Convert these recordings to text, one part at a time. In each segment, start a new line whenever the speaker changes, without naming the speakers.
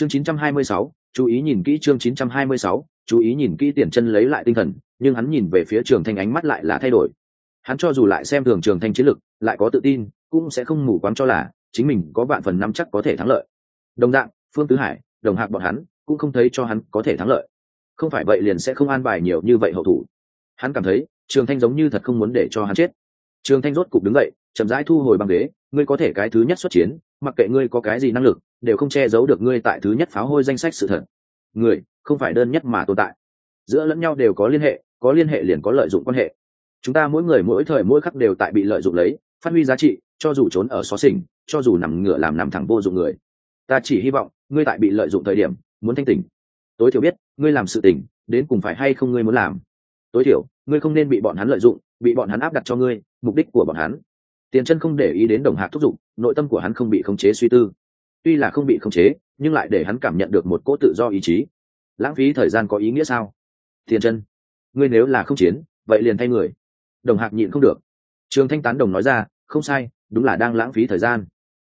chương 926, chú ý nhìn kỹ chương 926, chú ý nhìn kỹ tiền chân lấy lại tinh thần nhưng hắn nhìn về phía trường thanh ánh mắt lại là thay đổi. Hắn cho dù lại xem thường trường thanh chiến lực lại có tự tin cũng sẽ không mù quáng cho là chính mình có vạn phần năm chắc có thể thắng lợi. Đồng dạng phương tứ hải đồng hạc bọn hắn cũng không thấy cho hắn có thể thắng lợi. Không phải vậy liền sẽ không an bài nhiều như vậy hậu thủ. Hắn cảm thấy trường thanh giống như thật không muốn để cho hắn chết. Trường thanh rốt cục đứng dậy chậm rãi thu hồi băng ghế ngươi có thể cái thứ nhất xuất chiến mặc kệ ngươi có cái gì năng lực đều không che giấu được ngươi tại thứ nhất pháo hôi danh sách sự thật. Người, không phải đơn nhất mà tồn tại. Giữa lẫn nhau đều có liên hệ, có liên hệ liền có lợi dụng quan hệ. Chúng ta mỗi người mỗi thời mỗi khắc đều tại bị lợi dụng lấy, phát huy giá trị, cho dù trốn ở xó xỉnh, cho dù nằm ngửa làm nằm thẳng vô dụng người. Ta chỉ hy vọng, ngươi tại bị lợi dụng thời điểm, muốn thanh tỉnh. Tối thiểu biết, ngươi làm sự tỉnh đến cùng phải hay không ngươi muốn làm. Tối thiểu, ngươi không nên bị bọn hắn lợi dụng, bị bọn hắn áp đặt cho ngươi, mục đích của bọn hắn. Tiền chân không để ý đến đồng hạc thúc giục, nội tâm của hắn không bị khống chế suy tư tuy là không bị khống chế, nhưng lại để hắn cảm nhận được một cỗ tự do ý chí. Lãng phí thời gian có ý nghĩa sao? Thiền chân, ngươi nếu là không chiến, vậy liền thay người. Đồng hạc nhịn không được. Trường thanh tán đồng nói ra, không sai, đúng là đang lãng phí thời gian.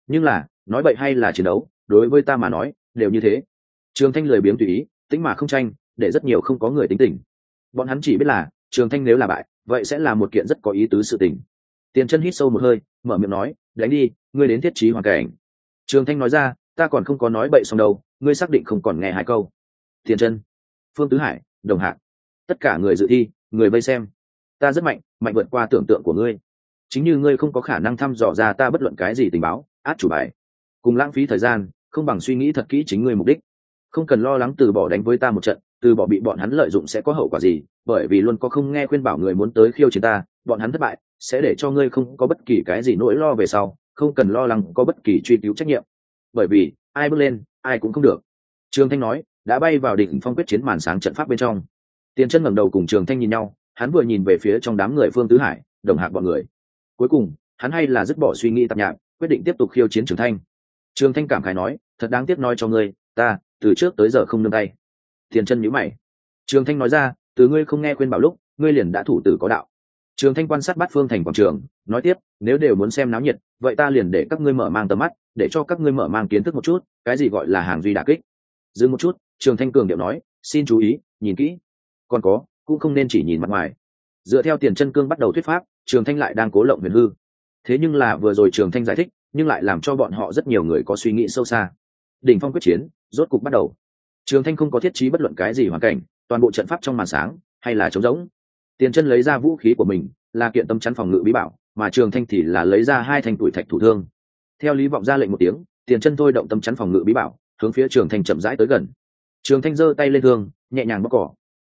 Nhưng là, nói vậy hay là chiến đấu, đối với ta mà nói, đều như thế. Trường thanh lười biếng tùy ý, tính mà không tranh, để rất nhiều không có người tính tình. Bọn hắn chỉ biết là, trường thanh nếu là bại, vậy sẽ là một kiện rất có ý tứ sự tình. Tiền chân hít sâu một hơi, mở miệng nói, đánh đi, ngươi đến thiết trí hoàn cảnh trường thanh nói ra, ta còn không có nói bậy xong đâu, ngươi xác định không còn nghe hai câu. Tiền chân phương tứ hải, đồng hạc, tất cả người dự thi, người vây xem. Ta rất mạnh mạnh vượt qua tưởng tượng của ngươi. Chính như ngươi không có khả năng thăm dò ra ta bất luận cái gì tình báo, át chủ bài. Cùng lãng phí thời gian, không bằng suy nghĩ thật kỹ chính ngươi mục đích. Không cần lo lắng từ bỏ đánh với ta một trận, từ bỏ bị bọn hắn lợi dụng sẽ có hậu quả gì, bởi vì luôn có không nghe khuyên bảo người muốn tới khiêu chiến ta, bọn hắn thất bại, sẽ để cho ngươi không có bất kỳ cái gì nỗi lo về sau không cần lo lắng có bất kỳ truy cứu trách nhiệm. Bởi vì, ai bước lên, ai cũng không được. Trường thanh nói, đã bay vào đỉnh phong quyết chiến màn sáng trận pháp bên trong. Tiền chân ngẩng đầu cùng trường thanh nhìn nhau, hắn vừa nhìn về phía trong đám người phương tứ hải, đồng hạc bọn người. Cuối cùng, hắn hay là dứt bỏ suy nghĩ tạp nhạc, quyết định tiếp tục khiêu chiến trường thanh. Trường thanh cảm khải nói, thật đáng tiếc nói cho ngươi, ta, từ trước tới giờ không nương tay. Tiền chân nhíu mày. Trường thanh nói ra, từ ngươi không nghe khuyên bảo lúc, ngươi liền đã thủ tử có đạo trường thanh quan sát bát phương thành quảng trường, nói tiếp, nếu đều muốn xem náo nhiệt, vậy ta liền để các ngươi mở mang tầm mắt, để cho các ngươi mở mang kiến thức một chút, cái gì gọi là hàng duy đà kích. Dừng một chút, trường thanh cường điệu nói, xin chú ý, nhìn kỹ. Còn có, cũng không nên chỉ nhìn mặt ngoài. Dựa theo tiền chân cương bắt đầu thuyết pháp, trường thanh lại đang cố lộng huyền hư. Thế nhưng là vừa rồi trường thanh giải thích, nhưng lại làm cho bọn họ rất nhiều người có suy nghĩ sâu xa. Đỉnh phong quyết chiến, rốt cục bắt đầu. Trường thanh không có thiết trí bất luận cái gì hoàn cảnh, toàn bộ trận pháp trong màn sáng, hay là trống rỗng tiền chân lấy ra vũ khí của mình, là kiện tâm chắn phòng ngự bí bảo, mà trường thanh thì là lấy ra hai thanh tuổi thạch thủ thương. Theo lý vọng ra lệnh một tiếng, tiền chân thôi động tâm chắn phòng ngự bí bảo, hướng phía trường thanh chậm rãi tới gần. Trường thanh giơ tay lên thương, nhẹ nhàng bóc cỏ.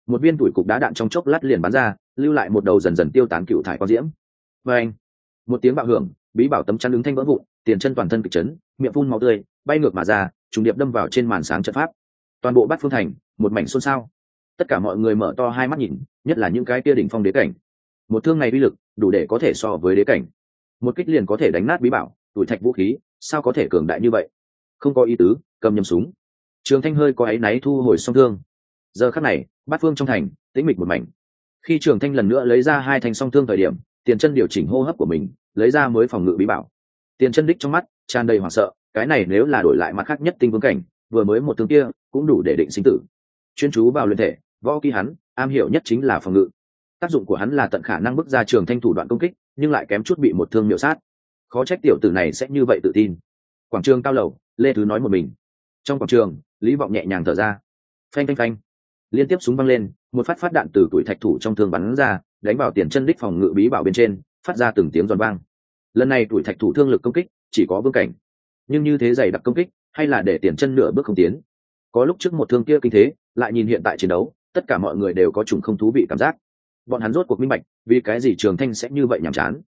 Một viên tuổi cục đá đạn trong chốc lát liền bắn ra, lưu lại một đầu dần dần tiêu tán cựu thải quang diễm. Và anh một tiếng bạo hưởng, bí bảo tấm chắn ứng thanh vỡ vụn, tiền chân toàn thân kịch chấn, miệng phun máu tươi, bay ngược mà ra, trùng điệp đâm vào trên màn sáng trận pháp. Toàn bộ bát phương thành, một mảnh xôn xao. Tất cả mọi người mở to hai mắt nhìn nhất là những cái kia đỉnh phong đế cảnh. Một thương này uy lực, đủ để có thể so với đế cảnh. Một kích liền có thể đánh nát bí bảo, tuổi thạch vũ khí, sao có thể cường đại như vậy? Không có ý tứ, cầm nhầm súng. Trường thanh hơi có áy náy thu hồi song thương. Giờ khắc này, bát phương trong thành, tĩnh mịch một mảnh. Khi trường thanh lần nữa lấy ra hai thanh song thương thời điểm, tiền chân điều chỉnh hô hấp của mình, lấy ra mới phòng ngự bí bảo. Tiền chân đích trong mắt, tràn đầy hoảng sợ, cái này nếu là đổi lại mặt khác nhất tinh vương cảnh, vừa mới một thương kia, cũng đủ để định sinh tử. Chuyên chú vào luyện thể, võ kỹ hắn am hiểu nhất chính là phòng ngự. Tác dụng của hắn là tận khả năng bước ra trường thanh thủ đoạn công kích, nhưng lại kém chút bị một thương miểu sát. Khó trách tiểu tử này sẽ như vậy tự tin. Quảng trường cao lầu, lê thứ nói một mình. Trong quảng trường, lý vọng nhẹ nhàng thở ra. Phanh phanh phanh. Liên tiếp súng văng lên, một phát phát đạn từ tuổi thạch thủ trong thương bắn ra, đánh vào tiền chân đích phòng ngự bí bảo bên trên, phát ra từng tiếng giòn vang. Lần này tuổi thạch thủ thương lực công kích, chỉ có vương cảnh. Nhưng như thế dày đặc công kích, hay là để tiền chân nửa bước không tiến? Có lúc trước một thương kia kinh thế, lại nhìn hiện tại chiến đấu tất cả mọi người đều có chủng không thú vị cảm giác. Bọn hắn rốt cuộc minh bạch, vì cái gì trường thanh sẽ như vậy nhàm chán.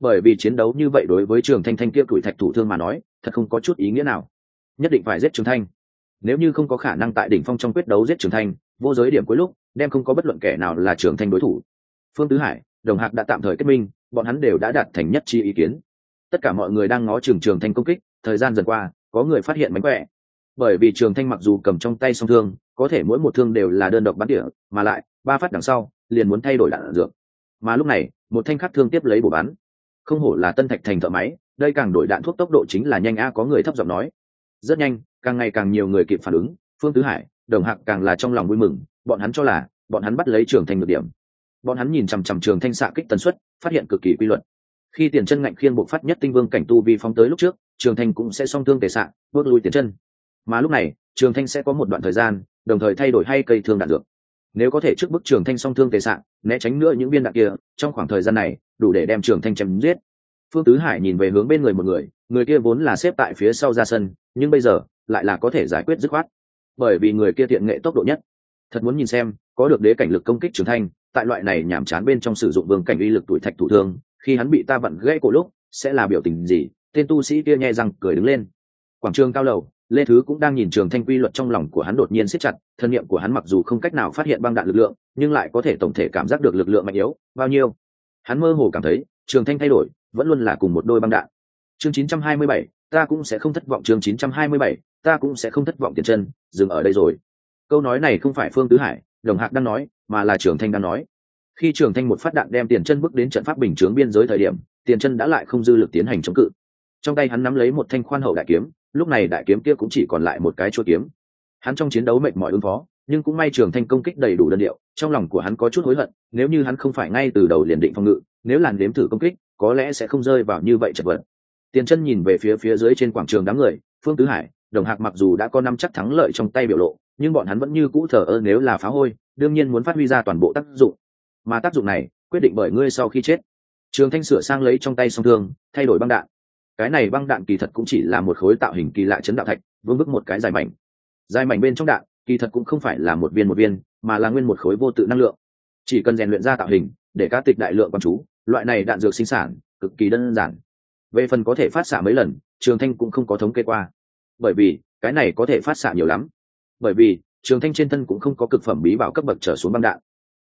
Bởi vì chiến đấu như vậy đối với trường thanh thanh kia tuổi thạch thủ thương mà nói, thật không có chút ý nghĩa nào. Nhất định phải giết trường thanh. Nếu như không có khả năng tại đỉnh phong trong quyết đấu giết trường thanh, vô giới điểm cuối lúc, đem không có bất luận kẻ nào là trường thanh đối thủ. Phương tứ hải, đồng hạc đã tạm thời kết minh, bọn hắn đều đã đạt thành nhất chi ý kiến. Tất cả mọi người đang ngó trường trường thanh công kích, thời gian dần qua, có người phát hiện mánh khỏe. Bởi vì trường thanh mặc dù cầm trong tay song thương có thể mỗi một thương đều là đơn độc bắn tỉa, mà lại, ba phát đằng sau, liền muốn thay đổi đạn dược. Mà lúc này, một thanh khắc thương tiếp lấy bổ bắn. Không hổ là tân thạch thành thợ máy, đây càng đổi đạn thuốc tốc độ chính là nhanh a có người thấp giọng nói. Rất nhanh, càng ngày càng nhiều người kịp phản ứng, phương tứ hải, đồng hạc càng là trong lòng vui mừng, bọn hắn cho là, bọn hắn bắt lấy trường thành được điểm. Bọn hắn nhìn chằm chằm trường thanh xạ kích tần suất, phát hiện cực kỳ quy luật. Khi tiền chân ngạnh khiên bộ phát nhất tinh vương cảnh tu vi phóng tới lúc trước, trường thanh cũng sẽ song thương tề xạ, bước lui tiền chân mà lúc này, trường thanh sẽ có một đoạn thời gian, đồng thời thay đổi hay cây thương đạn dược. Nếu có thể trước bức trường thanh song thương tề sạn né tránh nữa những viên đạn kia, trong khoảng thời gian này, đủ để đem trường thanh chém giết. Phương tứ hải nhìn về hướng bên người một người người kia vốn là xếp tại phía sau ra sân, nhưng bây giờ, lại là có thể giải quyết dứt khoát. Bởi vì người kia thiện nghệ tốc độ nhất. Thật muốn nhìn xem, có được đế cảnh lực công kích trường thanh, tại loại này nhảm chán bên trong sử dụng vương cảnh uy lực tuổi thạch thủ thương, khi hắn bị ta vặn gãy cổ lúc, sẽ là biểu tình gì? Tên tu sĩ kia nhẹ răng cười đứng lên. Quảng trường cao lầu lê thứ cũng đang nhìn trường thanh quy luật trong lòng của hắn đột nhiên siết chặt thân nhiệm của hắn mặc dù không cách nào phát hiện băng đạn lực lượng nhưng lại có thể tổng thể cảm giác được lực lượng mạnh yếu bao nhiêu. Hắn mơ hồ cảm thấy trường thanh thay đổi vẫn luôn là cùng một đôi băng đạn. Chương 927, ta cũng sẽ không thất vọng. Chương 927, ta cũng sẽ không thất vọng tiền chân dừng ở đây rồi. Câu nói này không phải phương tứ hải đồng hạc đang nói mà là trường thanh đang nói. Khi trường thanh một phát đạn đem tiền chân bước đến trận pháp bình chướng biên giới thời điểm tiền chân đã lại không dư lực tiến hành chống cự. Trong tay hắn nắm lấy một thanh khoan hậu đại kiếm lúc này đại kiếm kia cũng chỉ còn lại một cái chuôi kiếm. Hắn trong chiến đấu mệt mỏi ứng phó, nhưng cũng may trường thanh công kích đầy đủ đơn điệu, trong lòng của hắn có chút hối hận, nếu như hắn không phải ngay từ đầu liền định phòng ngự, nếu làn đếm thử công kích, có lẽ sẽ không rơi vào như vậy chật vật. Tiền chân nhìn về phía phía dưới trên quảng trường đám người, phương tứ hải, đồng hạc mặc dù đã có năm chắc thắng lợi trong tay biểu lộ, nhưng bọn hắn vẫn như cũ thờ ơ nếu là phá hôi, đương nhiên muốn phát huy ra toàn bộ tác dụng. Mà tác dụng này, quyết định bởi ngươi sau khi chết. Trường thanh sửa sang lấy trong tay song thương, thay đổi băng đạn cái này băng đạn kỳ thật cũng chỉ là một khối tạo hình kỳ lạ chấn đạo thạch, vương vức một cái dài mảnh. Dài mảnh bên trong đạn, kỳ thật cũng không phải là một viên một viên, mà là nguyên một khối vô tự năng lượng. Chỉ cần rèn luyện ra tạo hình, để các tịch đại lượng con chú, loại này đạn dược sinh sản, cực kỳ đơn giản. Về phần có thể phát xạ mấy lần, trường thanh cũng không có thống kê qua. Bởi vì, cái này có thể phát xạ nhiều lắm. Bởi vì, trường thanh trên thân cũng không có cực phẩm bí bảo cấp bậc trở xuống băng đạn.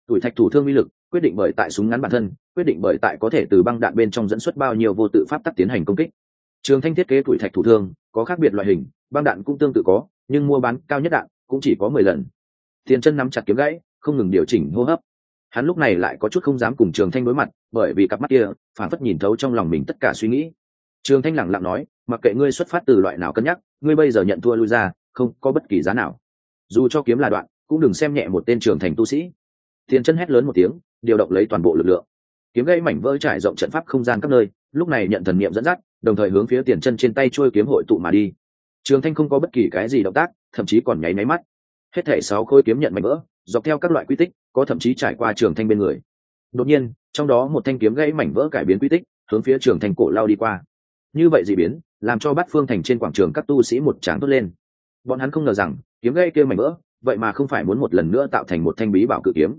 Tuổi thạch thủ thương uy lực, quyết định bởi tại súng ngắn bản thân, quyết định bởi tại có thể từ băng đạn bên trong dẫn xuất bao nhiêu vô tự pháp tắc tiến hành công kích trường thanh thiết kế tuổi thạch thủ thương có khác biệt loại hình, băng đạn cũng tương tự có, nhưng mua bán cao nhất đạn cũng chỉ có mười lần. Tiền chân nắm chặt kiếm gãy, không ngừng điều chỉnh hô hấp. Hắn lúc này lại có chút không dám cùng trường thanh đối mặt, bởi vì cặp mắt kia phản phất nhìn thấu trong lòng mình tất cả suy nghĩ. Trường thanh lẳng lặng nói, mặc kệ ngươi xuất phát từ loại nào cân nhắc, ngươi bây giờ nhận thua lui ra, không có bất kỳ giá nào. Dù cho kiếm là đoạn, cũng đừng xem nhẹ một tên trường thành tu sĩ. Tiền chân hét lớn một tiếng, điều động lấy toàn bộ lực lượng. Kiếm gây mảnh vỡ trải rộng trận pháp không gian các nơi, lúc này nhận thần niệm dẫn dắt đồng thời hướng phía tiền chân trên tay trôi kiếm hội tụ mà đi. Trường thanh không có bất kỳ cái gì động tác, thậm chí còn nháy máy mắt. Hết thể sáu khôi kiếm nhận mảnh vỡ, dọc theo các loại quy tích, có thậm chí trải qua trường thanh bên người. Đột nhiên, trong đó một thanh kiếm gãy mảnh vỡ cải biến quy tích, hướng phía trường thanh cổ lao đi qua. Như vậy dị biến, làm cho bát phương thành trên quảng trường các tu sĩ một tráng tốt lên. Bọn hắn không ngờ rằng, kiếm gãy kia mảnh vỡ, vậy mà không phải muốn một lần nữa tạo thành một thanh bí bảo cự kiếm.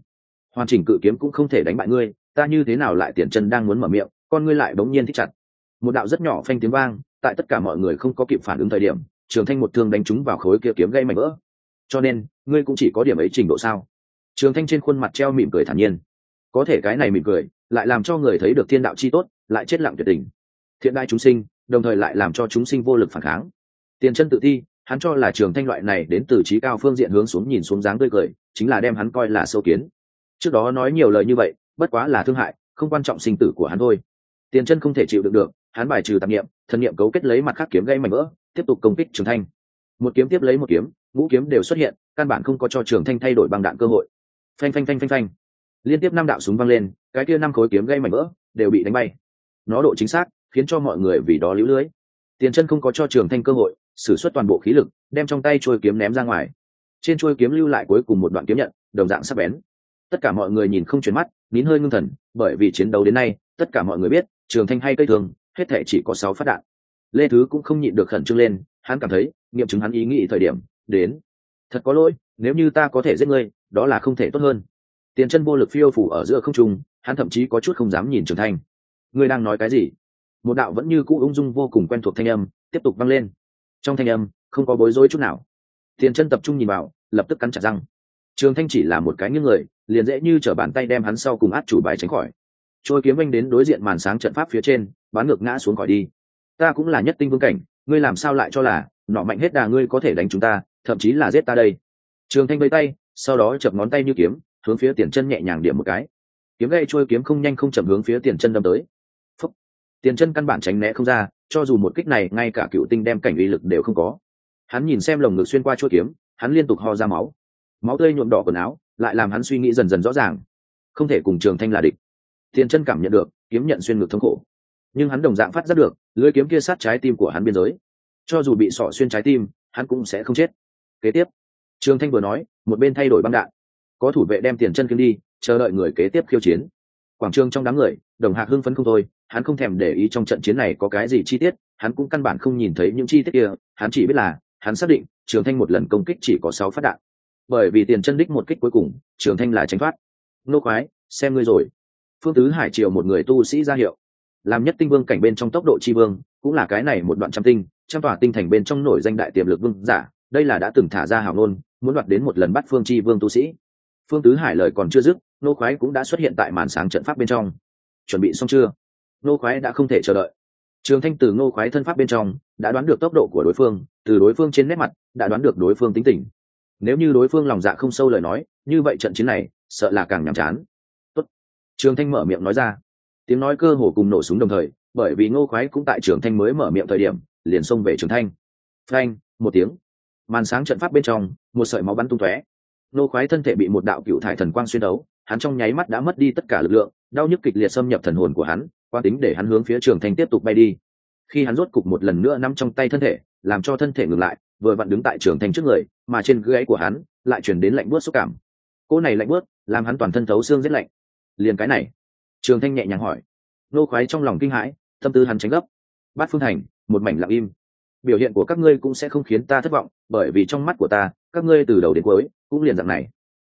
Hoàn chỉnh cự kiếm cũng không thể đánh bại ngươi, ta như thế nào lại tiền chân đang muốn mở miệng, con ngươi lại bỗng nhiên thích chặt một đạo rất nhỏ phanh tiếng vang, tại tất cả mọi người không có kịp phản ứng thời điểm, trường thanh một thương đánh trúng vào khối kia kiếm gây mảnh vỡ. Cho nên, ngươi cũng chỉ có điểm ấy trình độ sao? Trường thanh trên khuôn mặt treo mỉm cười thản nhiên. Có thể cái này mỉm cười, lại làm cho người thấy được thiên đạo chi tốt, lại chết lặng tuyệt tình. Thiện đại chúng sinh, đồng thời lại làm cho chúng sinh vô lực phản kháng. Tiền chân tự thi, hắn cho là trường thanh loại này đến từ trí cao phương diện hướng xuống nhìn xuống dáng tươi cười, chính là đem hắn coi là sâu kiến. Trước đó nói nhiều lời như vậy, bất quá là thương hại, không quan trọng sinh tử của hắn thôi. Tiền chân không thể chịu được được hắn bài trừ tạp nghiệm thần nghiệm cấu kết lấy mặt khác kiếm gây mảnh vỡ, tiếp tục công kích trường thanh. Một kiếm tiếp lấy một kiếm, ngũ kiếm đều xuất hiện, căn bản không có cho trường thanh thay đổi bằng đạn cơ hội. Phanh phanh phanh phanh phanh. Liên tiếp năm đạo súng văng lên, cái kia năm khối kiếm gây mảnh vỡ đều bị đánh bay. Nó độ chính xác, khiến cho mọi người vì đó lũ lưới. Tiền chân không có cho trường thanh cơ hội, sử xuất toàn bộ khí lực, đem trong tay trôi kiếm ném ra ngoài. Trên trôi kiếm lưu lại cuối cùng một đoạn kiếm nhận, đồng dạng sắc bén. Tất cả mọi người nhìn không chuyển mắt, nín hơi ngưng thần, bởi vì chiến đấu đến nay, tất cả mọi người biết, trường thanh hay cây thường hết thể chỉ có sáu phát đạn. Lê thứ cũng không nhịn được khẩn trương lên, hắn cảm thấy, nghiệm chứng hắn ý nghĩ thời điểm, đến. Thật có lỗi, nếu như ta có thể giết ngươi, đó là không thể tốt hơn. Tiền chân vô lực phiêu phủ ở giữa không trung, hắn thậm chí có chút không dám nhìn trường thanh ngươi đang nói cái gì? Một đạo vẫn như cũ ung dung vô cùng quen thuộc thanh âm, tiếp tục vang lên. Trong thanh âm, không có bối rối chút nào. Tiền chân tập trung nhìn vào, lập tức cắn chặt răng. Trường thanh chỉ là một cái nghiêng người, liền dễ như t r ở bàn tay đem hắn sau cùng át chủ bài tránh khỏi trôi kiếm anh đến đối diện màn sáng trận pháp phía trên bán ngược ngã xuống khỏi đi. Ta cũng là nhất tinh vương cảnh, ngươi làm sao lại cho là, nọ mạnh hết đà ngươi có thể đánh chúng ta, thậm chí là giết ta đây? Trường thanh vây tay, sau đó chập ngón tay như kiếm, hướng phía tiền chân nhẹ nhàng điểm một cái. Kiếm gây trôi kiếm không nhanh không chậm hướng phía tiền chân đâm tới. Phúc. tiền chân căn bản tránh né không ra, cho dù một kích này ngay cả cựu tinh đem cảnh uy lực đều không có. Hắn nhìn xem lồng ngực xuyên qua chuỗi kiếm, hắn liên tục ho ra máu. Máu tươi nhuộm đỏ quần áo, lại làm hắn suy nghĩ dần dần rõ ràng. Không thể cùng trường thanh là địch tiền chân cảm nhận được, kiếm nhận xuyên ngực thống khổ. Nhưng hắn đồng dạng phát giác được, lưỡi kiếm kia sát trái tim của hắn biên giới. Cho dù bị sỏ xuyên trái tim, hắn cũng sẽ không chết. Kế tiếp, trường thanh vừa nói, một bên thay đổi băng đạn. Có thủ vệ đem tiền chân kiếm đi, chờ đợi người kế tiếp khiêu chiến. Quảng trường trong đám người, đồng hạc hưng phấn không thôi, hắn không thèm để ý trong trận chiến này có cái gì chi tiết, hắn cũng căn bản không nhìn thấy những chi tiết kia, hắn chỉ biết là, hắn xác định, trường thanh một lần công kích chỉ có sáu phát đạn. Bởi vì tiền chân đích một kích cuối cùng, trường thanh là tránh thoát. Nô khoái, xem ngươi rồi phương tứ hải triều một người tu sĩ ra hiệu. Làm nhất tinh vương cảnh bên trong tốc độ chi vương, cũng là cái này một đoạn trăm tinh, trăm tòa tinh thành bên trong nổi danh đại tiềm lực vương giả, đây là đã từng thả ra hào nôn muốn đoạt đến một lần bắt phương chi vương tu sĩ. Phương tứ hải lời còn chưa dứt, nô khoái cũng đã xuất hiện tại màn sáng trận pháp bên trong. Chuẩn bị xong chưa? Nô khoái đã không thể chờ đợi. Trường thanh từ nô khoái thân pháp bên trong, đã đoán được tốc độ của đối phương, từ đối phương trên nét mặt, đã đoán được đối phương tính tình. Nếu như đối phương lòng dạ không sâu lời nói, như vậy trận chiến này, sợ là càng nhàm chán trường thanh mở miệng nói ra. Tiếng nói cơ hồ cùng nổ súng đồng thời, bởi vì ngô khoái cũng tại trường thanh mới mở miệng thời điểm, liền xông về trường thanh. Phanh, một tiếng. Màn sáng trận pháp bên trong, một sợi máu bắn tung tóe. Ngô khoái thân thể bị một đạo cựu thải thần quang xuyên đấu, hắn trong nháy mắt đã mất đi tất cả lực lượng, đau nhức kịch liệt xâm nhập thần hồn của hắn qua tính để hắn hướng phía trường thanh tiếp tục bay đi. Khi hắn rốt cục một lần nữa nắm trong tay thân thể, làm cho thân thể ngừng lại, vừa vặn đứng tại trường thanh trước người, mà trên gáy của hắn, lại chuyển đến lạnh bớt xúc cảm. Cỗ này lạnh bớt làm hắn toàn thân thấu xương rất lạnh liền cái này. Trường thanh nhẹ nhàng hỏi. Nô khoái trong lòng kinh hãi tâm tư hắn tránh gấp. Bát phương thành một mảnh lặng im. Biểu hiện của các ngươi cũng sẽ không khiến ta thất vọng bởi vì trong mắt của ta các ngươi từ đầu đến cuối cũng liền dạng này.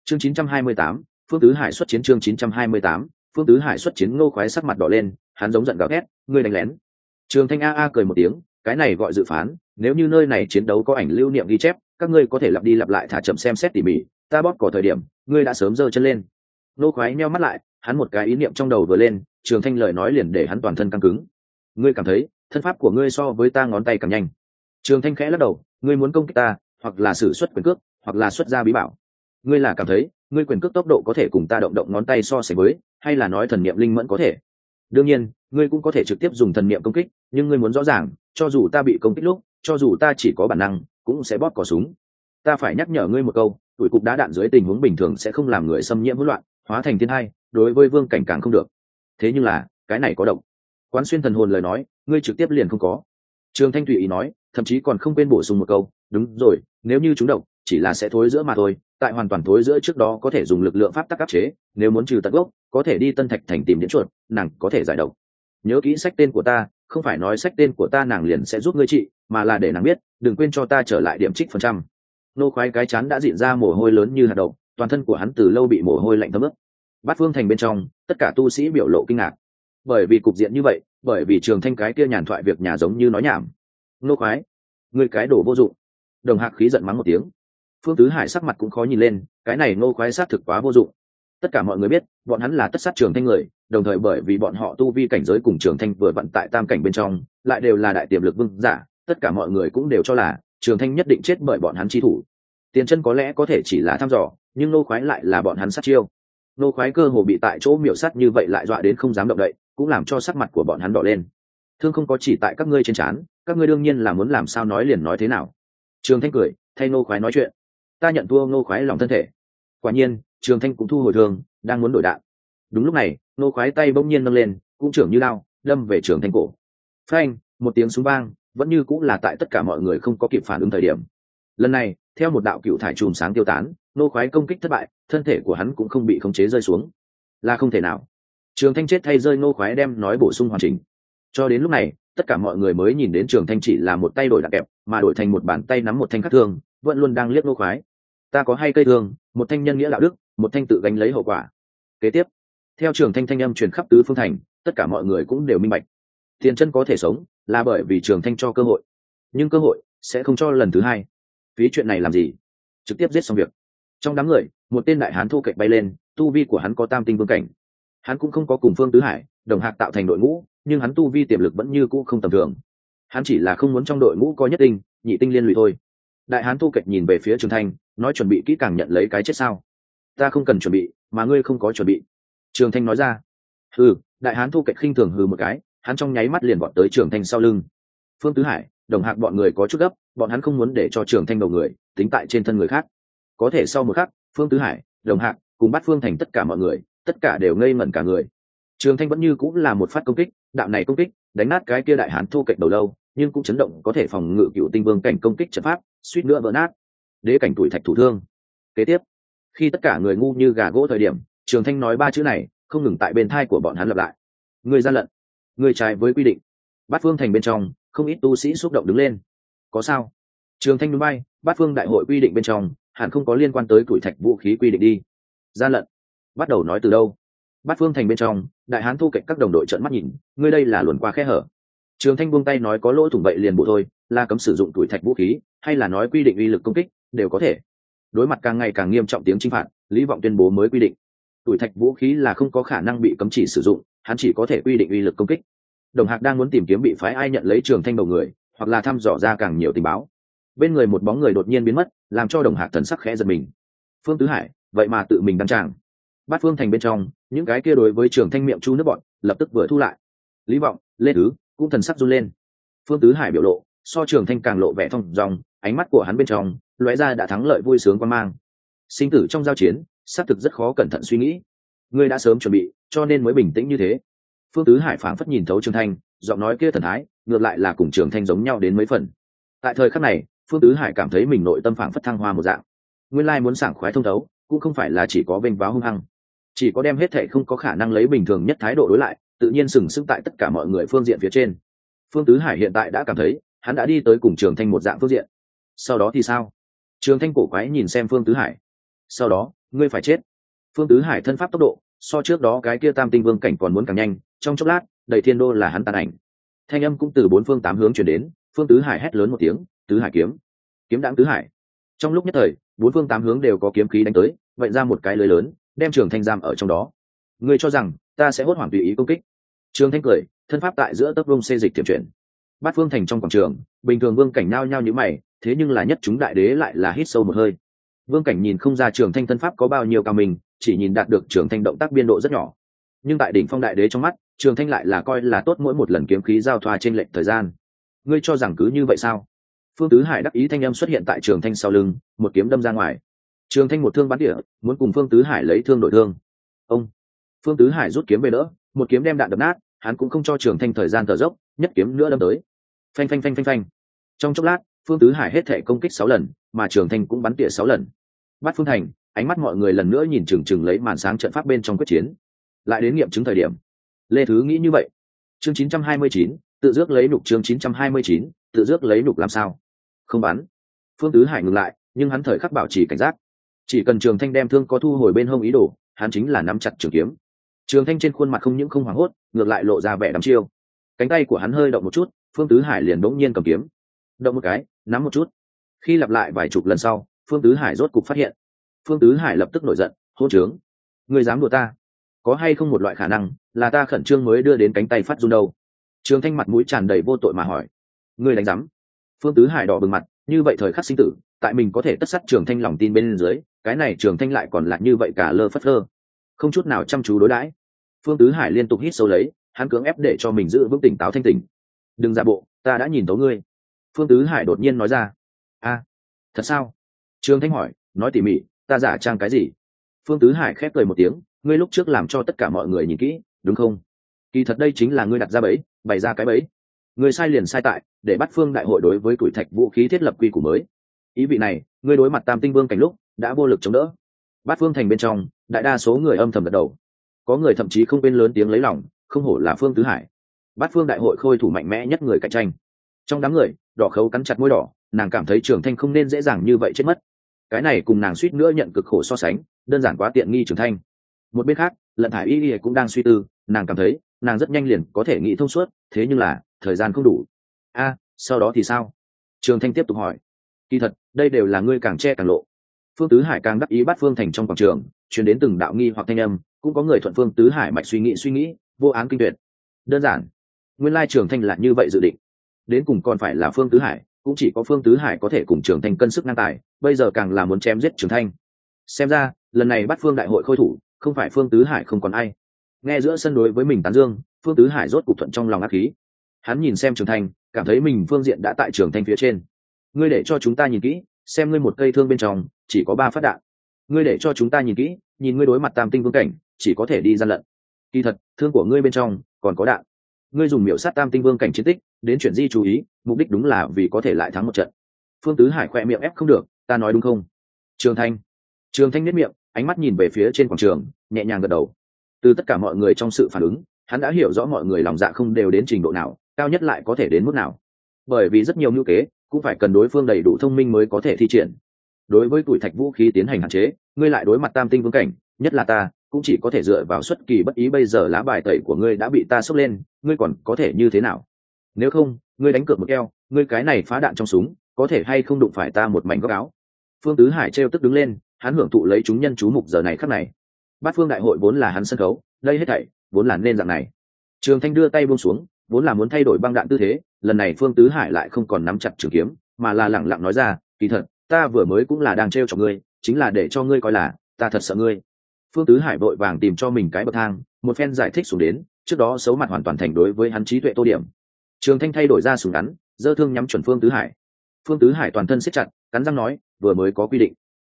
Chương 928, phương tứ hải xuất chiến chương 928, phương tứ hải xuất chiến nô khoái sắc mặt đỏ lên hắn giống giận gào thét ngươi đánh lén. Trường thanh a a cười một tiếng cái này gọi dự phán nếu như nơi này chiến đấu có ảnh lưu niệm ghi chép các ngươi có thể lặp đi lặp lại thả chậm xem xét tỉ mỉ ta bóp cỏ thời điểm ngươi đã sớm giơ chân lên. Nô khoái meo mắt lại hắn một cái ý niệm trong đầu vừa lên, trường thanh lời nói liền để hắn toàn thân căng cứng. Ngươi cảm thấy, thân pháp của ngươi so với ta ngón tay càng nhanh. Trường thanh khẽ lắc đầu, ngươi muốn công kích ta, hoặc là xử suất quyền cước, hoặc là xuất ra bí bảo. Ngươi là cảm thấy, ngươi quyền cước tốc độ có thể cùng ta động động ngón tay so sánh với, hay là nói thần niệm linh mẫn có thể? Đương nhiên, ngươi cũng có thể trực tiếp dùng thần niệm công kích, nhưng ngươi muốn rõ ràng, cho dù ta bị công kích lúc, cho dù ta chỉ có bản năng, cũng sẽ bóp cỏ súng. Ta phải nhắc nhở ngươi một câu, tuổi cục đá đạn dưới tình huống bình thường sẽ không làm người xâm nhiễm hỗn loạn hóa thành thiên hai đối với vương cảnh càng không được. Thế nhưng là cái này có động. quán xuyên thần hồn lời nói ngươi trực tiếp liền không có. Trường thanh tùy ý nói thậm chí còn không quên bổ sung một câu đúng rồi nếu như chúng động, chỉ là sẽ thối giữa mà thôi tại hoàn toàn thối giữa trước đó có thể dùng lực lượng pháp tắc áp chế nếu muốn trừ tận gốc có thể đi tân thạch thành tìm đến chuột nàng có thể giải độc. Nhớ kỹ sách tên của ta không phải nói sách tên của ta nàng liền sẽ giúp ngươi trị mà là để nàng biết đừng quên cho ta trở lại điểm trích phần trăm. Nô khoái cái chán đã diện ra mồ hôi lớn như hạt đậu toàn thân của hắn từ lâu bị mồ hôi lạnh thấm ướt. Bát phương thành bên trong, tất cả tu sĩ biểu lộ kinh ngạc. Bởi vì cục diện như vậy, bởi vì trường thanh cái kia nhàn thoại việc nhà giống như nói nhảm. Nô khoái, người cái đổ vô dụng. Đồng hạc khí giận mắng một tiếng. Phương tứ hải sắc mặt cũng khó nhìn lên, cái này nô khoái sát thực quá vô dụng. Tất cả mọi người biết, bọn hắn là tất sát trường thanh người, đồng thời bởi vì bọn họ tu vi cảnh giới cùng trường thanh vừa vận tại tam cảnh bên trong, lại đều là đại tiềm lực vương giả, tất cả mọi người cũng đều cho là trường thanh nhất định chết bởi bọn hắn chi thủ tiền chân có lẽ có thể chỉ là thăm dò, nhưng nô khoái lại là bọn hắn sát chiêu. Nô khoái cơ hồ bị tại chỗ miểu sắt như vậy lại dọa đến không dám động đậy, cũng làm cho sắc mặt của bọn hắn đỏ lên. Thương không có chỉ tại các ngươi trên trán, các ngươi đương nhiên là muốn làm sao nói liền nói thế nào. Trường thanh cười, thay nô khoái nói chuyện. Ta nhận thua nô khoái lòng thân thể. Quả nhiên, trường thanh cũng thu hồi thương, đang muốn đổi đạn. Đúng lúc này, nô khoái tay bỗng nhiên nâng lên, cũng trưởng như lao, đâm về trường thanh cổ. Phanh, một tiếng súng vang, vẫn như cũng là tại tất cả mọi người không có kịp phản ứng thời điểm. Lần này theo một đạo cựu thải chùm sáng tiêu tán, nô khoái công kích thất bại, thân thể của hắn cũng không bị khống chế rơi xuống. Là không thể nào. Trường thanh chết thay rơi nô khoái đem nói bổ sung hoàn chỉnh. Cho đến lúc này, tất cả mọi người mới nhìn đến trường thanh chỉ là một tay đổi đặc kẹp, mà đổi thành một bàn tay nắm một thanh khắc thương, vẫn luôn đang liếc nô khoái. Ta có hai cây thương, một thanh nhân nghĩa đạo đức, một thanh tự gánh lấy hậu quả. Kế tiếp, theo trường thanh thanh âm truyền khắp tứ phương thành, tất cả mọi người cũng đều minh bạch. Tiền chân có thể sống là bởi vì trường thanh cho cơ hội. Nhưng cơ hội sẽ không cho lần thứ hai phí chuyện này làm gì? Trực tiếp giết xong việc. Trong đám người, một tên đại hán thu cạnh bay lên, tu vi của hắn có tam tinh vương cảnh. Hắn cũng không có cùng phương tứ hải, đồng hạc tạo thành đội ngũ, nhưng hắn tu vi tiềm lực vẫn như cũ không tầm thường. Hắn chỉ là không muốn trong đội ngũ có nhất tinh, nhị tinh liên lụy thôi. Đại hán thu kịch nhìn về phía trường thanh, nói chuẩn bị kỹ càng nhận lấy cái chết sao? Ta không cần chuẩn bị, mà ngươi không có chuẩn bị. Trường thanh nói ra. Ừ đại hán thu kịch khinh thường hừ một cái, hắn trong nháy mắt liền bọn tới trường thanh sau lưng. Phương tứ hải đồng hạc bọn người có chút gấp, bọn hắn không muốn để cho trường thanh đầu người tính tại trên thân người khác. Có thể sau một khắc, phương tứ hải, đồng hạc, cùng bắt phương thành tất cả mọi người, tất cả đều ngây ngẩn cả người. Trường thanh vẫn như cũng là một phát công kích đạo này công kích, đánh nát cái kia đại hán thô cạnh đầu lâu, nhưng cũng chấn động có thể phòng ngự cựu tinh vương cảnh công kích trận pháp, suýt nữa vỡ nát. Đế cảnh tuổi thạch thủ thương. Kế tiếp, khi tất cả người ngu như gà gỗ thời điểm, trường thanh nói ba chữ này, không ngừng tại bên thai của bọn hắn lặp lại. Người gian lận, người trái với quy định. Bát phương thành bên trong không ít tu sĩ xúc động đứng lên. Có sao? Trường thanh núi bay, bát phương đại hội quy định bên trong, hẳn không có liên quan tới tuổi thạch vũ khí quy định đi. Gian lận bắt đầu nói từ đâu? Bát phương thành bên trong, đại hán thu cạnh các đồng đội trợn mắt nhìn, ngươi đây là luồn qua khe hở. Trường thanh buông tay nói có lỗ thủng bậy liền bộ thôi, là cấm sử dụng tuổi thạch vũ khí, hay là nói quy định uy lực công kích, đều có thể. Đối mặt càng ngày càng nghiêm trọng tiếng chinh phạt, lý vọng tuyên bố mới quy định. Tuổi thạch vũ khí là không có khả năng bị cấm chỉ sử dụng, hắn chỉ có thể quy định uy lực công kích đồng hạc đang muốn tìm kiếm bị phái ai nhận lấy trường thanh đầu người, hoặc là thăm dò ra càng nhiều tình báo. Bên người một bóng người đột nhiên biến mất, làm cho đồng hạc thần sắc khẽ giật mình. Phương tứ hải, vậy mà tự mình đăng tràng. Bát phương thành bên trong, những cái kia đối với trường thanh miệng chu nước bọn, lập tức vừa thu lại. Lý vọng, lê thứ cũng thần sắc run lên. Phương tứ hải biểu lộ, so trường thanh càng lộ vẻ thông dòng, ánh mắt của hắn bên trong, lóe ra đã thắng lợi vui sướng quan mang. Sinh tử trong giao chiến, xác thực rất khó cẩn thận suy nghĩ. Ngươi đã sớm chuẩn bị, cho nên mới bình tĩnh như thế phương tứ hải phảng phất nhìn thấu trường thanh, giọng nói kia thần thái, ngược lại là cùng trường thanh giống nhau đến mấy phần. Tại thời khắc này, phương tứ hải cảm thấy mình nội tâm phảng phất thăng hoa một dạng. Nguyên lai muốn sảng khoái thông thấu, cũng không phải là chỉ có vênh váo hung hăng. Chỉ có đem hết thệ không có khả năng lấy bình thường nhất thái độ đối lại, tự nhiên sừng sững tại tất cả mọi người phương diện phía trên. Phương tứ hải hiện tại đã cảm thấy, hắn đã đi tới cùng trường thanh một dạng phương diện. Sau đó thì sao? Trường thanh cổ quái nhìn xem phương tứ hải. Sau đó, ngươi phải chết. Phương tứ hải thân pháp tốc độ, so trước đó cái kia tam tinh vương cảnh còn muốn càng nhanh trong chốc lát, đầy thiên đô là hắn tàn ảnh. Thanh âm cũng từ bốn phương tám hướng chuyển đến, phương tứ hải hét lớn một tiếng, tứ hải kiếm. Kiếm đãng tứ hải. Trong lúc nhất thời, bốn phương tám hướng đều có kiếm khí đánh tới vậy ra một cái lưới lớn, đem trường thanh giam ở trong đó. Ngươi cho rằng, ta sẽ hốt hoảng tùy ý công kích. Trường thanh cười, thân pháp tại giữa tấc vông xê dịch tiệm chuyển. Bát phương thành trong quảng trường, bình thường vương cảnh nao nhao như mày, thế nhưng là nhất chúng đại đế lại là hít sâu một hơi. Vương cảnh nhìn không ra trường thanh thân pháp có bao nhiêu cao mình chỉ nhìn đạt được trường thanh động tác biên độ rất nhỏ nhưng tại đỉnh phong đại đế trong mắt, trường thanh lại là coi là tốt mỗi một lần kiếm khí giao thoa trên lệnh thời gian. Ngươi cho rằng cứ như vậy sao? Phương tứ hải đắc ý thanh âm xuất hiện tại trường thanh sau lưng, một kiếm đâm ra ngoài. Trường thanh một thương bắn địa, muốn cùng phương tứ hải lấy thương đổi thương. Ông! Phương tứ hải rút kiếm về đỡ, một kiếm đem đạn đập nát, hắn cũng không cho trường thanh thời gian thở dốc, nhất kiếm nữa đâm tới. Phanh phanh phanh phanh phanh. Trong chốc lát, phương tứ hải hết thể công kích sáu lần, mà trường thanh cũng bắn tỉa sáu lần. Bắt phương thành, ánh mắt mọi người lần nữa nhìn trừng trừng lấy màn sáng trận pháp bên trong quyết chiến lại đến nghiệm chứng thời điểm. Lê thứ nghĩ như vậy. Chương 929, tự dước lấy nục chương 929, tự dước lấy nục làm sao? Không bắn. Phương tứ hải ngừng lại nhưng hắn thời khắc bảo trì cảnh giác. Chỉ cần trường thanh đem thương có thu hồi bên hông ý đồ hắn chính là nắm chặt trường kiếm. Trường thanh trên khuôn mặt không những không hoảng hốt ngược lại lộ ra vẻ đắm chiêu. Cánh tay của hắn hơi động một chút phương tứ hải liền đỗng nhiên cầm kiếm. Động một cái nắm một chút. Khi lặp lại vài chục lần sau phương tứ hải rốt cục phát hiện. Phương tứ hải lập tức nổi giận hô trướng người dám đùa ta? Có hay không một loại khả năng là ta khẩn trương mới đưa đến cánh tay phát run đâu? Trường thanh mặt mũi tràn đầy vô tội mà hỏi. Người đánh giám. Phương tứ hải đỏ bừng mặt, như vậy thời khắc sinh tử, tại mình có thể tất sắt trường thanh lòng tin bên dưới, cái này trường thanh lại còn lại như vậy cả lơ phất lơ. Không chút nào chăm chú đối đãi. Phương tứ hải liên tục hít sâu lấy, hắn cưỡng ép để cho mình giữ vững tỉnh táo thanh tỉnh. Đừng giả bộ, ta đã nhìn tấu ngươi. Phương tứ hải đột nhiên nói ra. A, thật sao? Trường thanh hỏi, nói tỉ mỉ, ta giả trang cái gì? Phương tứ hải khép cười một tiếng ngươi lúc trước làm cho tất cả mọi người nhìn kỹ, đúng không? Kỳ thật đây chính là ngươi đặt ra bẫy, bày ra cái bẫy. Người sai liền sai tại, để bắt phương đại hội đối với tuổi thạch vũ khí thiết lập quy củ mới. Ý vị này, ngươi đối mặt tam tinh vương cảnh lúc, đã vô lực chống đỡ. Bát phương thành bên trong, đại đa số người âm thầm gật đầu. Có người thậm chí không quên lớn tiếng lấy lòng, không hổ là phương tứ hải. Bát phương đại hội khôi thủ mạnh mẽ nhất người cạnh tranh. Trong đám người, đỏ khấu cắn chặt môi đỏ, nàng cảm thấy trường thanh không nên dễ dàng như vậy chết mất. Cái này cùng nàng suýt nữa nhận cực khổ so sánh, đơn giản quá tiện nghi trường thanh một bên khác, lận thải y y cũng đang suy tư, nàng cảm thấy, nàng rất nhanh liền có thể nghĩ thông suốt, thế nhưng là, thời gian không đủ. A, sau đó thì sao? Trường thanh tiếp tục hỏi. Kỳ thật, đây đều là ngươi càng che càng lộ. Phương tứ hải càng đắc ý bắt phương thành trong quảng trường chuyển đến từng đạo nghi hoặc thanh âm, cũng có người thuận phương tứ hải mạch suy nghĩ suy nghĩ, vô án kinh tuyệt. Đơn giản, nguyên lai trường thanh là như vậy dự định. Đến cùng còn phải là phương tứ hải, cũng chỉ có phương tứ hải có thể cùng trường thanh cân sức ngang tài, bây giờ càng là muốn chém giết trường thanh. Xem ra, lần này bắt phương đại hội khôi thủ không phải phương tứ hải không còn ai. Nghe giữa sân đối với mình tán dương, phương tứ hải rốt cục thuận trong lòng ác khí hắn nhìn xem trường thanh cảm thấy mình phương diện đã tại trường thanh phía trên. Ngươi để cho chúng ta nhìn kỹ, xem ngươi một cây thương bên trong, chỉ có ba phát đạn. Ngươi để cho chúng ta nhìn kỹ, nhìn ngươi đối mặt tam tinh vương cảnh, chỉ có thể đi gian lận. Kỳ thật, thương của ngươi bên trong, còn có đạn. Ngươi dùng miểu sát tam tinh vương cảnh chiến tích, đến chuyện di chú ý, mục đích đúng là vì có thể lại thắng một trận. Phương tứ hải khoe miệng ép không được, ta nói đúng không? Trường thanh trường thanh nhất miệng ánh mắt nhìn về phía trên quảng trường, nhẹ nhàng gật đầu. Từ tất cả mọi người trong sự phản ứng, hắn đã hiểu rõ mọi người lòng dạ không đều đến trình độ nào, cao nhất lại có thể đến mức nào. Bởi vì rất nhiều ngữ kế, cũng phải cần đối phương đầy đủ thông minh mới có thể thi triển. Đối với tuổi thạch vũ khí tiến hành hạn chế, ngươi lại đối mặt tam tinh vương cảnh, nhất là ta, cũng chỉ có thể dựa vào xuất kỳ bất ý bây giờ lá bài tẩy của ngươi đã bị ta sốc lên, ngươi còn có thể như thế nào? Nếu không, ngươi đánh cược một keo, ngươi cái này phá đạn trong súng, có thể hay không đụng phải ta một mảnh góc áo? Phương tứ hải trêu tức đứng lên, hắn hưởng thụ lấy chúng nhân chú mục giờ này khắc này. Bát phương đại hội vốn là hắn sân khấu, đây hết thảy vốn là nên dạng này. Trường thanh đưa tay buông xuống, vốn là muốn thay đổi băng đạn tư thế, lần này phương tứ hải lại không còn nắm chặt trường kiếm, mà là lẳng lặng nói ra, kỳ thật, ta vừa mới cũng là đang t r cho ngươi, chính là để cho ngươi coi là, ta thật sợ ngươi. Phương tứ hải vội vàng tìm cho mình cái bậc thang, một phen giải thích xuống đến, trước đó xấu mặt hoàn toàn thành đối với hắn trí tuệ tô điểm. Trường thanh thay đổi ra súng ngắn, dơ thương nhắm chuẩn phương tứ hải phương tứ hải toàn thân siết chặt, cắn răng nói, vừa mới có quy định.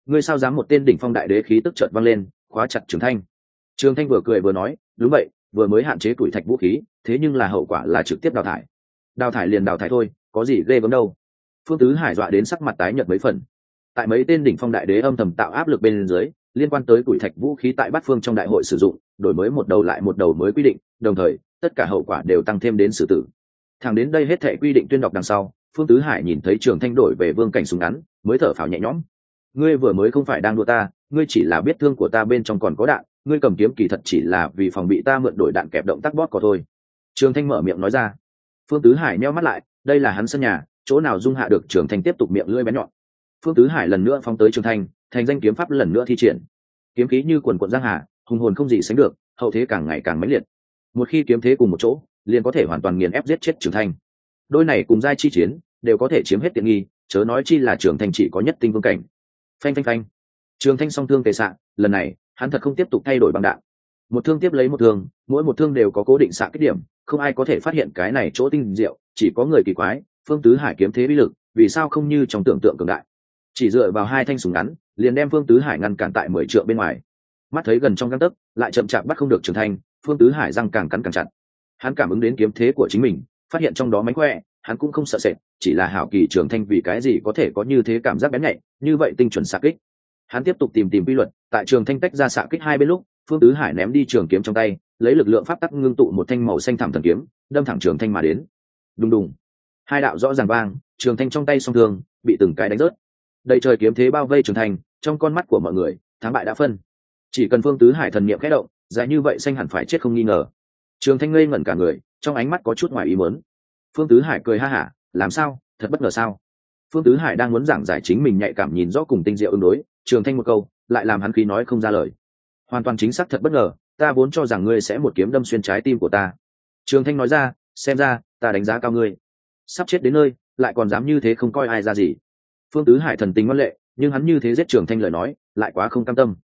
Ngươi sao dám một tên đỉnh phong đại đế khí tức trợt văng lên, khóa chặt trường thanh? Trường thanh vừa cười vừa nói, đúng vậy, vừa mới hạn chế tuổi thạch vũ khí, thế nhưng là hậu quả là trực tiếp đào thải. Đào thải liền đào thải thôi, có gì ghê gớm đâu. Phương tứ hải dọa đến sắc mặt tái nhợt mấy phần. Tại mấy tên đỉnh phong đại đế âm thầm tạo áp lực bên dưới, liên quan tới tuổi thạch vũ khí tại bát phương trong đại hội sử dụng, đổi mới một đầu lại một đầu mới quy định, đồng thời, tất cả hậu quả đều tăng thêm đến xử tử. Thẳng đến đây hết thể quy định tuyên đọc đằng sau phương tứ hải nhìn thấy trường thanh đổi về vương cảnh súng ngắn, mới thở phào nhẹ nhõm. Ngươi vừa mới không phải đang đua ta, ngươi chỉ là biết thương của ta bên trong còn có đạn, ngươi cầm kiếm kỳ thật chỉ là vì phòng bị ta mượn đổi đạn kẹp động tác bót có thôi. Trường thanh mở miệng nói ra. Phương tứ hải meo mắt lại, đây là hắn sân nhà, chỗ nào dung hạ được? Trường thanh tiếp tục miệng lưỡi bén nhọn. Phương tứ hải lần nữa phóng tới trường thanh, thành danh kiếm pháp lần nữa thi triển. Kiếm khí như quần quận giang hà, hùng hồn không gì sánh được, hậu thế càng ngày càng mãnh liệt. Một khi kiếm thế cùng một chỗ, liền có thể hoàn toàn nghiền ép giết chết trường thanh đôi này cùng giai chi chiến, đều có thể chiếm hết tiện nghi, chớ nói chi là trường thanh chỉ có nhất tinh vương cảnh. Phanh phanh phanh. Trường thanh song thương tề xạ, lần này, hắn thật không tiếp tục thay đổi bằng đạn. Một thương tiếp lấy một thương, mỗi một thương đều có cố định xạ kích điểm, không ai có thể phát hiện cái này chỗ tinh diệu, chỉ có người kỳ quái, phương tứ hải kiếm thế bí lực, vì sao không như trong tưởng tượng cường đại. Chỉ dựa vào hai thanh súng ngắn, liền đem phương tứ hải ngăn cản tại mười trượng bên ngoài. Mắt thấy gần trong găng tấc, lại chậm chạp bắt không được trưởng thanh, phương tứ hải răng càng cắn càng chặt. Hắn cảm ứng đến kiếm thế của chính mình phát hiện trong đó mánh khỏe, hắn cũng không sợ sệt, chỉ là hảo kỳ trường thanh vì cái gì có thể có như thế cảm giác bén nhạy, như vậy tinh chuẩn xạ kích. Hắn tiếp tục tìm tìm quy luật, tại trường thanh tách ra xạ kích hai bên lúc, phương tứ hải ném đi trường kiếm trong tay, lấy lực lượng pháp tắc ngưng tụ một thanh màu xanh thảm thần kiếm, đâm thẳng trường thanh mà đến. Đùng đùng. Hai đạo rõ ràng vang, trường thanh trong tay song thương, bị từng cái đánh rớt. Đầy trời kiếm thế bao vây trường thanh, trong con mắt của mọi người, thắng bại đã phân. Chỉ cần phương tứ hải thần niệm khẽ động dài như vậy xanh hẳn phải chết không nghi ngờ trường thanh ngây ngẩn cả người, trong ánh mắt có chút ngoài ý muốn. Phương tứ hải cười ha hả, làm sao? Thật bất ngờ sao? Phương tứ hải đang muốn giảng giải chính mình nhạy cảm nhìn rõ cùng tinh diệu ứng đối, trường thanh một câu, lại làm hắn khí nói không ra lời. Hoàn toàn chính xác thật bất ngờ, ta vốn cho rằng ngươi sẽ một kiếm đâm xuyên trái tim của ta. Trường thanh nói ra, xem ra, ta đánh giá cao ngươi. Sắp chết đến nơi, lại còn dám như thế không coi ai ra gì. Phương tứ hải thần tình ngoan lệ, nhưng hắn như thế giết trường thanh lời nói, lại quá không cam tâm.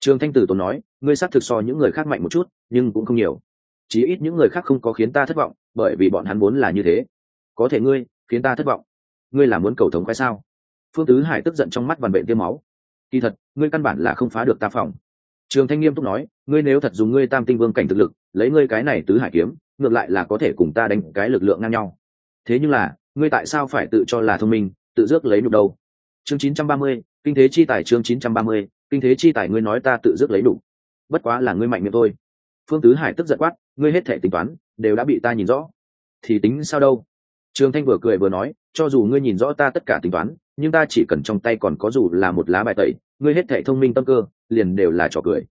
Trường thanh tử tốn nói, ngươi xác thực so những người khác mạnh một chút, nhưng cũng không nhiều chí ít những người khác không có khiến ta thất vọng bởi vì bọn hắn muốn là như thế. Có thể ngươi khiến ta thất vọng. Ngươi là muốn cầu thống khoái sao? Phương tứ hải tức giận trong mắt vằn bệnh tiêm máu. Kỳ thật ngươi căn bản là không phá được ta phòng. Trường thanh nghiêm túc nói ngươi nếu thật dùng ngươi tam tinh vương cảnh thực lực lấy ngươi cái này tứ hải kiếm ngược lại là có thể cùng ta đánh cái lực lượng ngang nhau. Thế nhưng là ngươi tại sao phải tự cho là thông minh tự dước lấy nhục đâu? Chương 930, kinh thế chi tài chương 930, kinh thế chi tài ngươi nói ta tự dước lấy đủ. Bất quá là ngươi mạnh miệng thôi. Phương tứ hải tức giận quát ngươi hết thể tính toán, đều đã bị ta nhìn rõ. Thì tính sao đâu? Trường thanh vừa cười vừa nói, cho dù ngươi nhìn rõ ta tất cả tính toán, nhưng ta chỉ cần trong tay còn có dù là một lá bài tẩy, ngươi hết thể thông minh tâm cơ, liền đều là trò cười.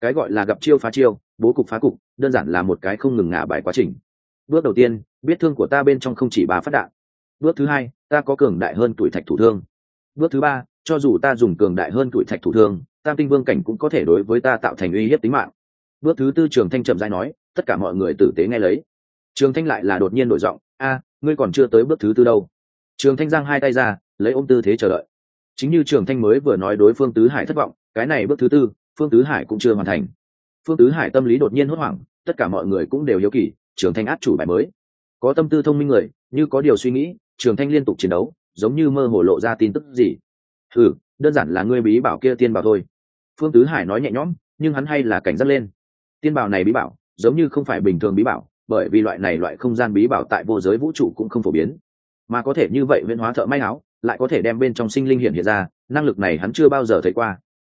Cái gọi là gặp chiêu phá chiêu, bố cục phá cục, đơn giản là một cái không ngừng ngả bài quá trình. Bước đầu tiên, biết thương của ta bên trong không chỉ ba phát đạn. Bước thứ hai, ta có cường đại hơn tuổi thạch thủ thương. Bước thứ ba, cho dù ta dùng cường đại hơn tuổi thạch thủ thương, tam tinh vương cảnh cũng có thể đối với ta tạo thành uy hiếp tính mạng. Bước thứ tư, trường thanh trầm dai nói tất cả mọi người tử tế nghe lấy. Trường thanh lại là đột nhiên đổi giọng, a, ngươi còn chưa tới bước thứ tư đâu. Trường thanh giang hai tay ra, lấy ôm tư thế chờ đợi. Chính như trường thanh mới vừa nói đối phương tứ hải thất vọng, cái này bước thứ tư, phương tứ hải cũng chưa hoàn thành. Phương tứ hải tâm lý đột nhiên hốt hoảng, tất cả mọi người cũng đều hiếu kỳ, trường thanh át chủ bài mới. Có tâm tư thông minh người, như có điều suy nghĩ, trường thanh liên tục chiến đấu, giống như mơ hồ lộ ra tin tức gì. Ừ đơn giản là ngươi bí bảo kia tiên bảo thôi. Phương tứ hải nói nhẹ nhõm, nhưng hắn hay là cảnh giác lên. Tiên bảo này bí bảo giống như không phải bình thường bí bảo, bởi vì loại này loại không gian bí bảo tại vô giới vũ trụ cũng không phổ biến. Mà có thể như vậy viễn hóa thợ may áo, lại có thể đem bên trong sinh linh hiện hiện ra, năng lực này hắn chưa bao giờ thấy qua.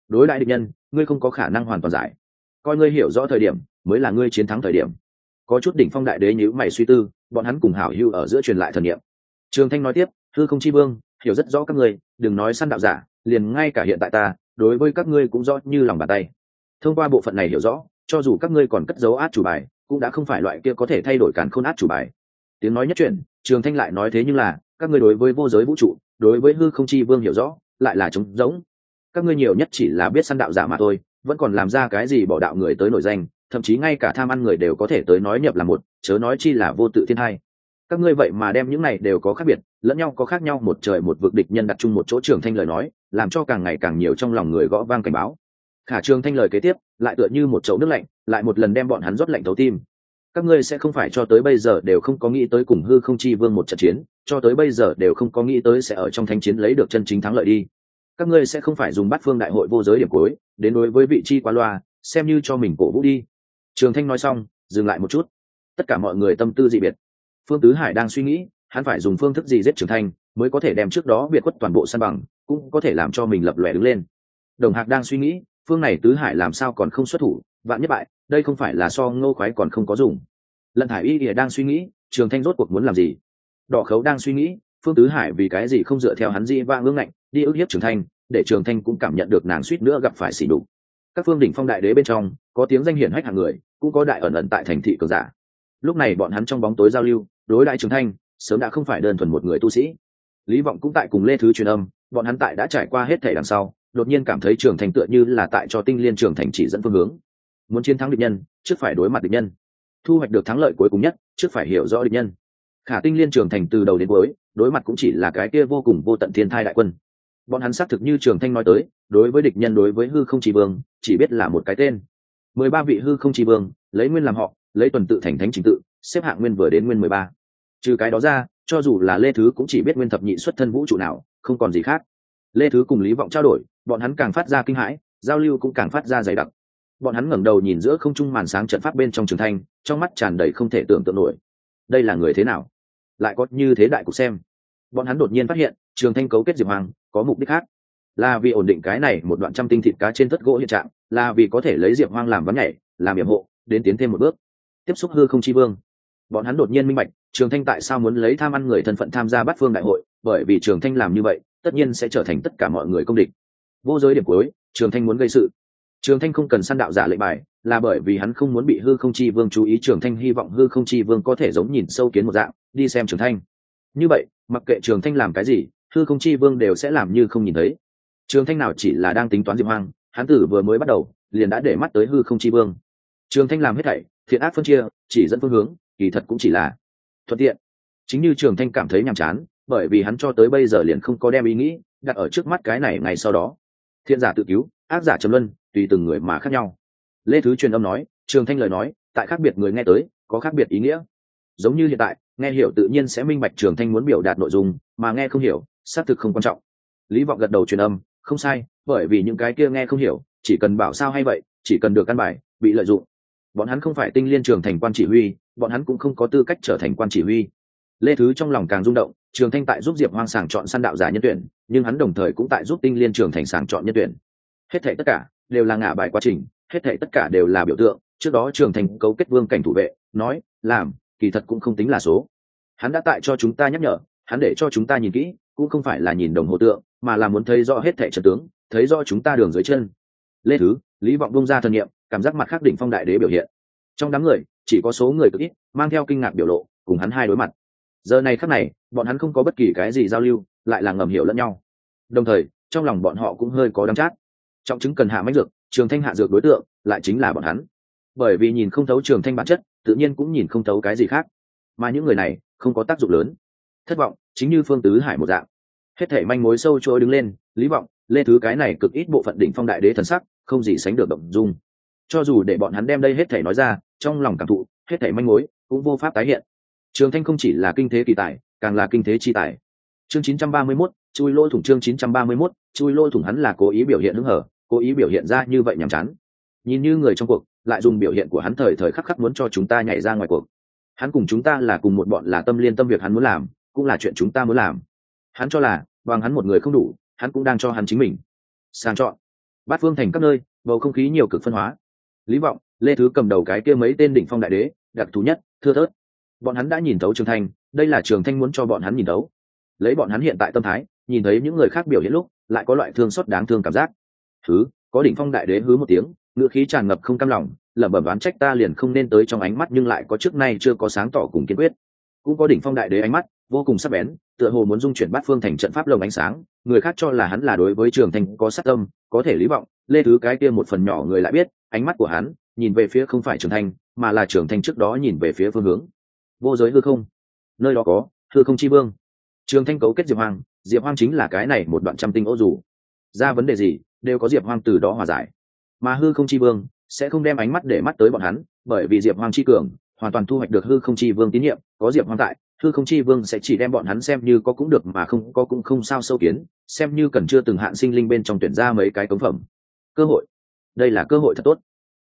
Đối đại địch nhân, ngươi không có khả năng hoàn toàn giải. Coi ngươi hiểu rõ thời điểm, mới là ngươi chiến thắng thời điểm. Có chút đỉnh phong đại đế nhữ mày suy tư, bọn hắn cùng hảo hưu ở giữa truyền lại thần niệm. Trường thanh nói tiếp thư không chi vương, hiểu rất rõ các ngươi, đừng nói săn đạo giả, liền ngay cả hiện tại ta, đối với các ngươi cũng rõ như lòng bàn tay. Thông qua bộ phận này hiểu rõ cho dù các ngươi còn cất dấu át chủ bài, cũng đã không phải loại kia có thể thay đổi cản khôn át chủ bài. Tiếng nói nhất chuyện, trường thanh lại nói thế nhưng là, các ngươi đối với vô giới vũ trụ, đối với hư không chi vương hiểu rõ, lại là trống rỗng. Các ngươi nhiều nhất chỉ là biết săn đạo giả mà thôi, vẫn còn làm ra cái gì bỏ đạo người tới nổi danh, thậm chí ngay cả tham ăn người đều có thể tới nói nhập là một, chớ nói chi là vô tự thiên hai. Các ngươi vậy mà đem những này đều có khác biệt, lẫn nhau có khác nhau một trời một vực địch nhân đặt chung một chỗ trường thanh lời nói, làm cho càng ngày càng nhiều trong lòng người gõ vang cảnh báo. Khả trường thanh lời kế tiếp lại tựa như một chậu nước lạnh, lại một lần đem bọn hắn rót lạnh thấu tim. Các ngươi sẽ không phải cho tới bây giờ đều không có nghĩ tới cùng hư không chi vương một trận chiến, cho tới bây giờ đều không có nghĩ tới sẽ ở trong thanh chiến lấy được chân chính thắng lợi đi. Các ngươi sẽ không phải dùng bắt phương đại hội vô giới điểm cuối, đến đối với vị chi quá loa, xem như cho mình cổ vũ đi. Trường thanh nói xong, dừng lại một chút. Tất cả mọi người tâm tư dị biệt. Phương tứ hải đang suy nghĩ, hắn phải dùng phương thức gì giết trường thanh, mới có thể đem trước đó biệt khuất toàn bộ săn bằng, cũng có thể làm cho mình lập lòe đứng lên. Đồng hạc đang suy nghĩ phương này tứ hải làm sao còn không xuất thủ, vạn nhất bại, đây không phải là so ngô khoái còn không có dùng. Lận hải y ỉa đang suy nghĩ, trường thanh rốt cuộc muốn làm gì? Đỏ khấu đang suy nghĩ, phương tứ hải vì cái gì không dựa theo hắn di vang ương ngạnh, đi ức hiếp trường thanh, để trường thanh cũng cảm nhận được nàng suýt nữa gặp phải xỉ đục các phương đỉnh phong đại đế bên trong, có tiếng danh hiển hách hàng người, cũng có đại ẩn ẩn tại thành thị cường giả. Lúc này bọn hắn trong bóng tối giao lưu, đối đại trường thanh, sớm đã không phải đơn thuần một người tu sĩ. Lý vọng cũng tại cùng lê thứ truyền âm, bọn hắn tại đã trải qua hết thể đằng sau đột nhiên cảm thấy trường thành tựa như là tại cho tinh liên trường thành chỉ dẫn phương hướng. Muốn chiến thắng địch nhân, trước phải đối mặt địch nhân. Thu hoạch được thắng lợi cuối cùng nhất, trước phải hiểu rõ địch nhân. Khả tinh liên trường thành từ đầu đến cuối, đối mặt cũng chỉ là cái kia vô cùng vô tận thiên thai đại quân. Bọn hắn xác thực như trường thanh nói tới, đối với địch nhân đối với hư không chỉ vương, chỉ biết là một cái tên. Mười ba vị hư không chỉ vương, lấy nguyên làm họ, lấy tuần tự thành thánh trình tự, xếp hạng nguyên vừa đến nguyên mười ba. Trừ cái đó ra, cho dù là lê thứ cũng chỉ biết nguyên thập nhị xuất thân vũ trụ nào, không còn gì khác lê thứ cùng lý vọng trao đổi, bọn hắn càng phát ra kinh hãi, giao lưu cũng càng phát ra dày đặc. Bọn hắn ngẩng đầu nhìn giữa không trung màn sáng trận pháp bên trong trường thanh, trong mắt tràn đầy không thể tưởng tượng nổi. Đây là người thế nào? Lại có như thế đại cục xem. Bọn hắn đột nhiên phát hiện, trường thanh cấu kết diệp hoàng, có mục đích khác. Là vì ổn định cái này một đoạn trăm tinh thịt cá trên thất gỗ hiện trạng, là vì có thể lấy diệp hoang làm vắn nhảy, làm yểm hộ, đến tiến thêm một bước. Tiếp xúc hư không chi vương. Bọn hắn đột nhiên minh bạch trường thanh tại sao muốn lấy tham ăn người thân phận tham gia bắt phương đại hội? Bởi vì trường thanh làm như vậy, tất nhiên sẽ trở thành tất cả mọi người công địch. Vô giới điểm cuối, trường thanh muốn gây sự. Trường thanh không cần săn đạo giả lệnh bài, là bởi vì hắn không muốn bị hư không chi vương chú ý. Trường thanh hy vọng hư không chi vương có thể giống nhìn sâu kiến một dạng, đi xem trường thanh. Như vậy, mặc kệ trường thanh làm cái gì, hư không chi vương đều sẽ làm như không nhìn thấy. Trường thanh nào chỉ là đang tính toán diệp hoang, hắn tử vừa mới bắt đầu, liền đã để mắt tới hư không chi vương. Trường thanh làm hết thảy, thiện ác phân chia, chỉ dẫn phương hướng, kỳ thật cũng chỉ là thuận tiện. Chính như trường thanh cảm thấy nhàm chán, bởi vì hắn cho tới bây giờ liền không có đem ý nghĩ đặt ở trước mắt cái này ngày sau đó. Thiện giả tự cứu, ác giả trầm luân, tùy từng người mà khác nhau. Lê thứ truyền âm nói, trường thanh lời nói, tại khác biệt người nghe tới, có khác biệt ý nghĩa. Giống như hiện tại, nghe hiểu tự nhiên sẽ minh bạch trường thanh muốn biểu đạt nội dung, mà nghe không hiểu, xác thực không quan trọng. Lý vọng gật đầu truyền âm, không sai, bởi vì những cái kia nghe không hiểu, chỉ cần bảo sao hay vậy, chỉ cần được căn bài, bị lợi dụng. Bọn hắn không phải tinh liên trường thành quan chỉ huy bọn hắn cũng không có tư cách trở thành quan chỉ huy. Lê thứ trong lòng càng rung động, trường thanh tại giúp diệp hoang sàng chọn săn đạo giả nhân tuyển, nhưng hắn đồng thời cũng tại giúp tinh liên trường thành sàng chọn nhân tuyển. Hết thể tất cả đều là ngả bài quá trình, hết thể tất cả đều là biểu tượng. Trước đó trường thành cấu kết vương cảnh thủ vệ, nói, làm, kỳ thật cũng không tính là số. Hắn đã tại cho chúng ta nhắc nhở, hắn để cho chúng ta nhìn kỹ, cũng không phải là nhìn đồng hồ tượng, mà là muốn thấy rõ hết thể trận tướng, thấy rõ chúng ta đường dưới chân. Lê thứ, lý vọng bông ra thân nhiệm, cảm giác mặt khắc đỉnh phong đại đế biểu hiện. Trong đám người chỉ có số người cực ít, mang theo kinh ngạc biểu lộ, cùng hắn hai đối mặt. Giờ này khắc này, bọn hắn không có bất kỳ cái gì giao lưu, lại là ngầm hiểu lẫn nhau. Đồng thời, trong lòng bọn họ cũng hơi có đắng chát. Trọng chứng cần hạ mách dược, trường thanh hạ dược đối tượng, lại chính là bọn hắn. Bởi vì nhìn không thấu trường thanh bản chất, tự nhiên cũng nhìn không thấu cái gì khác. Mà những người này, không có tác dụng lớn. Thất vọng, chính như phương tứ hải một dạng. Hết thể manh mối sâu trôi đứng lên, lý vọng, lê thứ cái này cực ít bộ phận đỉnh phong đại đế thần sắc, không gì sánh được động dung. Cho dù để bọn hắn đem đây hết thể nói ra trong lòng cảm thụ hết thể manh mối cũng vô pháp tái hiện. Trường thanh không chỉ là kinh thế kỳ tài càng là kinh thế chi tài. Chương 931, chui lôi thủng chương 931, chui lôi thủng hắn là cố ý biểu hiện hứng hở cố ý biểu hiện ra như vậy nhàm chán. Nhìn như người trong cuộc lại dùng biểu hiện của hắn thời thời khắc khắc muốn cho chúng ta nhảy ra ngoài cuộc. Hắn cùng chúng ta là cùng một bọn là tâm liên tâm việc hắn muốn làm cũng là chuyện chúng ta muốn làm. Hắn cho là bằng hắn một người không đủ hắn cũng đang cho hắn chính mình. Sang chọn. Bát phương thành các nơi bầu không khí nhiều cực phân hóa. Lý vọng lê thứ cầm đầu cái kia mấy tên đỉnh phong đại đế, đặc thù nhất, thưa thớt. Bọn hắn đã nhìn thấu trường thanh, đây là trường thanh muốn cho bọn hắn nhìn thấu. Lấy bọn hắn hiện tại tâm thái, nhìn thấy những người khác biểu hiện lúc, lại có loại thương xót đáng thương cảm giác. Thứ, có đỉnh phong đại đế hứ một tiếng ngựa khí tràn ngập không cam lòng, lẩm bẩm đoán trách ta liền không nên tới trong ánh mắt nhưng lại có trước nay chưa có sáng tỏ cùng kiên quyết. Cũng có đỉnh phong đại đế ánh mắt, vô cùng sắc bén, tựa hồ muốn dung chuyển bát phương thành trận pháp lồng ánh sáng, người khác cho là hắn là đối với trường thành có sát tâm, có thể lý vọng. Lê thứ cái kia một phần nhỏ người lại biết, ánh mắt của hắn nhìn về phía không phải trưởng thành, mà là trưởng thành trước đó nhìn về phía phương hướng. Vô giới hư không. Nơi đó có, hư không chi vương. Trường thanh cấu kết diệp hoang diệp hoang chính là cái này một đoạn trăm tinh ô dù. Ra vấn đề gì, đều có diệp hoang từ đó hòa giải. Mà hư không chi vương sẽ không đem ánh mắt để mắt tới bọn hắn, bởi vì diệp hoang chi cường, hoàn toàn thu hoạch được hư không chi vương tín nhiệm, có diệp hoang tại, hư không chi vương sẽ chỉ đem bọn hắn xem như có cũng được mà không có cũng không sao sâu kiến, xem như cần chưa từng hạn sinh linh bên trong tuyển ra mấy cái cống phẩm. Cơ hội. Đây là cơ hội thật tốt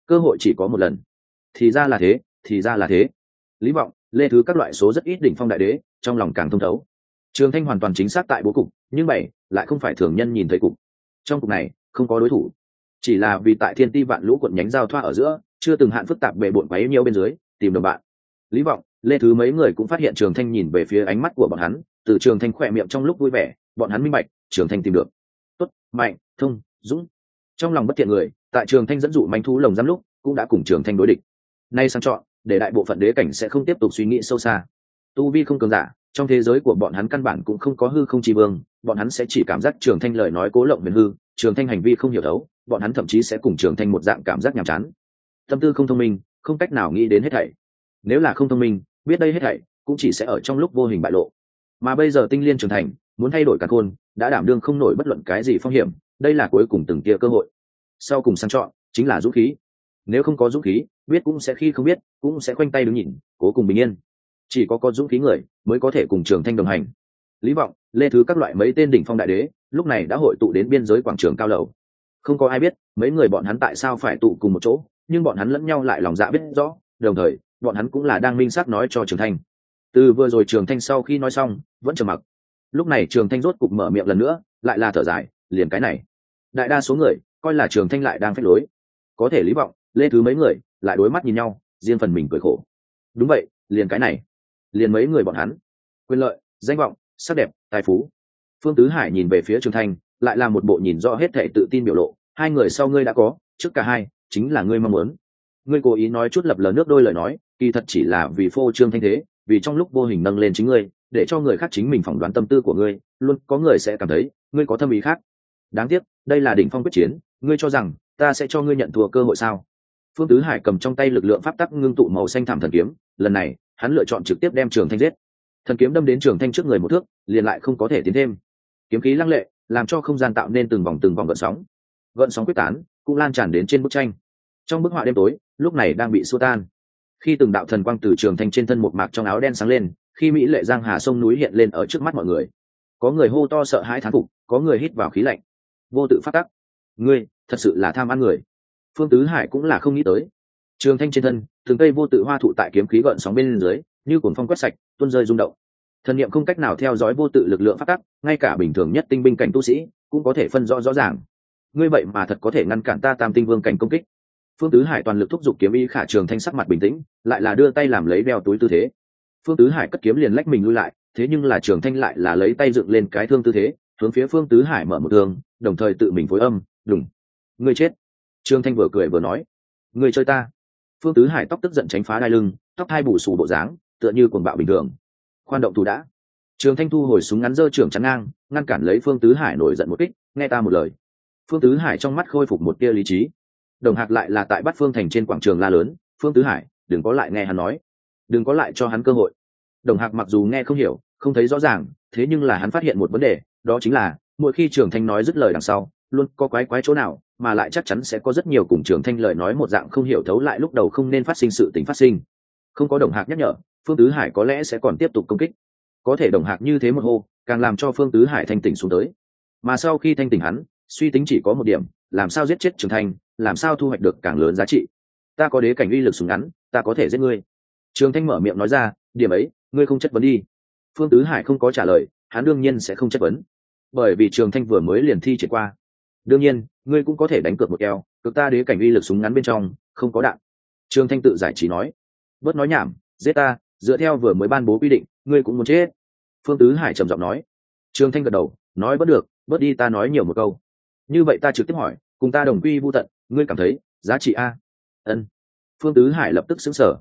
cơ hội chỉ có một lần. Thì ra là thế, thì ra là thế. Lý vọng, lê thứ các loại số rất ít đỉnh phong đại đế, trong lòng càng thông thấu. Trường thanh hoàn toàn chính xác tại bố cục, nhưng bảy lại không phải thường nhân nhìn thấy cục. Trong cục này, không có đối thủ. Chỉ là vì tại thiên ti vạn lũ quận nhánh giao thoa ở giữa, chưa từng hạn phức tạp bề bộn quấy nhiều bên dưới, tìm đồng bạn. Lý vọng, lê thứ mấy người cũng phát hiện trường thanh nhìn về phía ánh mắt của bọn hắn, từ trường thanh khỏe miệng trong lúc vui vẻ, bọn hắn minh bạch, trường thanh tìm được. Tốt, mạnh, thông, dũng. Trong lòng bất thiện người tại trường thanh dẫn dụ manh thú lồng giam lúc, cũng đã cùng trường thanh đối địch. Nay sang chọn, để đại bộ phận đế cảnh sẽ không tiếp tục suy nghĩ sâu xa. Tu vi không cường giả, trong thế giới của bọn hắn căn bản cũng không có hư không chi vương, bọn hắn sẽ chỉ cảm giác trường thanh lời nói cố lộng huyền hư, trường thanh hành vi không hiểu đấu, bọn hắn thậm chí sẽ cùng trường thanh một dạng cảm giác nhàm chán. Tâm tư không thông minh, không cách nào nghĩ đến hết thảy. Nếu là không thông minh, biết đây hết thảy, cũng chỉ sẽ ở trong lúc vô hình bại lộ. Mà bây giờ tinh liên trưởng thành, muốn thay đổi cả khôn, đã đảm đương không nổi bất luận cái gì phong hiểm, đây là cuối cùng từng tia cơ hội sau cùng sang chọn, chính là dũng khí. Nếu không có dũng khí, biết cũng sẽ khi không biết, cũng sẽ khoanh tay đứng nhìn, cố cùng bình yên. Chỉ có có dũng khí người mới có thể cùng trường thanh đồng hành. Lý vọng, lê thứ các loại mấy tên đỉnh phong đại đế, lúc này đã hội tụ đến biên giới quảng trường cao lầu. Không có ai biết mấy người bọn hắn tại sao phải tụ cùng một chỗ, nhưng bọn hắn lẫn nhau lại lòng dạ biết rõ, đồng thời, bọn hắn cũng là đang minh xác nói cho trường thanh. Từ vừa rồi trường thanh sau khi nói xong, vẫn trầm mặc. Lúc này trường thanh rốt cục mở miệng lần nữa, lại là thở dài, liền cái này. Đại đa số người coi là trường thanh lại đang phép lối. Có thể lý vọng, lê thứ mấy người lại đối mắt nhìn nhau, riêng phần mình cười khổ. Đúng vậy, liền cái này. Liền mấy người bọn hắn. Quyền lợi, danh vọng, sắc đẹp, tài phú. Phương tứ hải nhìn về phía trường thanh, lại là một bộ nhìn rõ hết thể tự tin biểu lộ. Hai người sau ngươi đã có, trước cả hai, chính là ngươi mong muốn. Ngươi cố ý nói chút lập lờ nước đôi lời nói, kỳ thật chỉ là vì phô trương thanh thế, vì trong lúc vô hình nâng lên chính ngươi, để cho người khác chính mình phỏng đoán tâm tư của ngươi, luôn có người sẽ cảm thấy, ngươi có tâm ý khác. Đáng tiếc, đây là đỉnh phong quyết chiến ngươi cho rằng ta sẽ cho ngươi nhận thua cơ hội sao? Phương tứ hải cầm trong tay lực lượng pháp tắc ngưng tụ màu xanh thảm thần kiếm, lần này, hắn lựa chọn trực tiếp đem trường thanh giết. Thần kiếm đâm đến trường thanh trước người một thước, liền lại không có thể tiến thêm. Kiếm khí lăng lệ, làm cho không gian tạo nên từng vòng từng vòng gợn sóng. Gợn sóng quyết tán, cũng lan tràn đến trên bức tranh. Trong bức họa đêm tối, lúc này đang bị xua tan. Khi từng đạo thần quang từ trường thanh trên thân một mạc trong áo đen sáng lên, khi mỹ lệ giang hà sông núi hiện lên ở trước mắt mọi người. Có người hô to sợ hãi thán phục, có người hít vào khí lạnh. Vô tự phát tắc ngươi, thật sự là tham ăn người. Phương tứ hải cũng là không nghĩ tới. Trường thanh trên thân thường cây vô tự hoa thụ tại kiếm khí gợn sóng bên dưới, như cồn phong quét sạch, tuôn rơi rung động. Thần niệm không cách nào theo dõi vô tự lực lượng phát tắc, ngay cả bình thường nhất tinh binh cảnh tu sĩ cũng có thể phân rõ rõ ràng. Ngươi vậy mà thật có thể ngăn cản ta tam tinh vương cảnh công kích. Phương tứ hải toàn lực thúc giục kiếm y khả trường thanh sắc mặt bình tĩnh, lại là đưa tay làm lấy đeo túi tư thế. Phương tứ hải cất kiếm liền lách mình lui lại, thế nhưng là trường thanh lại là lấy tay dựng lên cái thương tư thế, hướng phía phương tứ hải mở một thương đồng thời tự mình phối âm đúng. ngươi chết. Trương thanh vừa cười vừa nói. Ngươi chơi ta. Phương tứ hải tóc tức giận tránh phá đai lưng, tóc hai bù xù bộ dáng, tựa như cuồng bạo bình thường. Khoan động thủ đã. Trương thanh thu hồi súng ngắn dơ trưởng chắn ngang, ngăn cản lấy phương tứ hải nổi giận một kích, nghe ta một lời. Phương tứ hải trong mắt khôi phục một tia lý trí. Đồng hạc lại là tại bắt phương thành trên quảng trường la lớn, phương tứ hải, đừng có lại nghe hắn nói. Đừng có lại cho hắn cơ hội. Đồng hạc mặc dù nghe không hiểu, không thấy rõ ràng, thế nhưng là hắn phát hiện một vấn đề, đó chính là, mỗi khi trường thanh nói dứt lời đằng sau luôn có quái quái chỗ nào, mà lại chắc chắn sẽ có rất nhiều cùng trường thanh lời nói một dạng không hiểu thấu lại lúc đầu không nên phát sinh sự tình phát sinh. Không có đồng hạc nhắc nhở, phương tứ hải có lẽ sẽ còn tiếp tục công kích. Có thể đồng hạc như thế một hô, càng làm cho phương tứ hải thanh tỉnh xuống tới. Mà sau khi thanh tỉnh hắn, suy tính chỉ có một điểm, làm sao giết chết trưởng thành làm sao thu hoạch được càng lớn giá trị. Ta có đế cảnh uy lực súng ngắn, ta có thể giết ngươi. Trường thanh mở miệng nói ra, điểm ấy, ngươi không chất vấn đi. Phương tứ hải không có trả lời, hắn đương nhiên sẽ không chất vấn. Bởi vì trường thanh vừa mới liền thi triển qua đương nhiên, ngươi cũng có thể đánh cược một keo cực ta đế cảnh uy lực súng ngắn bên trong, không có đạn. Trương thanh tự giải trí nói. Bớt nói nhảm, giết ta, dựa theo vừa mới ban bố quy định, ngươi cũng muốn chết. Phương tứ hải trầm giọng nói. Trương thanh gật đầu, nói, bớt được, bớt đi, ta nói nhiều một câu. Như vậy ta trực tiếp hỏi, cùng ta đồng quy vô tận, ngươi cảm thấy giá trị a? Ân. Phương tứ hải lập tức xứng sở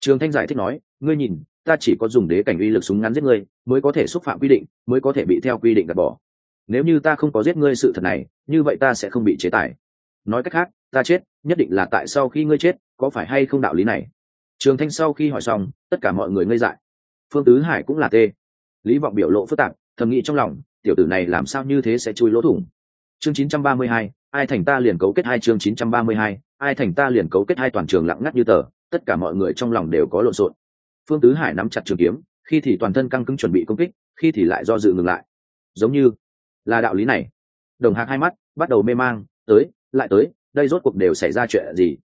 Trương thanh giải thích nói, ngươi nhìn, ta chỉ có dùng đế cảnh uy lực súng ngắn giết ngươi, mới có thể xúc phạm quy định, mới có thể bị theo quy định gạt bỏ nếu như ta không có giết ngươi sự thật này như vậy ta sẽ không bị chế tài. Nói cách khác ta chết nhất định là tại sau khi ngươi chết có phải hay không đạo lý này? Trường thanh sau khi hỏi xong tất cả mọi người ngây dại. Phương tứ hải cũng là tê. Lý vọng biểu lộ phức tạp thầm nghĩ trong lòng tiểu tử này làm sao như thế sẽ chui lỗ thủng? Chương 932, ai thành ta liền cấu kết hai chương 932, ai thành ta liền cấu kết hai toàn trường lặng ngắt như tờ tất cả mọi người trong lòng đều có lộn xộn. Phương tứ hải nắm chặt trường kiếm khi thì toàn thân căng cứng chuẩn bị công kích khi thì lại do dự ngừng lại. Giống như là đạo lý này. Đồng hạc hai mắt bắt đầu mê mang, tới, lại tới, đây rốt cuộc đều xảy ra chuyện gì?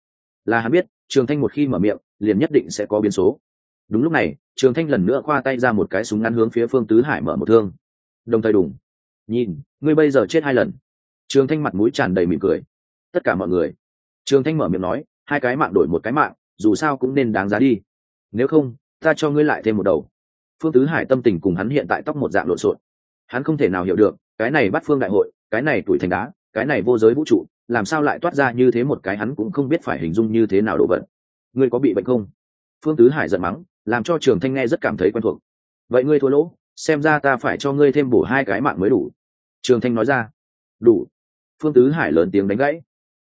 Là hắn biết, trường thanh một khi mở miệng, liền nhất định sẽ có biến số. Đúng lúc này, trường thanh lần nữa khoa tay ra một cái súng ngắn hướng phía phương tứ hải mở một thương. Đồng thời đùng. Nhìn, ngươi bây giờ chết hai lần. Trường thanh mặt mũi tràn đầy mỉm cười. Tất cả mọi người. Trường thanh mở miệng nói, hai cái mạng đổi một cái mạng, dù sao cũng nên đáng giá đi. Nếu không, ta cho ngươi lại thêm một đầu. Phương tứ hải tâm tình cùng hắn hiện tại tóc một dạng lộn xộn. Hắn không thể nào hiểu được cái này bắt phương đại hội, cái này tuổi thành đá, cái này vô giới vũ trụ, làm sao lại toát ra như thế một cái hắn cũng không biết phải hình dung như thế nào độ vận ngươi có bị bệnh không? Phương tứ hải giận mắng, làm cho trường thanh nghe rất cảm thấy quen thuộc. Vậy ngươi thua lỗ, xem ra ta phải cho ngươi thêm bổ hai cái mạng mới đủ. Trường thanh nói ra. Đủ. Phương tứ hải lớn tiếng đánh gãy.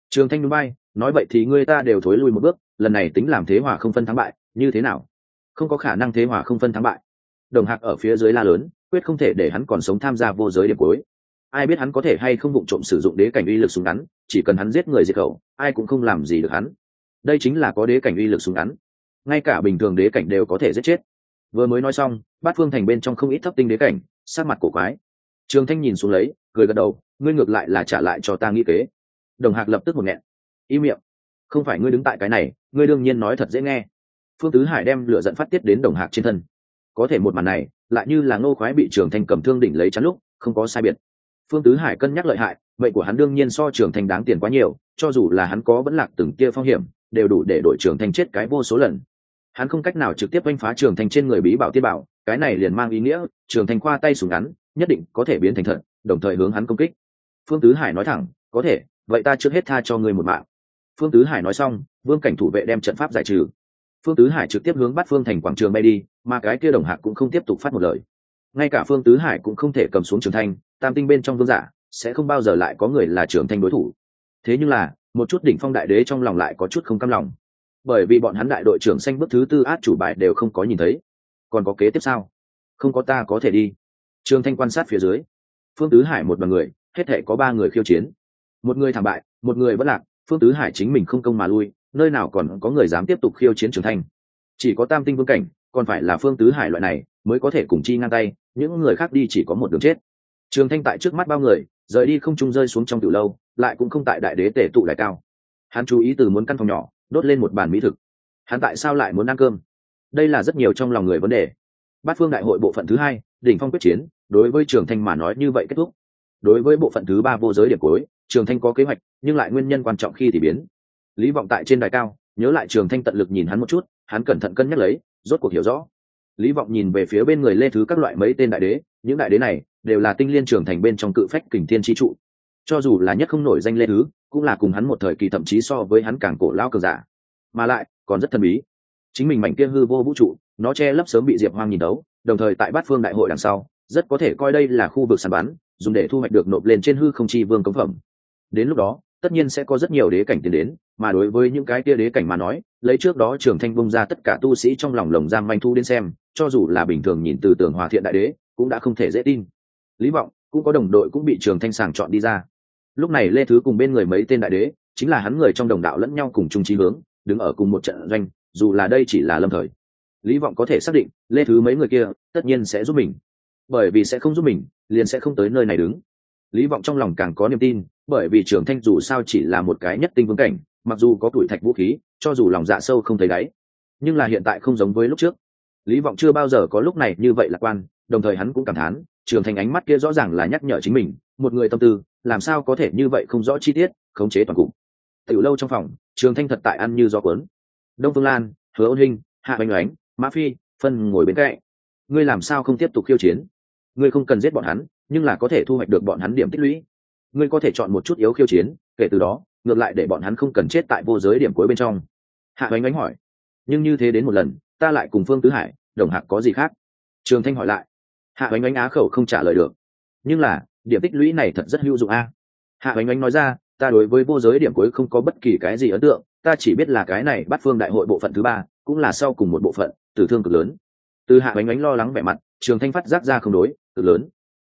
Trường thanh núi bay nói vậy thì ngươi ta đều thối lui một bước, lần này tính làm thế hòa không phân thắng bại, như thế nào? Không có khả năng thế hòa không phân thắng bại. Đồng hạc ở phía dưới la lớn quyết không thể để hắn còn sống tham gia vô giới điểm cuối. Ai biết hắn có thể hay không vụng trộm sử dụng đế cảnh uy lực súng ngắn, chỉ cần hắn giết người diệt khẩu, ai cũng không làm gì được hắn. Đây chính là có đế cảnh uy lực súng ngắn. Ngay cả bình thường đế cảnh đều có thể giết chết. Vừa mới nói xong, bát phương thành bên trong không ít thấp tinh đế cảnh sát mặt cổ quái. Trường thanh nhìn xuống lấy, cười gật đầu, ngươi ngược lại là trả lại cho ta nghĩ kế. Đồng hạc lập tức một nghẹn. Ý miệng. Không phải ngươi đứng tại cái này, ngươi đương nhiên nói thật dễ nghe. Phương tứ hải đem lửa dẫn phát tiết đến đồng hạc trên thân. Có thể một màn này lại như là ngô khoái bị trường thanh cầm thương đỉnh lấy chắn lúc, không có sai biệt. Phương tứ hải cân nhắc lợi hại vậy của hắn đương nhiên so trường thanh đáng tiền quá nhiều, cho dù là hắn có vẫn lạc từng kia phong hiểm, đều đủ để đội trường thanh chết cái vô số lần. Hắn không cách nào trực tiếp oanh phá trường thanh trên người bí bảo tiên bảo, cái này liền mang ý nghĩa, trường thanh khoa tay súng ngắn, nhất định có thể biến thành thật, đồng thời hướng hắn công kích. Phương tứ hải nói thẳng, có thể, vậy ta trước hết tha cho ngươi một mạng. Phương tứ hải nói xong, vương cảnh thủ vệ đem trận pháp giải trừ. Phương tứ hải trực tiếp hướng bắt phương thành quảng trường bay đi mà cái kia đồng hạc cũng không tiếp tục phát một lời. Ngay cả phương tứ hải cũng không thể cầm xuống trường thanh tam tinh bên trong vương giả sẽ không bao giờ lại có người là trường thanh đối thủ. Thế nhưng là, một chút đỉnh phong đại đế trong lòng lại có chút không cam lòng. Bởi vì bọn hắn đại đội trưởng xanh bước thứ tư át chủ bài đều không có nhìn thấy. Còn có kế tiếp sao? Không có ta có thể đi. Trường thanh quan sát phía dưới. Phương tứ hải một bằng người, hết thể có ba người khiêu chiến. Một người thảm bại, một người bất lạc, phương tứ hải chính mình không công mà lui, nơi nào còn có người dám tiếp tục khiêu chiến trường thanh chỉ có tam tinh vương cảnh còn phải là phương tứ hải loại này, mới có thể cùng chi ngang tay, những người khác đi chỉ có một đường chết. Trường thanh tại trước mắt bao người, rời đi không trung rơi xuống trong từ lâu, lại cũng không tại đại đế tể tụ đại cao. Hắn chú ý từ muốn căn phòng nhỏ, đốt lên một bàn mỹ thực. Hắn tại sao lại muốn ăn cơm? Đây là rất nhiều trong lòng người vấn đề. Bát phương đại hội bộ phận thứ hai, đỉnh phong quyết chiến, đối với trường thanh mà nói như vậy kết thúc. Đối với bộ phận thứ ba vô giới điểm cuối, trường thanh có kế hoạch, nhưng lại nguyên nhân quan trọng khi thì biến. Lý vọng tại trên đài cao, nhớ lại trường thanh tận lực nhìn hắn một chút, hắn cẩn thận cân nhắc lấy rốt cuộc hiểu rõ. Lý vọng nhìn về phía bên người lê thứ các loại mấy tên đại đế, những đại đế này đều là tinh liên trường thành bên trong cự phách kình thiên tri trụ. Cho dù là nhất không nổi danh lê thứ, cũng là cùng hắn một thời kỳ thậm chí so với hắn càng cổ lao cờ giả. Mà lại, còn rất thần bí. Chính mình mảnh kia hư vô vũ trụ, nó che lấp sớm bị diệp hoang nhìn đấu đồng thời tại bát phương đại hội đằng sau, rất có thể coi đây là khu vực sàn bắn, dùng để thu hoạch được nộp lên trên hư không chi vương cống phẩm. Đến lúc đó, tất nhiên sẽ có rất nhiều đế cảnh tiến đến mà đối với những cái kia đế cảnh mà nói, lấy trước đó trường thanh bung ra tất cả tu sĩ trong lòng lồng giam manh thu đến xem, cho dù là bình thường nhìn từ tường hòa thiện đại đế, cũng đã không thể dễ tin. Lý vọng, cũng có đồng đội cũng bị trường thanh sàng chọn đi ra. Lúc này lê thứ cùng bên người mấy tên đại đế, chính là hắn người trong đồng đạo lẫn nhau cùng chung trí hướng, đứng ở cùng một trận doanh, dù là đây chỉ là lâm thời. Lý vọng có thể xác định, lê thứ mấy người kia, tất nhiên sẽ giúp mình. Bởi vì sẽ không giúp mình, liền sẽ không tới nơi này đứng. Lý vọng trong lòng càng có niềm tin, bởi vì trường thanh dù sao chỉ là một cái nhất tinh vương cảnh mặc dù có tuổi thạch vũ khí cho dù lòng dạ sâu không thấy đáy nhưng là hiện tại không giống với lúc trước. Lý vọng chưa bao giờ có lúc này như vậy lạc quan đồng thời hắn cũng cảm thán trường thành ánh mắt kia rõ ràng là nhắc nhở chính mình một người tâm tư làm sao có thể như vậy không rõ chi tiết khống chế toàn cục. Từ lâu trong phòng trường thanh thật tại ăn như gió cuốn. Đông phương lan hứa ôn Hinh, hạ oanh oánh mã phi phân ngồi bên cạnh. Ngươi làm sao không tiếp tục khiêu chiến? Ngươi không cần giết bọn hắn nhưng là có thể thu hoạch được bọn hắn điểm tích lũy. Ngươi có thể chọn một chút yếu khiêu chiến kể từ đó ngược lại để bọn hắn không cần chết tại vô giới điểm cuối bên trong. Hạ oanh oánh hỏi, nhưng như thế đến một lần, ta lại cùng phương tứ hải, đồng hạc có gì khác? Trường thanh hỏi lại, hạ oanh oánh á khẩu không trả lời được. Nhưng là, điểm tích lũy này thật rất hữu dụng a. Hạ oanh oánh nói ra, ta đối với vô giới điểm cuối không có bất kỳ cái gì ấn tượng, ta chỉ biết là cái này bắt phương đại hội bộ phận thứ ba, cũng là sau cùng một bộ phận, tử thương cực lớn. Từ hạ oanh oánh lo lắng vẻ mặt, trường thanh phát giác ra không đối, cực lớn?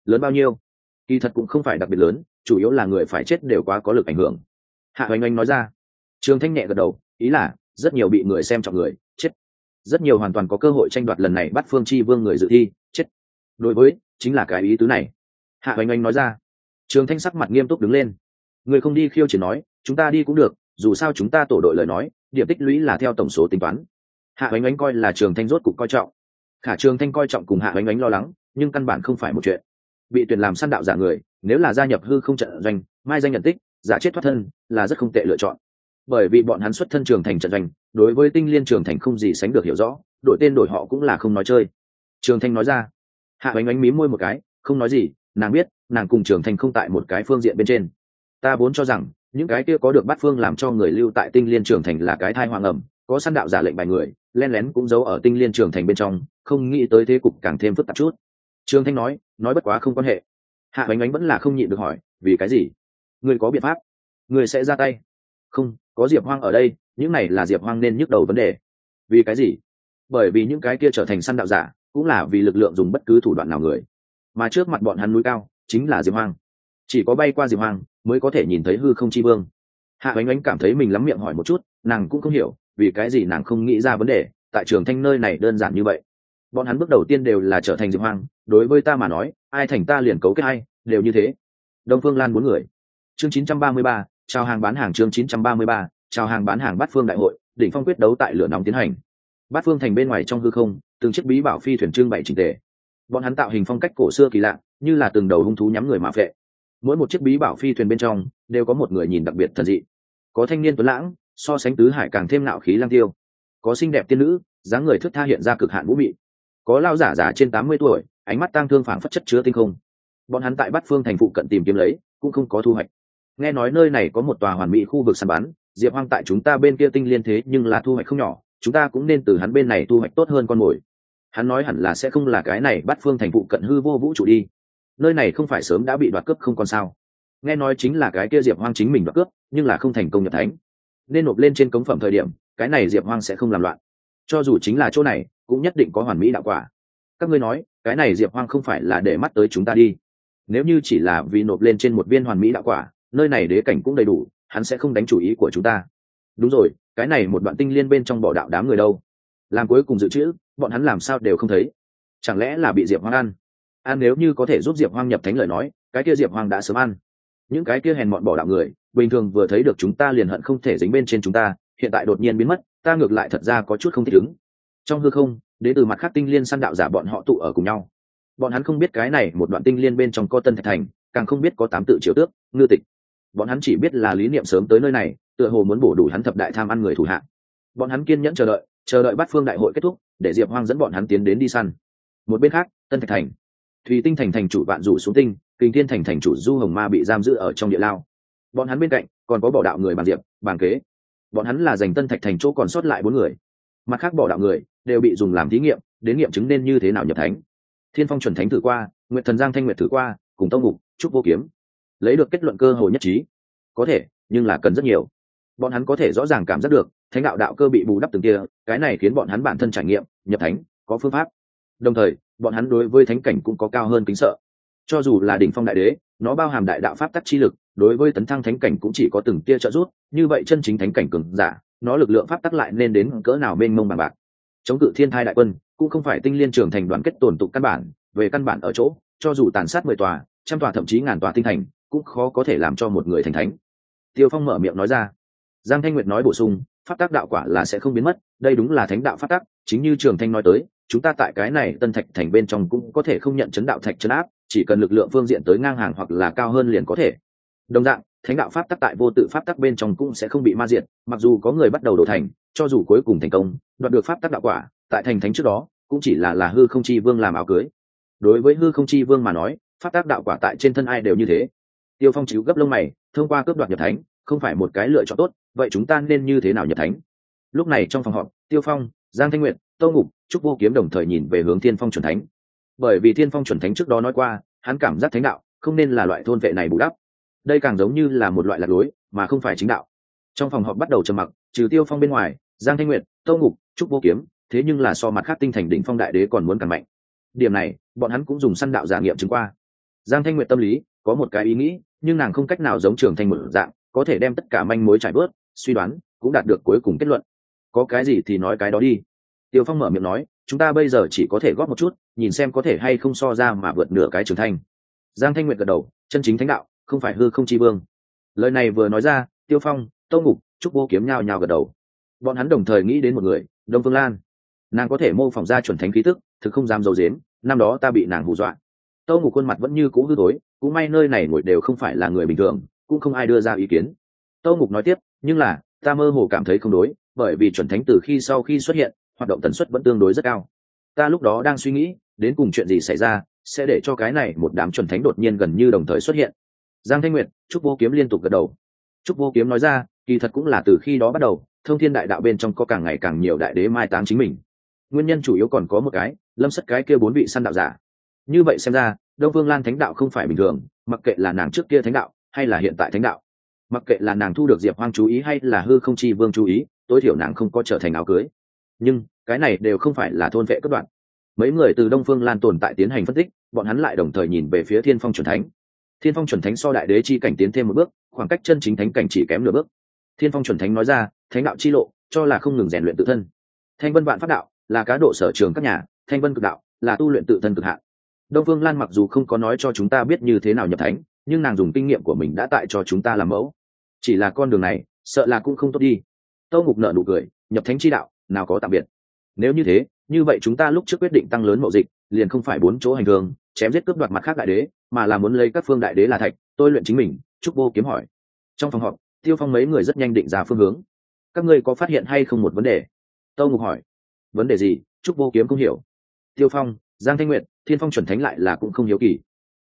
Lớn bao nhiêu? Kỳ thật cũng không phải đặc biệt lớn, chủ yếu là người phải chết đều quá có lực ảnh hưởng hạ hoành anh nói ra. Trường thanh nhẹ gật đầu, ý là, rất nhiều bị người xem trọng người, chết. Rất nhiều hoàn toàn có cơ hội tranh đoạt lần này bắt phương chi vương người dự thi, chết. Đối với, chính là cái ý tứ này. Hạ hoành anh nói ra. Trường thanh sắc mặt nghiêm túc đứng lên. Người không đi khiêu chỉ nói, chúng ta đi cũng được, dù sao chúng ta tổ đội lời nói, điểm tích lũy là theo tổng số tính toán. Hạ hoành anh coi là trường thanh rốt cục coi trọng. Khả trường thanh coi trọng cùng hạ hoành anh lo lắng, nhưng căn bản không phải một chuyện. Bị tuyển làm săn đạo giả người, nếu là gia nhập hư không trận doanh, mai danh nhận tích giả chết thoát thân là rất không tệ lựa chọn. Bởi vì bọn hắn xuất thân trường thành trận doanh, đối với tinh liên trường thành không gì sánh được hiểu rõ, đổi tên đổi họ cũng là không nói chơi. Trường thanh nói ra, hạ bánh bánh mí môi một cái, không nói gì, nàng biết, nàng cùng trường thành không tại một cái phương diện bên trên. Ta vốn cho rằng, những cái kia có được bắt phương làm cho người lưu tại tinh liên trường thành là cái thai hoàng ẩm, có săn đạo giả lệnh bài người len lén cũng giấu ở tinh liên trường thành bên trong, không nghĩ tới thế cục càng thêm phức tạp chút. Trường thanh nói nói bất quá không quan hệ. Hạ bánh bánh vẫn là không nhịn được hỏi, vì cái gì? Người có biện pháp. Người sẽ ra tay. Không, có diệp hoang ở đây, những này là diệp hoang nên nhức đầu vấn đề. Vì cái gì? Bởi vì những cái kia trở thành săn đạo giả, cũng là vì lực lượng dùng bất cứ thủ đoạn nào người. Mà trước mặt bọn hắn núi cao, chính là diệp hoang. Chỉ có bay qua diệp hoang, mới có thể nhìn thấy hư không chi vương. Hạ oánh oánh cảm thấy mình lắm miệng hỏi một chút, nàng cũng không hiểu, vì cái gì nàng không nghĩ ra vấn đề, tại trường thanh nơi này đơn giản như vậy. Bọn hắn bước đầu tiên đều là trở thành diệp hoang, đối với ta mà nói, ai thành ta liền cấu kết hay đều như thế. Đông phương lan bốn người chương 933, chào hàng bán hàng chương 933, chào hàng bán hàng bát phương đại hội đỉnh phong quyết đấu tại lửa nóng tiến hành. Bát phương thành bên ngoài trong hư không từng chiếc bí bảo phi thuyền trưng bày trình tề. Bọn hắn tạo hình phong cách cổ xưa kỳ lạ như là từng đầu hung thú nhắm người mà phệ. Mỗi một chiếc bí bảo phi thuyền bên trong đều có một người nhìn đặc biệt thần dị. Có thanh niên tuấn lãng so sánh tứ hải càng thêm nạo khí lang tiêu. Có xinh đẹp tiên nữ dáng người thướt tha hiện ra cực hạn vũ mị. Có lao giả giả trên tám mươi tuổi ánh mắt tang thương phảng phất chất chứa tinh không. Bọn hắn tại bát phương thành phụ cận tìm kiếm lấy cũng không có thu hoạch nghe nói nơi này có một tòa hoàn mỹ khu vực săn bắn, diệp hoang tại chúng ta bên kia tinh liên thế nhưng là thu hoạch không nhỏ, chúng ta cũng nên từ hắn bên này thu hoạch tốt hơn con mồi. Hắn nói hẳn là sẽ không là cái này bắt phương thành vụ cận hư vô vũ trụ đi. Nơi này không phải sớm đã bị đoạt cướp không còn sao? Nghe nói chính là cái kia diệp hoang chính mình đoạt cướp, nhưng là không thành công nhập thánh. Nên nộp lên trên cống phẩm thời điểm, cái này diệp hoang sẽ không làm loạn. Cho dù chính là chỗ này, cũng nhất định có hoàn mỹ đạo quả. Các ngươi nói, cái này diệp hoang không phải là để mắt tới chúng ta đi. Nếu như chỉ là vì nộp lên trên một viên hoàn mỹ đạo quả nơi này đế cảnh cũng đầy đủ, hắn sẽ không đánh chủ ý của chúng ta. Đúng rồi, cái này một đoạn tinh liên bên trong bỏ đạo đám người đâu? Làm cuối cùng dự trữ, bọn hắn làm sao đều không thấy. Chẳng lẽ là bị diệp hoang ăn? Ăn nếu như có thể giúp diệp hoang nhập thánh lời nói, cái kia diệp hoang đã sớm ăn. Những cái kia hèn mọn bỏ đạo người, bình thường vừa thấy được chúng ta liền hận không thể dính bên trên chúng ta, hiện tại đột nhiên biến mất, ta ngược lại thật ra có chút không thích ứng. Trong hư không, đến từ mặt khác tinh liên săn đạo giả bọn họ tụ ở cùng nhau. Bọn hắn không biết cái này một đoạn tinh liên bên trong có tân thạch thành, càng không biết có tám tự triều tước, ngư tịch bọn hắn chỉ biết là lý niệm sớm tới nơi này, tựa hồ muốn bổ đủ hắn thập đại tham ăn người thủ hạ. bọn hắn kiên nhẫn chờ đợi chờ đợi bắt phương đại hội kết thúc, để diệp hoang dẫn bọn hắn tiến đến đi săn. Một bên khác, tân thạch thành. Thùy tinh thành thành chủ vạn rủ xuống tinh kinh thiên thành thành chủ du hồng ma bị giam giữ ở trong địa lao. Bọn hắn bên cạnh, còn có bỏ đạo người bàn diệp bàn kế. Bọn hắn là giành tân thạch thành chỗ còn sót lại bốn người. Mặt khác bỏ đạo người, đều bị dùng làm thí nghiệm, đến nghiệm chứng nên như thế nào nhập thánh. Thiên phong chuẩn thánh thử qua nguyện thần giang thanh nguyệt thử qua, cùng tông ngục, trúc vô kiếm lấy được kết luận cơ hội nhất trí. Có thể, nhưng là cần rất nhiều. Bọn hắn có thể rõ ràng cảm giác được, thánh đạo đạo cơ bị bù đắp từng kia, cái này khiến bọn hắn bản thân trải nghiệm, nhập thánh, có phương pháp. Đồng thời, bọn hắn đối với thánh cảnh cũng có cao hơn kính sợ. Cho dù là đỉnh phong đại đế, nó bao hàm đại đạo pháp tắc chi lực, đối với tấn thăng thánh cảnh cũng chỉ có từng tia trợ giúp, như vậy chân chính thánh cảnh cường giả, nó lực lượng pháp tắc lại nên đến cỡ nào mênh mông bằng bạc. Chống cự thiên thai đại quân, cũng không phải tinh liên trưởng thành đoàn kết tổn tụ căn bản, về căn bản ở chỗ, cho dù tàn sát mười tòa, trăm tòa thậm chí ngàn tòa tinh thành cũng khó có thể làm cho một người thành thánh. Tiêu phong mở miệng nói ra. Giang thanh nguyệt nói bổ sung, pháp tác đạo quả là sẽ không biến mất, đây đúng là thánh đạo pháp tác chính như trường thanh nói tới, chúng ta tại cái này tân thạch thành bên trong cũng có thể không nhận chấn đạo thạch chấn áp, chỉ cần lực lượng phương diện tới ngang hàng hoặc là cao hơn liền có thể. Đồng dạng, thánh đạo pháp tắc tại vô tự pháp tắc bên trong cũng sẽ không bị ma diệt, mặc dù có người bắt đầu đổ thành, cho dù cuối cùng thành công, đoạt được pháp tắc đạo quả, tại thành thánh trước đó, cũng chỉ là là hư không chi vương làm áo cưới. Đối với hư không chi vương mà nói, pháp tắc đạo quả tại trên thân ai đều như thế tiêu phong chịu gấp lông mày, thông qua cướp đoạt nhập thánh, không phải một cái lựa chọn tốt, vậy chúng ta nên như thế nào nhập thánh? Lúc này trong phòng họp, tiêu phong, giang thanh nguyện tô ngục, trúc vô kiếm đồng thời nhìn về hướng thiên phong chuẩn thánh. Bởi vì thiên phong chuẩn thánh trước đó nói qua, hắn cảm giác thánh đạo không nên là loại thôn vệ này bù đắp. Đây càng giống như là một loại lạc lối, mà không phải chính đạo. Trong phòng họp bắt đầu trầm mặc, trừ tiêu phong bên ngoài, giang thanh nguyện tô ngục, trúc vô kiếm, thế nhưng là so mặt khác tinh thành đỉnh phong đại đế còn muốn càng mạnh. Điểm này, bọn hắn cũng dùng săn đạo giả nghiệm chứng qua. Giang thanh nguyện tâm lý, có một cái ý nghĩ nhưng nàng không cách nào giống trường thanh một dạng, có thể đem tất cả manh mối trải bớt, suy đoán, cũng đạt được cuối cùng kết luận. Có cái gì thì nói cái đó đi. Tiêu phong mở miệng nói, chúng ta bây giờ chỉ có thể góp một chút, nhìn xem có thể hay không so ra mà vượt nửa cái trưởng thanh. Giang thanh nguyện gật đầu, chân chính thánh đạo, không phải hư không chi vương. Lời này vừa nói ra, tiêu phong, tô ngục, trúc vô kiếm nhào nhào gật đầu. Bọn hắn đồng thời nghĩ đến một người, đông phương lan. Nàng có thể mô phỏng ra chuẩn thánh khí tức, thực không dám dầu dếm năm đó ta bị nàng hù dọa. Tâu ngục khuôn mặt vẫn như cũ hư tối cũng may nơi này ngồi đều không phải là người bình thường, cũng không ai đưa ra ý kiến. Tâu ngục nói tiếp, nhưng là, ta mơ hồ cảm thấy không đối, bởi vì chuẩn thánh từ khi sau khi xuất hiện, hoạt động tần suất vẫn tương đối rất cao. Ta lúc đó đang suy nghĩ, đến cùng chuyện gì xảy ra, sẽ để cho cái này một đám chuẩn thánh đột nhiên gần như đồng thời xuất hiện. Giang thanh nguyệt, trúc vô kiếm liên tục gật đầu. Trúc vô kiếm nói ra, kỳ thật cũng là từ khi đó bắt đầu, thông thiên đại đạo bên trong có càng ngày càng nhiều đại đế mai táng chính mình. Nguyên nhân chủ yếu còn có một cái, lâm sất cái kia bốn vị săn đạo giả như vậy xem ra, đông vương lan thánh đạo không phải bình thường, mặc kệ là nàng trước kia thánh đạo, hay là hiện tại thánh đạo. Mặc kệ là nàng thu được diệp hoang chú ý hay là hư không chi vương chú ý, tối thiểu nàng không có trở thành áo cưới. Nhưng, cái này đều không phải là thôn vệ cất đoạn. Mấy người từ đông phương lan tồn tại tiến hành phân tích, bọn hắn lại đồng thời nhìn về phía thiên phong chuẩn thánh. Thiên phong chuẩn thánh so đại đế chi cảnh tiến thêm một bước, khoảng cách chân chính thánh cảnh chỉ kém nửa bước. Thiên phong chuẩn thánh nói ra, thánh đạo chi lộ, cho là không ngừng rèn luyện tự thân. Thanh vân vạn pháp đạo, là cá độ sở trường các nhà, thanh vân cực đạo, là tu luyện tự thân cực hạn đông phương lan mặc dù không có nói cho chúng ta biết như thế nào nhập thánh, nhưng nàng dùng kinh nghiệm của mình đã tại cho chúng ta làm mẫu. Chỉ là con đường này, sợ là cũng không tốt đi. Tâu ngục nợ nụ cười, nhập thánh chi đạo, nào có tạm biệt. Nếu như thế, như vậy chúng ta lúc trước quyết định tăng lớn mậu dịch, liền không phải bốn chỗ hành hương chém giết cướp đoạt mặt khác đại đế, mà là muốn lấy các phương đại đế là thạch, tôi luyện chính mình trúc vô kiếm hỏi. Trong phòng họp, tiêu phong mấy người rất nhanh định ra phương hướng. Các ngươi có phát hiện hay không một vấn đề? Tâu ngục hỏi. Vấn đề gì? Trúc vô kiếm không hiểu. Tiêu phong giang thanh nguyệt thiên phong chuẩn thánh lại là cũng không hiếu kỳ.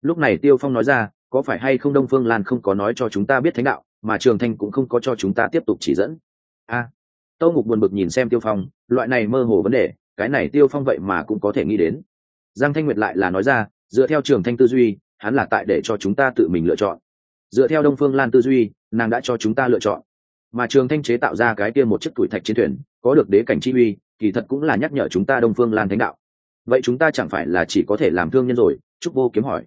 Lúc này tiêu phong nói ra có phải hay không đông phương lan không có nói cho chúng ta biết thánh đạo mà trường thanh cũng không có cho chúng ta tiếp tục chỉ dẫn? A. À, tâu ngục buồn bực nhìn xem tiêu phong loại này mơ hồ vấn đề cái này tiêu phong vậy mà cũng có thể nghĩ đến. Giang thanh nguyệt lại là nói ra dựa theo trường thanh tư duy hắn là tại để cho chúng ta tự mình lựa chọn. Dựa theo đông phương lan tư duy nàng đã cho chúng ta lựa chọn. Mà trường thanh chế tạo ra cái kia một chiếc tuổi thạch chiến thuyền có được đế cảnh chi uy kỳ thật cũng là nhắc nhở chúng ta đông phương lan thánh đạo vậy chúng ta chẳng phải là chỉ có thể làm thương nhân rồi? Trúc vô kiếm hỏi.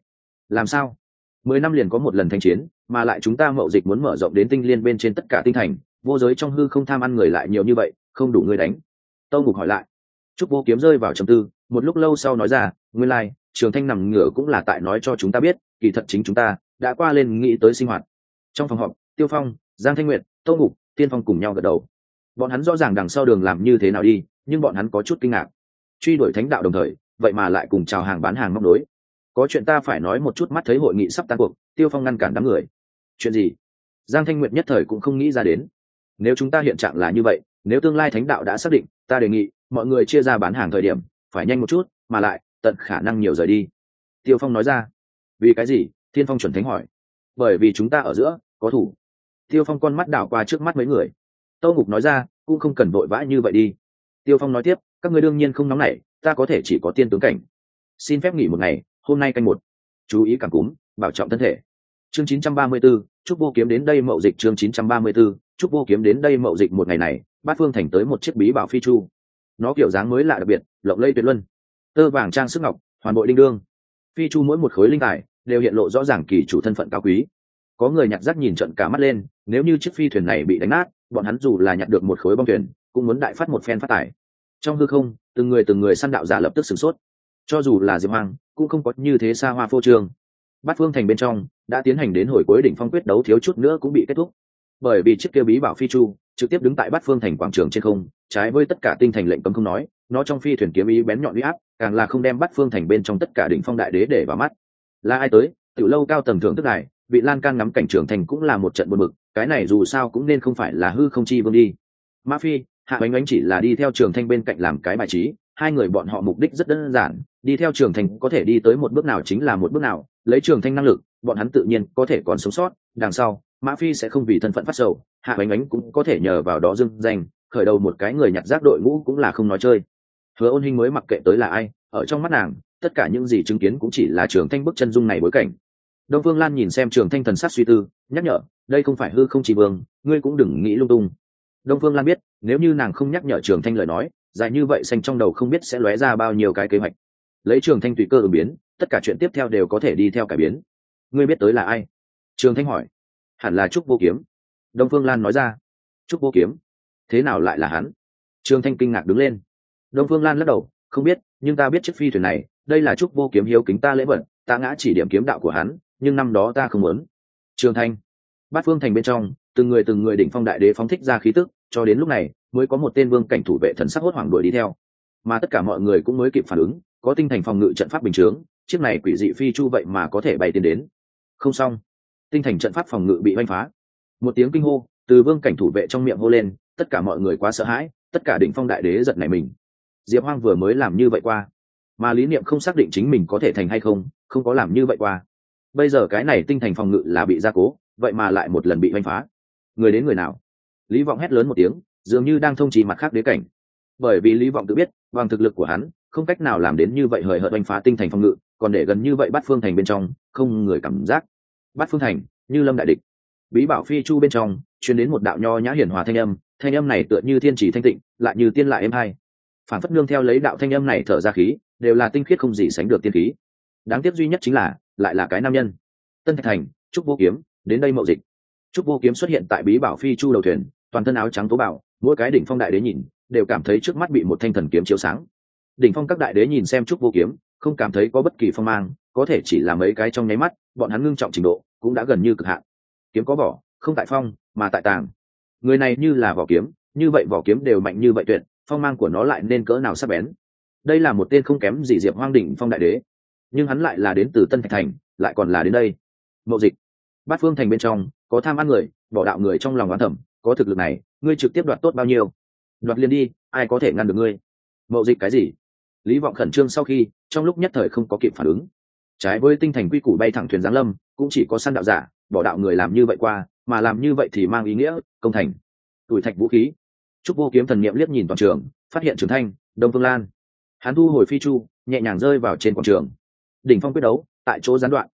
Làm sao? Mười năm liền có một lần thanh chiến mà lại chúng ta mậu dịch muốn mở rộng đến tinh liên bên trên tất cả tinh thành. Vô giới trong hư không tham ăn người lại nhiều như vậy không đủ người đánh. Tâu ngục hỏi lại. Trúc vô kiếm rơi vào trầm tư một lúc lâu sau nói ra nguyên lai、like, trường thanh nằm ngửa cũng là tại nói cho chúng ta biết kỳ thật chính chúng ta đã qua lên nghĩ tới sinh hoạt. Trong phòng họp tiêu phong giang thanh nguyệt tâu ngục tiên phong cùng nhau gật đầu. Bọn hắn rõ ràng đằng sau đường làm như thế nào đi nhưng bọn hắn có chút kinh ngạc truy đuổi thánh đạo đồng thời, vậy mà lại cùng chào hàng bán hàng móc nối. có chuyện ta phải nói một chút mắt thấy hội nghị sắp tan cuộc, tiêu phong ngăn cản đám người. Chuyện gì? Giang thanh nguyệt nhất thời cũng không nghĩ ra đến. Nếu chúng ta hiện trạng là như vậy, nếu tương lai thánh đạo đã xác định, ta đề nghị, mọi người chia ra bán hàng thời điểm, phải nhanh một chút, mà lại, tận khả năng nhiều rời đi. Tiêu phong nói ra. Vì cái gì? Thiên phong chuẩn thánh hỏi. Bởi vì chúng ta ở giữa, có thủ. Tiêu phong con mắt đảo qua trước mắt mấy người. Tâu ngục nói ra, cũng không cần vội vã như vậy đi. Tiêu phong nói tiếp các người đương nhiên không nóng nảy ta có thể chỉ có tiên tướng cảnh. Xin phép nghỉ một ngày hôm nay canh một. Chú ý cảm cúm bảo trọng thân thể. Chương 934, chúc vô kiếm đến đây mậu dịch chương 934, chúc vô kiếm đến đây mậu dịch một ngày này bát phương thành tới một chiếc bí bảo phi chu. Nó kiểu dáng mới lạ đặc biệt lộng lây tuyệt luân. Tơ vàng trang sức ngọc hoàn bội linh đương. Phi chu mỗi một khối linh tài đều hiện lộ rõ ràng kỳ chủ thân phận cao quý. Có người nhặt rác nhìn trận cả mắt lên nếu như chiếc phi thuyền này bị đánh nát bọn hắn dù là nhặt được một khối bom thuyền cũng muốn đại phát một phen phát tài trong hư không, từng người từng người săn đạo giả lập tức sửng sốt. Cho dù là diệp hoàng cũng không có như thế xa hoa phô trương. Bát phương thành bên trong, đã tiến hành đến hồi cuối đỉnh phong quyết đấu thiếu chút nữa cũng bị kết thúc. Bởi vì chiếc kia bí bảo phi chu, trực tiếp đứng tại bát phương thành quảng trường trên không, trái với tất cả tinh thành lệnh cấm không nói, nó trong phi thuyền kiếm ý bén nhọn uy áp, càng là không đem bát phương thành bên trong tất cả đỉnh phong đại đế để vào mắt. Là ai tới? Từ lâu cao tầng thượng tức này, vị lan can ngắm cảnh trường thành cũng là một trận buồn bực, cái này dù sao cũng nên không phải là hư không chi vương đi. Ma phi hạ Ánh ánh chỉ là đi theo trường thanh bên cạnh làm cái bài trí, hai người bọn họ mục đích rất đơn giản, đi theo trường thanh có thể đi tới một bước nào chính là một bước nào, lấy trường thanh năng lực, bọn hắn tự nhiên có thể còn sống sót, đằng sau, mã phi sẽ không vì thân phận phát sầu, hạ Ánh ánh cũng có thể nhờ vào đó dưng danh, khởi đầu một cái người nhặt rác đội ngũ cũng là không nói chơi. Hứa ôn hình mới mặc kệ tới là ai, ở trong mắt nàng, tất cả những gì chứng kiến cũng chỉ là trường thanh bước chân dung này bối cảnh. Đông phương lan nhìn xem trường thanh thần sát suy tư, nhắc nhở, đây không phải hư không chỉ vương, ngươi cũng đừng nghĩ lung tung. Đông phương lan biết nếu như nàng không nhắc nhở trường thanh lời nói, dài như vậy xanh trong đầu không biết sẽ lóe ra bao nhiêu cái kế hoạch. Lấy trường thanh tùy cơ ứng biến, tất cả chuyện tiếp theo đều có thể đi theo cải biến. Ngươi biết tới là ai? Trường thanh hỏi. Hẳn là trúc vô kiếm. Đông phương lan nói ra. Trúc vô kiếm. Thế nào lại là hắn? Trường thanh kinh ngạc đứng lên. Đông phương lan lắc đầu. Không biết, nhưng ta biết chiếc phi thuyền này, đây là trúc vô kiếm hiếu kính ta lễ vật, ta ngã chỉ điểm kiếm đạo của hắn, nhưng năm đó ta không muốn. Trường thanh. Bát phương thành bên trong, từng người từng người đỉnh phong đại đế phóng thích ra khí tức cho đến lúc này, mới có một tên vương cảnh thủ vệ thần sắc hốt hoảng đuổi đi theo. Mà tất cả mọi người cũng mới kịp phản ứng, có tinh thành phòng ngự trận pháp bình chướng, chiếc này quỷ dị phi chu vậy mà có thể bay tiến đến. Không xong. Tinh thành trận pháp phòng ngự bị oanh phá. Một tiếng kinh hô, từ vương cảnh thủ vệ trong miệng hô lên, tất cả mọi người quá sợ hãi, tất cả đỉnh phong đại đế giật này mình. Diệp hoang vừa mới làm như vậy qua, mà lý niệm không xác định chính mình có thể thành hay không không có làm như vậy qua. Bây giờ cái này tinh thành phòng ngự là bị gia cố, vậy mà lại một lần bị oanh phá. Người đến người nào? Lý vọng hét lớn một tiếng, dường như đang thông trì mặt khác đế cảnh. Bởi vì lý vọng tự biết, bằng thực lực của hắn, không cách nào làm đến như vậy hời hợt oanh phá tinh thành phòng ngự, còn để gần như vậy bắt phương thành bên trong, không người cảm giác. Bắt phương thành, như lâm đại địch. Bí bảo phi chu bên trong chuyến đến một đạo nho nhã hiển hòa thanh âm thanh âm này tựa như thiên chỉ thanh tịnh, lại như tiên lại êm hai. Phản phất nương theo lấy đạo thanh âm này thở ra khí, đều là tinh khiết không gì sánh được tiên khí. Đáng tiếc duy nhất chính là, lại là cái nam nhân. Tân thạch thành trúc vô kiếm, đến đây mậu dịch trúc vô kiếm xuất hiện tại bí bảo phi chu đầu thuyền, toàn thân áo trắng tố bảo mỗi cái đỉnh phong đại đế nhìn, đều cảm thấy trước mắt bị một thanh thần kiếm chiếu sáng. Đỉnh phong các đại đế nhìn xem trúc vô kiếm, không cảm thấy có bất kỳ phong mang, có thể chỉ là mấy cái trong nháy mắt, bọn hắn ngưng trọng trình độ, cũng đã gần như cực hạn. Kiếm có vỏ, không tại phong, mà tại tàng. Người này như là vỏ kiếm, như vậy vỏ kiếm đều mạnh như vậy tuyệt, phong mang của nó lại nên cỡ nào sắc bén. Đây là một tên không kém gì diệp hoang đỉnh phong đại đế. Nhưng hắn lại là đến từ tân thạch thành, lại còn là đến đây. Mậu dịch. Bát phương thành bên trong có tham ăn người, bỏ đạo người trong lòng oán thẩm, có thực lực này, ngươi trực tiếp đoạt tốt bao nhiêu? Đoạt liền đi, ai có thể ngăn được ngươi? Mậu dịch cái gì? Lý vọng khẩn trương sau khi, trong lúc nhất thời không có kịp phản ứng. Trái với tinh thành quy củ bay thẳng thuyền giáng lâm, cũng chỉ có săn đạo giả, bỏ đạo người làm như vậy qua, mà làm như vậy thì mang ý nghĩa, công thành. Tuổi thạch vũ khí. Trúc vô kiếm thần niệm liếc nhìn toàn trường, phát hiện trường thanh, đông phương lan. Hắn thu hồi phi chu, nhẹ nhàng rơi vào trên quảng trường. Đỉnh phong quyết đấu, tại chỗ gián đoạn.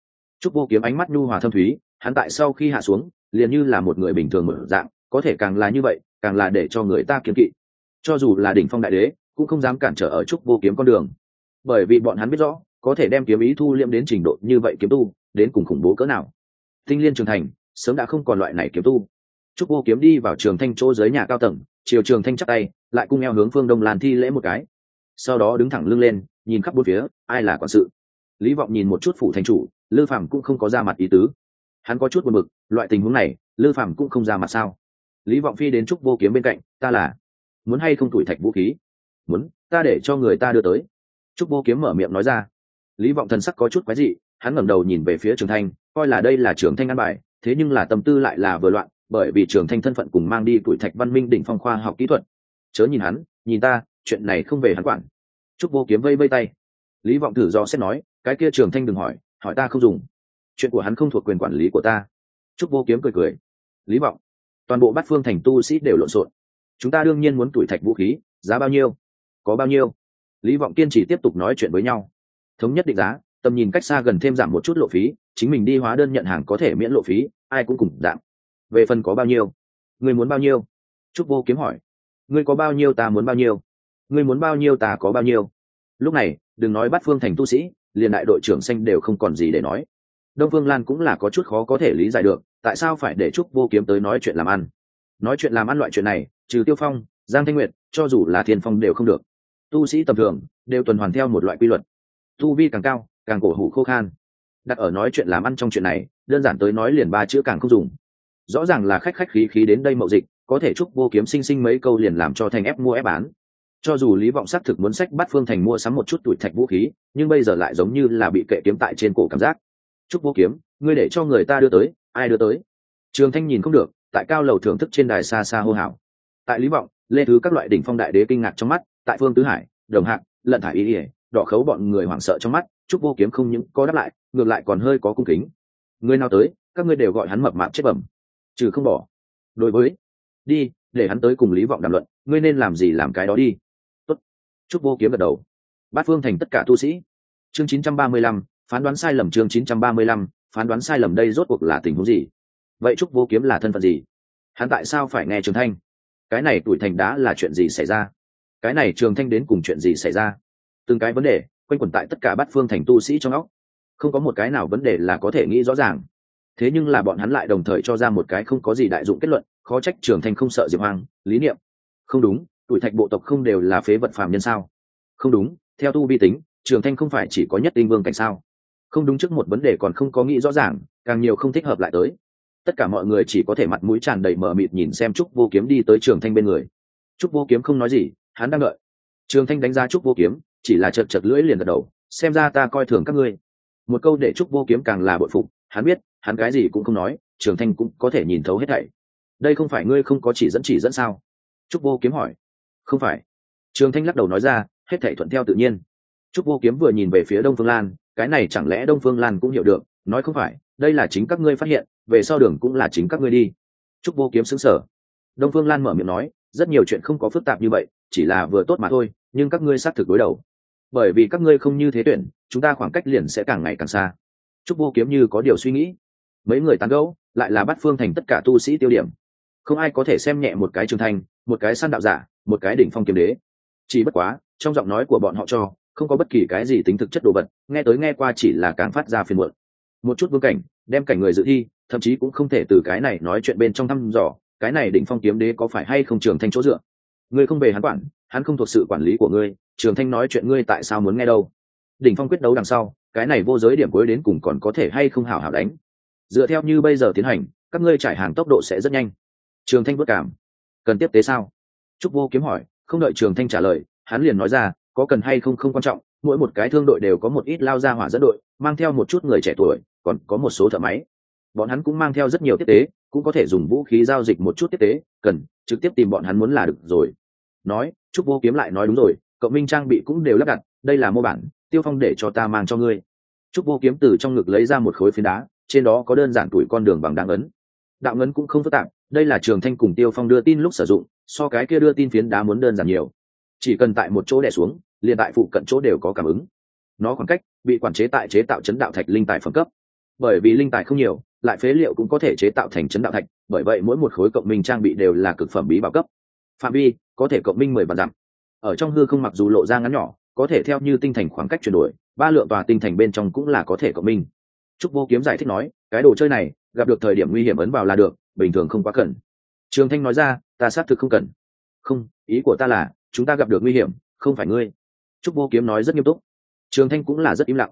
Trúc vô kiếm ánh mắt nhu hòa thâm thúy hắn tại sau khi hạ xuống, liền như là một người bình thường mở dạng, có thể càng là như vậy, càng là để cho người ta kiếm kỵ. Cho dù là đỉnh phong đại đế, cũng không dám cản trở ở trúc vô kiếm con đường. Bởi vì bọn hắn biết rõ, có thể đem kiếm ý thu liệm đến trình độ như vậy kiếm tu, đến cùng khủng bố cỡ nào. Tinh liên trường thành, sớm đã không còn loại này kiếm tu. Trúc vô kiếm đi vào trường thanh chỗ dưới nhà cao tầng, chiều trường thanh chắc tay, lại cung eo hướng phương đông làn thi lễ một cái. Sau đó đứng thẳng lưng lên, nhìn khắp bốn phía, ai là quản sự. Lý vọng nhìn một chút phủ thành chủ, lư phạm cũng không có ra mặt ý tứ hắn có chút buồn bực, loại tình huống này, lư phạm cũng không ra mặt sao? Lý vọng phi đến trúc vô kiếm bên cạnh, ta là muốn hay không tuổi thạch vũ khí? Muốn, ta để cho người ta đưa tới. Trúc vô kiếm mở miệng nói ra. Lý vọng thần sắc có chút quái dị, hắn ngẩng đầu nhìn về phía trường thanh, coi là đây là trường thanh ăn bài, thế nhưng là tâm tư lại là vừa loạn, bởi vì trường thanh thân phận cùng mang đi tuổi thạch văn minh đỉnh phong khoa học kỹ thuật. Chớ nhìn hắn, nhìn ta, chuyện này không về hắn quản. Trúc vô kiếm vây vây tay. Lý vọng thử do xét nói, cái kia trường thanh đừng hỏi hỏi ta không dùng chuyện của hắn không thuộc quyền quản lý của ta. Trúc vô kiếm cười cười. Lý vọng. Toàn bộ bát phương thành tu sĩ đều lộn xộn. Chúng ta đương nhiên muốn tuổi thạch vũ khí, giá bao nhiêu? Có bao nhiêu? Lý vọng kiên trì tiếp tục nói chuyện với nhau. Thống nhất định giá, tầm nhìn cách xa gần thêm giảm một chút lộ phí, chính mình đi hóa đơn nhận hàng có thể miễn lộ phí, ai cũng cùng giảm. về phần có bao nhiêu? Người muốn bao nhiêu? Trúc vô kiếm hỏi. Ngươi có bao nhiêu ta muốn bao nhiêu? Ngươi muốn bao nhiêu ta có bao nhiêu? Lúc này, đừng nói bắt phương thành tu sĩ, liền đại đội trưởng xanh đều không còn gì để nói đông phương lan cũng là có chút khó có thể lý giải được, tại sao phải để trúc vô kiếm tới nói chuyện làm ăn? Nói chuyện làm ăn loại chuyện này, trừ tiêu phong, giang thanh nguyệt, cho dù là thiên phong đều không được. Tu sĩ tầm thường, đều tuần hoàn theo một loại quy luật. Tu vi càng cao, càng cổ hủ khô khan. Đặt ở nói chuyện làm ăn trong chuyện này, đơn giản tới nói liền ba chữ càng không dùng. Rõ ràng là khách khách khí khí đến đây mậu dịch, có thể chúc vô kiếm sinh sinh mấy câu liền làm cho thành ép mua ép bán. Cho dù lý vọng xác thực muốn sách bắt phương thành mua sắm một chút tuổi thạch vũ khí, nhưng bây giờ lại giống như là bị kệ kiếm tại trên cổ cảm giác chúc vô kiếm ngươi để cho người ta đưa tới ai đưa tới? Trường thanh nhìn không được tại cao lầu thưởng thức trên đài xa xa hô hào. Tại lý vọng lê thứ các loại đỉnh phong đại đế kinh ngạc trong mắt tại phương tứ hải đồng hạc lận thải ý ỉa đỏ khấu bọn người hoảng sợ trong mắt chúc vô kiếm không những có đáp lại ngược lại còn hơi có cung kính. Người nào tới các ngươi đều gọi hắn mập mạp chết bẩm. Trừ không bỏ. Đối với đi để hắn tới cùng lý vọng đàm luận ngươi nên làm gì làm cái đó đi. Tốt. chúc vô kiếm gật đầu. Bát phương thành tất cả tu sĩ. Chương 935, phán đoán sai lầm chương 935, phán đoán sai lầm đây rốt cuộc là tình huống gì? Vậy trúc vô kiếm là thân phận gì? Hắn tại sao phải nghe trường thanh? Cái này tuổi thành đá là chuyện gì xảy ra? Cái này trường thanh đến cùng chuyện gì xảy ra? Từng cái vấn đề quanh quẩn tại tất cả bát phương thành tu sĩ trong óc. Không có một cái nào vấn đề là có thể nghĩ rõ ràng. Thế nhưng là bọn hắn lại đồng thời cho ra một cái không có gì đại dụng kết luận khó trách trường thanh không sợ diệp hoang lý niệm. Không đúng tuổi thạch bộ tộc không đều là phế vật phàm nhân sao? Không đúng theo tu vi tính trường thanh không phải chỉ có nhất tinh vương cảnh sao? Không đúng trước một vấn đề còn không có nghĩ rõ ràng, càng nhiều không thích hợp lại tới. Tất cả mọi người chỉ có thể mặt mũi tràn đầy mờ mịt nhìn xem trúc vô kiếm đi tới trường thanh bên người. Trúc vô kiếm không nói gì, hắn đang đợi. Trường thanh đánh giá trúc vô kiếm, chỉ là chật chật lưỡi liền gật đầu, xem ra ta coi thường các ngươi. Một câu để trúc vô kiếm càng là bội phục, hắn biết, hắn cái gì cũng không nói, trường thanh cũng có thể nhìn thấu hết thảy. Đây không phải ngươi không có chỉ dẫn chỉ dẫn sao? Trúc vô kiếm hỏi. Không phải. Trường thanh lắc đầu nói ra, hết thảy thuận theo tự nhiên. Trúc vô kiếm vừa nhìn về phía đông phương lan cái này chẳng lẽ đông phương lan cũng hiểu được, nói không phải, đây là chính các ngươi phát hiện, về sau đường cũng là chính các ngươi đi. Trúc vô kiếm xứng sở. Đông phương lan mở miệng nói, rất nhiều chuyện không có phức tạp như vậy, chỉ là vừa tốt mà thôi, nhưng các ngươi xác thực đối đầu. Bởi vì các ngươi không như thế tuyển, chúng ta khoảng cách liền sẽ càng ngày càng xa. Trúc vô kiếm như có điều suy nghĩ. Mấy người tán gẫu, lại là bắt phương thành tất cả tu sĩ tiêu điểm. Không ai có thể xem nhẹ một cái trường thành, một cái săn đạo giả, một cái đỉnh phong kiếm đế. Chỉ bất quá, trong giọng nói của bọn họ cho không có bất kỳ cái gì tính thực chất đồ vật, nghe tới nghe qua chỉ là càng phát ra phiền muộn. Một chút vương cảnh, đem cảnh người dự thi, thậm chí cũng không thể từ cái này nói chuyện bên trong thăm dò, cái này đỉnh phong kiếm đế có phải hay không trường thanh chỗ dựa? Ngươi không về hắn quản, hắn không thuộc sự quản lý của ngươi, trường thanh nói chuyện ngươi tại sao muốn nghe đâu? Đỉnh phong quyết đấu đằng sau, cái này vô giới điểm cuối đến cùng còn có thể hay không hảo hảo đánh? Dựa theo như bây giờ tiến hành, các ngươi trải hàng tốc độ sẽ rất nhanh. Trường thanh vất cảm. Cần tiếp tế sao? Trúc vô kiếm hỏi, không đợi trường thanh trả lời, hắn liền nói ra có cần hay không không quan trọng, mỗi một cái thương đội đều có một ít lao ra hỏa dẫn đội, mang theo một chút người trẻ tuổi, còn có một số thợ máy. Bọn hắn cũng mang theo rất nhiều tiếp tế cũng có thể dùng vũ khí giao dịch một chút tiếp tế cần trực tiếp tìm bọn hắn muốn là được rồi. Nói trúc vô kiếm lại nói đúng rồi, cậu minh trang bị cũng đều lắp đặt, đây là mô bản, tiêu phong để cho ta mang cho ngươi. Trúc vô kiếm từ trong ngực lấy ra một khối phiến đá, trên đó có đơn giản tuổi con đường bằng đáng ấn đạo ấn cũng không phức tạp, đây là trường thanh cùng tiêu phong đưa tin lúc sử dụng, so cái kia đưa tin phiến đá muốn đơn giản nhiều. Chỉ cần tại một chỗ đẻ xuống liền tại phụ cận chỗ đều có cảm ứng. Nó khoảng cách bị quản chế tại chế tạo chấn đạo thạch linh tài phẩm cấp. Bởi vì linh tài không nhiều, lại phế liệu cũng có thể chế tạo thành chấn đạo thạch, bởi vậy mỗi một khối cộng minh trang bị đều là cực phẩm bí bảo cấp. Phạm vi có thể cộng minh mười vạn dặm. Ở trong hư không mặc dù lộ ra ngắn nhỏ, có thể theo như tinh thành khoảng cách chuyển đổi, ba lượng tòa tinh thành bên trong cũng là có thể cộng minh. Trúc vô kiếm giải thích nói, cái đồ chơi này, gặp được thời điểm nguy hiểm ấn vào là được, bình thường không quá cần. Trường thanh nói ra, ta xác thực không cần. Không, ý của ta là, chúng ta gặp được nguy hiểm, không phải ngươi trúc vô kiếm nói rất nghiêm túc. Trường thanh cũng là rất im lặng.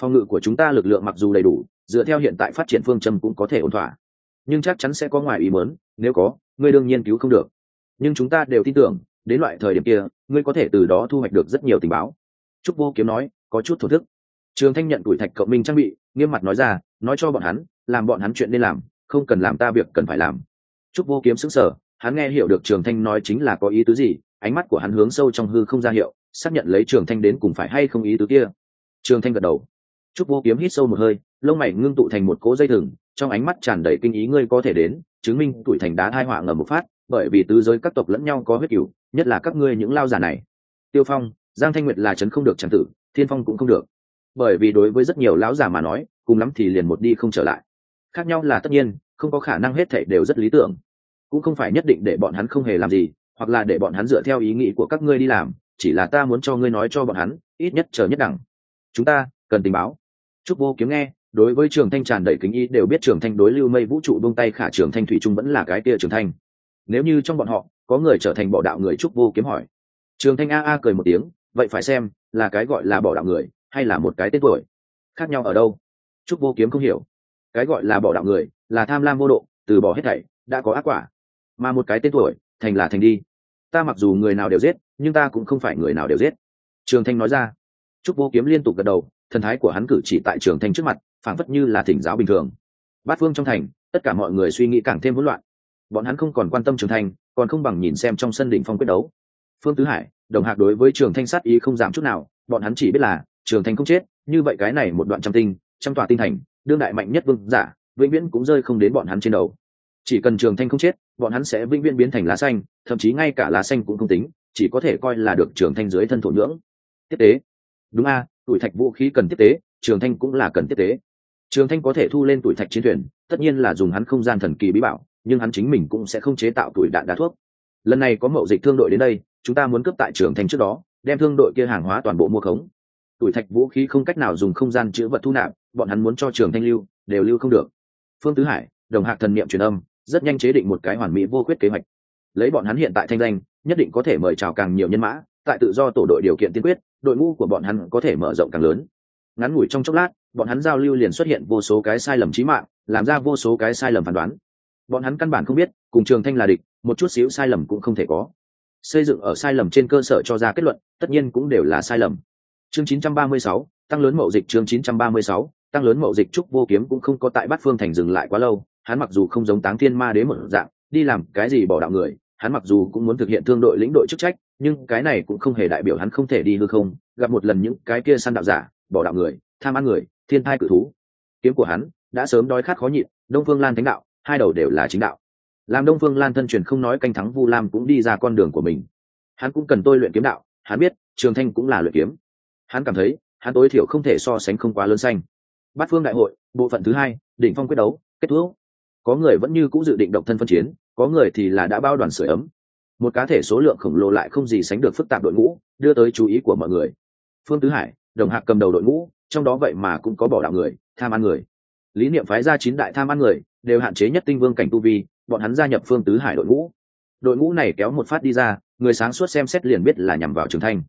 Phòng ngự của chúng ta lực lượng mặc dù đầy đủ, dựa theo hiện tại phát triển phương châm cũng có thể ổn thỏa. Nhưng chắc chắn sẽ có ngoài ý mớn nếu có, ngươi đương nhiên cứu không được. Nhưng chúng ta đều tin tưởng, đến loại thời điểm kia, ngươi có thể từ đó thu hoạch được rất nhiều tình báo. Trúc vô kiếm nói, có chút thổ thức. Trường thanh nhận tuổi thạch cộng minh trang bị, nghiêm mặt nói ra, nói cho bọn hắn, làm bọn hắn chuyện nên làm, không cần làm ta việc cần phải làm. Trúc vô kiếm xứng sở hắn nghe hiểu được trường thanh nói chính là có ý tứ gì, ánh mắt của hắn hướng sâu trong hư không ra hiệu xác nhận lấy trường thanh đến cùng phải hay không ý tứ kia. Trường thanh gật đầu. Trúc vô kiếm hít sâu một hơi, lông mày ngưng tụ thành một cỗ dây thừng, trong ánh mắt tràn đầy kinh ý ngươi có thể đến, chứng minh tuổi thành đá thai họa ngầm một phát, bởi vì tứ giới các tộc lẫn nhau có huyết cửu, nhất là các ngươi những lao giả này. Tiêu phong, giang thanh nguyệt là chấn không được tràng tử, thiên phong cũng không được. Bởi vì đối với rất nhiều lão già mà nói, cùng lắm thì liền một đi không trở lại. Khác nhau là tất nhiên, không có khả năng hết thảy đều rất lý tưởng. Cũng không phải nhất định để bọn hắn không hề làm gì, hoặc là để bọn hắn dựa theo ý nghĩ của các ngươi đi làm chỉ là ta muốn cho ngươi nói cho bọn hắn, ít nhất chờ nhất đẳng. Chúng ta, cần tình báo. Trúc vô kiếm nghe, đối với trường thanh tràn đầy kính ý đều biết trường thanh đối lưu mây vũ trụ buông tay khả trường thanh thủy trung vẫn là cái kia trường thanh. Nếu như trong bọn họ, có người trở thành bỏ đạo người trúc vô kiếm hỏi. Trường thanh a a cười một tiếng, vậy phải xem là cái gọi là bỏ đạo người, hay là một cái tên tuổi. Khác nhau ở đâu? Trúc vô kiếm không hiểu. Cái gọi là bỏ đạo người, là tham lam vô độ, từ bỏ hết thảy, đã có ác quả. Mà một cái tên tuổi, thành là thành đi. Ta mặc dù người nào đều giết nhưng ta cũng không phải người nào đều giết. Trường thanh nói ra. Trúc vô kiếm liên tục gật đầu, thần thái của hắn cử chỉ tại trường thanh trước mặt, phảng phất như là thỉnh giáo bình thường. Bát phương trong thành, tất cả mọi người suy nghĩ càng thêm hỗn loạn. Bọn hắn không còn quan tâm trường thanh, còn không bằng nhìn xem trong sân đỉnh phong quyết đấu. Phương tứ hải, đồng hạc đối với trường thanh sát ý không giảm chút nào, bọn hắn chỉ biết là, trường thanh không chết, như vậy cái này một đoạn trăm tinh, trăm tòa tinh thành, đương đại mạnh nhất vương giả, vĩnh viễn cũng rơi không đến bọn hắn trên đầu. Chỉ cần trường thanh không chết, bọn hắn sẽ vĩnh viễn biến thành lá xanh, thậm chí ngay cả lá xanh cũng không tính chỉ có thể coi là được trường thanh dưới thân thổ nhưỡng. Tiếp tế. Đúng a, tuổi thạch vũ khí cần tiếp tế trường thanh cũng là cần tiếp tế. Trường thanh có thể thu lên tuổi thạch chiến thuyền, tất nhiên là dùng hắn không gian thần kỳ bí bảo, nhưng hắn chính mình cũng sẽ không chế tạo tuổi đạn đá thuốc. Lần này có mậu dịch thương đội đến đây, chúng ta muốn cướp tại trường thanh trước đó, đem thương đội kia hàng hóa toàn bộ mua khống. Tuổi thạch vũ khí không cách nào dùng không gian chữ vật thu nạp, bọn hắn muốn cho trường thanh lưu, đều lưu không được. Phương tứ hải, đồng hạc thần niệm truyền âm, rất nhanh chế định một cái hoàn mỹ vô quyết kế hoạch. Lấy bọn hắn hiện tại thanh danh nhất định có thể mời chào càng nhiều nhân mã tại tự do tổ đội điều kiện tiên quyết đội ngũ của bọn hắn có thể mở rộng càng lớn. Ngắn ngủi trong chốc lát bọn hắn giao lưu liền xuất hiện vô số cái sai lầm trí mạng làm ra vô số cái sai lầm phán đoán. Bọn hắn căn bản không biết cùng trường thanh là địch một chút xíu sai lầm cũng không thể có. Xây dựng ở sai lầm trên cơ sở cho ra kết luận tất nhiên cũng đều là sai lầm. Chương 936, tăng lớn mậu dịch chương 936, tăng lớn mậu dịch trúc vô kiếm cũng không có tại bát phương thành dừng lại quá lâu hắn mặc dù không giống táng thiên ma đế một dạng đi làm cái gì bỏ đạo người hắn mặc dù cũng muốn thực hiện thương đội lĩnh đội chức trách, nhưng cái này cũng không hề đại biểu hắn không thể đi hư không. Gặp một lần những cái kia săn đạo giả, bỏ đạo người, tham ăn người, thiên thai cự thú. Kiếm của hắn đã sớm đói khát khó nhịn, đông phương lan thánh đạo, hai đầu đều là chính đạo. Làm đông phương lan thân truyền không nói canh thắng vu lam cũng đi ra con đường của mình. Hắn cũng cần tôi luyện kiếm đạo, hắn biết, trường thanh cũng là luyện kiếm. Hắn cảm thấy, hắn tối thiểu không thể so sánh không quá lớn xanh. Bát phương đại hội, bộ phận thứ hai, đỉnh phong quyết đấu, kết thúc. Có người vẫn như cũng dự định động thân phân chiến có người thì là đã bao đoàn sửa ấm. Một cá thể số lượng khổng lồ lại không gì sánh được phức tạp đội ngũ, đưa tới chú ý của mọi người. Phương tứ hải, đồng hạc cầm đầu đội ngũ, trong đó vậy mà cũng có bỏ đạo người, tham ăn người. Lý niệm phái ra chín đại tham ăn người, đều hạn chế nhất tinh vương cảnh tu vi, bọn hắn gia nhập phương tứ hải đội ngũ. Đội ngũ này kéo một phát đi ra, người sáng suốt xem xét liền biết là nhằm vào trường thanh.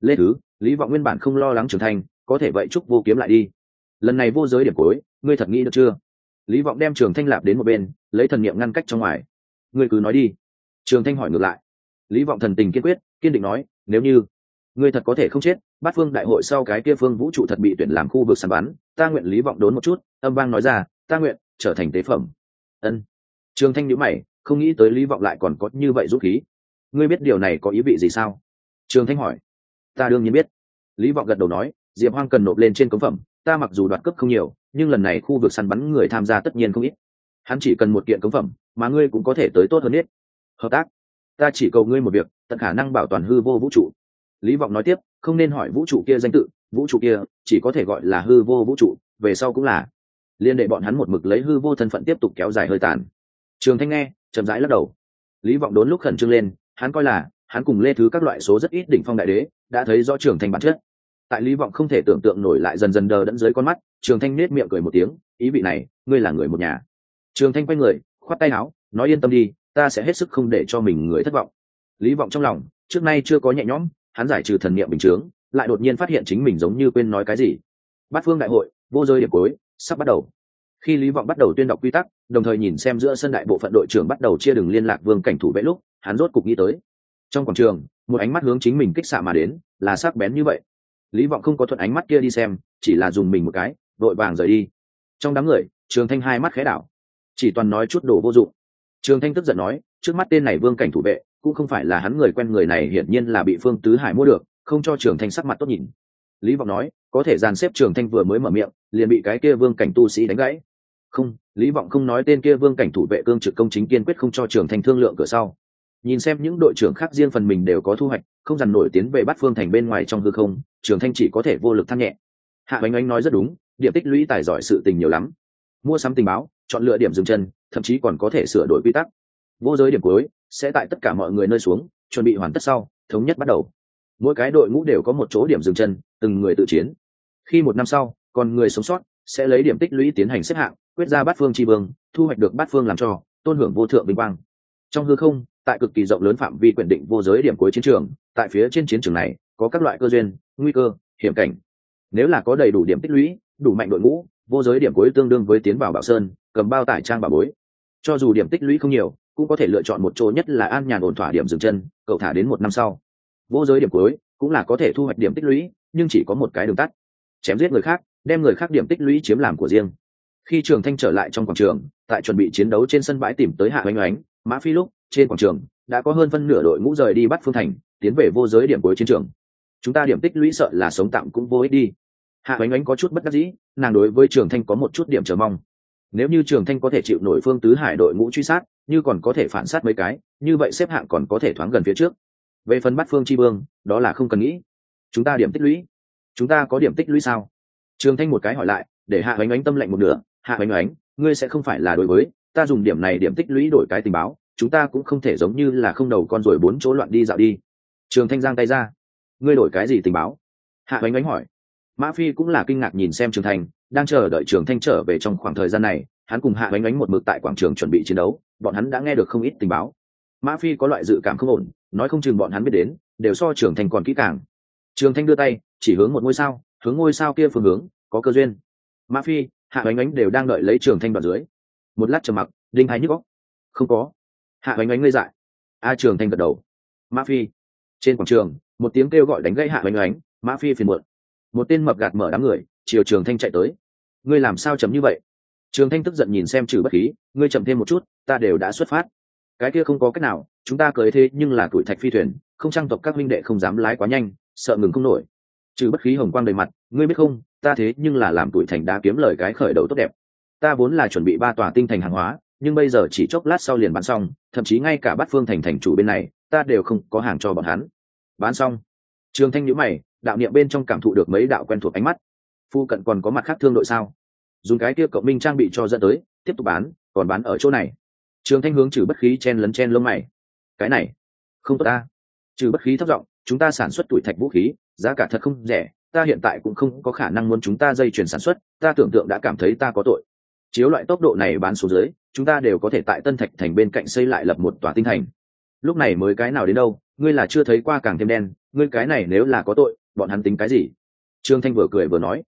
Lê thứ, lý vọng nguyên bản không lo lắng trường thanh, có thể vậy chúc vô kiếm lại đi. Lần này vô giới điểm cuối, ngươi thật nghĩ được chưa? Lý vọng đem trường thanh lạp đến một bên, lấy thần niệm ngăn cách trong ngoài ngươi cứ nói đi. Trường thanh hỏi ngược lại. Lý vọng thần tình kiên quyết, kiên định nói, nếu như ngươi thật có thể không chết, bát phương đại hội sau cái kia phương vũ trụ thật bị tuyển làm khu vực săn bắn, ta nguyện lý vọng đốn một chút, âm vang nói ra, ta nguyện trở thành tế phẩm. Ân. Trường thanh nhữ mày, không nghĩ tới lý vọng lại còn có như vậy dũng khí. Ngươi biết điều này có ý vị gì sao? Trường thanh hỏi. Ta đương nhiên biết. Lý vọng gật đầu nói, diệp hoang cần nộp lên trên cống phẩm, ta mặc dù đoạt cấp không nhiều, nhưng lần này khu vực săn bắn người tham gia tất nhiên không ít. Hắn chỉ cần một kiện cống phẩm mà ngươi cũng có thể tới tốt hơn biết hợp tác. Ta chỉ cầu ngươi một việc, tận khả năng bảo toàn hư vô vũ trụ. Lý vọng nói tiếp, không nên hỏi vũ trụ kia danh tự, vũ trụ kia chỉ có thể gọi là hư vô vũ trụ, về sau cũng là. Liên đệ bọn hắn một mực lấy hư vô thân phận tiếp tục kéo dài hơi tàn. Trường thanh nghe, chậm rãi lắc đầu. Lý vọng đốn lúc khẩn trương lên, hắn coi là, hắn cùng lê thứ các loại số rất ít đỉnh phong đại đế, đã thấy rõ trường thanh bản chất. Tại lý vọng không thể tưởng tượng nổi lại dần dần đờ đẫn dưới con mắt, trường thanh nết miệng cười một tiếng, ý vị này, ngươi là người một nhà. Trường thanh quay người khoát tay áo, nói yên tâm đi, ta sẽ hết sức không để cho mình người thất vọng. Lý vọng trong lòng, trước nay chưa có nhẹ nhõm, hắn giải trừ thần niệm bình chướng, lại đột nhiên phát hiện chính mình giống như quên nói cái gì. Bát phương đại hội, vô rơi điểm cuối, sắp bắt đầu. Khi lý vọng bắt đầu tuyên đọc quy tắc, đồng thời nhìn xem giữa sân đại bộ phận đội trưởng bắt đầu chia đường liên lạc vương cảnh thủ vệ lúc, hắn rốt cục nghĩ tới. Trong quảng trường, một ánh mắt hướng chính mình kích xạ mà đến, là sắc bén như vậy. Lý vọng không có thuận ánh mắt kia đi xem, chỉ là dùng mình một cái, đội vàng rời đi. Trong đám người, trường thanh hai mắt khẽ đảo chỉ toàn nói chút đồ vô dụng. Trường thanh tức giận nói, trước mắt tên này vương cảnh thủ vệ, cũng không phải là hắn người quen người này hiển nhiên là bị phương tứ hải mua được, không cho trường thanh sắc mặt tốt nhìn. Lý vọng nói, có thể dàn xếp trường thanh vừa mới mở miệng, liền bị cái kia vương cảnh tu sĩ đánh gãy. Không, lý vọng không nói tên kia vương cảnh thủ vệ cương trực công chính kiên quyết không cho trường thanh thương lượng cửa sau. Nhìn xem những đội trưởng khác riêng phần mình đều có thu hoạch, không dằn nổi tiến về bắt phương thành bên ngoài trong hư không, trường thanh chỉ có thể vô lực than nhẹ. Hạ bánh ánh nói rất đúng, điểm tích lũy tài giỏi sự tình nhiều lắm. Mua sắm tình báo chọn lựa điểm dừng chân, thậm chí còn có thể sửa đổi quy tắc. Vô giới điểm cuối sẽ tại tất cả mọi người nơi xuống, chuẩn bị hoàn tất sau, thống nhất bắt đầu. Mỗi cái đội ngũ đều có một chỗ điểm dừng chân, từng người tự chiến. Khi một năm sau, còn người sống sót sẽ lấy điểm tích lũy tiến hành xếp hạng, quyết ra bát phương tri vương, thu hoạch được bát phương làm cho, tôn hưởng vô thượng vinh quang. Trong hư không, tại cực kỳ rộng lớn phạm vi quyền định vô giới điểm cuối chiến trường, tại phía trên chiến trường này, có các loại cơ duyên, nguy cơ, hiểm cảnh. Nếu là có đầy đủ điểm tích lũy, đủ mạnh đội ngũ, vô giới điểm cuối tương đương với tiến vào bảo sơn cầm bao tải trang bảo bối. Cho dù điểm tích lũy không nhiều, cũng có thể lựa chọn một chỗ nhất là an nhàn ổn thỏa điểm dừng chân, cậu thả đến một năm sau. Vô giới điểm cuối cũng là có thể thu hoạch điểm tích lũy, nhưng chỉ có một cái đường tắt. Chém giết người khác, đem người khác điểm tích lũy chiếm làm của riêng. Khi trường thanh trở lại trong quảng trường, tại chuẩn bị chiến đấu trên sân bãi tìm tới hạ oanh oánh mã phi lúc, trên quảng trường, đã có hơn phân nửa đội ngũ rời đi bắt phương thành, tiến về vô giới điểm cuối chiến trường. Chúng ta điểm tích lũy sợ là sống tạm cũng vô ích đi. Hạ oanh oánh có chút bất đắc dĩ, nàng đối với trường thanh có một chút điểm chờ mong nếu như trường thanh có thể chịu nổi phương tứ hải đội ngũ truy sát, như còn có thể phản sát mấy cái, như vậy xếp hạng còn có thể thoáng gần phía trước. Về phần bắt phương tri vương, đó là không cần nghĩ. Chúng ta điểm tích lũy. Chúng ta có điểm tích lũy sao? Trường thanh một cái hỏi lại, để hạ oánh oánh tâm lạnh một nửa. Hạ oánh oánh, ngươi sẽ không phải là đối với, ta dùng điểm này điểm tích lũy đổi cái tình báo, chúng ta cũng không thể giống như là không đầu con rồi bốn chỗ loạn đi dạo đi. Trường thanh giang tay ra. Ngươi đổi cái gì tình báo? Hạ oánh oánh hỏi. Mã phi cũng là kinh ngạc nhìn xem trường thanh đang chờ đợi trường thanh trở về trong khoảng thời gian này, hắn cùng hạ oánh oánh một mực tại quảng trường chuẩn bị chiến đấu, bọn hắn đã nghe được không ít tình báo. Mã phi có loại dự cảm không ổn, nói không chừng bọn hắn biết đến, đều so trường thanh còn kỹ càng. Trường thanh đưa tay, chỉ hướng một ngôi sao, hướng ngôi sao kia phương hướng, có cơ duyên. Mã phi, hạ oánh oánh đều đang đợi lấy trường thanh đoạn dưới. Một lát trầm mặc, đinh hay nhức góc không có. Hạ oánh oánh ngây dại. A trường thanh gật đầu. Mã phi, trên quảng trường, một tiếng kêu gọi đánh gãy hạ oánh oánh mã phi phiền muộn. Một tên mập gạt mở đám người chiều trường thanh chạy tới. Ngươi làm sao chấm như vậy? Trường thanh tức giận nhìn xem trừ bất khí, ngươi chậm thêm một chút, ta đều đã xuất phát. Cái kia không có cách nào, chúng ta cưới thế nhưng là tuổi thạch phi thuyền, không trang tộc các minh đệ không dám lái quá nhanh, sợ ngừng không nổi. Trừ bất khí hồng quang đầy mặt, ngươi biết không, ta thế nhưng là làm tuổi thành đã kiếm lời cái khởi đầu tốt đẹp. Ta vốn là chuẩn bị ba tòa tinh thành hàng hóa, nhưng bây giờ chỉ chốc lát sau liền bán xong, thậm chí ngay cả bát phương thành thành chủ bên này, ta đều không có hàng cho bọn hắn. Bán xong. Trường thanh nhữ mày, đạo niệm bên trong cảm thụ được mấy đạo quen thuộc ánh mắt phu cận còn có mặt khác thương đội sao? Dùng cái kia cộng minh trang bị cho dẫn tới, tiếp tục bán, còn bán ở chỗ này. Trường thanh hướng trừ bất khí chen lấn chen lông mày. Cái này, không tốt ta. Trừ bất khí thất vọng chúng ta sản xuất tuổi thạch vũ khí, giá cả thật không rẻ, ta hiện tại cũng không có khả năng muốn chúng ta dây chuyển sản xuất, ta tưởng tượng đã cảm thấy ta có tội. Chiếu loại tốc độ này bán số dưới, chúng ta đều có thể tại tân thạch thành bên cạnh xây lại lập một tòa tinh thành. Lúc này mới cái nào đến đâu, ngươi là chưa thấy qua càng thêm đen, ngươi cái này nếu là có tội, bọn hắn tính cái gì? Trương thanh vừa cười vừa nói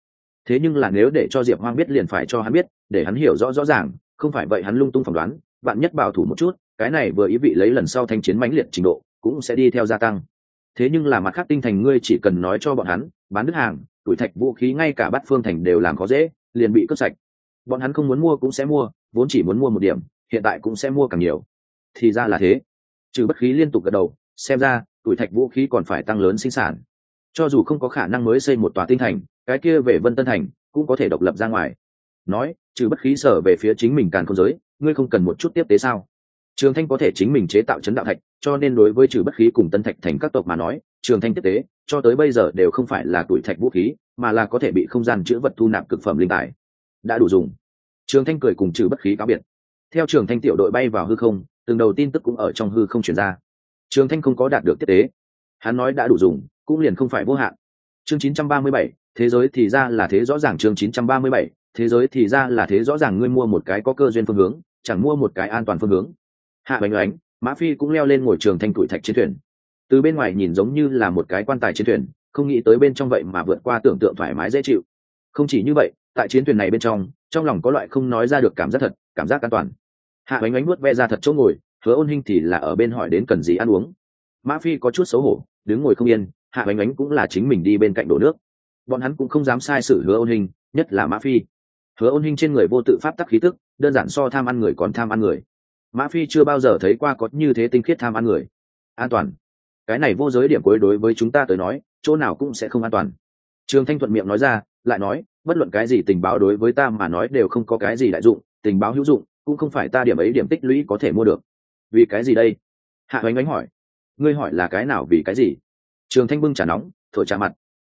thế nhưng là nếu để cho diệp hoang biết liền phải cho hắn biết, để hắn hiểu rõ rõ ràng, không phải vậy hắn lung tung phỏng đoán, bạn nhất bảo thủ một chút, cái này vừa ý vị lấy lần sau thanh chiến mãnh liệt trình độ, cũng sẽ đi theo gia tăng. Thế nhưng là mặt khác tinh thành ngươi chỉ cần nói cho bọn hắn, bán đứt hàng tuổi thạch vũ khí ngay cả bát phương thành đều làm có dễ, liền bị cướp sạch. Bọn hắn không muốn mua cũng sẽ mua, vốn chỉ muốn mua một điểm, hiện tại cũng sẽ mua càng nhiều. Thì ra là thế. Trừ bất khí liên tục gật đầu, xem ra tuổi thạch vũ khí còn phải tăng lớn sinh sản. Cho dù không có khả năng mới xây một tòa tinh thành cái kia về vân tân thành, cũng có thể độc lập ra ngoài. Nói, trừ bất khí sở về phía chính mình càng không giới, ngươi không cần một chút tiếp tế sao? Trường thanh có thể chính mình chế tạo chấn đạo thạch, cho nên đối với trừ bất khí cùng tân thạch thành các tộc mà nói, trường thanh tiếp tế, cho tới bây giờ đều không phải là tuổi thạch vũ khí, mà là có thể bị không gian chữ vật thu nạp cực phẩm linh tài. Đã đủ dùng. Trường thanh cười cùng trừ bất khí cáo biệt. Theo trường thanh tiểu đội bay vào hư không, từng đầu tin tức cũng ở trong hư không chuyển ra. Trường thanh không có đạt được tiếp tế. Hắn nói đã đủ dùng, cũng liền không phải vô hạn chương 937, thế giới thì ra là thế rõ ràng. Chương 937, thế giới thì ra là thế rõ ràng. Ngươi mua một cái có cơ duyên phương hướng chẳng mua một cái an toàn phương hướng. Hạ bánh oánh mã phi cũng leo lên ngồi trường thanh tuổi thạch chiến thuyền. Từ bên ngoài nhìn giống như là một cái quan tài chiến thuyền không nghĩ tới bên trong vậy mà vượt qua tưởng tượng thoải mái dễ chịu. Không chỉ như vậy tại chiến thuyền này bên trong trong lòng có loại không nói ra được cảm giác thật cảm giác an toàn. Hạ bánh oánh nuốt ve ra thật chỗ ngồi hứa ôn hinh thì là ở bên hỏi đến cần gì ăn uống. Mã phi có chút xấu hổ đứng ngồi không yên hạ bánh oánh cũng là chính mình đi bên cạnh đổ nước. Bọn hắn cũng không dám sai sự hứa ôn hình nhất là mã phi. Hứa ôn hình trên người vô tự pháp tắc khí tức, đơn giản so tham ăn người còn tham ăn người. Mã phi chưa bao giờ thấy qua có như thế tinh khiết tham ăn người. An toàn. Cái này vô giới điểm cuối đối với chúng ta tới nói, chỗ nào cũng sẽ không an toàn. Trường thanh thuận miệng nói ra, lại nói, bất luận cái gì tình báo đối với ta mà nói đều không có cái gì đại dụng, tình báo hữu dụng, cũng không phải ta điểm ấy điểm tích lũy có thể mua được. Vì cái gì đây? Hạ oánh oánh hỏi. Ngươi hỏi là cái nào vì cái gì? Trường thanh bưng trả nóng, thổi trà mặt.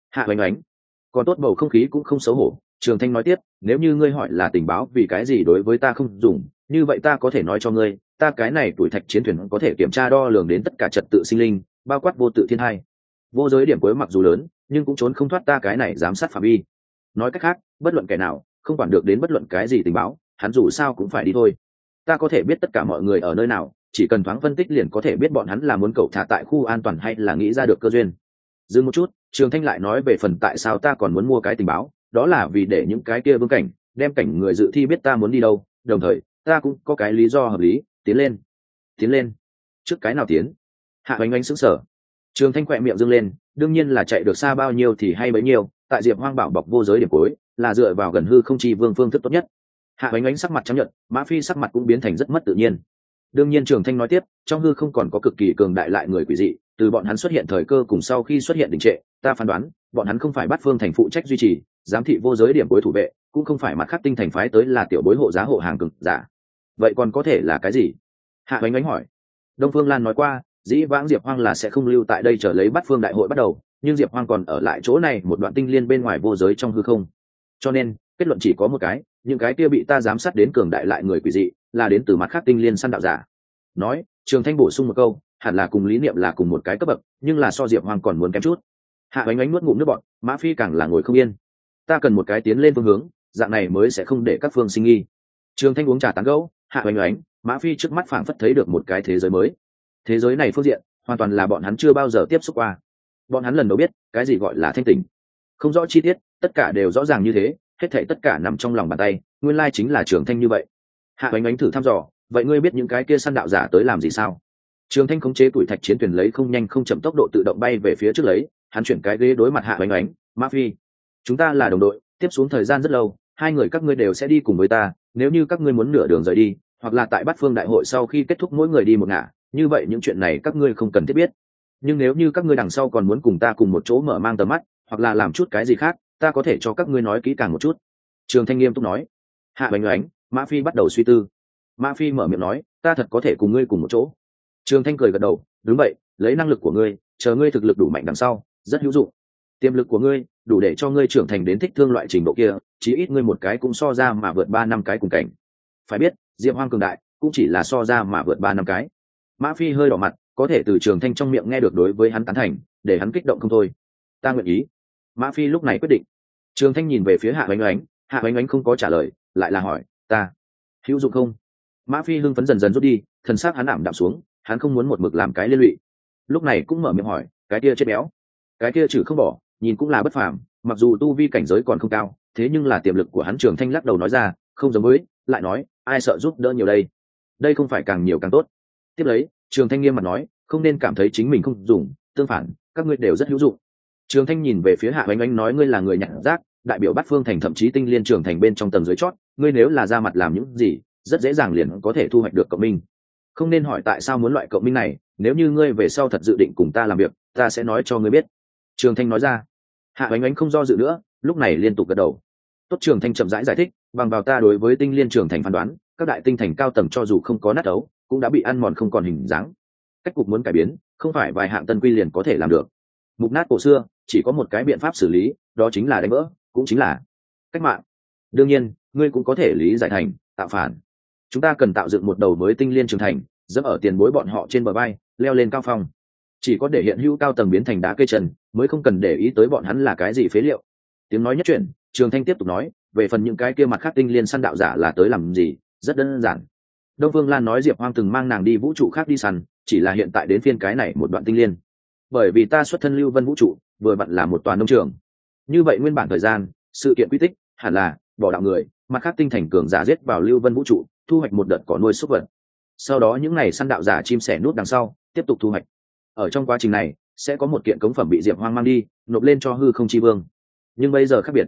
Hạ oánh oánh còn tốt bầu không khí cũng không xấu hổ. Trường thanh nói tiếp, nếu như ngươi hỏi là tình báo vì cái gì đối với ta không dùng, như vậy ta có thể nói cho ngươi, ta cái này tuổi thạch chiến thuyền có thể kiểm tra đo lường đến tất cả trật tự sinh linh, bao quát vô tự thiên hai. Vô giới điểm cuối mặc dù lớn, nhưng cũng trốn không thoát ta cái này giám sát phạm vi. Nói cách khác, bất luận kẻ nào, không quản được đến bất luận cái gì tình báo, hắn dù sao cũng phải đi thôi. Ta có thể biết tất cả mọi người ở nơi nào chỉ cần thoáng phân tích liền có thể biết bọn hắn là muốn cậu thả tại khu an toàn hay là nghĩ ra được cơ duyên. Dừng một chút, trường thanh lại nói về phần tại sao ta còn muốn mua cái tình báo, đó là vì để những cái kia vương cảnh, đem cảnh người dự thi biết ta muốn đi đâu, đồng thời, ta cũng có cái lý do hợp lý, tiến lên. Tiến lên. Trước cái nào tiến? Hạ oanh oanh sững sờ. Trường thanh khỏe miệng dâng lên, đương nhiên là chạy được xa bao nhiêu thì hay bấy nhiêu, tại diệp hoang bảo bọc vô giới điểm cuối, là dựa vào gần hư không chi vương phương thức tốt nhất. Hạ oanh oanh sắc mặt chấp nhận, mã phi sắc mặt cũng biến thành rất mất tự nhiên đương nhiên trường thanh nói tiếp, trong hư không còn có cực kỳ cường đại lại người quỷ dị, từ bọn hắn xuất hiện thời cơ cùng sau khi xuất hiện đình trệ, ta phán đoán, bọn hắn không phải bắt phương thành phụ trách duy trì, giám thị vô giới điểm cuối thủ vệ, cũng không phải mặt khắc tinh thành phái tới là tiểu bối hộ giá hộ hàng cực giả. Vậy còn có thể là cái gì? Hạ oánh oánh hỏi. Đông phương lan nói qua, dĩ vãng diệp hoang là sẽ không lưu tại đây chờ lấy bắt phương đại hội bắt đầu, nhưng diệp hoang còn ở lại chỗ này một đoạn tinh liên bên ngoài vô giới trong hư không. Cho nên, kết luận chỉ có một cái những cái kia bị ta giám sát đến cường đại lại người quỷ dị, là đến từ mặt khác tinh liên săn đạo giả. Nói, trường thanh bổ sung một câu, hẳn là cùng lý niệm là cùng một cái cấp bậc, nhưng là so diệp hoang còn muốn kém chút. Hạ bánh ánh nuốt ngụm nước bọn mã phi càng là ngồi không yên. Ta cần một cái tiến lên phương hướng, dạng này mới sẽ không để các phương sinh nghi. Trường thanh uống trà tán gẫu, hạ bánh ánh, mã phi trước mắt phảng phất thấy được một cái thế giới mới. Thế giới này phương diện, hoàn toàn là bọn hắn chưa bao giờ tiếp xúc qua. Bọn hắn lần đầu biết, cái gì gọi là thanh tình không rõ chi tiết, tất cả đều rõ ràng như thế hết thảy tất cả nằm trong lòng bàn tay nguyên lai chính là trường thanh như vậy. Hạ bánh Ánh thử thăm dò vậy ngươi biết những cái kia săn đạo giả tới làm gì sao? Trường thanh khống chế tuổi thạch chiến thuyền lấy không nhanh không chậm tốc độ tự động bay về phía trước lấy hắn chuyển cái ghế đối mặt hạ bánh Ánh, ma phi chúng ta là đồng đội tiếp xuống thời gian rất lâu hai người các ngươi đều sẽ đi cùng với ta nếu như các ngươi muốn nửa đường rời đi hoặc là tại bát phương đại hội sau khi kết thúc mỗi người đi một ngả như vậy những chuyện này các ngươi không cần thiết biết. Nhưng nếu như các ngươi đằng sau còn muốn cùng ta cùng một chỗ mở mang tầm mắt hoặc là làm chút cái gì khác ta có thể cho các ngươi nói kỹ càng một chút. Trường thanh nghiêm túc nói. Hạ bành ánh, mã phi bắt đầu suy tư. Mã phi mở miệng nói, ta thật có thể cùng ngươi cùng một chỗ. Trường thanh cười gật đầu, đúng vậy, lấy năng lực của ngươi, chờ ngươi thực lực đủ mạnh đằng sau, rất hữu dụng. Tiềm lực của ngươi, đủ để cho ngươi trưởng thành đến thích thương loại trình độ kia, chí ít ngươi một cái cũng so ra mà vượt ba năm cái cùng cảnh. Phải biết, diệp hoang cường đại, cũng chỉ là so ra mà vượt ba năm cái. Mã phi hơi đỏ mặt, có thể từ trường thanh trong miệng nghe được đối với hắn tán thành, để hắn kích động không thôi. Ta nguyện ý. Mã phi lúc này quyết định trường thanh nhìn về phía hạ oánh oánh hạ oánh oánh không có trả lời, lại là hỏi, ta, hữu dụng không? Mã phi hưng phấn dần dần rút đi, thần s á c hắn ảm đạm xuống, hắn không muốn một mực làm cái liên lụy. Lúc này cũng mở miệng hỏi, cái kia chết béo, cái kia trừ không bỏ, nhìn cũng là bất phàm, mặc dù tu vi cảnh giới còn không cao, thế nhưng là tiềm lực của hắn trường thanh lắc đầu nói ra, không giống với, lại nói, ai sợ giúp đỡ nhiều đây? Đây không phải càng nhiều càng tốt. Tiếp lấy, trường thanh nghiêm mặt nói, không nên cảm thấy chính mình không dùng, tương phản, các ngươi đều rất hữu dụng trường thanh nhìn về phía hạ oanh oanh nói ngươi là người nhặt rác đại biểu Bát phương thành thậm chí tinh liên trường thành bên trong tầng dưới chót ngươi nếu là ra mặt làm những gì rất dễ dàng liền có thể thu hoạch được cộng minh. Không nên hỏi tại sao muốn loại cộng minh này nếu như ngươi về sau thật dự định cùng ta làm việc ta sẽ nói cho ngươi biết. Trường thanh nói ra. Hạ oánh Anh không do dự nữa lúc này liên tục gật đầu. Tốt trường thanh chậm rãi giải, giải thích bằng vào ta đối với tinh liên trường thành phán đoán các đại tinh thành cao tầng cho dù không có nát ấu cũng đã bị ăn mòn không còn hình dáng. Cách cục muốn cải biến không phải vài hạng tân quy liền có thể làm được. Mục nát cổ xưa chỉ có một cái biện pháp xử lý, đó chính là đánh vỡ, cũng chính là cách mạng. Đương nhiên, ngươi cũng có thể lý giải thành, tạo phản. Chúng ta cần tạo dựng một đầu mới tinh liên trường thành, dẫm ở tiền bối bọn họ trên bờ bay leo lên cao phong. Chỉ có để hiện hữu cao tầng biến thành đá cây trần, mới không cần để ý tới bọn hắn là cái gì phế liệu. Tiếng nói nhất chuyển, trường thanh tiếp tục nói, về phần những cái kia mặt khác tinh liên săn đạo giả là tới làm gì, rất đơn giản. Đông vương lan nói diệp hoang từng mang nàng đi vũ trụ khác đi săn, chỉ là hiện tại đến phiên cái này một đoạn tinh liên. Bởi vì ta xuất thân lưu vân vũ trụ vừa vặn là một toàn nông trường. Như vậy nguyên bản thời gian, sự kiện quy tích, hẳn là, bỏ đạo người, mặt khác tinh thành cường giả giết vào lưu vân vũ trụ, thu hoạch một đợt cỏ nuôi súc vật. Sau đó những ngày săn đạo giả chim sẻ nút đằng sau, tiếp tục thu hoạch. Ở trong quá trình này, sẽ có một kiện cống phẩm bị diệp hoang mang đi, nộp lên cho hư không chi vương. Nhưng bây giờ khác biệt.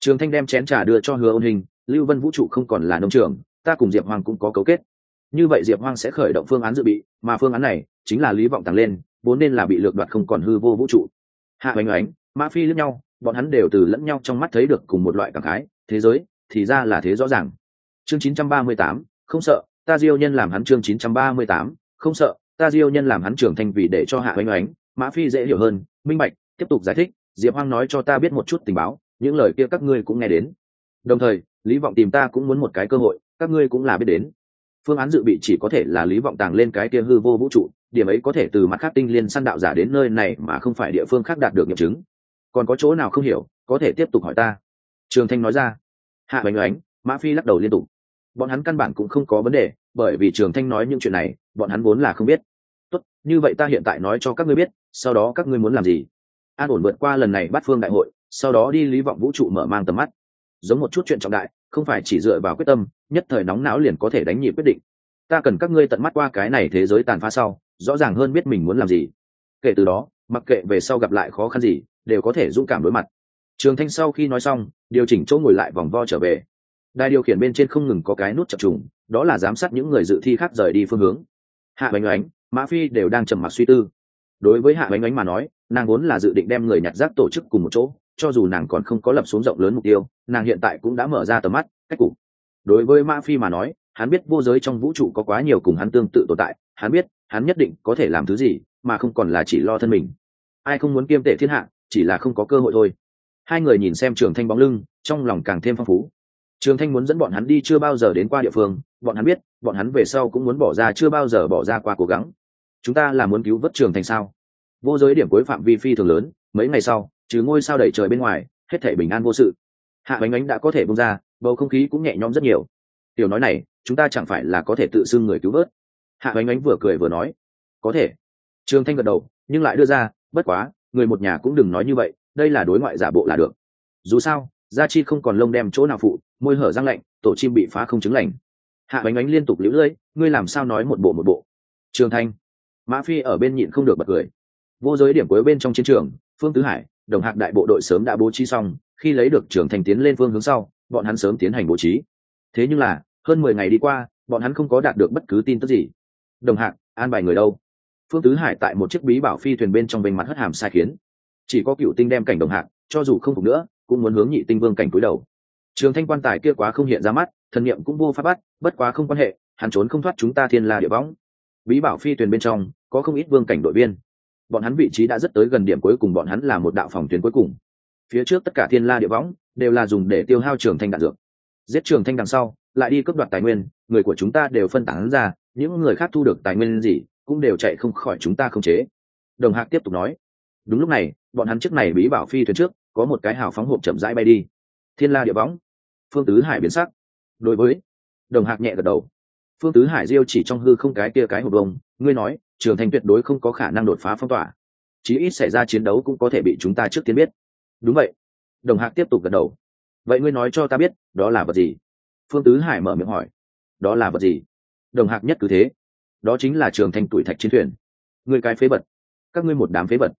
Trường thanh đem chén trà đưa cho hứa ôn hình, lưu vân vũ trụ không còn là nông trường, ta cùng diệp hoang cũng có cấu kết. Như vậy diệp hoang sẽ khởi động phương án dự bị, mà phương án này chính là lý vọng tăng lên, vốn nên là bị lược đoạt không còn hư vô vũ trụ hạ Hoành oánh mã phi lẫn nhau bọn hắn đều từ lẫn nhau trong mắt thấy được cùng một loại cảm khái thế giới thì ra là thế rõ ràng. Chương 938, không sợ ta diêu nhân làm hắn chương 938, không sợ ta diêu nhân làm hắn trưởng thành vì để cho hạ Hoành oánh mã phi dễ hiểu hơn minh bạch tiếp tục giải thích diệp hoang nói cho ta biết một chút tình báo những lời kia các ngươi cũng nghe đến. Đồng thời lý vọng tìm ta cũng muốn một cái cơ hội các ngươi cũng là biết đến. Phương án dự bị chỉ có thể là lý vọng tàng lên cái kia hư vô vũ trụ điểm ấy có thể từ mặt khác tinh liên săn đạo giả đến nơi này mà không phải địa phương khác đạt được nghiệm chứng. Còn có chỗ nào không hiểu, có thể tiếp tục hỏi ta. Trường thanh nói ra. Hạ bánh oánh mã phi lắc đầu liên tục. Bọn hắn căn bản cũng không có vấn đề, bởi vì trường thanh nói những chuyện này, bọn hắn vốn là không biết. Tốt, như vậy ta hiện tại nói cho các ngươi biết, sau đó các ngươi muốn làm gì? An ổn vượt qua lần này bắt phương đại hội, sau đó đi lý vọng vũ trụ mở mang tầm mắt. Giống một chút chuyện trọng đại, không phải chỉ dựa vào quyết tâm, nhất thời nóng não liền có thể đánh nhị quyết định. Ta cần các ngươi tận mắt qua cái này thế giới tàn phá sau rõ ràng hơn biết mình muốn làm gì. Kể từ đó, mặc kệ về sau gặp lại khó khăn gì, đều có thể dũng cảm đối mặt. Trường thanh sau khi nói xong, điều chỉnh chỗ ngồi lại vòng vo trở về. Đài điều khiển bên trên không ngừng có cái nút chập trùng, đó là giám sát những người dự thi khác rời đi phương hướng. Hạ bánh oánh mã phi đều đang trầm mặc suy tư. Đối với hạ bánh oánh mà nói, nàng vốn là dự định đem người nhặt rác tổ chức cùng một chỗ, cho dù nàng còn không có lập xuống rộng lớn mục tiêu, nàng hiện tại cũng đã mở ra tầm mắt, cách cục. Đối với mã phi mà nói, hắn biết vô giới trong vũ trụ có quá nhiều cùng hắn tương tự tồn tại, hắn biết hắn nhất định có thể làm thứ gì, mà không còn là chỉ lo thân mình. Ai không muốn kiêm tệ thiên hạ, chỉ là không có cơ hội thôi. Hai người nhìn xem trường thanh bóng lưng, trong lòng càng thêm phong phú. Trường thanh muốn dẫn bọn hắn đi chưa bao giờ đến qua địa phương, bọn hắn biết, bọn hắn về sau cũng muốn bỏ ra chưa bao giờ bỏ ra qua cố gắng. Chúng ta là muốn cứu vớt trường thành sao? Vô giới điểm cuối phạm vi phi thường lớn, mấy ngày sau, trừ ngôi sao đầy trời bên ngoài, hết thể bình an vô sự. Hạ bánh ánh đã có thể bung ra, bầu không khí cũng nhẹ nhõm rất nhiều. Tiểu nói này, chúng ta chẳng phải là có thể tự xưng người cứu vớt hạ bánh ánh vừa cười vừa nói, có thể. Trường thanh gật đầu, nhưng lại đưa ra, bất quá, người một nhà cũng đừng nói như vậy, đây là đối ngoại giả bộ là được. Dù sao, gia chi không còn lông đem chỗ nào phụ, môi hở răng lạnh, tổ chim bị phá không chứng lành. Hạ bánh ánh liên tục lũ lưỡi ngươi làm sao nói một bộ một bộ? Trường thanh, mã phi ở bên nhịn không được bật cười. Vô giới điểm cuối bên trong chiến trường, phương tứ hải, đồng hạc đại bộ đội sớm đã bố trí xong, khi lấy được trường thành tiến lên phương hướng sau, bọn hắn sớm tiến hành bố trí. Thế nhưng là, hơn mười ngày đi qua, bọn hắn không có đạt được bất cứ tin tức gì đồng hạc an bài người đâu? Phương tứ hải tại một chiếc bí bảo phi thuyền bên trong bề mặt hất hàm sai khiến. Chỉ có cựu tinh đem cảnh đồng hạc cho dù không phục nữa, cũng muốn hướng nhị tinh vương cảnh cúi đầu. Trường thanh quan tài kia quá không hiện ra mắt, thần niệm cũng vô pháp bắt, bất quá không quan hệ, hắn trốn không thoát chúng ta thiên la địa võng. Bí bảo phi thuyền bên trong, có không ít vương cảnh đội viên. Bọn hắn vị trí đã rất tới gần điểm cuối cùng, bọn hắn là một đạo phòng tuyến cuối cùng. Phía trước tất cả thiên la địa võng, đều là dùng để tiêu hao trường thanh đạn dược. Giết trường thanh đằng sau, lại đi cướp đoạt tài nguyên, người của chúng ta đều phân tán ra những người khác thu được tài nguyên gì cũng đều chạy không khỏi chúng ta không chế. Đồng hạc tiếp tục nói. Đúng lúc này, bọn hắn trước này bí bảo phi thuyền trước, có một cái hào phóng hộp chậm rãi bay đi. Thiên la địa võng, phương tứ hải biến sắc. Đối với, đồng hạc nhẹ gật đầu. Phương tứ hải diêu chỉ trong hư không cái kia cái hộp đông ngươi nói, trường thành tuyệt đối không có khả năng đột phá phong tỏa. Chí ít xảy ra chiến đấu cũng có thể bị chúng ta trước tiên biết. Đúng vậy. Đồng hạc tiếp tục gật đầu. Vậy ngươi nói cho ta biết, đó là vật gì? Phương tứ hải mở miệng hỏi. Đó là vật gì? Đồng hạc nhất cứ thế. Đó chính là trường thành tuổi thạch chiến thuyền. Người cái phế vật. Các ngươi một đám phế vật.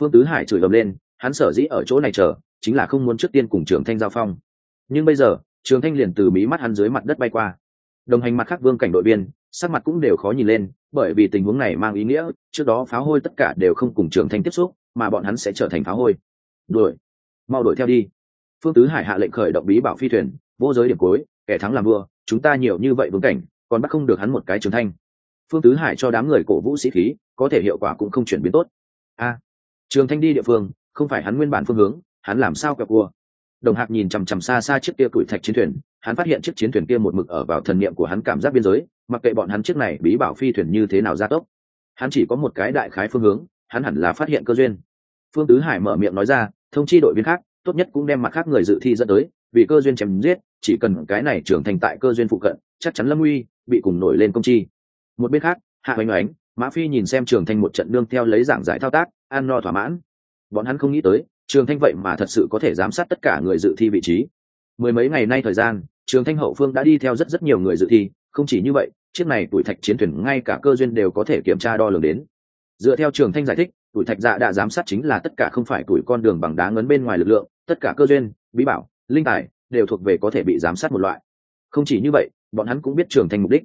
Phương tứ hải chửi ầm lên, hắn sở dĩ ở chỗ này chờ, chính là không muốn trước tiên cùng trường thanh giao phong. Nhưng bây giờ, trường thanh liền từ mí mắt hắn dưới mặt đất bay qua. Đồng hành mặt khác vương cảnh đội viên, sắc mặt cũng đều khó nhìn lên, bởi vì tình huống này mang ý nghĩa, trước đó pháo hôi tất cả đều không cùng trường thanh tiếp xúc, mà bọn hắn sẽ trở thành pháo hôi. Đuổi. Mau đuổi theo đi. Phương tứ hải hạ lệnh khởi động bí bảo phi thuyền, vô giới điểm cuối, kẻ thắng làm vua, chúng ta nhiều như vậy vương cảnh còn bắt không được hắn một cái trường thanh. Phương tứ hải cho đám người cổ vũ sĩ khí, có thể hiệu quả cũng không chuyển biến tốt. A, trường thanh đi địa phương, không phải hắn nguyên bản phương hướng, hắn làm sao kẹo cua? Đồng hạc nhìn chằm chằm xa xa chiếc kia tuổi thạch chiến thuyền, hắn phát hiện chiếc chiến thuyền kia một mực ở vào thần niệm của hắn cảm giác biên giới, mặc kệ bọn hắn chiếc này bí bảo phi thuyền như thế nào gia tốc. Hắn chỉ có một cái đại khái phương hướng, hắn hẳn là phát hiện cơ duyên. Phương tứ hải mở miệng nói ra, thông chi đội viên khác, tốt nhất cũng đem mặt khác người dự thi dẫn tới, vì cơ duyên chém giết chỉ cần cái này trưởng thành tại cơ duyên phụ cận, chắc chắn lâm uy bị cùng nổi lên công chi. Một bên khác, hạ oanh oánh mã phi nhìn xem trường thanh một trận đương theo lấy giảng giải thao tác ăn no thỏa mãn. Bọn hắn không nghĩ tới trường thanh vậy mà thật sự có thể giám sát tất cả người dự thi vị trí. Mười mấy ngày nay thời gian trường thanh hậu phương đã đi theo rất rất nhiều người dự thi, không chỉ như vậy, chiếc này tuổi thạch chiến thuyền ngay cả cơ duyên đều có thể kiểm tra đo lường đến. Dựa theo trường thanh giải thích, tuổi thạch dạ đã giám sát chính là tất cả không phải tuổi con đường bằng đá ngấn bên ngoài lực lượng, tất cả cơ duyên, bí bảo, linh tài đều thuộc về có thể bị giám sát một loại. Không chỉ như vậy, bọn hắn cũng biết trường thanh mục đích.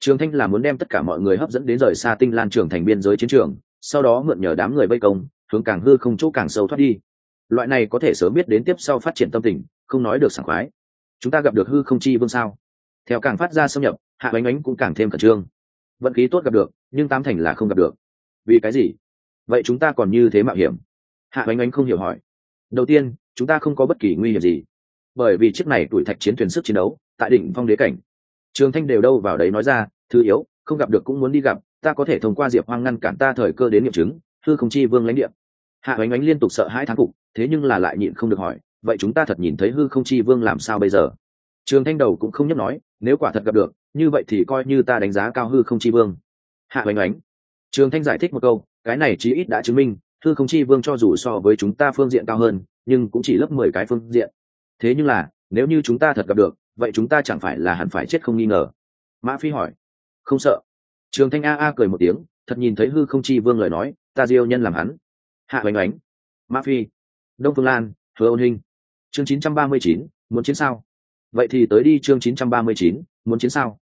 Trường thanh là muốn đem tất cả mọi người hấp dẫn đến rời xa tinh lan trường thành biên giới chiến trường, sau đó mượn nhờ đám người vây công, hướng càng hư không chỗ càng sâu thoát đi. Loại này có thể sớm biết đến tiếp sau phát triển tâm tình, không nói được sảng khoái. Chúng ta gặp được hư không chi vương sao? Theo càng phát ra xâm nhập, hạ bánh ánh cũng càng thêm khẩn trương. Vận khí tốt gặp được, nhưng tám thành là không gặp được. Vì cái gì? Vậy chúng ta còn như thế mạo hiểm? Hạ bánh ánh không hiểu hỏi. Đầu tiên, chúng ta không có bất kỳ nguy hiểm gì bởi vì chiếc này tuổi thạch chiến thuyền sức chiến đấu, tại đỉnh phong đế cảnh. Trường thanh đều đâu vào đấy nói ra, thứ yếu, không gặp được cũng muốn đi gặp, ta có thể thông qua diệp hoang ngăn cản ta thời cơ đến nghiệm chứng, hư không chi vương lãnh địa. Hạ oánh oánh liên tục sợ hai tháng phục, thế nhưng là lại nhịn không được hỏi, vậy chúng ta thật nhìn thấy hư không chi vương làm sao bây giờ? Trường thanh đầu cũng không nhắc nói, nếu quả thật gặp được, như vậy thì coi như ta đánh giá cao hư không chi vương. Hạ oanh oánh trường thanh giải thích một câu, cái này chí ít đã chứng minh, hư không chi vương cho dù so với chúng ta phương diện cao hơn, nhưng cũng chỉ lớp mười cái phương diện thế nhưng là, nếu như chúng ta thật gặp được, vậy chúng ta chẳng phải là hẳn phải chết không nghi ngờ? Mã phi hỏi. Không sợ. Trường thanh a a cười một tiếng, thật nhìn thấy hư không chi vương lời nói, ta diêu nhân làm hắn. Hạ Hoành oánh mã phi. Đông phương lan, hứa ôn Hinh. Chương chín trăm ba mươi chín, muốn chiến sao? Vậy thì tới đi chương chín trăm ba mươi chín, muốn chiến sao?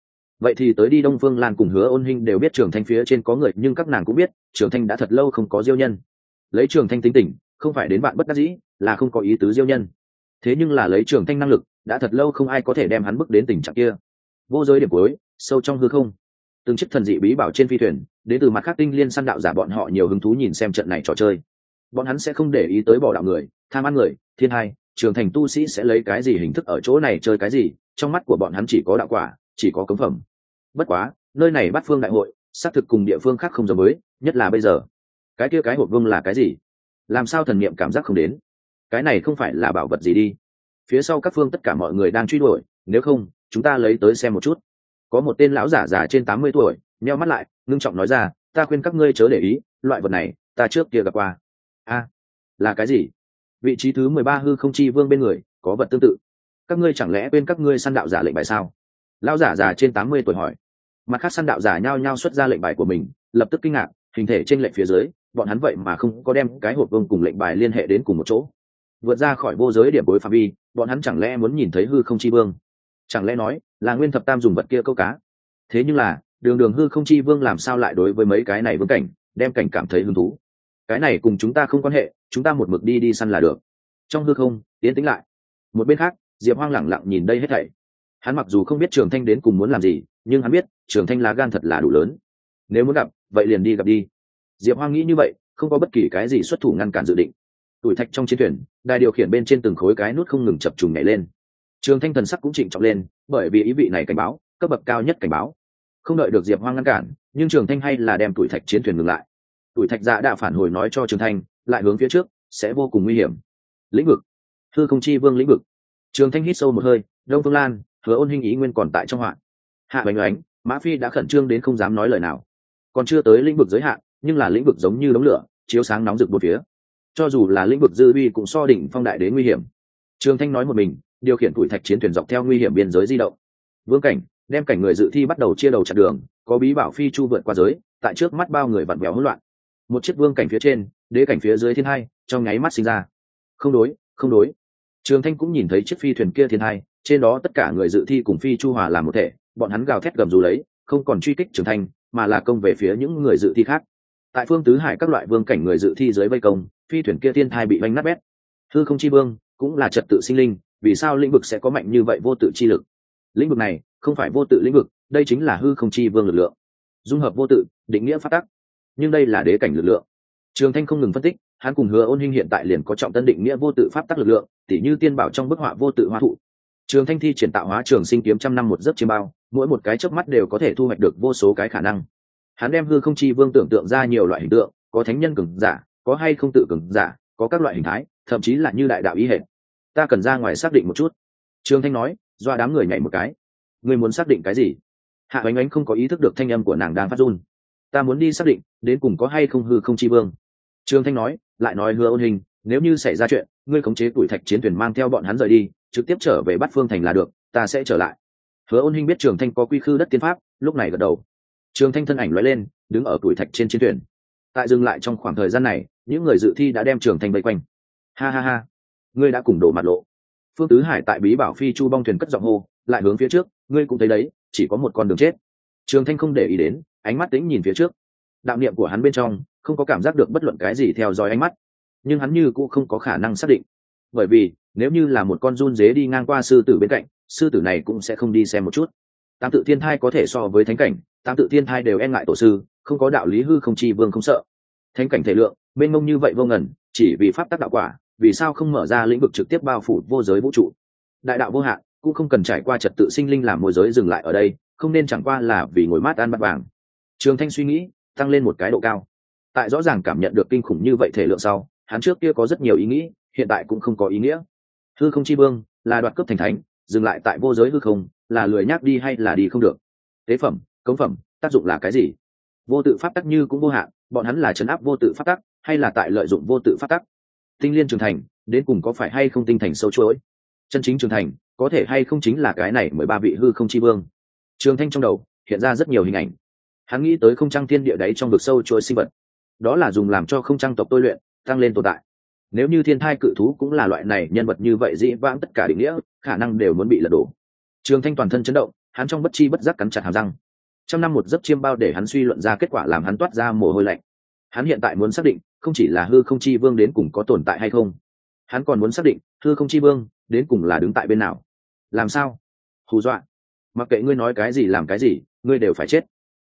Vậy thì tới đi đông phương lan cùng hứa ôn Hinh đều biết trường thanh phía trên có người, nhưng các nàng cũng biết, trường thanh đã thật lâu không có diêu nhân. Lấy trường thanh tính tình, không phải đến bạn bất đắc dĩ, là không có ý tứ diêu nhân thế nhưng là lấy trường thanh năng lực, đã thật lâu không ai có thể đem hắn bước đến tình trạng kia. Vô giới điểm cuối, sâu trong hư không. Từng chiếc thần dị bí bảo trên phi thuyền, đến từ mặt khác tinh liên săn đạo giả bọn họ nhiều hứng thú nhìn xem trận này trò chơi. Bọn hắn sẽ không để ý tới bỏ đạo người, tham ăn người, thiên hai, trường thành tu sĩ sẽ lấy cái gì hình thức ở chỗ này chơi cái gì, trong mắt của bọn hắn chỉ có đạo quả, chỉ có cấm phẩm. Bất quá, nơi này bắt phương đại hội, xác thực cùng địa phương khác không giống mới nhất là bây giờ. Cái kia cái hộp vương là cái gì? Làm sao thần niệm cảm giác không đến? Cái này không phải là bảo vật gì đi. Phía sau các phương tất cả mọi người đang truy đuổi, nếu không, chúng ta lấy tới xem một chút. Có một tên lão giả già trên tám mươi tuổi, nheo mắt lại, ngưng trọng nói ra, ta khuyên các ngươi chớ để ý, loại vật này, ta trước kia gặp qua. A, là cái gì? Vị trí thứ mười ba hư không chi vương bên người, có vật tương tự. Các ngươi chẳng lẽ quên các ngươi săn đạo giả lệnh bài sao? Lão giả già trên tám mươi tuổi hỏi. Mặt khác săn đạo giả nhao nhao xuất ra lệnh bài của mình, lập tức kinh ngạc, hình thể trên lệnh phía dưới, bọn hắn vậy mà không có đem cái hộp vương cùng lệnh bài liên hệ đến cùng một chỗ vượt ra khỏi vô giới điểm bối phạm vi, bọn hắn chẳng lẽ muốn nhìn thấy hư không chi vương? Chẳng lẽ nói là nguyên thập tam dùng vật kia câu cá? Thế nhưng là, đường đường hư không chi vương làm sao lại đối với mấy cái này vương cảnh, đem cảnh cảm thấy hứng thú? Cái này cùng chúng ta không quan hệ, chúng ta một mực đi đi săn là được. Trong hư không tiến tính lại. Một bên khác, diệp hoang lẳng lặng nhìn đây hết thảy. Hắn mặc dù không biết trường thanh đến cùng muốn làm gì, nhưng hắn biết trường thanh lá gan thật là đủ lớn. Nếu muốn gặp, vậy liền đi gặp đi. Diệp hoang nghĩ như vậy, không có bất kỳ cái gì xuất thủ ngăn cản dự định tuổi thạch trong chiến thuyền, đài điều khiển bên trên từng khối cái nút không ngừng chập trùng nhảy lên. Trường thanh thần sắc cũng trịnh trọng lên, bởi vì ý vị này cảnh báo, cấp bậc cao nhất cảnh báo. Không đợi được diệp hoang ngăn cản, nhưng trường thanh hay là đem tuổi thạch chiến thuyền ngừng lại. Tuổi thạch dạ đã phản hồi nói cho trường thanh, lại hướng phía trước, sẽ vô cùng nguy hiểm. Lĩnh vực. Thư không chi vương lĩnh vực. Trường thanh hít sâu một hơi, đông phương lan, hứa ôn hình ý nguyên còn tại trong hoạn hạ bánh oánh mã phi đã khẩn trương đến không dám nói lời nào. Còn chưa tới lĩnh vực giới hạn, nhưng là lĩnh vực giống như đống lửa, chiếu sáng nóng rực một phía cho dù là lĩnh vực dư vi cũng so đỉnh phong đại đến nguy hiểm. Trường thanh nói một mình, điều khiển tuổi thạch chiến thuyền dọc theo nguy hiểm biên giới di động. Vương cảnh, đem cảnh người dự thi bắt đầu chia đầu chặt đường, có bí bảo phi chu vượt qua giới, tại trước mắt bao người vặn vẹo hỗn loạn. Một chiếc vương cảnh phía trên, đế cảnh phía dưới thiên hai, trong nháy mắt sinh ra. Không đối không đối. Trường thanh cũng nhìn thấy chiếc phi thuyền kia thiên hai, trên đó tất cả người dự thi cùng phi chu hòa làm một thể, bọn hắn gào thét gầm rú lấy, không còn truy kích trường thanh, mà là công về phía những người dự thi khác. Tại phương tứ hải các loại vương cảnh người dự thi dưới vây công phi thuyền kia thiên thai bị vanh nát bét. Hư không chi vương cũng là trật tự sinh linh, vì sao lĩnh vực sẽ có mạnh như vậy vô tự chi lực? Lĩnh vực này không phải vô tự lĩnh vực, đây chính là hư không chi vương lực lượng. Dung hợp vô tự, định nghĩa phát tắc. Nhưng đây là đế cảnh lực lượng. Trường thanh không ngừng phân tích, hắn cùng hứa ôn hinh hiện tại liền có trọng tân định nghĩa vô tự pháp tắc lực lượng, tỉ như tiên bảo trong bức họa vô tự hoa thụ. Trường thanh thi triển tạo hóa trường sinh kiếm trăm năm một giấc chiêm bao, mỗi một cái chớp mắt đều có thể thu hoạch được vô số cái khả năng. Hắn đem hư không chi vương tưởng tượng ra nhiều loại hình tượng, có thánh nhân cường giả có hay không tự cường giả, có các loại hình thái, thậm chí là như đại đạo ý hệ ta cần ra ngoài xác định một chút. Trường thanh nói do đám người nhảy một cái. Người muốn xác định cái gì? Hạ oánh oánh không có ý thức được thanh âm của nàng đang phát run. Ta muốn đi xác định, đến cùng có hay không hư không chi vương. Trường thanh nói, lại nói hứa ôn hình, nếu như xảy ra chuyện, ngươi khống chế tuổi thạch chiến thuyền mang theo bọn hắn rời đi, trực tiếp trở về bắt phương thành là được, ta sẽ trở lại. Hứa ôn hình biết trường thanh có quy khư đất tiên pháp, lúc này gật đầu. Trường thanh thân ảnh lóe lên, đứng ở tuổi thạch trên chiến thuyền tại dừng lại trong khoảng thời gian này, những người dự thi đã đem trường thanh vây quanh. Ha ha ha. Ngươi đã cùng đổ mặt lộ. Phương tứ hải tại bí bảo phi chu bong thuyền cất giọng hô, lại hướng phía trước, ngươi cũng thấy đấy, chỉ có một con đường chết. Trường thanh không để ý đến, ánh mắt tính nhìn phía trước. Đạo niệm của hắn bên trong, không có cảm giác được bất luận cái gì theo dõi ánh mắt. Nhưng hắn như cũng không có khả năng xác định. Bởi vì, nếu như là một con run dế đi ngang qua sư tử bên cạnh, sư tử này cũng sẽ không đi xem một chút. Tam tự thiên thai có thể so với thánh cảnh tam tự thiên thai đều e ngại tổ sư, không có đạo lý hư không chi vương không sợ. Thánh cảnh thể lượng, mênh mông như vậy vô ngần, chỉ vì pháp tắc đạo quả, vì sao không mở ra lĩnh vực trực tiếp bao phủ vô giới vũ trụ? Đại đạo vô hạn, cũng không cần trải qua trật tự sinh linh làm môi giới dừng lại ở đây, không nên chẳng qua là vì ngồi mát ăn bắt vàng. Trường thanh suy nghĩ, tăng lên một cái độ cao. Tại rõ ràng cảm nhận được kinh khủng như vậy thể lượng sau, hắn trước kia có rất nhiều ý nghĩ, hiện tại cũng không có ý nghĩa. Hư không chi vương, là đoạt cấp thành thánh, dừng lại tại vô giới hư không, là lười nhác đi hay là đi không được? Tế phẩm cống phẩm, tác dụng là cái gì? Vô tự pháp tắc như cũng vô hạn, bọn hắn là chấn áp vô tự pháp tắc, hay là tại lợi dụng vô tự pháp tắc? Tinh liên trưởng thành, đến cùng có phải hay không tinh thành sâu chuỗi? Chân chính trưởng thành, có thể hay không chính là cái này mười ba vị hư không chi vương? Trường thanh trong đầu, hiện ra rất nhiều hình ảnh. Hắn nghĩ tới không trăng thiên địa đáy trong vực sâu chuỗi sinh vật. Đó là dùng làm cho không trăng tộc tôi luyện, tăng lên tồn tại. Nếu như thiên thai cự thú cũng là loại này nhân vật như vậy dĩ vãng tất cả định nghĩa, khả năng đều muốn bị lật đổ. Trường thanh toàn thân chấn động, hắn trong bất chi bất giác cắn chặt hàm răng trăm năm một giấc chiêm bao để hắn suy luận ra kết quả làm hắn toát ra mồ hôi lạnh. Hắn hiện tại muốn xác định, không chỉ là hư không chi vương đến cùng có tồn tại hay không, hắn còn muốn xác định, hư không chi vương đến cùng là đứng tại bên nào. Làm sao? Hù dọa. Mặc kệ ngươi nói cái gì làm cái gì, ngươi đều phải chết.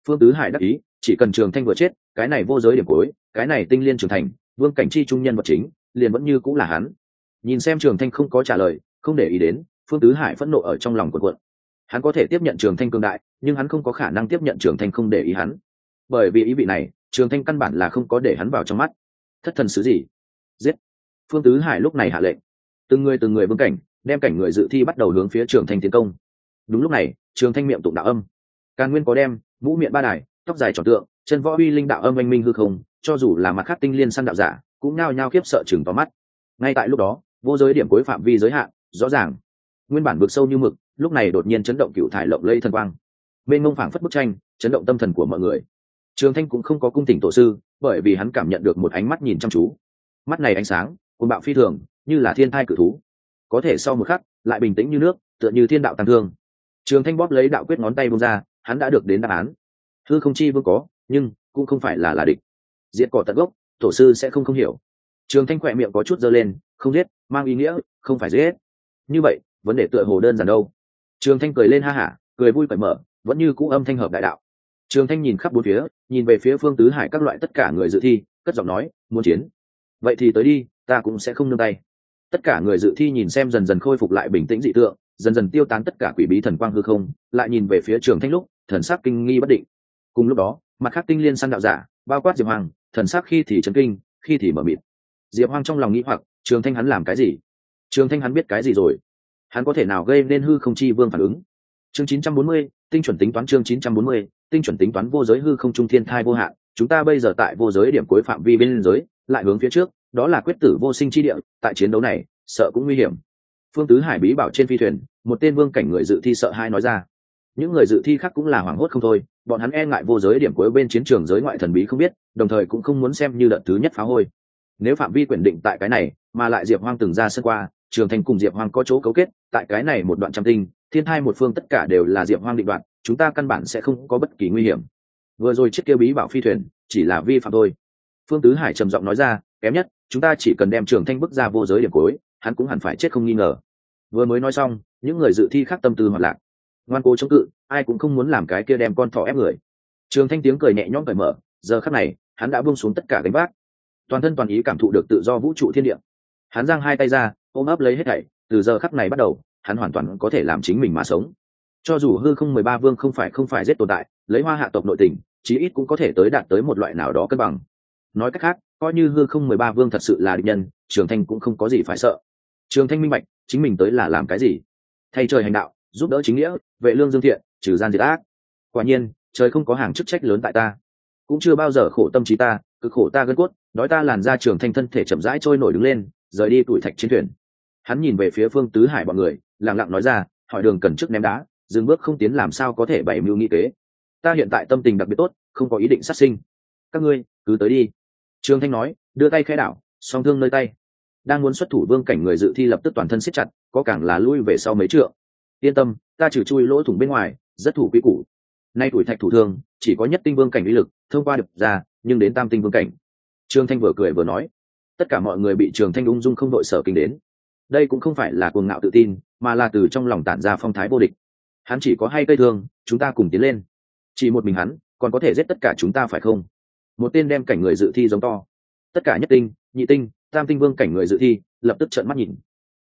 Phương tứ hải đắc ý, chỉ cần trường thanh vừa chết, cái này vô giới điểm cuối, cái này tinh liên trưởng thành, vương cảnh chi trung nhân vật chính, liền vẫn như cũng là hắn. Nhìn xem trường thanh không có trả lời, không để ý đến, phương tứ hải phẫn nộ ở trong lòng quần quận hắn có thể tiếp nhận trường thanh cường đại nhưng hắn không có khả năng tiếp nhận trường thanh không để ý hắn. Bởi vì ý vị này, trường thanh căn bản là không có để hắn vào trong mắt. Thất thần sứ gì? Giết. Phương tứ hải lúc này hạ lệnh. Từng người từng người vương cảnh, đem cảnh người dự thi bắt đầu hướng phía trường thanh tiến công. Đúng lúc này, trường thanh miệng tụng đạo âm. Càn nguyên có đem mũ miệng ba đài, tóc dài tròn tượng, chân võ uy linh đạo âm anh minh hư không, cho dù là mặt khác tinh liên săn đạo giả, cũng nao nhao khiếp sợ chừng vào mắt. Ngay tại lúc đó, vô giới điểm cuối phạm vi giới hạn, rõ ràng. Nguyên bản vực sâu như mực, lúc này đột nhiên chấn động cựu thải lộng lây thần quang bên mông phảng phất bức tranh, chấn động tâm thần của mọi người. Trường thanh cũng không có cung tỉnh tổ sư, bởi vì hắn cảm nhận được một ánh mắt nhìn chăm chú. Mắt này ánh sáng côn bạo phi thường, như là thiên thai cử thú. Có thể sau một khắc, lại bình tĩnh như nước, tựa như thiên đạo tăng thương. Trường thanh bóp lấy đạo quyết ngón tay bông ra, hắn đã được đến đáp án. Hư không chi vương có, nhưng cũng không phải là là địch. Diệt cỏ tận gốc, tổ sư sẽ không không hiểu. Trường thanh khỏe miệng có chút dơ lên, không giết, mang ý nghĩa, không phải giết. Như vậy, vấn đề tựa hồ đơn giản đâu. Trường thanh cười lên ha hả, cười vui cởi mở vẫn như cũ âm thanh hợp đại đạo. Trường thanh nhìn khắp bốn phía, nhìn về phía phương tứ hải các loại tất cả người dự thi, cất giọng nói, muốn chiến? Vậy thì tới đi, ta cũng sẽ không nương tay. Tất cả người dự thi nhìn xem dần dần khôi phục lại bình tĩnh dị tượng, dần dần tiêu tán tất cả quỷ bí thần quang hư không, lại nhìn về phía trường thanh lúc, thần sắc kinh nghi bất định. Cùng lúc đó, mặt khác tinh liên săn đạo giả, bao quát diệp hoàng, thần sắc khi thì chấn kinh, khi thì mở mịt. Diệp hoàng trong lòng nghĩ hoặc, trường thanh hắn làm cái gì? Trường thanh hắn biết cái gì rồi? Hắn có thể nào gây nên hư không chi vương phản ứng? Chương 940, tinh chuẩn tính toán chương 940, tinh chuẩn tính toán vô giới hư không trung thiên thai vô hạn. Chúng ta bây giờ tại vô giới điểm cuối phạm vi bên giới lại hướng phía trước đó là quyết tử vô sinh chi địa tại chiến đấu này sợ cũng nguy hiểm. Phương tứ hải bí bảo trên phi thuyền một tên vương cảnh người dự thi sợ hai nói ra. Những người dự thi khác cũng là hoảng hốt không thôi bọn hắn e ngại vô giới điểm cuối bên chiến trường giới ngoại thần bí không biết đồng thời cũng không muốn xem như đợt thứ nhất phá hôi. Nếu phạm vi quyển định tại cái này mà lại diệp hoang từng ra sân qua trường thành cùng diệp hoang có chỗ cấu kết tại cái này một đoạn trăm tinh thiên thai một phương tất cả đều là diệp hoang định đoạn chúng ta căn bản sẽ không có bất kỳ nguy hiểm. Vừa rồi chiếc kia bí bảo phi thuyền, chỉ là vi phạm thôi. Phương tứ hải trầm giọng nói ra, kém nhất, chúng ta chỉ cần đem trường thanh bước ra vô giới điểm cuối, hắn cũng hẳn phải chết không nghi ngờ. Vừa mới nói xong, những người dự thi khác tâm tư hoạt lạc. Ngoan cố chống cự, ai cũng không muốn làm cái kia đem con thỏ ép người. Trường thanh tiếng cười nhẹ nhõm cởi mở, giờ khắc này, hắn đã buông xuống tất cả gánh vác. Toàn thân toàn ý cảm thụ được tự do vũ trụ thiên địa. Hắn giang hai tay ra, ôm ấp lấy hết thảy, từ giờ khắc này bắt đầu hắn hoàn toàn có thể làm chính mình mà sống. Cho dù hư không mười ba vương không phải không phải giết tồn tại, lấy hoa hạ tộc nội tình, chí ít cũng có thể tới đạt tới một loại nào đó cân bằng. Nói cách khác, coi như hư không mười ba vương thật sự là địch nhân, trường thanh cũng không có gì phải sợ. Trường thanh minh bạch, chính mình tới là làm cái gì? Thay trời hành đạo, giúp đỡ chính nghĩa, vệ lương dương thiện, trừ gian diệt ác. Quả nhiên, trời không có hàng chức trách lớn tại ta. Cũng chưa bao giờ khổ tâm trí ta cực khổ ta gân cốt, đói ta làn ra trường thanh thân thể chậm rãi trôi nổi đứng lên, rời đi tuổi thạch chiến thuyền. Hắn nhìn về phía phương tứ hải bọn người lẳng lặng nói ra, hỏi đường cần trước ném đá, dừng bước không tiến làm sao có thể bày mưu nghị kế. Ta hiện tại tâm tình đặc biệt tốt, không có ý định sát sinh. Các ngươi, cứ tới đi. Trương thanh nói, đưa tay khai đảo, song thương nơi tay. Đang muốn xuất thủ vương cảnh người dự thi lập tức toàn thân siết chặt, có càng là lui về sau mấy trượng. Yên tâm, ta trừ chui lỗ thủng bên ngoài, rất thủ quy củ. Nay tuổi thạch thủ thương chỉ có nhất tinh vương cảnh uy lực, thông qua được ra, nhưng đến tam tinh vương cảnh. Trương thanh vừa cười vừa nói. Tất cả mọi người bị trường thanh ung dung không đội sở kinh đến đây cũng không phải là cuồng ngạo tự tin, mà là từ trong lòng tản ra phong thái vô địch. Hắn chỉ có hai cây thương, chúng ta cùng tiến lên. Chỉ một mình hắn, còn có thể giết tất cả chúng ta phải không? Một tên đem cảnh người dự thi giống to. Tất cả nhất tinh, nhị tinh, tam tinh vương cảnh người dự thi, lập tức trợn mắt nhìn.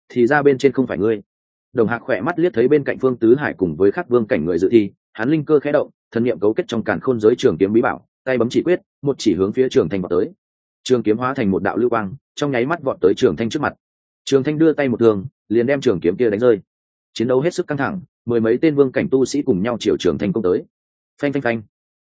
Thì ra bên trên không phải ngươi. Đồng hạc khỏe mắt liếc thấy bên cạnh phương tứ hải cùng với khắc vương cảnh người dự thi, hắn linh cơ khẽ động thân nhiệm cấu kết trong càn khôn giới trường kiếm bí bảo, tay bấm chỉ quyết, một chỉ hướng phía trường thanh vọt tới. Trường kiếm hóa thành một đạo lưu quang, trong nháy mắt vọt tới trường thanh trước mặt trường thanh đưa tay một thường liền đem trường kiếm kia đánh rơi. Chiến đấu hết sức căng thẳng, mười mấy tên vương cảnh tu sĩ cùng nhau chiều trường thanh công tới. Phanh phanh phanh.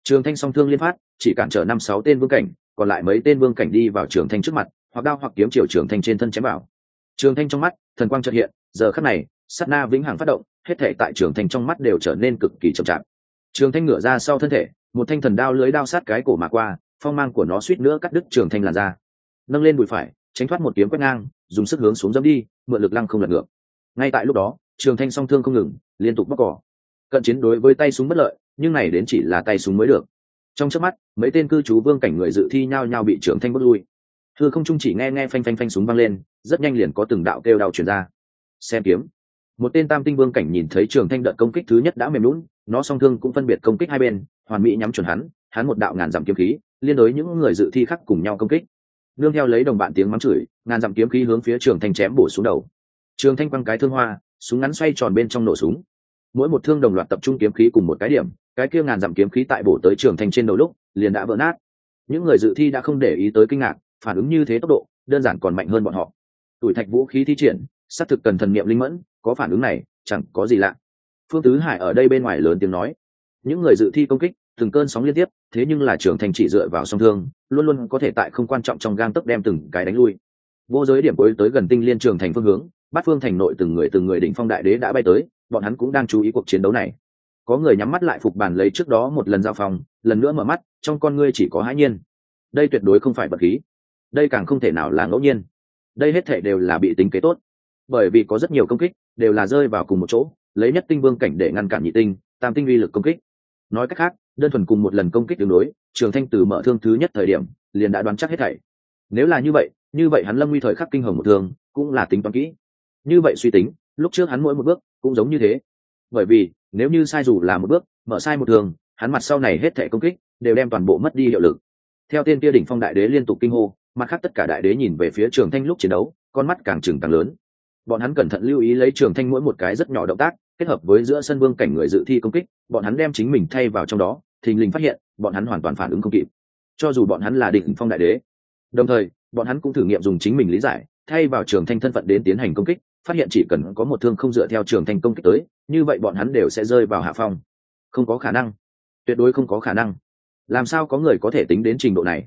Trường thanh song thương liên phát, chỉ cản trở năm sáu tên vương cảnh, còn lại mấy tên vương cảnh đi vào trường thanh trước mặt, hoặc đao hoặc kiếm chiều trường thanh trên thân chém vào. Trường thanh trong mắt, thần quang trợt hiện, giờ khắc này, sát na vĩnh hằng phát động, hết thể tại trường thanh trong mắt đều trở nên cực kỳ chậm chạp. Trường thanh ngửa ra sau thân thể, một thanh thần đao lưới đao sát cái cổ mà qua, phong mang của nó suýt nữa cắt đứt trường thanh làn ra nâng lên đùi phải tránh thoát một kiếm quét ngang, dùng sức hướng xuống dẫm đi, mượn lực lăng không lật ngược. Ngay tại lúc đó, trường thanh song thương không ngừng, liên tục bóc cỏ. Cận chiến đối với tay súng bất lợi, nhưng này đến chỉ là tay súng mới được. Trong trước mắt, mấy tên cư trú vương cảnh người dự thi nhao nhao bị trường thanh bước lui. Thưa không trung chỉ nghe nghe phanh phanh phanh súng vang lên, rất nhanh liền có từng đạo kêu đau chuyển ra. Xem kiếm. Một tên tam tinh vương cảnh nhìn thấy trường thanh đợt công kích thứ nhất đã mềm lún nó song thương cũng phân biệt công kích hai bên, hoàn mỹ nhắm chuẩn hắn hắn một đạo ngàn dặm kiếm khí, liên đối những người dự thi khác cùng nhau công kích nương theo lấy đồng bạn tiếng mắng chửi, ngàn dặm kiếm khí hướng phía trường thanh chém bổ xuống đầu. Trường thanh quăng cái thương hoa, súng ngắn xoay tròn bên trong nổ súng. Mỗi một thương đồng loạt tập trung kiếm khí cùng một cái điểm, cái kia ngàn dặm kiếm khí tại bổ tới trường thanh trên đầu lúc, liền đã vỡ nát. Những người dự thi đã không để ý tới kinh ngạc, phản ứng như thế tốc độ, đơn giản còn mạnh hơn bọn họ. Tuổi thạch vũ khí thi triển, xác thực cần thần niệm linh mẫn, có phản ứng này, chẳng có gì lạ. Phương tứ hải ở đây bên ngoài lớn tiếng nói. Những người dự thi công kích từng cơn sóng liên tiếp, thế nhưng là trưởng thành chỉ dựa vào song thương, luôn luôn có thể tại không quan trọng trong gang tấc đem từng cái đánh lui. Vô giới điểm cuối tới gần tinh liên trường thành phương hướng, bát phương thành nội từng người từng người đỉnh phong đại đế đã bay tới, bọn hắn cũng đang chú ý cuộc chiến đấu này. Có người nhắm mắt lại phục bàn lấy trước đó một lần giao phòng, lần nữa mở mắt, trong con ngươi chỉ có hãi nhiên. Đây tuyệt đối không phải vật khí. Đây càng không thể nào là ngẫu nhiên. Đây hết thể đều là bị tính kế tốt. Bởi vì có rất nhiều công kích, đều là rơi vào cùng một chỗ, lấy nhất tinh vương cảnh để ngăn cản nhị tinh, tam tinh uy lực công kích. Nói cách khác đơn thuần cùng một lần công kích tương đối trường thanh từ mở thương thứ nhất thời điểm, liền đã đoán chắc hết thảy. Nếu là như vậy như vậy hắn lâm nguy thời khắc kinh hồng một thương, cũng là tính toán kỹ. Như vậy suy tính, lúc trước hắn mỗi một bước cũng giống như thế. Bởi vì, nếu như sai dù là một bước, mở sai một thường hắn mặt sau này hết thẻ công kích đều đem toàn bộ mất đi hiệu lực. Theo tên kia đỉnh phong đại đế liên tục kinh hô, mặt khác tất cả đại đế nhìn về phía trường thanh lúc chiến đấu, con mắt càng trừng càng lớn. Bọn hắn cẩn thận lưu ý lấy trường thanh mỗi một cái rất nhỏ động tác kết hợp với giữa sân vương cảnh người dự thi công kích, bọn hắn đem chính mình thay vào trong đó, thình lình phát hiện, bọn hắn hoàn toàn phản ứng không kịp. Cho dù bọn hắn là đỉnh phong đại đế, đồng thời, bọn hắn cũng thử nghiệm dùng chính mình lý giải, thay vào trường thanh thân phận đến tiến hành công kích, phát hiện chỉ cần có một thương không dựa theo trường thanh công kích tới, như vậy bọn hắn đều sẽ rơi vào hạ phong. Không có khả năng. Tuyệt đối không có khả năng. Làm sao có người có thể tính đến trình độ này?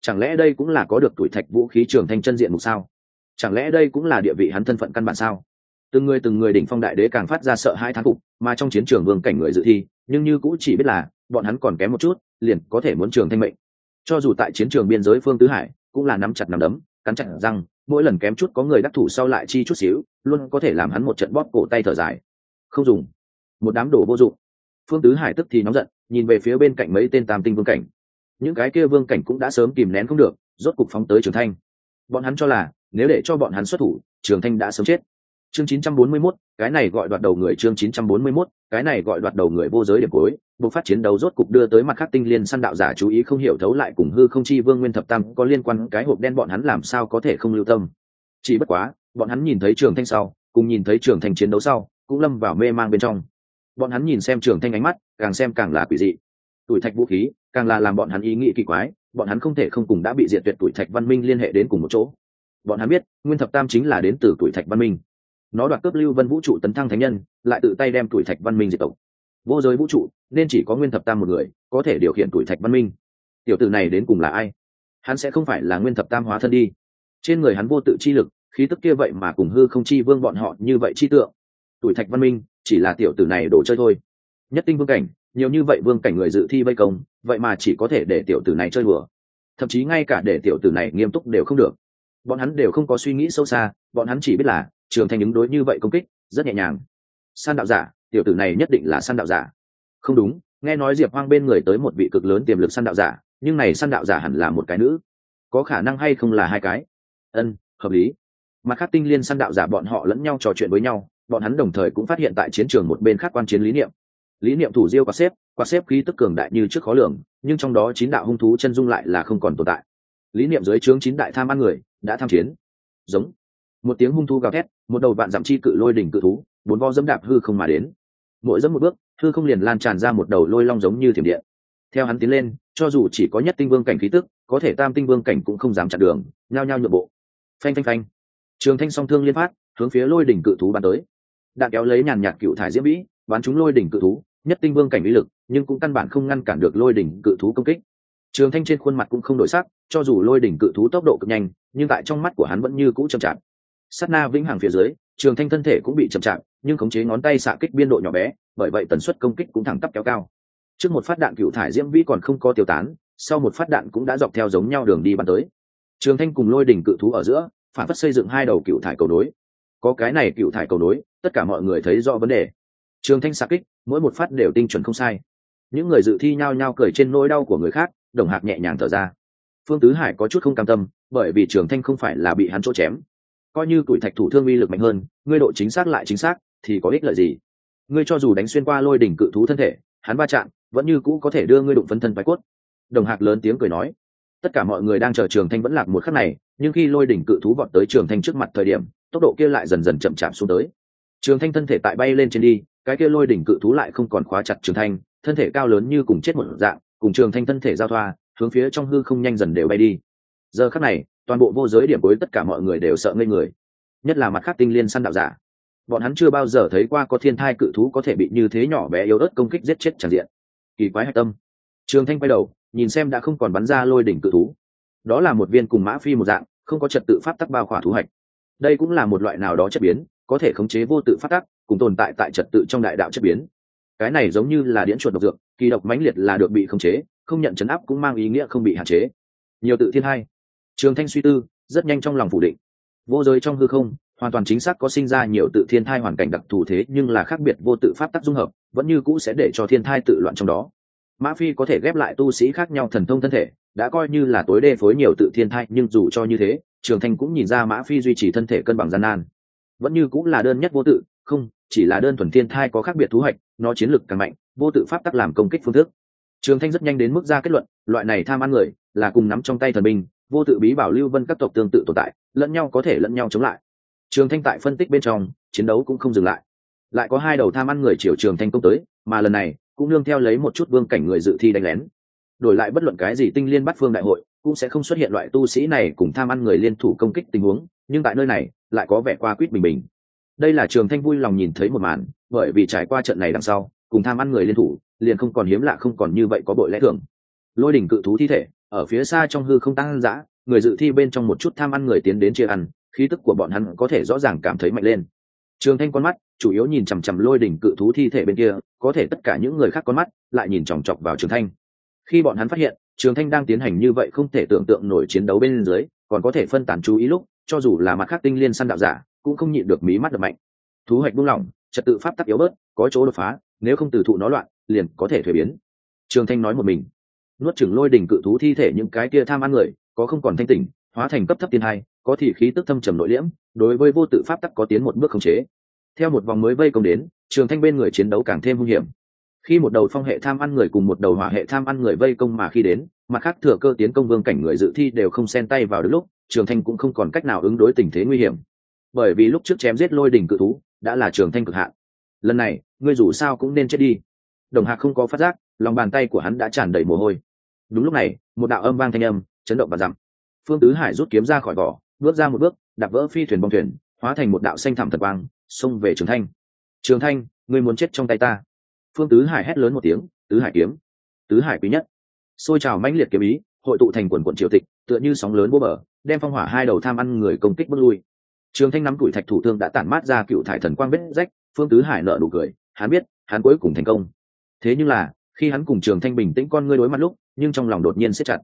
Chẳng lẽ đây cũng là có được tuổi thạch vũ khí trường thanh chân diện mục sao? Chẳng lẽ đây cũng là địa vị hắn thân phận căn bản sao? Từng người từng người đỉnh phong đại đế càng phát ra sợ hai thán phục, mà trong chiến trường vương cảnh người dự thi, nhưng như cũ chỉ biết là, bọn hắn còn kém một chút, liền có thể muốn trường thanh mệnh. Cho dù tại chiến trường biên giới phương tứ hải, cũng là nắm chặt nắm đấm, cắn chặt răng, mỗi lần kém chút có người đắc thủ sau lại chi chút xíu, luôn có thể làm hắn một trận bóp cổ tay thở dài. Không dùng. Một đám đồ vô dụng. Phương tứ hải tức thì nóng giận, nhìn về phía bên cạnh mấy tên tam tinh vương cảnh. Những cái kia vương cảnh cũng đã sớm kìm nén không được, rốt cục phóng tới trường thanh. Bọn hắn cho là, nếu để cho bọn hắn xuất thủ, trường thanh đã sớm chết chương 941, cái này gọi đoạt đầu người chương 941, cái này gọi đoạt đầu người vô giới điểm cuối. Buộc phát chiến đấu rốt cục đưa tới mặt khắc tinh liên săn đạo giả chú ý không hiểu thấu lại cùng hư không chi vương nguyên thập tam có liên quan cái hộp đen bọn hắn làm sao có thể không lưu tâm. Chỉ bất quá bọn hắn nhìn thấy trường thanh sau cùng nhìn thấy trường thanh chiến đấu sau cũng lâm vào mê mang bên trong. Bọn hắn nhìn xem trường thanh ánh mắt càng xem càng là quỷ dị. Tuổi thạch vũ khí càng là làm bọn hắn ý nghĩ kỳ quái bọn hắn không thể không cùng đã bị diệt tuyệt tuổi thạch văn minh liên hệ đến cùng một chỗ. Bọn hắn biết nguyên thập tam chính là đến từ tuổi thạch văn minh nó đoạt cướp lưu vân vũ trụ tấn thăng thánh nhân, lại tự tay đem tuổi thạch văn minh diệt tộc. Vô giới vũ trụ, nên chỉ có nguyên thập tam một người, có thể điều khiển tuổi thạch văn minh. Tiểu tử này đến cùng là ai? Hắn sẽ không phải là nguyên thập tam hóa thân đi. Trên người hắn vô tự chi lực, khí tức kia vậy mà cùng hư không chi vương bọn họ như vậy chi tượng. Tuổi thạch văn minh, chỉ là tiểu tử này đồ chơi thôi. Nhất tinh vương cảnh, nhiều như vậy vương cảnh người dự thi vây công, vậy mà chỉ có thể để tiểu tử này chơi đùa. Thậm chí ngay cả để tiểu tử này nghiêm túc đều không được. Bọn hắn đều không có suy nghĩ sâu xa, bọn hắn chỉ biết là trường thanh ứng đối như vậy công kích, rất nhẹ nhàng. San đạo giả, tiểu tử này nhất định là san đạo giả. Không đúng, nghe nói diệp hoang bên người tới một vị cực lớn tiềm lực san đạo giả, nhưng này san đạo giả hẳn là một cái nữ. Có khả năng hay không là hai cái? Ân, hợp lý. Mặt khác tinh liên san đạo giả bọn họ lẫn nhau trò chuyện với nhau, bọn hắn đồng thời cũng phát hiện tại chiến trường một bên khác quan chiến lý niệm. Lý niệm thủ diêu quạt xếp quạt xếp khí tức cường đại như trước khó lường, nhưng trong đó chín đạo hung thú chân dung lại là không còn tồn tại. Lý niệm dưới trướng chín đại tham ăn người, đã tham chiến. Giống. Một tiếng hung thú gào thét một đầu vạn dặm chi cự lôi đỉnh cự thú, bốn vo dẫm đạp hư không mà đến. Mỗi dẫm một bước, hư không liền lan tràn ra một đầu lôi long giống như thiểm điện. Theo hắn tiến lên, cho dù chỉ có nhất tinh vương cảnh khí tức, có thể tam tinh vương cảnh cũng không dám chặn đường, nhao nhao nhượng bộ. Phanh phanh phanh. Trường thanh song thương liên phát, hướng phía lôi đỉnh cự thú bắn tới. Đạn kéo lấy nhàn nhạt cựu thải diễm vĩ, bắn chúng lôi đỉnh cự thú, nhất tinh vương cảnh uy lực, nhưng cũng căn bản không ngăn cản được lôi đỉnh cự thú công kích. Trường thanh trên khuôn mặt cũng không đổi sắc, cho dù lôi đỉnh cự thú tốc độ cực nhanh, nhưng tại trong mắt của hắn vẫn như cũ chậm chạp sát na vĩnh hằng phía dưới, trường thanh thân thể cũng bị chậm chạp, nhưng khống chế ngón tay xạ kích biên độ nhỏ bé, bởi vậy tần suất công kích cũng thẳng tắp kéo cao. Trước một phát đạn cựu thải diễm vĩ còn không có tiêu tán, sau một phát đạn cũng đã dọc theo giống nhau đường đi bắn tới. Trường thanh cùng lôi đỉnh cự thú ở giữa, phản phất xây dựng hai đầu cựu thải cầu đối có cái này cựu thải cầu đối tất cả mọi người thấy rõ vấn đề. Trường thanh xạ kích, mỗi một phát đều tinh chuẩn không sai. Những người dự thi nhao nhao cười trên nỗi đau của người khác, đồng hạc nhẹ nhàng thở ra. Phương tứ hải có chút không cam tâm, bởi vì trường thanh không phải là bị hắn chỗ chém coi như tuổi thạch thủ thương uy lực mạnh hơn, ngươi độ chính xác lại chính xác, thì có ích lợi gì? Ngươi cho dù đánh xuyên qua lôi đỉnh cự thú thân thể, hắn va chạm, vẫn như cũ có thể đưa ngươi đụng phân thân bài cốt. Đồng hạc lớn tiếng cười nói, tất cả mọi người đang chờ trường thanh vẫn lạc một khắc này, nhưng khi lôi đỉnh cự thú vọt tới trường thanh trước mặt thời điểm, tốc độ kia lại dần dần chậm chạp xuống tới. Trường thanh thân thể tại bay lên trên đi, cái kia lôi đỉnh cự thú lại không còn khóa chặt trường thanh, thân thể cao lớn như cùng chết một dạng, cùng trường thanh thân thể giao thoa, hướng phía trong hư không nhanh dần đều bay đi. Giờ khắc này toàn bộ vô giới điểm cuối tất cả mọi người đều sợ ngây người. Nhất là mặt khác tinh liên săn đạo giả. Bọn hắn chưa bao giờ thấy qua có thiên thai cự thú có thể bị như thế nhỏ bé yếu ớt công kích giết chết tràn diện. Kỳ quái hạch tâm. Trường thanh quay đầu, nhìn xem đã không còn bắn ra lôi đỉnh cự thú. Đó là một viên cùng mã phi một dạng, không có trật tự pháp tắc bao khỏa thú hạch. Đây cũng là một loại nào đó chất biến, có thể khống chế vô tự phát tắc, cùng tồn tại tại trật tự trong đại đạo chất biến. Cái này giống như là điễn chuột độc dược, kỳ độc mãnh liệt là được bị khống chế, không nhận chấn áp cũng mang ý nghĩa không bị hạn chế. Nhiều tự thiên hai trường thanh suy tư, rất nhanh trong lòng phủ định. Vô giới trong hư không, hoàn toàn chính xác có sinh ra nhiều tự thiên thai hoàn cảnh đặc thù thế, nhưng là khác biệt vô tự pháp tắc dung hợp, vẫn như cũ sẽ để cho thiên thai tự loạn trong đó. Mã phi có thể ghép lại tu sĩ khác nhau thần thông thân thể, đã coi như là tối đê phối nhiều tự thiên thai, nhưng dù cho như thế, trường thanh cũng nhìn ra mã phi duy trì thân thể cân bằng gian nan. Vẫn như cũng là đơn nhất vô tự, không, chỉ là đơn thuần thiên thai có khác biệt thú hoạch nó chiến lực càng mạnh, vô tự pháp tắc làm công kích phương thức. Trường thanh rất nhanh đến mức ra kết luận, loại này tham ăn người là cùng nắm trong tay thần binh vô tự bí bảo lưu vân các tộc tương tự tồn tại, lẫn nhau có thể lẫn nhau chống lại. Trường thanh tại phân tích bên trong, chiến đấu cũng không dừng lại. Lại có hai đầu tham ăn người triều trường thanh công tới, mà lần này cũng nương theo lấy một chút vương cảnh người dự thi đánh lén. Đổi lại bất luận cái gì tinh liên bắt phương đại hội, cũng sẽ không xuất hiện loại tu sĩ này cùng tham ăn người liên thủ công kích tình huống, nhưng tại nơi này lại có vẻ qua quýt bình bình. Đây là trường thanh vui lòng nhìn thấy một màn, bởi vì trải qua trận này đằng sau, cùng tham ăn người liên thủ, liền không còn hiếm lạ không còn như vậy có bội lẽ thường. Lôi đỉnh cự thú thi thể ở phía xa trong hư không tăng dã, người dự thi bên trong một chút tham ăn người tiến đến chia ăn, khí tức của bọn hắn có thể rõ ràng cảm thấy mạnh lên. Trường thanh con mắt chủ yếu nhìn chằm chằm lôi đỉnh cự thú thi thể bên kia, có thể tất cả những người khác con mắt lại nhìn chòng chọc vào trường thanh. Khi bọn hắn phát hiện, trường thanh đang tiến hành như vậy không thể tưởng tượng nổi chiến đấu bên dưới, còn có thể phân tán chú ý lúc, cho dù là mặt khác tinh liên săn đạo giả, cũng không nhịn được mí mắt đập mạnh. Thú hoạch buông lỏng, trật tự pháp tắc yếu bớt, có chỗ đột phá, nếu không từ thụ nó loạn, liền có thể thuế biến. Trường thanh nói một mình nuốt chửng lôi đỉnh cự thú thi thể những cái kia tham ăn người, có không còn thanh tỉnh, hóa thành cấp thấp tiên hai, có thì khí tức thâm trầm nội liễm, đối với vô tự pháp tắc có tiến một bước khống chế. Theo một vòng mới vây công đến, trường thanh bên người chiến đấu càng thêm hung hiểm. Khi một đầu phong hệ tham ăn người cùng một đầu hỏa hệ tham ăn người vây công mà khi đến, mặt khác thừa cơ tiến công vương cảnh người dự thi đều không xen tay vào đúng lúc, trường thanh cũng không còn cách nào ứng đối tình thế nguy hiểm. Bởi vì lúc trước chém giết lôi đỉnh cự thú, đã là trường thanh cực hạn. Lần này, ngươi dù sao cũng nên chết đi. Đồng hạc không có phát giác, lòng bàn tay của hắn đã tràn đầy mồ hôi đúng lúc này, một đạo âm vang thanh âm chấn động và dặm. Phương tứ hải rút kiếm ra khỏi vỏ, bước ra một bước, đạp vỡ phi thuyền bong thuyền, hóa thành một đạo xanh thẳm thật vang xông về trường thanh. Trường thanh, ngươi muốn chết trong tay ta? Phương tứ hải hét lớn một tiếng, tứ hải kiếm, tứ hải quý nhất. Xôi trào mãnh liệt kiếm ý, hội tụ thành quần quận triều tịch, tựa như sóng lớn bố bờ đem phong hỏa hai đầu tham ăn người công kích bước lui. Trường thanh nắm tuổi thạch thủ thương đã tản mát ra cựu thải thần quang vết rách, phương tứ hải nợ nụ cười, hắn biết, hắn cuối cùng thành công. Thế nhưng là khi hắn cùng trường thanh bình tĩnh con ngươi đối mặt lúc nhưng trong lòng đột nhiên siết chặt.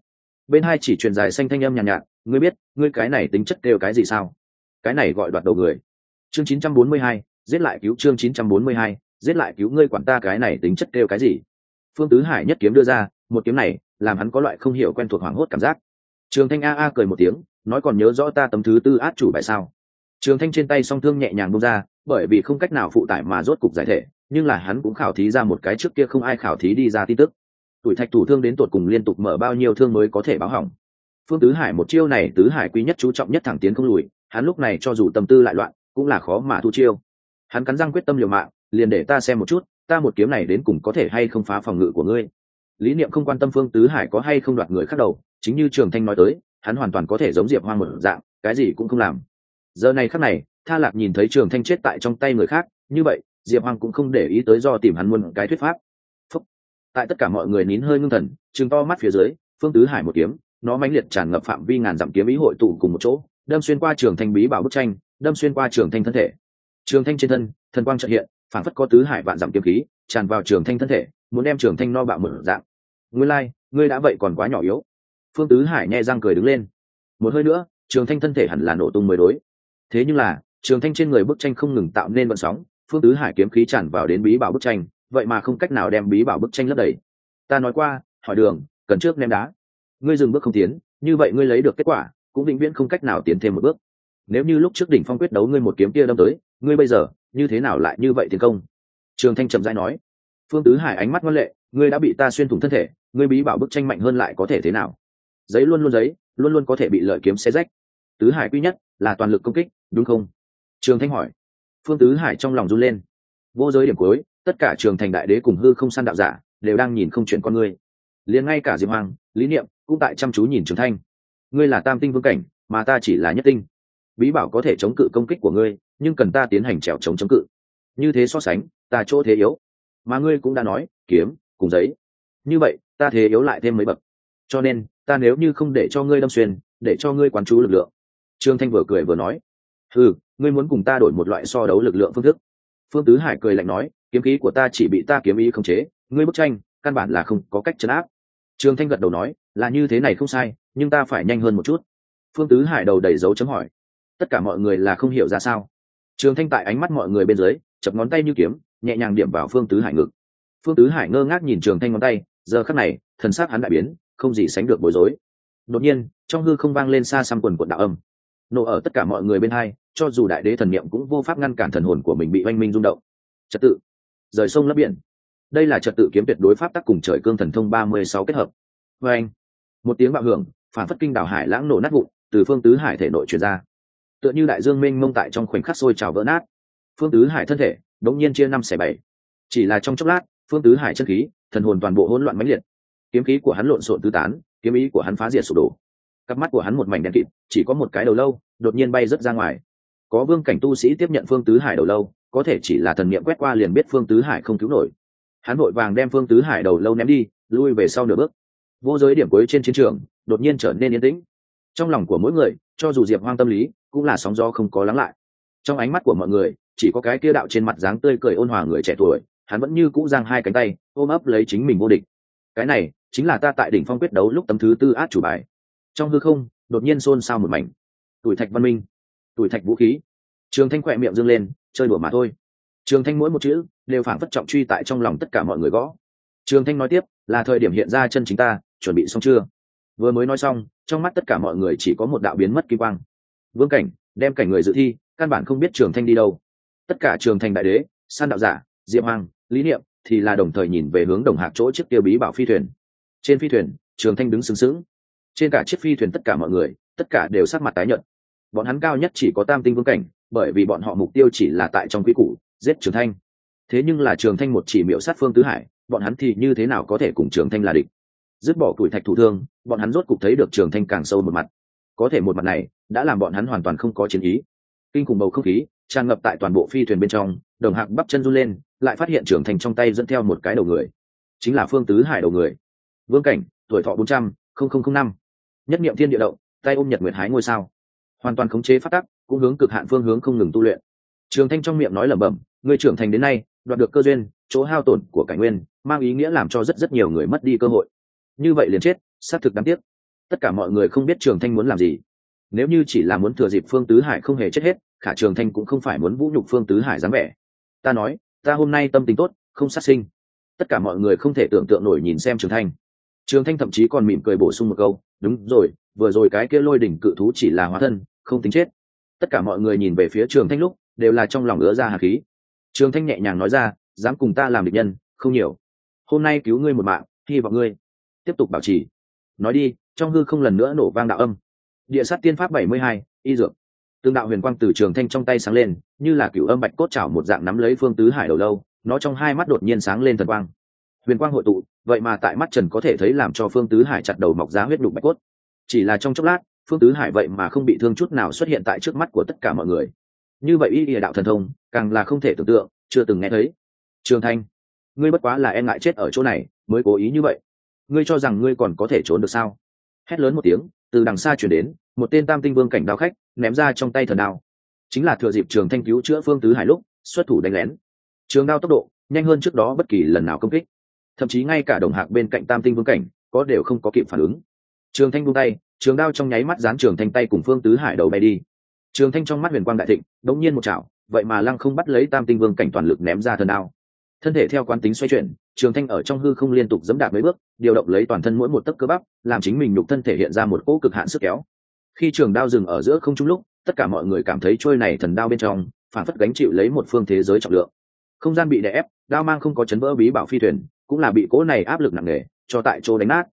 Bên hai chỉ truyền dài xanh thanh âm nhàn nhạt, nhạt ngươi biết ngươi cái này tính chất đều cái gì sao? Cái này gọi đoạt đầu người. Chương 942, giết lại cứu chương 942, giết lại cứu ngươi quản ta cái này tính chất đều cái gì? Phương tứ hải nhất kiếm đưa ra một kiếm này làm hắn có loại không hiểu quen thuộc hoảng hốt cảm giác. Trường thanh a a cười một tiếng nói còn nhớ rõ ta tấm thứ tư át chủ bài sao? Trường thanh trên tay song thương nhẹ nhàng bông ra bởi vì không cách nào phụ tải mà rốt cục giải thể nhưng là hắn cũng khảo thí ra một cái trước kia không ai khảo thí đi ra tin tức. Tuổi thạch thủ thương đến tột cùng liên tục mở bao nhiêu thương mới có thể báo hỏng. Phương tứ hải một chiêu này, tứ hải quý nhất chú trọng nhất thẳng tiến không lùi, hắn lúc này cho dù tâm tư lại loạn, cũng là khó mà thu chiêu. Hắn cắn răng quyết tâm liều mạng, liền để ta xem một chút, ta một kiếm này đến cùng có thể hay không phá phòng ngự của ngươi. Lý niệm không quan tâm phương tứ hải có hay không đoạt người khác đầu, chính như trường thanh nói tới, hắn hoàn toàn có thể giống diệp hoang một dạng, cái gì cũng không làm. Giờ này khắc này, tha lạc nhìn thấy trường thanh chết tại trong tay người khác, như vậy diệp hoàng cũng không để ý tới do tìm hắn muôn cái thuyết pháp. Phúc. tại tất cả mọi người nín hơi ngưng thần chừng to mắt phía dưới phương tứ hải một kiếm nó mãnh liệt tràn ngập phạm vi ngàn dặm kiếm ý hội tụ cùng một chỗ đâm xuyên qua trường thanh bí bảo bức tranh đâm xuyên qua trường thanh thân thể. Trường thanh trên thân thần quang trợ hiện phản phất có tứ hải vạn dặm kiếm khí tràn vào trường thanh thân thể muốn đem trường thanh no bạo mở dạng. Ngươi lai、like, ngươi đã vậy còn quá nhỏ yếu. Phương tứ hải nhẹ răng cười đứng lên. Một hơi nữa trường thanh thân thể hẳn là nổ tung mới đối. Thế nhưng là trường thanh trên người bức tranh không ngừng tạo nên vận sóng phương tứ hải kiếm khí tràn vào đến bí bảo bức tranh, vậy mà không cách nào đem bí bảo bức tranh lấp đầy. Ta nói qua, hỏi đường, cần trước ném đá. Ngươi dừng bước không tiến, như vậy ngươi lấy được kết quả, cũng vĩnh viễn không cách nào tiến thêm một bước. Nếu như lúc trước đỉnh phong quyết đấu ngươi một kiếm kia đâm tới, ngươi bây giờ, như thế nào lại như vậy tiến công? Trường thanh trầm dai nói. Phương tứ hải ánh mắt ngoan lệ, ngươi đã bị ta xuyên thủng thân thể, ngươi bí bảo bức tranh mạnh hơn lại có thể thế nào? Giấy luôn luôn giấy, luôn luôn có thể bị lợi kiếm xé rách. Tứ hải quy nhất là toàn lực công kích, đúng không? Trường thanh hỏi phương tứ hải trong lòng run lên. Vô giới điểm cuối, tất cả trường thành đại đế cùng hư không săn đạo giả đều đang nhìn không chuyển con ngươi liền ngay cả diệp hoàng lý niệm cũng tại chăm chú nhìn trường thanh. Ngươi là tam tinh vương cảnh, mà ta chỉ là nhất tinh. Bí bảo có thể chống cự công kích của ngươi, nhưng cần ta tiến hành trèo chống chống cự. Như thế so sánh, ta chỗ thế yếu. Mà ngươi cũng đã nói, kiếm, cùng giấy. Như vậy, ta thế yếu lại thêm mấy bậc. Cho nên, ta nếu như không để cho ngươi đâm xuyên, để cho ngươi quán chú lực lượng. Trương thanh vừa cười vừa nói ừ ngươi muốn cùng ta đổi một loại so đấu lực lượng phương thức. Phương tứ hải cười lạnh nói, kiếm khí của ta chỉ bị ta kiếm ý khống chế, ngươi bức tranh, căn bản là không có cách chấn áp. Trường thanh gật đầu nói, là như thế này không sai, nhưng ta phải nhanh hơn một chút. Phương tứ hải đầu đầy dấu chấm hỏi, tất cả mọi người là không hiểu ra sao. Trường thanh tại ánh mắt mọi người bên dưới, chập ngón tay như kiếm, nhẹ nhàng điểm vào phương tứ hải ngực. Phương tứ hải ngơ ngác nhìn trường thanh ngón tay, giờ khắc này, thần sắc hắn đại biến, không gì sánh được bối rối. Đột nhiên, trong hư không vang lên xa xăm quần quận đạo âm. Nổ ở tất cả mọi người bên hai cho dù đại đế thần niệm cũng vô pháp ngăn cản thần hồn của mình bị oanh minh rung động. Trật tự. Rời sông lấp biển. Đây là trật tự kiếm tuyệt đối pháp tắc cùng trời cương thần thông ba mươi sáu kết hợp. Vê anh, một tiếng bạo hưởng, phản phất kinh đảo hải lãng nổ nát vụn, từ phương tứ hải thể nội truyền ra. Tựa như đại dương minh mông tại trong khoảnh khắc sôi trào vỡ nát. Phương tứ hải thân thể, đống nhiên chia năm xẻ bảy. Chỉ là trong chốc lát, phương tứ hải chân khí, thần hồn toàn bộ hỗn loạn mãnh liệt. Kiếm khí của hắn lộn xộn tứ tán, kiếm ý của hắn phá diệt sụp đổ. Cặp mắt của hắn một mảnh đen kịt, chỉ có một cái đầu lâu, đột nhiên bay rớt ra ngoài có vương cảnh tu sĩ tiếp nhận phương tứ hải đầu lâu, có thể chỉ là thần niệm quét qua liền biết phương tứ hải không cứu nổi. Hắn vội vàng đem phương tứ hải đầu lâu ném đi, lui về sau nửa bước. Vô giới điểm cuối trên chiến trường, đột nhiên trở nên yên tĩnh. Trong lòng của mỗi người, cho dù diệp hoang tâm lý, cũng là sóng gió không có lắng lại. Trong ánh mắt của mọi người, chỉ có cái kia đạo trên mặt dáng tươi cười ôn hòa người trẻ tuổi, hắn vẫn như cũ giang hai cánh tay, ôm ấp lấy chính mình vô địch. Cái này, chính là ta tại đỉnh phong quyết đấu lúc tấm thứ tư át chủ bài. Trong hư không, đột nhiên xôn xao một mảnh. Tuổi thạch văn minh tuổi thạch vũ khí. Trường thanh khỏe miệng dâng lên, chơi đùa mà thôi. Trường thanh mỗi một chữ đều phản phất trọng truy tại trong lòng tất cả mọi người gõ. Trường thanh nói tiếp, là thời điểm hiện ra chân chính ta, chuẩn bị xong chưa? Vừa mới nói xong, trong mắt tất cả mọi người chỉ có một đạo biến mất kỳ quang. Vương cảnh, đem cảnh người dự thi, căn bản không biết trường thanh đi đâu. Tất cả trường thành đại đế, san đạo giả diệm hoàng lý niệm thì là đồng thời nhìn về hướng đồng hạc chỗ chiếc tiêu bí bảo phi thuyền. Trên phi thuyền, trường thanh đứng sừng sững. Trên cả chiếc phi thuyền tất cả mọi người, tất cả đều sắc mặt tái nhợt bọn hắn cao nhất chỉ có tam tinh vương cảnh, bởi vì bọn họ mục tiêu chỉ là tại trong quy củ, giết trường thanh. Thế nhưng là trường thanh một chỉ miệu sát phương tứ hải, bọn hắn thì như thế nào có thể cùng trường thanh là địch? Dứt bỏ tuổi thạch thủ thương, bọn hắn rốt cục thấy được trường thanh càng sâu một mặt. Có thể một mặt này, đã làm bọn hắn hoàn toàn không có chiến ý. Kinh khủng bầu không khí, tràn ngập tại toàn bộ phi thuyền bên trong, đồng hạc bắp chân run lên, lại phát hiện trưởng thành trong tay dẫn theo một cái đầu người. Chính là phương tứ hải đầu người. Vương cảnh, tuổi thọ bốn trăm linh năm. Nhất niệm thiên địa động, tay ôm nhật nguyệt hái ngôi sao hoàn toàn khống chế phát tắc, cũng hướng cực hạn phương hướng không ngừng tu luyện. Trường thanh trong miệng nói lẩm bẩm người trưởng thành đến nay, đoạt được cơ duyên, chỗ hao tổn của cảnh nguyên, mang ý nghĩa làm cho rất rất nhiều người mất đi cơ hội. Như vậy liền chết, xác thực đáng tiếc. Tất cả mọi người không biết trường thanh muốn làm gì. Nếu như chỉ là muốn thừa dịp phương tứ hải không hề chết hết, khả trường thanh cũng không phải muốn vũ nhục phương tứ hải dáng vẻ. Ta nói, ta hôm nay tâm tình tốt, không sát sinh. Tất cả mọi người không thể tưởng tượng nổi nhìn xem trường thanh. Trường thanh thậm chí còn mỉm cười bổ sung một câu, đúng rồi, vừa rồi cái kia lôi đỉnh cự thú chỉ là hóa thân không tính chết. Tất cả mọi người nhìn về phía trường thanh lúc, đều là trong lòng ứa ra hà khí. Trường thanh nhẹ nhàng nói ra, dám cùng ta làm địch nhân, không nhiều. Hôm nay cứu ngươi một mạng, hy vọng ngươi tiếp tục bảo trì. Nói đi, trong hư không lần nữa nổ vang đạo âm. Địa sát tiên pháp bảy mươi hai, y dược. Tương đạo huyền quang từ trường thanh trong tay sáng lên, như là cựu âm bạch cốt chảo một dạng nắm lấy phương tứ hải đầu lâu, nó trong hai mắt đột nhiên sáng lên thần quang. Huyền quang hội tụ, vậy mà tại mắt trần có thể thấy làm cho phương tứ hải chặt đầu mọc giá huyết đục bạch cốt. Chỉ là trong chốc lát phương tứ hải vậy mà không bị thương chút nào xuất hiện tại trước mắt của tất cả mọi người. Như vậy y địa đạo thần thông, càng là không thể tưởng tượng, chưa từng nghe thấy. Trường thanh, ngươi bất quá là e ngại chết ở chỗ này, mới cố ý như vậy. Ngươi cho rằng ngươi còn có thể trốn được sao? Hét lớn một tiếng, từ đằng xa chuyển đến, một tên tam tinh vương cảnh đao khách, ném ra trong tay thần đao. Chính là thừa dịp trường thanh cứu chữa phương tứ hải lúc, xuất thủ đánh lén. Trường đao tốc độ, nhanh hơn trước đó bất kỳ lần nào công kích. Thậm chí ngay cả đồng hạc bên cạnh tam tinh vương cảnh, có đều không có kịp phản ứng. Trường thanh buông tay trường đao trong nháy mắt dán trường thanh tay cùng phương tứ hải đầu bay đi. Trường thanh trong mắt huyền quang đại thịnh, đống nhiên một chảo, vậy mà lăng không bắt lấy tam tinh vương cảnh toàn lực ném ra thần đao. Thân thể theo quán tính xoay chuyển, trường thanh ở trong hư không liên tục dẫm đạp mấy bước, điều động lấy toàn thân mỗi một tấc cơ bắp, làm chính mình nhục thân thể hiện ra một cỗ cực hạn sức kéo. Khi trường đao dừng ở giữa không trung lúc, tất cả mọi người cảm thấy trôi này thần đao bên trong, phản phất gánh chịu lấy một phương thế giới trọng lượng. Không gian bị đè ép, đao mang không có chấn vỡ bí bảo phi thuyền, cũng là bị cỗ này áp lực nặng nề, cho tại chỗ đánh nát.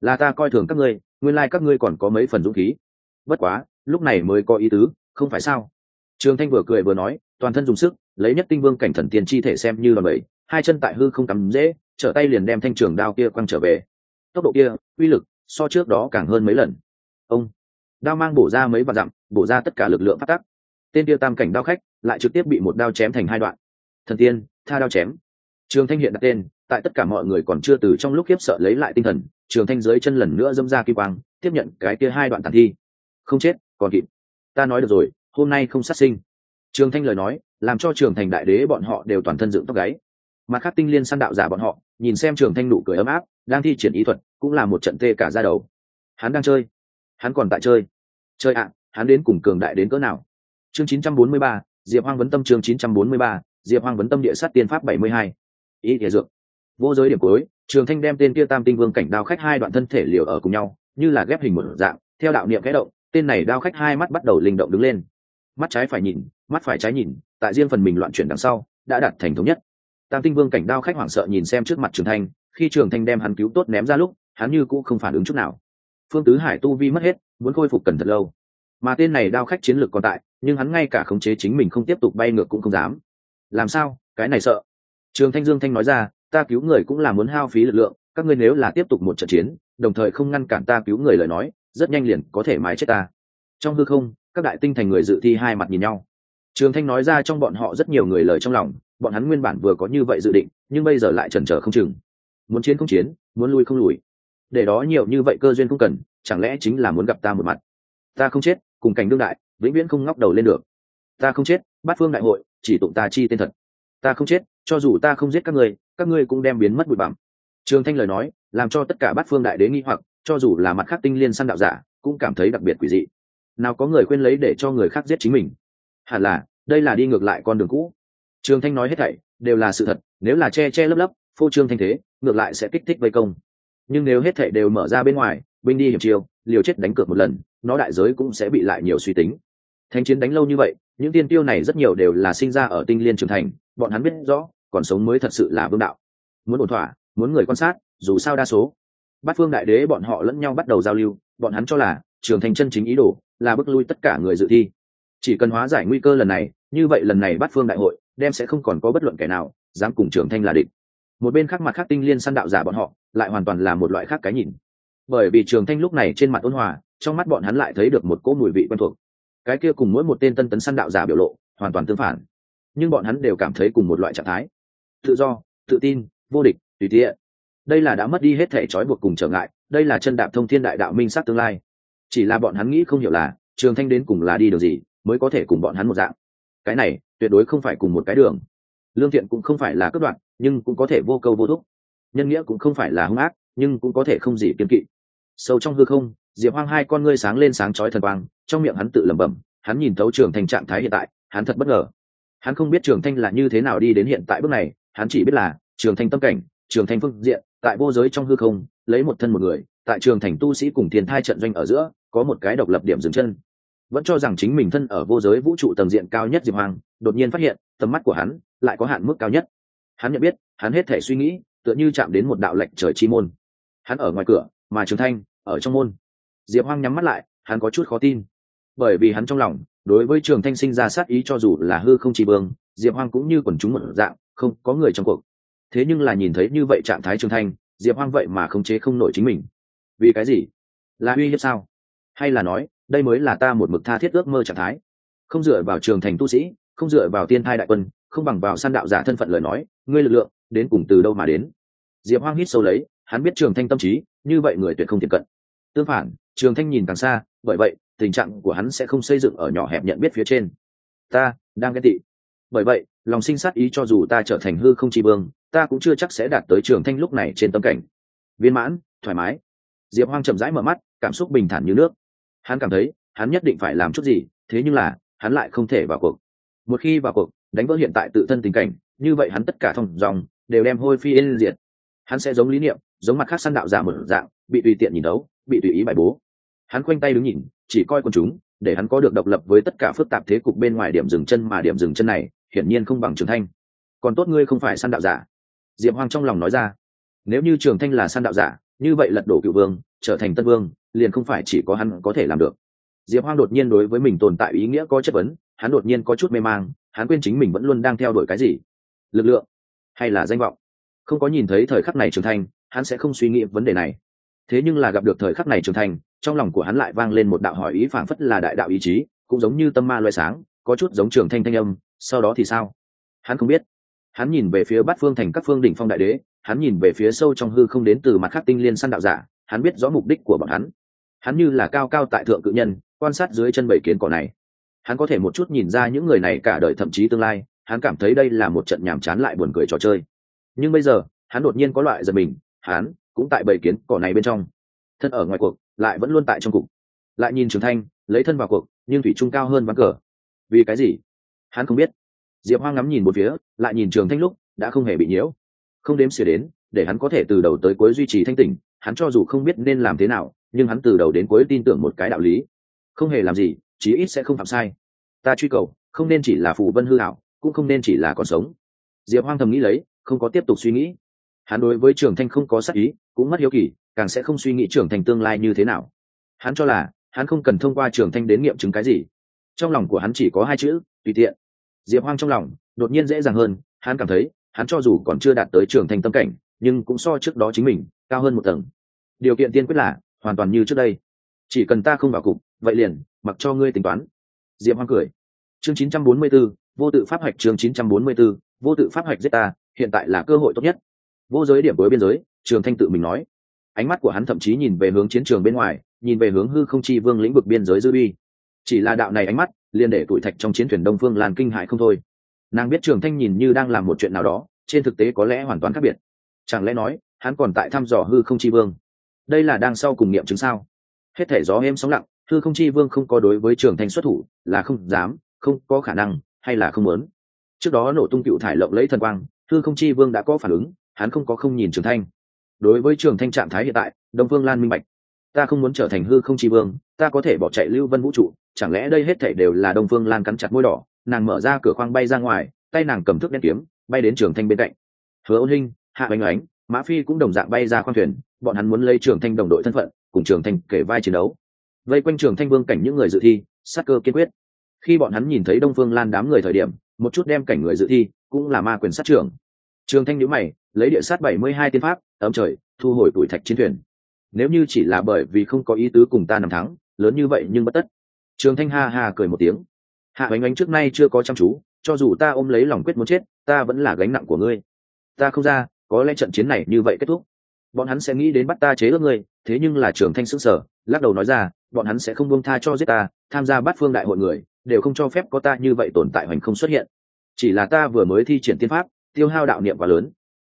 Là ta coi thường các ngươi nguyên lai các ngươi còn có mấy phần dũng khí. Bất quá, lúc này mới có ý tứ, không phải sao? Trường thanh vừa cười vừa nói, toàn thân dùng sức, lấy nhất tinh vương cảnh thần tiên chi thể xem như là bẫy hai chân tại hư không cắm dễ, trở tay liền đem thanh trường đao kia quăng trở về. Tốc độ kia, uy lực, so trước đó càng hơn mấy lần. Ông, đao mang bổ ra mấy vạn dặm, bổ ra tất cả lực lượng phát tắc. Tên kia tam cảnh đao khách, lại trực tiếp bị một đao chém thành hai đoạn. Thần tiên, tha đao chém. Trường thanh hiện đặt tên, tại tất cả mọi người còn chưa từ trong lúc khiếp sợ lấy lại tinh thần trường thanh dưới chân lần nữa dâm ra kim quang tiếp nhận cái kia hai đoạn tàn thi. Không chết còn kịp. Ta nói được rồi hôm nay không sát sinh. Trường thanh lời nói làm cho trường thành đại đế bọn họ đều toàn thân dựng tóc gáy. Mặt khác tinh liên săn đạo giả bọn họ nhìn xem trường thanh nụ cười ấm áp đang thi triển ý thuật cũng là một trận tê cả ra đầu. Hắn đang chơi. Hắn còn tại chơi. Chơi ạ hắn đến cùng cường đại đến cỡ nào? Chương 943, diệp hoang vấn tâm chương 943, diệp hoang vấn tâm địa sát tiên pháp 72. ý thể dược. Vô giới điểm cuối trường thanh đem tên kia tam tinh vương cảnh đao khách hai đoạn thân thể liều ở cùng nhau, như là ghép hình một dạng, theo đạo niệm kẽ động, tên này đao khách hai mắt bắt đầu linh động đứng lên. Mắt trái phải nhìn, mắt phải trái nhìn, tại riêng phần mình loạn chuyển đằng sau, đã đạt thành thống nhất. Tam tinh vương cảnh đao khách hoảng sợ nhìn xem trước mặt trường thanh, khi trường thanh đem hắn cứu tốt ném ra lúc, hắn như cũng không phản ứng chút nào. Phương tứ hải tu vi mất hết, muốn khôi phục cần thật lâu. Mà tên này đao khách chiến lược còn tại, nhưng hắn ngay cả khống chế chính mình không tiếp tục bay ngược cũng không dám. Làm sao? Cái này sợ. Trường thanh dương thanh nói ra ta cứu người cũng là muốn hao phí lực lượng, các ngươi nếu là tiếp tục một trận chiến, đồng thời không ngăn cản ta cứu người lời nói, rất nhanh liền có thể mái chết ta. Trong hư không, các đại tinh thành người dự thi hai mặt nhìn nhau. Trường thanh nói ra trong bọn họ rất nhiều người lời trong lòng, bọn hắn nguyên bản vừa có như vậy dự định, nhưng bây giờ lại chần trở không chừng. Muốn chiến không chiến, muốn lui không lùi. Để đó nhiều như vậy cơ duyên không cần, chẳng lẽ chính là muốn gặp ta một mặt? Ta không chết, cùng cảnh đương đại, vĩnh viễn không ngóc đầu lên được. Ta không chết, bát phương đại hội, chỉ tụng ta chi tên thật. Ta không chết cho dù ta không giết các ngươi các ngươi cũng đem biến mất bụi bặm. Trường thanh lời nói, làm cho tất cả bát phương đại đế nghi hoặc, cho dù là mặt khác tinh liên săn đạo giả, cũng cảm thấy đặc biệt quỷ dị. Nào có người quên lấy để cho người khác giết chính mình? Hẳn là, đây là đi ngược lại con đường cũ. Trường thanh nói hết thảy, đều là sự thật, nếu là che che lấp lấp, phô trương thanh thế, ngược lại sẽ kích thích vây công. Nhưng nếu hết thảy đều mở ra bên ngoài, binh đi hiểm chiêu, liều chết đánh cược một lần, nó đại giới cũng sẽ bị lại nhiều suy tính. Thanh chiến đánh lâu như vậy, những tiên tiêu này rất nhiều đều là sinh ra ở tinh liên Trường thành, bọn hắn biết rõ còn sống mới thật sự là vương đạo. Muốn ổn thỏa, muốn người quan sát, dù sao đa số. Bát phương đại đế bọn họ lẫn nhau bắt đầu giao lưu, bọn hắn cho là trường thành chân chính ý đồ là bước lui tất cả người dự thi. Chỉ cần hóa giải nguy cơ lần này, như vậy lần này bát phương đại hội đem sẽ không còn có bất luận kẻ nào dám cùng trường thanh là địch. Một bên khác mặt khác tinh liên săn đạo giả bọn họ lại hoàn toàn là một loại khác cái nhìn. Bởi vì trường thanh lúc này trên mặt ôn hòa, trong mắt bọn hắn lại thấy được một cỗ mùi vị quen thuộc. Cái kia cùng mỗi một tên tân tấn săn đạo giả biểu lộ hoàn toàn tương phản. Nhưng bọn hắn đều cảm thấy cùng một loại trạng thái tự do, tự tin, vô địch, tùy tiện. Đây là đã mất đi hết thể trói buộc cùng trở ngại, đây là chân đạp thông thiên đại đạo minh sát tương lai. Chỉ là bọn hắn nghĩ không hiểu là, trường thanh đến cùng là đi đường gì, mới có thể cùng bọn hắn một dạng. Cái này, tuyệt đối không phải cùng một cái đường. Lương thiện cũng không phải là cất đoạn nhưng cũng có thể vô câu vô thúc. Nhân nghĩa cũng không phải là hung ác, nhưng cũng có thể không gì kiên kỵ. Sâu trong hư không, diệp hoang hai con ngươi sáng lên sáng chói thần quang, trong miệng hắn tự lẩm bẩm, hắn nhìn thấu trường thành trạng thái hiện tại, hắn thật bất ngờ. Hắn không biết trường thanh là như thế nào đi đến hiện tại bước này hắn chỉ biết là, trường thanh tâm cảnh, trường thanh phương diện, tại vô giới trong hư không, lấy một thân một người, tại trường thành tu sĩ cùng thiên thai trận doanh ở giữa, có một cái độc lập điểm dừng chân. Vẫn cho rằng chính mình thân ở vô giới vũ trụ tầng diện cao nhất diệp hoàng, đột nhiên phát hiện, tầm mắt của hắn lại có hạn mức cao nhất. Hắn nhận biết, hắn hết thể suy nghĩ, tựa như chạm đến một đạo lệnh trời chi môn. Hắn ở ngoài cửa, mà trường thanh, ở trong môn. Diệp hoang nhắm mắt lại, hắn có chút khó tin. Bởi vì hắn trong lòng, đối với trường thanh sinh ra sát ý cho dù là hư không chỉ bương diệp hoang cũng như quần chúng một dạng không có người trong cuộc. Thế nhưng là nhìn thấy như vậy trạng thái trường thanh, diệp hoang vậy mà không chế không nổi chính mình. Vì cái gì? Là uy hiếp sao? Hay là nói, đây mới là ta một mực tha thiết ước mơ trạng thái? Không dựa vào trường thành tu sĩ, không dựa vào tiên thai đại quân, không bằng vào săn đạo giả thân phận lời nói, ngươi lực lượng, đến cùng từ đâu mà đến? Diệp hoang hít sâu lấy, hắn biết trường thanh tâm trí, như vậy người tuyệt không tiệm cận. Tương phản, trường thanh nhìn càng xa, bởi vậy, tình trạng của hắn sẽ không xây dựng ở nhỏ hẹp nhận biết phía trên. Ta, đang ghen tị. Bởi vậy lòng sinh sát ý cho dù ta trở thành hư không chi vương, ta cũng chưa chắc sẽ đạt tới trường thanh lúc này trên tâm cảnh. Viên mãn, thoải mái. Diệp hoang chậm rãi mở mắt, cảm xúc bình thản như nước. Hắn cảm thấy, hắn nhất định phải làm chút gì, thế nhưng là, hắn lại không thể vào cuộc. Một khi vào cuộc, đánh vỡ hiện tại tự thân tình cảnh, như vậy hắn tất cả thông dòng, đều đem hôi phi yên diệt. Hắn sẽ giống lý niệm, giống mặt khác săn đạo giả một dạng, bị tùy tiện nhìn đấu, bị tùy ý bài bố. Hắn khoanh tay đứng nhìn, chỉ coi quần chúng, để hắn có được độc lập với tất cả phức tạp thế cục bên ngoài điểm dừng chân mà điểm dừng chân này hiển nhiên không bằng trường thanh. Còn tốt ngươi không phải săn đạo giả. Diệp hoang trong lòng nói ra. Nếu như trường thanh là săn đạo giả, như vậy lật đổ cựu vương, trở thành tân vương, liền không phải chỉ có hắn có thể làm được. Diệp hoang đột nhiên đối với mình tồn tại ý nghĩa có chất vấn, hắn đột nhiên có chút mê mang, hắn quên chính mình vẫn luôn đang theo đuổi cái gì. Lực lượng hay là danh vọng? Không có nhìn thấy thời khắc này trưởng thành hắn sẽ không suy nghĩ vấn đề này. Thế nhưng là gặp được thời khắc này trưởng thành trong lòng của hắn lại vang lên một đạo hỏi ý phảng phất là đại đạo ý chí, cũng giống như tâm ma loay sáng, có chút giống trường thanh thanh âm sau đó thì sao? Hắn không biết. Hắn nhìn về phía bát phương thành các phương đỉnh phong đại đế, hắn nhìn về phía sâu trong hư không đến từ mặt khắc tinh liên săn đạo giả, hắn biết rõ mục đích của bọn hắn. Hắn như là cao cao tại thượng cự nhân, quan sát dưới chân bảy kiến cỏ này. Hắn có thể một chút nhìn ra những người này cả đời thậm chí tương lai, hắn cảm thấy đây là một trận nhàm chán lại buồn cười trò chơi. Nhưng bây giờ, hắn đột nhiên có loại giật mình, hắn cũng tại bảy kiến cỏ này bên trong. Thân ở ngoài cuộc, lại vẫn luôn tại trong cục. Lại nhìn trường thanh lấy thân vào cuộc, nhưng thủy trung cao hơn ván cờ. Vì cái gì? Hắn không biết. Diệp hoang ngắm nhìn một phía, lại nhìn trường thanh lúc, đã không hề bị nhiễu. Không đếm xỉa đến, để hắn có thể từ đầu tới cuối duy trì thanh tỉnh, hắn cho dù không biết nên làm thế nào, nhưng hắn từ đầu đến cuối tin tưởng một cái đạo lý. Không hề làm gì, chí ít sẽ không phạm sai. Ta truy cầu, không nên chỉ là phù vân hư hảo, cũng không nên chỉ là còn sống. Diệp hoang thầm nghĩ lấy, không có tiếp tục suy nghĩ. Hắn đối với trường thanh không có sắc ý, cũng mất hiếu kỳ, càng sẽ không suy nghĩ trưởng thành tương lai như thế nào. Hắn cho là, hắn không cần thông qua trường thanh đến nghiệm chứng cái gì. Trong lòng của hắn chỉ có hai chữ, tùy tiện diệp hoang trong lòng đột nhiên dễ dàng hơn hắn cảm thấy hắn cho dù còn chưa đạt tới trường thành tâm cảnh nhưng cũng so trước đó chính mình cao hơn một tầng. Điều kiện tiên quyết là hoàn toàn như trước đây. Chỉ cần ta không vào cục vậy liền mặc cho ngươi tính toán. Diệp hoang cười. Chương 944, vô tự pháp hoạch chương 944, vô tự pháp hoạch giết ta hiện tại là cơ hội tốt nhất. Vô giới điểm với biên giới trường thanh tự mình nói. Ánh mắt của hắn thậm chí nhìn về hướng chiến trường bên ngoài nhìn về hướng hư không chi vương lĩnh vực biên giới dư uy chỉ là đạo này ánh mắt liền để tuổi thạch trong chiến thuyền đông phương lan kinh hại không thôi. Nàng biết trường thanh nhìn như đang làm một chuyện nào đó, trên thực tế có lẽ hoàn toàn khác biệt. Chẳng lẽ nói, hắn còn tại thăm dò hư không chi vương? Đây là đang sau cùng nghiệm chứng sao? Hết thể gió êm sóng lặng, hư không chi vương không có đối với trường thanh xuất thủ, là không dám, không có khả năng, hay là không muốn? Trước đó nổ tung cựu thải lộng lấy thần quang, hư không chi vương đã có phản ứng, hắn không có không nhìn trường thanh. Đối với trường thanh trạng thái hiện tại, đông phương lan minh bạch ta không muốn trở thành hư không chi vương, ta có thể bỏ chạy lưu vân vũ trụ, chẳng lẽ đây hết thảy đều là đông phương lan cắn chặt môi đỏ? Nàng mở ra cửa khoang bay ra ngoài, tay nàng cầm thước đen kiếm, bay đến trường thanh bên cạnh. Hứa ôn hinh, hạ oanh oánh mã phi cũng đồng dạng bay ra khoang thuyền, bọn hắn muốn lấy trường thanh đồng đội thân phận, cùng trường thanh kể vai chiến đấu. Vây quanh trường thanh vương cảnh những người dự thi, sát cơ kiên quyết. Khi bọn hắn nhìn thấy đông phương lan đám người thời điểm, một chút đem cảnh người dự thi, cũng là ma quyền sát trưởng. Trường thanh nhữ mày, lấy địa sát bảy mươi hai tiên pháp, ấm trời, thu hồi tuổi thạch chiến thuyền nếu như chỉ là bởi vì không có ý tứ cùng ta nằm thắng, lớn như vậy nhưng bất tất. Trường thanh ha ha cười một tiếng. Hạ bánh ánh trước nay chưa có chăm chú, cho dù ta ôm lấy lòng quyết muốn chết, ta vẫn là gánh nặng của ngươi. Ta không ra, có lẽ trận chiến này như vậy kết thúc. Bọn hắn sẽ nghĩ đến bắt ta chế ước ngươi, thế nhưng là trường thanh s ứ sở lắc đầu nói ra, bọn hắn sẽ không buông tha cho giết ta, tham gia bắt phương đại hội người, đều không cho phép có ta như vậy tồn tại hoành không xuất hiện. Chỉ là ta vừa mới thi triển tiên pháp, tiêu hao đạo niệm quá lớn.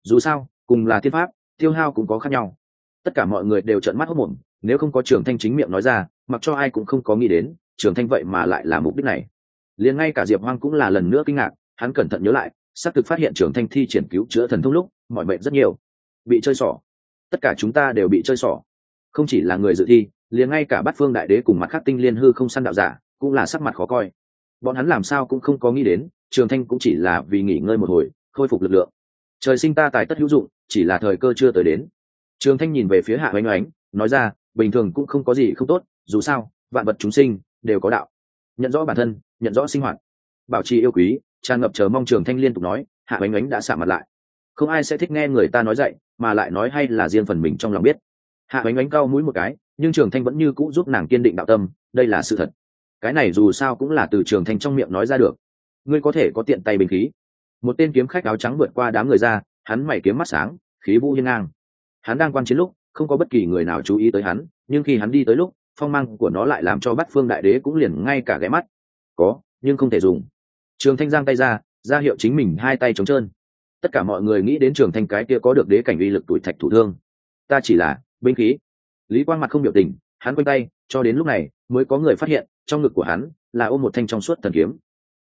Dù sao, cùng là tiên pháp, tiêu hao cũng có khác nhau tất cả mọi người đều trợn mắt hốc mồm, nếu không có trường thanh chính miệng nói ra, mặc cho ai cũng không có nghĩ đến, trường thanh vậy mà lại là mục đích này. Liền ngay cả diệp hoang cũng là lần nữa kinh ngạc, hắn cẩn thận nhớ lại, xác thực phát hiện trường thanh thi triển cứu chữa thần thông lúc, mọi mệnh rất nhiều. Bị chơi xỏ tất cả chúng ta đều bị chơi xỏ không chỉ là người dự thi, liền ngay cả bát phương đại đế cùng mặt khắc tinh liên hư không săn đạo giả, cũng là sắc mặt khó coi. Bọn hắn làm sao cũng không có nghĩ đến, trường thanh cũng chỉ là vì nghỉ ngơi một hồi, khôi phục lực lượng. Trời sinh ta tài tất hữu dụng, chỉ là thời cơ chưa tới đến trường thanh nhìn về phía hạ oanh oánh nói ra, bình thường cũng không có gì không tốt, dù sao, vạn vật chúng sinh đều có đạo. Nhận rõ bản thân, nhận rõ sinh hoạt. Bảo trì yêu quý, tràn ngập chờ mong trường thanh liên tục nói, hạ oanh oánh đã xả mặt lại. Không ai sẽ thích nghe người ta nói dạy, mà lại nói hay là riêng phần mình trong lòng biết. Hạ oanh oánh cau mũi một cái, nhưng trường thanh vẫn như cũ giúp nàng kiên định đạo tâm, đây là sự thật. Cái này dù sao cũng là từ trường thanh trong miệng nói ra được. Ngươi có thể có tiện tay bình khí. Một tên kiếm khách áo trắng vượt qua đám người ra, hắn mày kiếm mắt sáng, khí vũ hiên ngang hắn đang quan chiến lúc, không có bất kỳ người nào chú ý tới hắn, nhưng khi hắn đi tới lúc, phong mang của nó lại làm cho bắt phương đại đế cũng liền ngay cả ghé mắt. Có, nhưng không thể dùng. Trường thanh giang tay ra ra hiệu chính mình hai tay trống trơn. Tất cả mọi người nghĩ đến trường thanh cái kia có được đế cảnh uy lực tuổi thạch thủ thương. Ta chỉ là binh khí. Lý quang mặt không biểu tình, hắn quanh tay, cho đến lúc này, mới có người phát hiện, trong ngực của hắn là ôm một thanh trong suốt thần kiếm.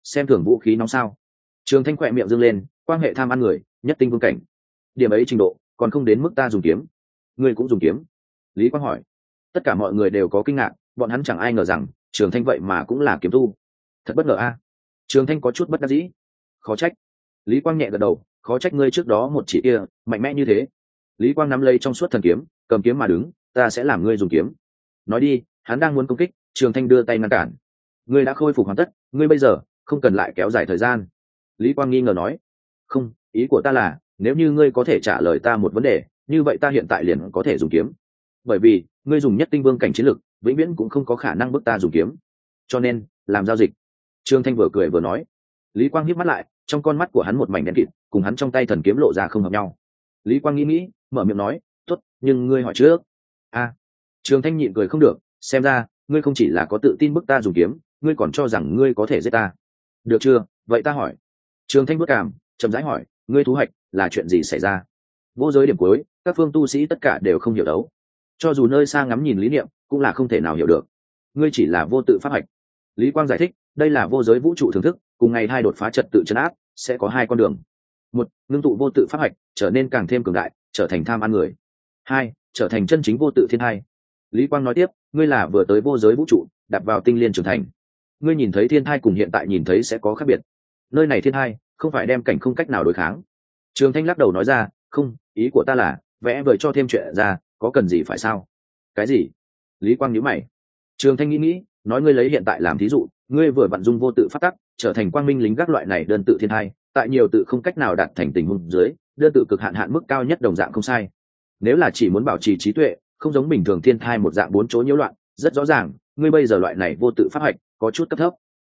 Xem thường vũ khí nóng sao. Trường thanh khỏe miệng dâng lên quan hệ tham ăn người, nhất tinh vương cảnh. Điểm ấy trình độ còn không đến mức ta dùng kiếm. Ngươi cũng dùng kiếm? Lý quang hỏi. Tất cả mọi người đều có kinh ngạc, bọn hắn chẳng ai ngờ rằng, trường thanh vậy mà cũng là kiếm tu. Thật bất ngờ a. Trường thanh có chút bất đắc dĩ. Khó trách. Lý quang nhẹ gật đầu, khó trách ngươi trước đó một chỉ kia, mạnh mẽ như thế. Lý quang nắm lấy trong suốt thần kiếm, cầm kiếm mà đứng, ta sẽ làm ngươi dùng kiếm. Nói đi, hắn đang muốn công kích, trường thanh đưa tay ngăn cản. Ngươi đã khôi phục hoàn tất, ngươi bây giờ không cần lại kéo dài thời gian. Lý quang nghi ngờ nói. Không, ý của ta là nếu như ngươi có thể trả lời ta một vấn đề như vậy ta hiện tại liền có thể dùng kiếm. Bởi vì ngươi dùng nhất tinh vương cảnh chiến lực vĩnh viễn cũng không có khả năng bước ta dùng kiếm. Cho nên làm giao dịch. Trương thanh vừa cười vừa nói. Lý quang hiếp mắt lại trong con mắt của hắn một mảnh đen kịt cùng hắn trong tay thần kiếm lộ ra không hợp nhau. Lý quang nghĩ nghĩ mở miệng nói t ố t nhưng ngươi hỏi trước. A. À, trương thanh nhịn cười không được xem ra ngươi không chỉ là có tự tin bức ta dùng kiếm ngươi còn cho rằng ngươi có thể giết ta. Được chưa? Vậy ta hỏi. Trương thanh bước cảm chậm rãi hỏi ngươi thu hoạch là chuyện gì xảy ra? Vô giới điểm cuối, các phương tu sĩ tất cả đều không hiểu đấu. Cho dù nơi xa ngắm nhìn lý niệm, cũng là không thể nào hiểu được. Ngươi chỉ là vô tự pháp hạch. Lý quang giải thích, đây là vô giới vũ trụ thưởng thức, cùng ngày hai đột phá trật tự chấn áp, sẽ có hai con đường. Một, ngưng tụ vô tự pháp hạch, trở nên càng thêm cường đại, trở thành tham ăn người. Hai, trở thành chân chính vô tự thiên hai lý quang nói tiếp, ngươi là vừa tới vô giới vũ trụ đặt vào tinh liên trưởng thành. Ngươi nhìn thấy thiên thai cùng hiện tại nhìn thấy sẽ có khác biệt. Nơi này thiên thai không phải đem cảnh không cách nào đối kháng. Trường thanh lắc đầu nói ra, không, ý của ta là, vẽ vời cho thêm chuyện ra, có cần gì phải sao? Cái gì? Lý quang nhíu mày. Trường thanh nghĩ nghĩ, nói ngươi lấy hiện tại làm thí dụ, ngươi vừa vận dung vô tự phát tắc, trở thành quang minh lính gác loại này đơn tự thiên hai tại nhiều tự không cách nào đạt thành tình huống dưới, đơn tự cực hạn hạn mức cao nhất đồng dạng không sai. Nếu là chỉ muốn bảo trì trí tuệ, không giống bình thường thiên thai một dạng bốn chỗ nhiễu loạn, rất rõ ràng, ngươi bây giờ loại này vô tự phát hạch có chút cấp thấp,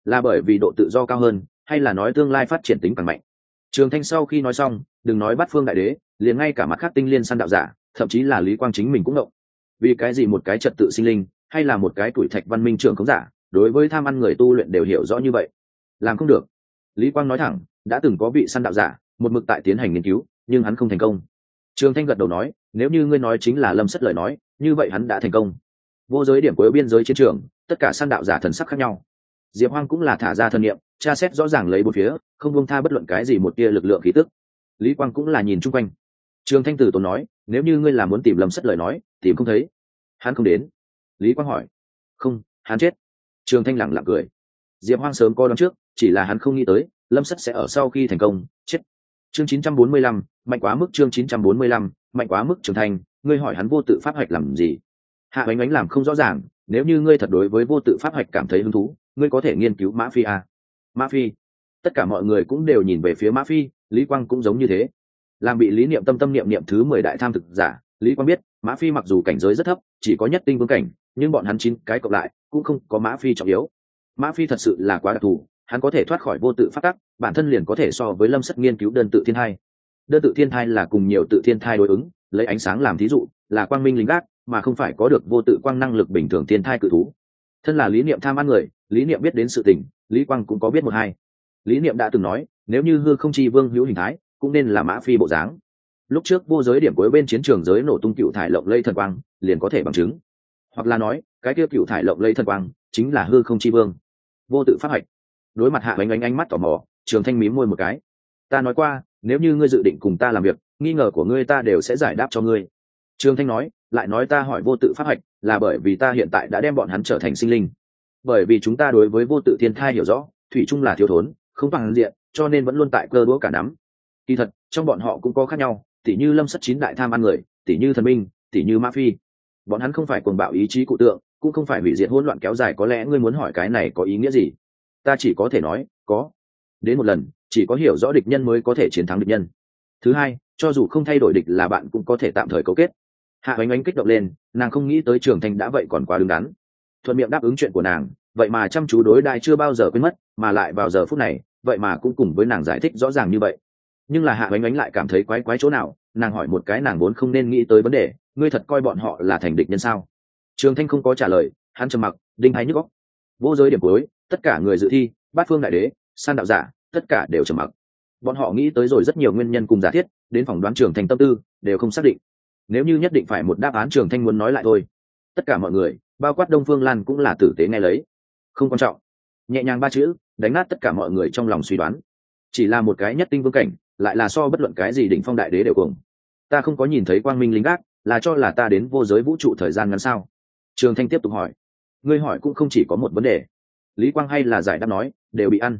là bởi vì độ tự do cao hơn hay là nói tương lai phát triển tính càng mạnh. Trường thanh sau khi nói xong, đừng nói bắt phương đại đế, liền ngay cả mặt khác tinh liên săn đạo giả, thậm chí là lý quang chính mình cũng động. Vì cái gì một cái trật tự sinh linh, hay là một cái tuổi thạch văn minh trưởng khống giả, đối với tham ăn người tu luyện đều hiểu rõ như vậy? Làm không được. Lý quang nói thẳng, đã từng có vị săn đạo giả, một mực tại tiến hành nghiên cứu, nhưng hắn không thành công. Trường thanh gật đầu nói, nếu như ngươi nói chính là lâm sất lời nói, như vậy hắn đã thành công. Vô giới điểm cuối biên giới chiến trường, tất cả săn đạo giả thần sắc khác nhau. Diệp hoang cũng là thả ra thân nhiệm tra xét rõ ràng lấy một phía không buông tha bất luận cái gì một tia lực lượng khí tức. Lý quang cũng là nhìn chung quanh. Trường thanh tử tốn nói nếu như ngươi là muốn tìm lâm sất lời nói tìm không thấy hắn không đến. Lý quang hỏi không hắn chết. Trường thanh lẳng lặng cười. Diệp hoang sớm coi đón trước chỉ là hắn không nghĩ tới lâm Sắt sẽ ở sau khi thành công chết. Chương 945, mạnh quá mức chương 945, mạnh quá mức trưởng thành ngươi hỏi hắn vô tự pháp hạch làm gì? Hạ bánh ánh làm không rõ ràng nếu như ngươi thật đối với vô tự pháp hạch cảm thấy hứng thú ngươi có thể nghiên cứu mã phi a mã phi. Tất cả mọi người cũng đều nhìn về phía mã phi, lý quang cũng giống như thế. Làm bị lý niệm tâm tâm niệm niệm thứ mười đại tham thực giả, lý quang biết mã phi mặc dù cảnh giới rất thấp, chỉ có nhất tinh vương cảnh, nhưng bọn hắn chín cái cộng lại, cũng không có mã phi trọng yếu. Mã phi thật sự là quá đặc thù, hắn có thể thoát khỏi vô tự phát tắc, bản thân liền có thể so với lâm sất nghiên cứu đơn tự thiên thai. Đơn tự thiên thai là cùng nhiều tự thiên thai đối ứng, lấy ánh sáng làm thí dụ, là quang minh lính gác, mà không phải có được vô tự quang năng lực bình thường thiên thai cự thú. Thân là lý niệm tham ăn người, lý niệm biết đến sự tình lý quang cũng có biết một hai. Lý niệm đã từng nói, nếu như hư không chi vương hữu hình thái, cũng nên là mã phi bộ dáng. Lúc trước vô giới điểm cuối bên chiến trường giới nổ tung cựu thải lộng lây thần quang, liền có thể bằng chứng. Hoặc là nói, cái kia cựu thải lộng lây thần quang, chính là hư không chi vương. Vô tự phát hạch. Đối mặt hạ bánh ánh ánh mắt tò mò, trường thanh mím môi một cái. Ta nói qua, nếu như ngươi dự định cùng ta làm việc, nghi ngờ của ngươi ta đều sẽ giải đáp cho ngươi. Trường thanh nói, lại nói ta hỏi vô tự phát hạch, là bởi vì ta hiện tại đã đem bọn hắn trở thành sinh linh bởi vì chúng ta đối với vô tự thiên thai hiểu rõ, thủy chung là thiếu thốn, không bằng diện, cho nên vẫn luôn tại cơ đũa cả nắm. Kỳ thật, trong bọn họ cũng có khác nhau, tỉ như lâm sắt chín đại tham ăn người, tỉ như thần minh, tỉ như ma phi. Bọn hắn không phải cuồng bạo ý chí cụ tượng, cũng không phải hủy diệt hỗn loạn kéo dài có lẽ ngươi muốn hỏi cái này có ý nghĩa gì? Ta chỉ có thể nói, có. Đến một lần, chỉ có hiểu rõ địch nhân mới có thể chiến thắng địch nhân. Thứ hai, cho dù không thay đổi địch là bạn cũng có thể tạm thời cấu kết. Hạ oanh oanh kích động lên, nàng không nghĩ tới trường thanh đã vậy còn quá đứng đắn thuận miệng đáp ứng chuyện của nàng, vậy mà chăm chú đối đại chưa bao giờ quên mất, mà lại vào giờ phút này, vậy mà cũng cùng với nàng giải thích rõ ràng như vậy. Nhưng là hạ bánh oánh lại cảm thấy quái quái chỗ nào, nàng hỏi một cái nàng vốn không nên nghĩ tới vấn đề, ngươi thật coi bọn họ là thành địch nhân sao? Trường thanh không có trả lời, hắn trầm mặc, đinh hay nhức góc vô giới điểm cuối, tất cả người dự thi, bát phương đại đế, san đạo giả, tất cả đều trầm mặc. Bọn họ nghĩ tới rồi rất nhiều nguyên nhân cùng giả thiết, đến phỏng đoán trường thanh tâm tư, đều không xác định. Nếu như nhất định phải một đáp án trường thanh muốn nói lại thôi. Tất cả mọi người bao quát đông phương lan cũng là tử tế nghe lấy. Không quan trọng. Nhẹ nhàng ba chữ, đánh nát tất cả mọi người trong lòng suy đoán. Chỉ là một cái nhất tinh vương cảnh, lại là so bất luận cái gì đỉnh phong đại đế đều cùng ta không có nhìn thấy quang minh lính gác, là cho là ta đến vô giới vũ trụ thời gian ngắn sao? Trường thanh tiếp tục hỏi. Ngươi hỏi cũng không chỉ có một vấn đề. Lý quang hay là giải đáp nói, đều bị ăn.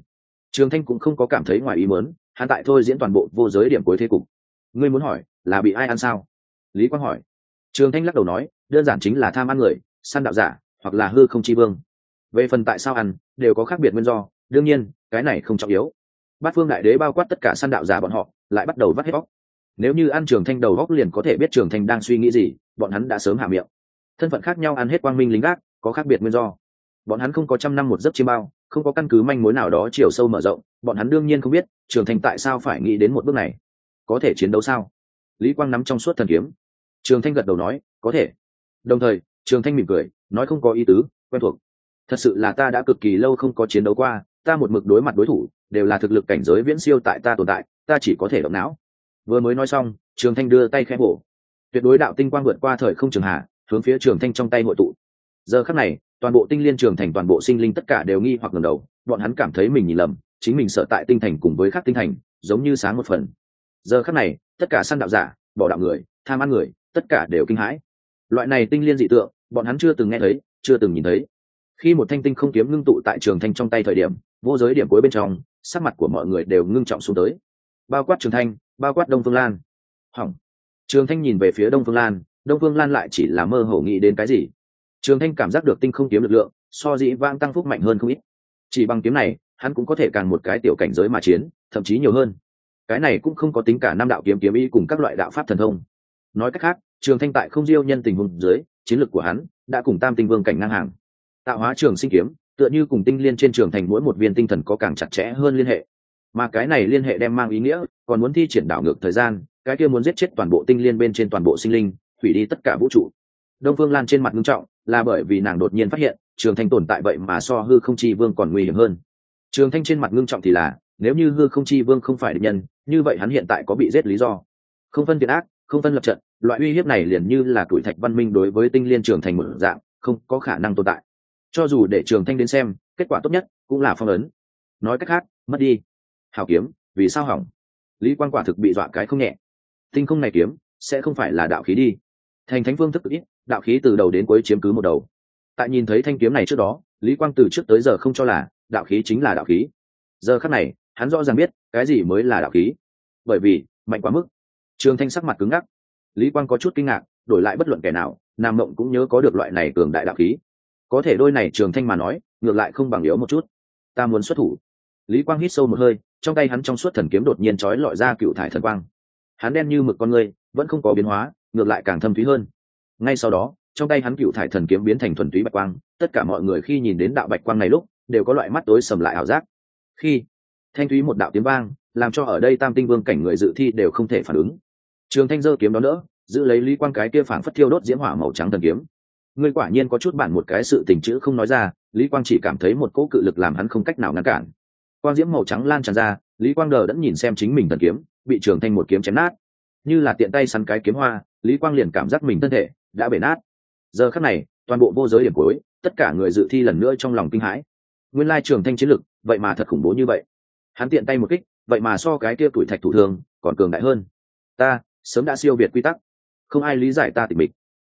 Trường thanh cũng không có cảm thấy ngoài ý mớn hắn tại thôi diễn toàn bộ vô giới điểm cuối thế cục. Ngươi muốn hỏi, là bị ai ăn sao? Lý quang hỏi. Trường thanh lắc đầu nói, đơn giản chính là tham ăn người săn đạo giả, hoặc là hư không chi vương. Về phần tại sao ăn, đều có khác biệt nguyên do, đương nhiên, cái này không trọng yếu. Bát phương đại đế bao quát tất cả săn đạo giả bọn họ, lại bắt đầu vắt hết bóc. Nếu như ăn trường thanh đầu góc liền có thể biết trường thanh đang suy nghĩ gì, bọn hắn đã sớm hạ miệng. Thân phận khác nhau ăn hết quang minh lính gác, có khác biệt nguyên do. Bọn hắn không có trăm năm một giấc chiêm bao, không có căn cứ manh mối nào đó chiều sâu mở rộng, bọn hắn đương nhiên không biết, trường thanh tại sao phải nghĩ đến một bước này. Có thể chiến đấu sao? Lý quang nắm trong suốt thần kiếm. Trường thanh gật đầu nói, có thể. Đồng thời trường thanh mỉm cười, nói không có ý tứ, quen thuộc. Thật sự là ta đã cực kỳ lâu không có chiến đấu qua, ta một mực đối mặt đối thủ, đều là thực lực cảnh giới viễn siêu tại ta tồn tại, ta chỉ có thể động não. Vừa mới nói xong, trường thanh đưa tay khẽ bổ tuyệt đối đạo tinh quang vượt qua thời không trường hạ, hướng phía trường thanh trong tay hội tụ. Giờ khắc này, toàn bộ tinh liên trường thành, toàn bộ sinh linh tất cả đều nghi hoặc ngầm đầu, bọn hắn cảm thấy mình nhìn lầm, chính mình sợ tại tinh thành cùng với khắc tinh thành, giống như sáng một phần. Giờ khắc này, tất cả săn đạo giả, bỏ đạo người, tham ăn người, tất cả đều kinh hãi. Loại này tinh liên dị tượng bọn hắn chưa từng nghe thấy, chưa từng nhìn thấy. Khi một thanh tinh không kiếm ngưng tụ tại trường thanh trong tay thời điểm, vô giới điểm cuối bên trong, sắc mặt của mọi người đều ngưng trọng xuống tới. Bao quát trường thanh, bao quát đông phương lan. Hỏng. Trường thanh nhìn về phía đông phương lan, đông phương lan lại chỉ là mơ hồ nghĩ đến cái gì. Trường thanh cảm giác được tinh không kiếm lực lượng, so dĩ vang tăng phúc mạnh hơn không ít. Chỉ bằng kiếm này, hắn cũng có thể càng một cái tiểu cảnh giới mà chiến, thậm chí nhiều hơn. Cái này cũng không có tính cả năm đạo kiếm kiếm ý cùng các loại đạo pháp thần thông. Nói cách khác, trường thanh tại không diêu nhân tình hùng dưới chiến lược của hắn đã cùng tam tinh vương cảnh ngang hàng. Tạo hóa trường sinh kiếm, tựa như cùng tinh liên trên trường thành mỗi một viên tinh thần có càng chặt chẽ hơn liên hệ. Mà cái này liên hệ đem mang ý nghĩa, còn muốn thi triển đảo ngược thời gian, cái kia muốn giết chết toàn bộ tinh liên bên trên toàn bộ sinh linh, hủy đi tất cả vũ trụ. Đông phương lan trên mặt nghiêm trọng, là bởi vì nàng đột nhiên phát hiện, trường thanh tồn tại vậy mà so hư không chi vương còn nguy hiểm hơn. Trường thanh trên mặt ngưng trọng thì là, nếu như hư không chi vương không phải định nhân, như vậy hắn hiện tại có bị giết lý do. Không phân thiện ác, không phân lập trận loại uy hiếp này liền như là tuổi thạch văn minh đối với tinh liên trường thành một dạng, không có khả năng tồn tại. Cho dù để trường thanh đến xem, kết quả tốt nhất cũng là phong ấn. Nói cách khác, mất đi. Hào kiếm, vì sao hỏng? Lý quan quả thực bị dọa cái không nhẹ. Tinh không này kiếm, sẽ không phải là đạo khí đi. Thành thánh phương thức ít, đạo khí từ đầu đến cuối chiếm cứ một đầu. Tại nhìn thấy thanh kiếm này trước đó, lý quang từ trước tới giờ không cho là đạo khí chính là đạo khí. Giờ khắc này, hắn rõ ràng biết cái gì mới là đạo khí. Bởi vì, mạnh quá mức. Trường thanh sắc mặt cứng ngắc lý quang có chút kinh ngạc, đổi lại bất luận kẻ nào, nam mộng cũng nhớ có được loại này cường đại đạo khí. Có thể đôi này trường thanh mà nói, ngược lại không bằng yếu một chút. Ta muốn xuất thủ. Lý quang hít sâu một hơi, trong tay hắn trong suốt thần kiếm đột nhiên trói lọi ra cựu thải thần quang. Hắn đen như mực con người, vẫn không có biến hóa, ngược lại càng thâm thúy hơn. Ngay sau đó, trong tay hắn cựu thải thần kiếm biến thành thuần túy bạch quang, tất cả mọi người khi nhìn đến đạo bạch quang này lúc, đều có loại mắt tối sầm lại ảo giác. Khi thanh thúy một đạo tiếng vang, làm cho ở đây tam tinh vương cảnh người dự thi đều không thể phản ứng trường thanh dơ kiếm đó nữa giữ lấy lý quang cái kia phảng phất thiêu đốt diễm hỏa màu trắng thần kiếm. Ngươi quả nhiên có chút bản một cái sự tình chữ không nói ra, lý quang chỉ cảm thấy một cỗ cự lực làm hắn không cách nào ngăn cản. Quang diễm màu trắng lan tràn ra, lý quang đờ đẫn nhìn xem chính mình thần kiếm, bị trường thanh một kiếm chém nát. Như là tiện tay săn cái kiếm hoa, lý quang liền cảm giác mình thân thể đã bể nát. Giờ khắc này, toàn bộ vô giới điểm cuối, tất cả người dự thi lần nữa trong lòng kinh hãi. Nguyên lai trường thanh chiến lực, vậy mà thật khủng bố như vậy. Hắn tiện tay một kích, vậy mà so cái kia tuổi thạch thủ thường, còn cường đại hơn. Ta sớm đã siêu việt quy tắc. Không ai lý giải ta tịch mịch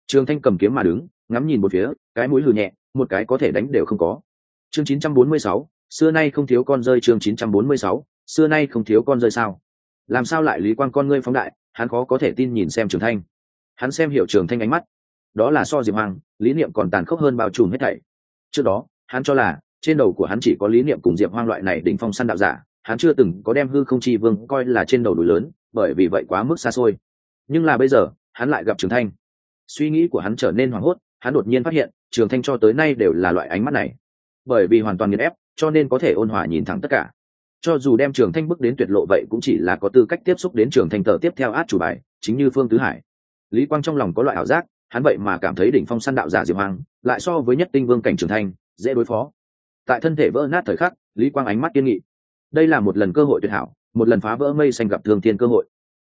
trường thanh cầm kiếm mà đứng ngắm nhìn một phía cái mũi lừ nhẹ một cái có thể đánh đều không có. Chương 946, xưa nay không thiếu con rơi chương 946, xưa nay không thiếu con rơi sao? Làm sao lại lý quan con ngươi phóng đại hắn khó có thể tin nhìn xem trường thanh. Hắn xem hiểu trường thanh ánh mắt. Đó là so diệp hoàng lý niệm còn tàn khốc hơn bao trùm hết thảy. Trước đó hắn cho là trên đầu của hắn chỉ có lý niệm cùng diệp hoang loại này đỉnh phong săn đạo giả hắn chưa từng có đem hư không chi vương coi là trên đầu núi lớn, bởi vì vậy quá mức xa xôi. Nhưng là bây giờ, hắn lại gặp trường thanh. Suy nghĩ của hắn trở nên hoảng hốt, hắn đột nhiên phát hiện, trường thanh cho tới nay đều là loại ánh mắt này. Bởi vì hoàn toàn nghiền ép, cho nên có thể ôn hòa nhìn thẳng tất cả. Cho dù đem trường thanh bước đến tuyệt lộ vậy cũng chỉ là có tư cách tiếp xúc đến trường thanh tờ tiếp theo át chủ bài, chính như phương tứ hải. Lý quang trong lòng có loại ảo giác, hắn vậy mà cảm thấy đỉnh phong săn đạo giả diệp hoàng, lại so với nhất tinh vương cảnh trường thanh, dễ đối phó. Tại thân thể vỡ nát thời khắc, lý quang ánh mắt kiên nghị đây là một lần cơ hội tuyệt hảo, một lần phá vỡ mây xanh gặp thương thiên cơ hội.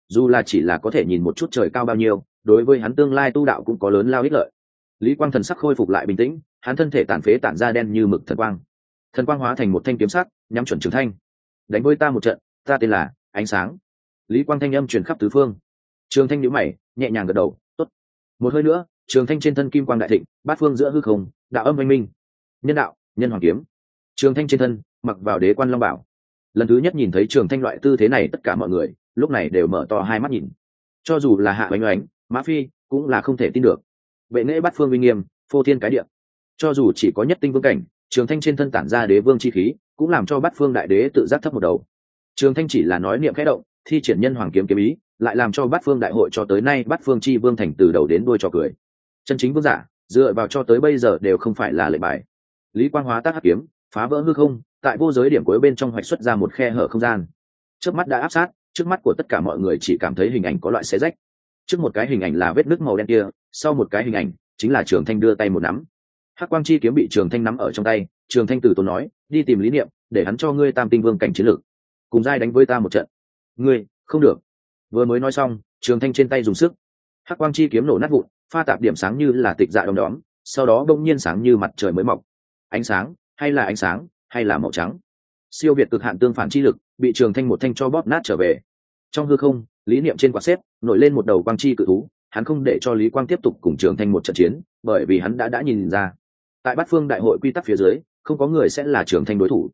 Dù là chỉ là có thể nhìn một chút trời cao bao nhiêu, đối với hắn tương lai tu đạo cũng có lớn lao ích lợi. Lý quang thần sắc khôi phục lại bình tĩnh, hắn thân thể tàn phế tản ra đen như mực thần quang. Thần quang hóa thành một thanh kiếm sắc, nhắm chuẩn trường thanh. Đánh với ta một trận, ta tên là ánh sáng. Lý quang thanh âm truyền khắp tứ phương. Trường thanh nhữ mày, nhẹ nhàng gật đầu, tốt. Một hơi nữa, trường thanh trên thân kim quang đại thịnh, bát phương giữa hư không, đạo âm anh minh. Nhân đạo, nhân hoàng kiếm. Trường thanh trên thân, mặc vào đế quan long bảo lần thứ nhất nhìn thấy trường thanh loại tư thế này, tất cả mọi người lúc này đều mở to hai mắt nhìn. Cho dù là hạ oanh oánh mã phi cũng là không thể tin được. Vệ nễ bắt phương uy nghiêm, phô thiên cái điệm cho dù chỉ có nhất tinh vương cảnh, trường thanh trên thân tản ra đế vương chi khí, cũng làm cho bát phương đại đế tự giác thấp một đầu. Trường thanh chỉ là nói niệm khẽ động, thi triển nhân hoàng kiếm kiếm ý, lại làm cho bát phương đại hội cho tới nay bát phương chi vương thành từ đầu đến đuôi trò cười. Chân chính vương giả, dựa vào cho tới bây giờ đều không phải là lệ bài. Lý quan hóa tác hắc kiếm, phá vỡ hư không tại vô giới điểm cuối bên trong hoạch xuất ra một khe hở không gian. Trước mắt đã áp sát, trước mắt của tất cả mọi người chỉ cảm thấy hình ảnh có loại xé rách. Trước một cái hình ảnh là vết nước màu đen kia, sau một cái hình ảnh chính là trường thanh đưa tay một nắm. Hắc quang chi kiếm bị trường thanh nắm ở trong tay, trường thanh từ tốn nói, đi tìm lý niệm, để hắn cho ngươi tam tinh vương cảnh chiến lược. Cùng giai đánh với ta một trận. Ngươi, không được. Vừa mới nói xong, trường thanh trên tay dùng sức. Hắc quang chi kiếm nổ nát vụn, pha tạp điểm sáng như là tịch dạ đom đóm, sau đó bỗng nhiên sáng như mặt trời mới mọc. Ánh sáng, hay là ánh sáng? Hay là màu trắng. Siêu việt cực hạn tương phản chi lực, bị trường thanh một thanh cho bóp nát trở về. Trong hư không, lý niệm trên quạt xếp, nổi lên một đầu quang chi cự thú, hắn không để cho lý quang tiếp tục cùng trường thanh một trận chiến, bởi vì hắn đã đã nhìn ra. Tại bát phương đại hội quy tắc phía dưới, không có người sẽ là trường thanh đối thủ.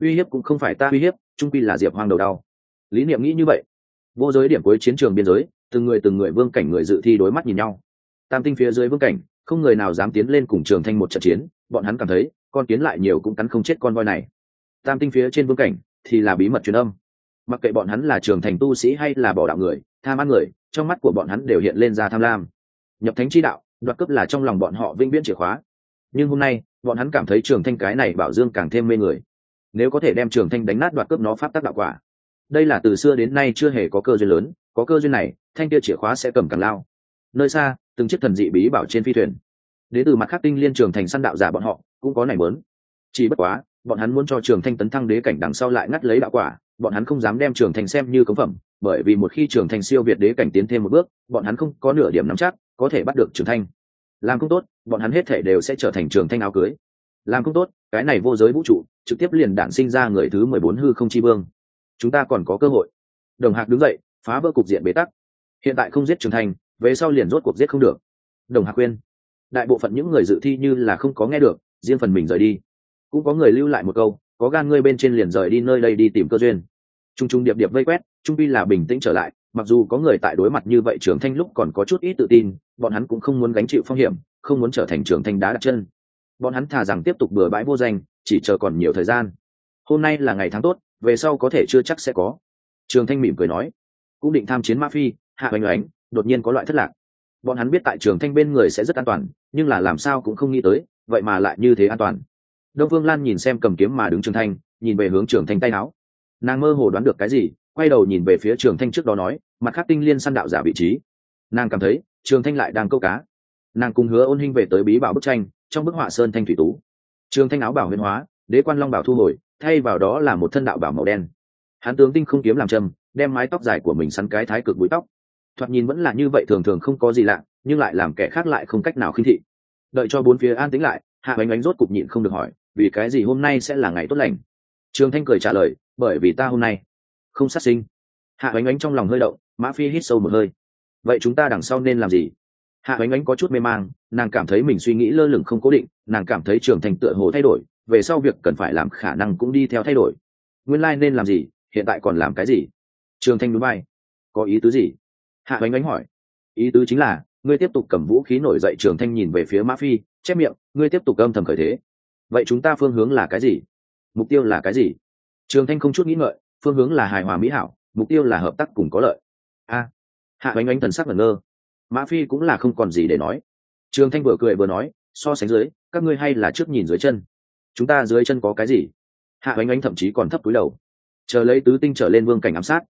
Uy hiếp cũng không phải ta uy hiếp, trung quy là diệp hoang đầu đau. Lý niệm nghĩ như vậy. Vô giới điểm cuối chiến trường biên giới, từng người từng người vương cảnh người dự thi đối mắt nhìn nhau. Tam tinh phía dưới vương cảnh, không người nào dám tiến lên cùng trường thanh một trận chiến, bọn hắn cảm thấy con kiến lại nhiều cũng cắn không chết con voi này. Tam tinh phía trên vương cảnh thì là bí mật truyền âm. Mặc kệ bọn hắn là trường thành tu sĩ hay là bỏ đạo người, tham ăn người, trong mắt của bọn hắn đều hiện lên ra tham lam. Nhập thánh chi đạo, đoạt cấp là trong lòng bọn họ vĩnh viễn chìa khóa. Nhưng hôm nay, bọn hắn cảm thấy trường thanh cái này bảo dương càng thêm mê người. Nếu có thể đem trường thanh đánh nát đoạt cướp nó pháp tác đạo quả. Đây là từ xưa đến nay chưa hề có cơ duyên lớn, có cơ duyên này, thanh kia chìa khóa sẽ cầm càng lao. Nơi xa, từng chiếc thần dị bí bảo trên phi thuyền. Đến từ mặt khắc tinh liên trường thành săn đạo giả bọn họ cũng có này mớn. Chỉ bất quá, bọn hắn muốn cho trường thanh tấn thăng đế cảnh đằng sau lại ngắt lấy đạo quả, bọn hắn không dám đem trường Thanh xem như cống phẩm, bởi vì một khi trường Thanh siêu việt đế cảnh tiến thêm một bước, bọn hắn không có nửa điểm nắm chắc, có thể bắt được trường thanh. Làm không tốt, bọn hắn hết thể đều sẽ trở thành trường thanh áo cưới. Làm không tốt, cái này vô giới vũ trụ, trực tiếp liền đản sinh ra người thứ mười bốn hư không chi vương. Chúng ta còn có cơ hội. Đồng hạc đứng dậy, phá vỡ cục diện bế tắc. Hiện tại không giết trường thành về sau liền rốt cuộc giết không được. Đồng hạc khuyên. Đại bộ phận những người dự thi như là không có nghe được riêng phần mình rời đi. Cũng có người lưu lại một câu, có gan ngươi bên trên liền rời đi nơi đây đi tìm cơ duyên. T r u n g t r u n g điệp điệp vây quét, trung pi là bình tĩnh trở lại, mặc dù có người tại đối mặt như vậy trưởng thanh lúc còn có chút ít tự tin, bọn hắn cũng không muốn gánh chịu phong hiểm, không muốn trở thành trưởng thanh đá đặt chân. Bọn hắn thà rằng tiếp tục bừa bãi vô danh, chỉ chờ còn nhiều thời gian. Hôm nay là ngày tháng tốt, về sau có thể chưa chắc sẽ có. Trường thanh mỉm cười nói, cũng định tham chiến ma phi, hạ oanh oánh, đột nhiên có loại thất lạc. Bọn hắn biết tại trường thanh bên người sẽ rất an toàn, nhưng là làm sao cũng không nghĩ tới vậy mà lại như thế an toàn. Đông phương lan nhìn xem cầm kiếm mà đứng trường thanh, nhìn về hướng trường thanh tay áo. Nàng mơ hồ đoán được cái gì, quay đầu nhìn về phía trường thanh trước đó nói, mặt khác tinh liên săn đạo giả vị trí. Nàng cảm thấy, trường thanh lại đang câu cá. Nàng cùng hứa ôn hinh về tới bí bảo bức tranh, trong bức họa sơn thanh thủy tú. Trường thanh áo bảo huyền hóa, đế quan long bảo thu hồi, thay vào đó là một thân đạo bảo màu đen. Hán tướng tinh không kiếm làm châm, đem mái tóc dài của mình sắn cái thái cực búi tóc. Thoạt nhìn vẫn là như vậy thường thường không có gì lạ, nhưng lại làm kẻ khác lại không cách nào khinh thị đợi cho bốn phía an tĩnh lại, hạ bánh Ánh rốt cục nhịn không được hỏi, vì cái gì hôm nay sẽ là ngày tốt lành? Trường thanh cười trả lời, bởi vì ta hôm nay không sát sinh. Hạ bánh Ánh trong lòng hơi động, mã phi hít sâu một hơi. Vậy chúng ta đằng sau nên làm gì? Hạ bánh Ánh có chút mê mang, nàng cảm thấy mình suy nghĩ lơ lửng không cố định, nàng cảm thấy trường thành tựa hồ thay đổi, về sau việc cần phải làm khả năng cũng đi theo thay đổi. Nguyên lai、like、nên làm gì, hiện tại còn làm cái gì? Trường thanh núi bay, có ý tứ gì? Hạ bánh Ánh hỏi. Ý tứ chính là ngươi tiếp tục cầm vũ khí nổi dậy trường thanh nhìn về phía mã phi, chép miệng, ngươi tiếp tục âm thầm khởi thế. Vậy chúng ta phương hướng là cái gì? Mục tiêu là cái gì? Trường thanh không chút nghĩ ngợi, phương hướng là hài hòa mỹ hảo, mục tiêu là hợp tác cùng có lợi. A. Hạ oanh oanh thần sắc ngẩn ngơ. Mã phi cũng là không còn gì để nói. Trường thanh vừa cười vừa nói, so sánh dưới, các ngươi hay là trước nhìn dưới chân. Chúng ta dưới chân có cái gì? Hạ oanh oanh thậm chí còn thấp túi đầu. Chờ lấy tứ tinh trở lên vương cảnh ám sát.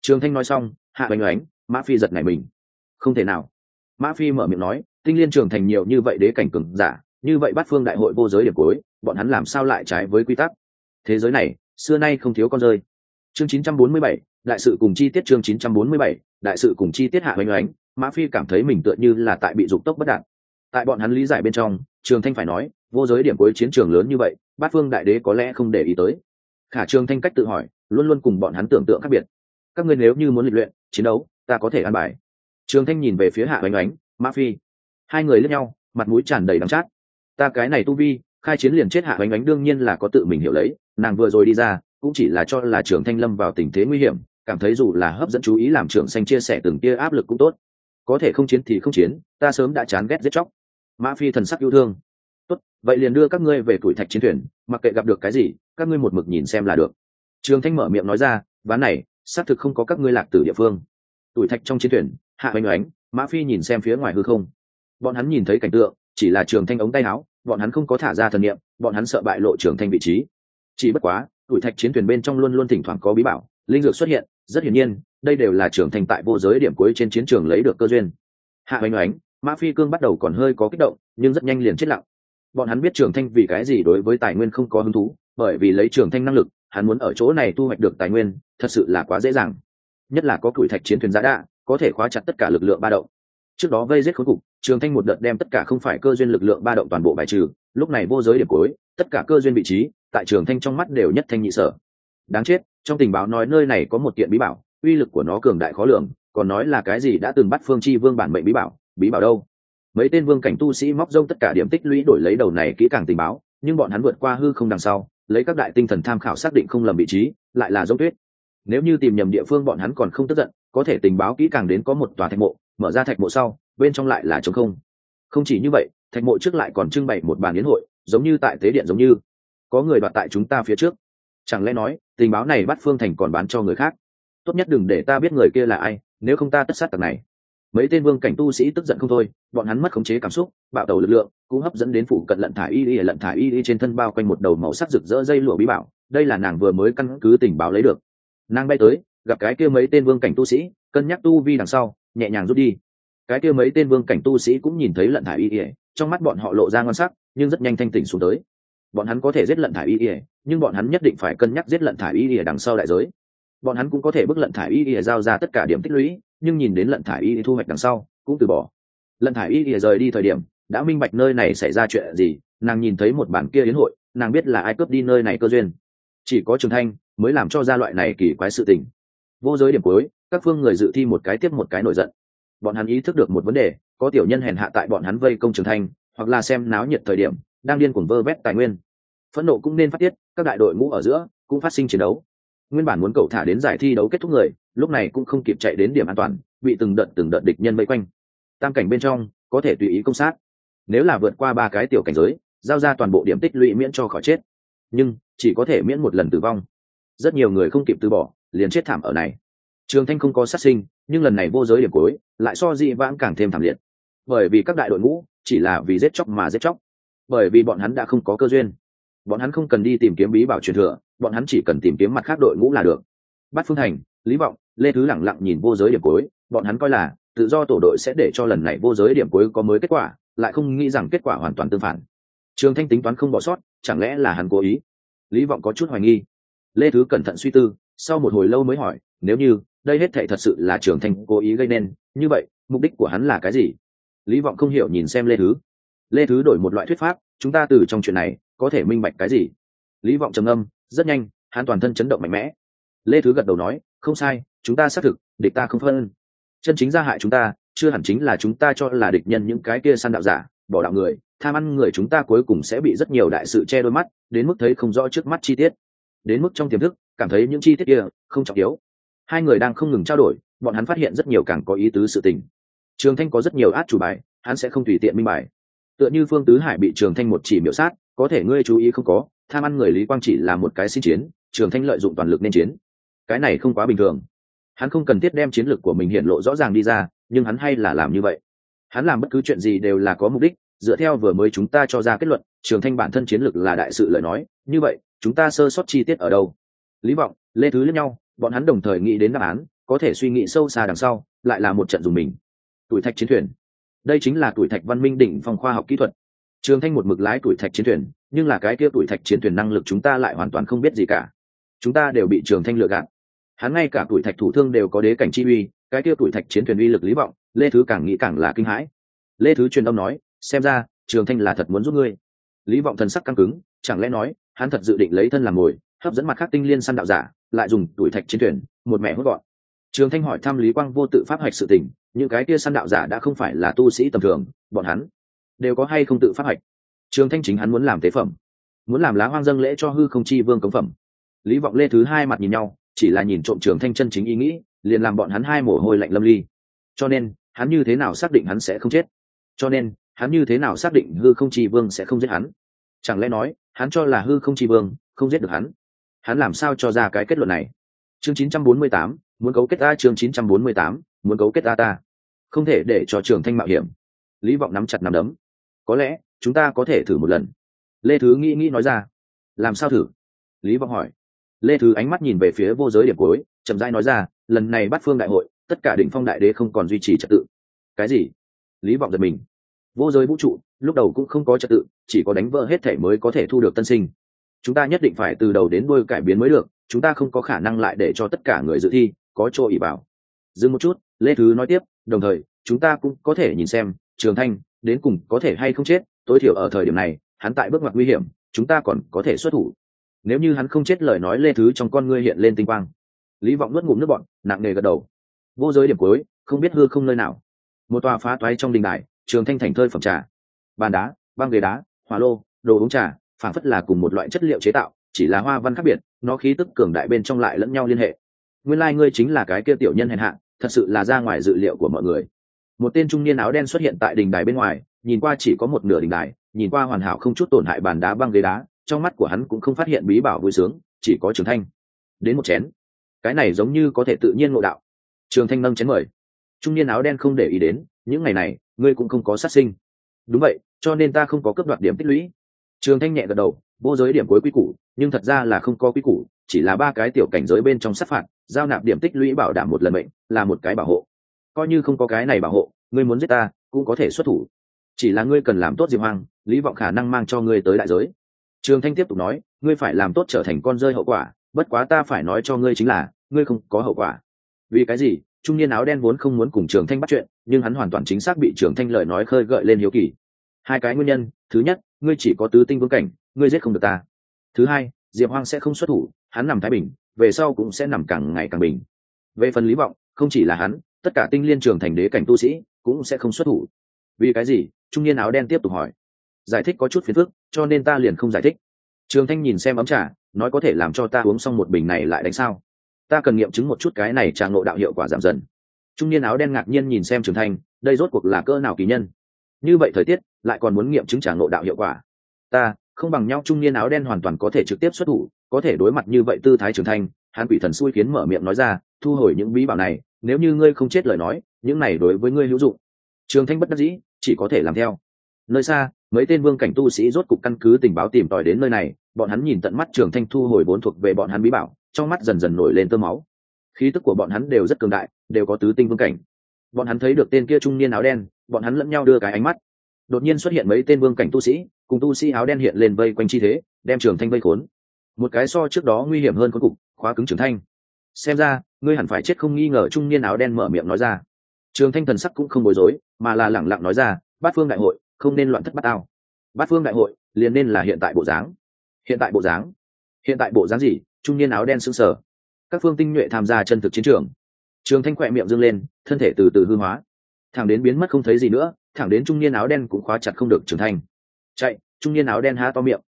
Trường thanh nói xong, hạ oanh oánh mã phi giật nảy mình. Không thể nào mã phi mở miệng nói tinh liên trường thành nhiều như vậy đế cảnh cường giả như vậy bắt phương đại hội vô giới điểm cuối bọn hắn làm sao lại trái với quy tắc? Thế giới này xưa nay không thiếu con rơi. Chương 947, đại sự cùng chi tiết chương 947, đại sự cùng chi tiết hạ oanh oánh mã phi cảm thấy mình tựa như là tại bị dục tốc bất đạt. Tại bọn hắn lý giải bên trong trường thanh phải nói vô giới điểm cuối chiến trường lớn như vậy bát phương đại đế có lẽ không để ý tới. Khả trường thanh cách tự hỏi luôn luôn cùng bọn hắn tưởng tượng khác biệt. Các ngươi nếu như muốn luyện luyện chiến đấu ta có thể ăn bài trường thanh nhìn về phía hạ oanh oánh mã phi. Hai người lẫn nhau, mặt mũi tràn đầy đắng chát. Ta cái này tu vi, khai chiến liền chết hạ oanh oánh đương nhiên là có tự mình hiểu lấy, nàng vừa rồi đi ra, cũng chỉ là cho là trường thanh lâm vào tình thế nguy hiểm, cảm thấy dù là hấp dẫn chú ý làm trưởng xanh chia sẻ từng tia áp lực cũng tốt. Có thể không chiến thì không chiến, ta sớm đã chán ghét giết chóc. Mã phi thần sắc yêu thương. Tốt, vậy liền đưa các ngươi về tuổi thạch chiến thuyền, mặc kệ gặp được cái gì, các ngươi một mực nhìn xem là được. Trường thanh mở miệng nói ra, ván này, xác thực không có các ngươi lạc từ địa phương. Tuổi thạch trong chiến thuyền hạ oanh oánh, mã phi nhìn xem phía ngoài hư không. Bọn hắn nhìn thấy cảnh tượng, chỉ là trường thanh ống tay áo, bọn hắn không có thả ra thần niệm, bọn hắn sợ bại lộ trường thanh vị trí. Chỉ bất quá tuổi thạch chiến thuyền bên trong luôn luôn thỉnh thoảng có bí bảo, linh dược xuất hiện, rất hiển nhiên, đây đều là trường thanh tại vô giới điểm cuối trên chiến trường lấy được cơ duyên. Hạ oanh oánh, mã phi cương bắt đầu còn hơi có kích động, nhưng rất nhanh liền chết lặng. Bọn hắn biết trường thanh vì cái gì đối với tài nguyên không có hứng thú, bởi vì lấy trường thanh năng lực, hắn muốn ở chỗ này thu hoạch được tài nguyên, thật sự là quá dễ dàng. Nhất là có cửi thạch chiến thuyền giã đạ có thể khóa chặt tất cả lực lượng ba động. Trước đó vây giết khối cục, trường thanh một đợt đem tất cả không phải cơ duyên lực lượng ba động toàn bộ bài trừ, lúc này vô giới điểm cuối, tất cả cơ duyên vị trí, tại trường thanh trong mắt đều nhất thanh nhị sở. Đáng chết, trong tình báo nói nơi này có một kiện bí bảo, uy lực của nó cường đại khó lường, còn nói là cái gì đã từng bắt phương chi vương bản mệnh bí bảo bí bảo đâu? Mấy tên vương cảnh tu sĩ móc rông tất cả điểm tích lũy đổi lấy đầu này kỹ càng tình báo, nhưng bọn hắn vượt qua hư không đằng sau, lấy các đại tinh thần tham khảo xác định không lầm vị trí, lại là giống tuyết. Nếu như tìm nhầm địa phương bọn hắn còn không tức giận có thể tình báo kỹ càng đến có một tòa thạch mộ, mở ra thạch mộ sau, bên trong lại là trống không. Không chỉ như vậy, thạch mộ trước lại còn trưng bày một bàn yến hội, giống như tại tế điện giống như. Có người đoạt tại chúng ta phía trước. Chẳng lẽ nói, tình báo này bắt phương thành còn bán cho người khác? Tốt nhất đừng để ta biết người kia là ai, nếu không ta tất sát tặc này. Mấy tên vương cảnh tu sĩ tức giận không thôi, bọn hắn mất khống chế cảm xúc, bạo tàu lực lượng, cũng hấp dẫn đến phủ cận lận thả y y, lận thả y y trên thân bao quanh một đầu màu sắc rực rỡ dây lụa bí bảo. Đây là nàng vừa mới căn cứ tình báo lấy được. Nàng bay tới gặp cái kia mấy tên vương cảnh tu sĩ, cân nhắc tu vi đằng sau, nhẹ nhàng rút đi. Cái kia mấy tên vương cảnh tu sĩ cũng nhìn thấy lận thải y ỉa trong mắt bọn họ lộ ra ngon sắc, nhưng rất nhanh thanh tỉnh xuống tới. Bọn hắn có thể giết lận thải y ỉa nhưng bọn hắn nhất định phải cân nhắc giết lận thải y ỉa đằng sau đại giới. Bọn hắn cũng có thể bức lận thải y ỉa giao ra tất cả điểm tích lũy, nhưng nhìn đến lận thải y thu hoạch đằng sau, cũng từ bỏ. Lận thải y ỉa rời đi thời điểm, đã minh bạch nơi này xảy ra chuyện gì, nàng nhìn thấy một bản kia đến hội, nàng biết là ai cướp đi nơi này cơ duyên. Chỉ có trường thanh mới làm cho ra loại này kỳ quái sự tình vô giới điểm cuối, các phương người dự thi một cái tiếp một cái nổi giận. Bọn hắn ý thức được một vấn đề, có tiểu nhân hèn hạ tại bọn hắn vây công trường thanh hoặc là xem náo nhiệt thời điểm, đang điên cuồng vơ vét tài nguyên. Phẫn nộ cũng nên phát tiết, các đại đội ngũ ở giữa cũng phát sinh chiến đấu. Nguyên bản muốn cậu thả đến giải thi đấu kết thúc người, lúc này cũng không kịp chạy đến điểm an toàn, bị từng đợt từng đợt địch nhân vây quanh. Tam cảnh bên trong, có thể tùy ý công sát. Nếu là vượt qua ba cái tiểu cảnh giới, giao ra toàn bộ điểm tích lũy miễn cho khỏi chết. Nhưng, chỉ có thể miễn một lần tử vong. Rất nhiều người không kịp từ bỏ liền chết thảm ở này. Trường thanh không có sát sinh, nhưng lần này vô giới điểm cuối, lại so dị vãng càng thêm thảm liệt. Bởi vì các đại đội ngũ chỉ là vì giết chóc mà giết chóc. Bởi vì bọn hắn đã không có cơ duyên. Bọn hắn không cần đi tìm kiếm bí bảo truyền thừa, bọn hắn chỉ cần tìm kiếm mặt khác đội ngũ là được. Bắt phương thành, lý vọng, lê thứ lẳng lặng nhìn vô giới điểm cuối, bọn hắn coi là tự do tổ đội sẽ để cho lần này vô giới điểm cuối có mới kết quả, lại không nghĩ rằng kết quả hoàn toàn tương phản. Trường thanh tính toán không bỏ sót, chẳng lẽ là hắn cố ý? Lý vọng có chút hoài nghi. Lê thứ cẩn thận suy tư sau một hồi lâu mới hỏi, nếu như đây hết thệ thật sự là trưởng thành cố ý gây nên, như vậy, mục đích của hắn là cái gì? Lý vọng không hiểu nhìn xem lê thứ. Lê thứ đổi một loại thuyết pháp, chúng ta từ trong chuyện này có thể minh bạch cái gì? Lý vọng trầm âm rất nhanh, hắn toàn thân chấn động mạnh mẽ. Lê thứ gật đầu nói, không sai, chúng ta xác thực, địch ta không phân. Chân chính ra hại chúng ta, chưa hẳn chính là chúng ta cho là địch nhân những cái kia săn đạo giả, bỏ đạo người, tham ăn người chúng ta cuối cùng sẽ bị rất nhiều đại sự che đôi mắt, đến mức thấy không rõ trước mắt chi tiết. Đến mức trong tiềm thức cảm thấy những chi tiết kia không trọng yếu. Hai người đang không ngừng trao đổi, bọn hắn phát hiện rất nhiều càng có ý tứ sự tình. Trường thanh có rất nhiều át chủ bài, hắn sẽ không tùy tiện minh bài. Tựa như phương tứ hải bị trường thanh một chỉ miểu sát, có thể ngươi chú ý không có, tham ăn người lý quang chỉ là một cái xin chiến, trường thanh lợi dụng toàn lực nên chiến. Cái này không quá bình thường. Hắn không cần thiết đem chiến lược của mình hiện lộ rõ ràng đi ra, nhưng hắn hay là làm như vậy. Hắn làm bất cứ chuyện gì đều là có mục đích, dựa theo vừa mới chúng ta cho ra kết luận, trường thanh bản thân chiến lược là đại sự lời nói, như vậy, chúng ta sơ sót chi tiết ở đâu? Lý vọng, lê thứ lẫn nhau, bọn hắn đồng thời nghĩ đến đáp án, có thể suy nghĩ sâu xa đằng sau, lại là một trận dùng mình. Tuổi thạch chiến thuyền. Đây chính là tuổi thạch văn minh đỉnh phòng khoa học kỹ thuật. Trường thanh một mực lái tuổi thạch chiến thuyền, nhưng là cái kia tuổi thạch chiến thuyền năng lực chúng ta lại hoàn toàn không biết gì cả. Chúng ta đều bị trường thanh lừa gạt. Hắn ngay cả tuổi thạch thủ thương đều có đế cảnh chi uy, cái kia tuổi thạch chiến thuyền uy lực lý vọng, lê thứ càng nghĩ càng là kinh hãi. Lê thứ truyền âm nói, xem ra, trường thanh là thật muốn giúp ngươi. Lý vọng thần sắc căng cứng, chẳng lẽ nói, hắn thật dự định lấy thân làm ngồi hấp dẫn mặt khác tinh liên săn đạo giả, lại dùng tuổi thạch chiến thuyền, một mẹ hốt gọn. Trường thanh hỏi thăm lý quang vô tự pháp hạch sự tình, những cái kia săn đạo giả đã không phải là tu sĩ tầm thường, bọn hắn đều có hay không tự pháp hạch? Trường thanh chính hắn muốn làm tế phẩm, muốn làm lá hoang dâng lễ cho hư không chi vương cống phẩm. Lý vọng lê thứ hai mặt nhìn nhau, chỉ là nhìn trộm trường thanh chân chính ý nghĩ, liền làm bọn hắn hai mồ hôi lạnh lâm ly. Cho nên, hắn như thế nào xác định hắn sẽ không chết? Cho nên, hắn như thế nào xác định hư không chi vương sẽ không giết hắn? Chẳng lẽ nói, hắn cho là hư không chi vương không giết được hắn? Hắn làm sao cho ra cái kết luận này? Chương 948, muốn cấu kết ta chương 948, muốn cấu kết ta ta. Không thể để cho trường thanh mạo hiểm. Lý vọng nắm chặt nắm đấm. Có lẽ chúng ta có thể thử một lần. Lê thứ nghĩ nghĩ nói ra. Làm sao thử? Lý vọng hỏi. Lê thứ ánh mắt nhìn về phía vô giới điểm cuối chậm rãi nói ra lần này bắt phương đại hội tất cả đỉnh phong đại đế không còn duy trì trật tự. Cái gì? Lý vọng giật mình. Vô giới vũ trụ lúc đầu cũng không có trật tự chỉ có đánh vỡ hết thể mới có thể thu được tân sinh chúng ta nhất định phải từ đầu đến đuôi cải biến mới được, chúng ta không có khả năng lại để cho tất cả người dự thi có chỗ ỉ vào. Dừng một chút, lê thứ nói tiếp, đồng thời, chúng ta cũng có thể nhìn xem, trường thanh, đến cùng có thể hay không chết, tối thiểu ở thời điểm này, hắn tại bước ngoặt nguy hiểm, chúng ta còn có thể xuất thủ. Nếu như hắn không chết lời nói lê thứ trong con ngươi hiện lên tinh quang. Lý vọng nuốt ngụm nước bọn nặng nề gật đầu. Vô giới điểm cuối, không biết hư không nơi nào. Một tòa phá toái trong đình đài, trường thanh thành thơi phẩm trà. Bàn đá, băng ghế đá, hỏa lô, đồ uống trà phản phất là cùng một loại chất liệu chế tạo, chỉ là hoa văn khác biệt, nó khí tức cường đại bên trong lại lẫn nhau liên hệ. Nguyên lai、like、ngươi chính là cái kia tiểu nhân hèn hạ, thật sự là ra ngoài dự liệu của mọi người. Một tên trung niên áo đen xuất hiện tại đình đài bên ngoài, nhìn qua chỉ có một nửa đình đài, nhìn qua hoàn hảo không chút tổn hại bàn đá băng ghế đá, trong mắt của hắn cũng không phát hiện bí bảo vui sướng, chỉ có trường thanh. Đến một chén. Cái này giống như có thể tự nhiên ngộ đạo. Trường thanh nâng chén mời. Trung niên áo đen không để ý đến, những ngày này, ngươi cũng không có sát sinh. Đúng vậy, cho nên ta không có cấp đoạt điểm tích lũy trường thanh nhẹ gật đầu, vô giới điểm cuối quy củ, nhưng thật ra là không có quy củ, chỉ là ba cái tiểu cảnh giới bên trong sát phạt, giao nạp điểm tích lũy bảo đảm một lần mệnh, là một cái bảo hộ. Coi như không có cái này bảo hộ, ngươi muốn giết ta, cũng có thể xuất thủ. Chỉ là ngươi cần làm tốt diệp hoang, lý vọng khả năng mang cho ngươi tới đại giới. Trường thanh tiếp tục nói, ngươi phải làm tốt trở thành con rơi hậu quả, bất quá ta phải nói cho ngươi chính là, ngươi không có hậu quả. Vì cái gì? Trung niên áo đen vốn không muốn cùng trường thanh bắt chuyện, nhưng hắn hoàn toàn chính xác bị trường thanh lời nói khơi gợi lên hiếu kỳ hai cái nguyên nhân, thứ nhất, ngươi chỉ có tứ tinh vương cảnh, ngươi giết không được ta. Thứ hai, diệp hoang sẽ không xuất thủ, hắn nằm thái bình, về sau cũng sẽ nằm càng ngày càng bình. Về phần lý vọng, không chỉ là hắn, tất cả tinh liên trường thành đế cảnh tu sĩ cũng sẽ không xuất thủ. Vì cái gì? Trung niên áo đen tiếp tục hỏi. Giải thích có chút phiền phức, cho nên ta liền không giải thích. Trường thanh nhìn xem ấm trà, nói có thể làm cho ta uống xong một bình này lại đánh sao? Ta cần nghiệm chứng một chút cái này trà ngộ đạo hiệu quả giảm dần. Trung niên áo đen ngạc nhiên nhìn xem trường thanh, đây rốt cuộc là cỡ nào kỳ nhân? Như vậy thời tiết, lại còn muốn nghiệm chứng trả ngộ đạo hiệu quả. Ta, không bằng nhau trung niên áo đen hoàn toàn có thể trực tiếp xuất thủ, có thể đối mặt như vậy tư thái trường thanh hàn quỷ thần xui khiến mở miệng nói ra, thu hồi những bí bảo này, nếu như ngươi không chết lời nói, những này đối với ngươi hữu dụng. Trường thanh bất đắc dĩ, chỉ có thể làm theo. Nơi xa, mấy tên vương cảnh tu sĩ rốt cục căn cứ tình báo tìm tòi đến nơi này, bọn hắn nhìn tận mắt trường thanh thu hồi bốn thuộc về bọn hắn bí bảo, trong mắt dần dần nổi lên tơ máu. Khí tức của bọn hắn đều rất cường đại, đều có tứ tinh vương cảnh. Bọn hắn thấy được tên kia trung niên áo đen bọn hắn lẫn nhau đưa cái ánh mắt. Đột nhiên xuất hiện mấy tên vương cảnh tu sĩ, cùng tu sĩ áo đen hiện lên vây quanh chi thế, đem trường thanh vây khốn. Một cái so trước đó nguy hiểm hơn cuối cục khóa cứng trường thanh. Xem ra, ngươi hẳn phải chết không nghi ngờ trung niên áo đen mở miệng nói ra. Trường thanh thần sắc cũng không bối rối, mà là lẳng lặng nói ra, bát phương đại hội, không nên loạn thất bát ao bát phương đại hội, liền nên là hiện tại bộ dáng. Hiện tại bộ dáng? Hiện tại bộ dáng gì? Trung niên áo đen sững sờ. Các phương tinh nhuệ tham gia chân thực chiến trường. Trường thanh khỏe miệng dâng lên, thân thể từ từ hư hóa thẳng đến biến mất không thấy gì nữa, thẳng đến trung niên áo đen cũng khóa chặt không được trưởng thành. Chạy, trung niên áo đen há to miệng.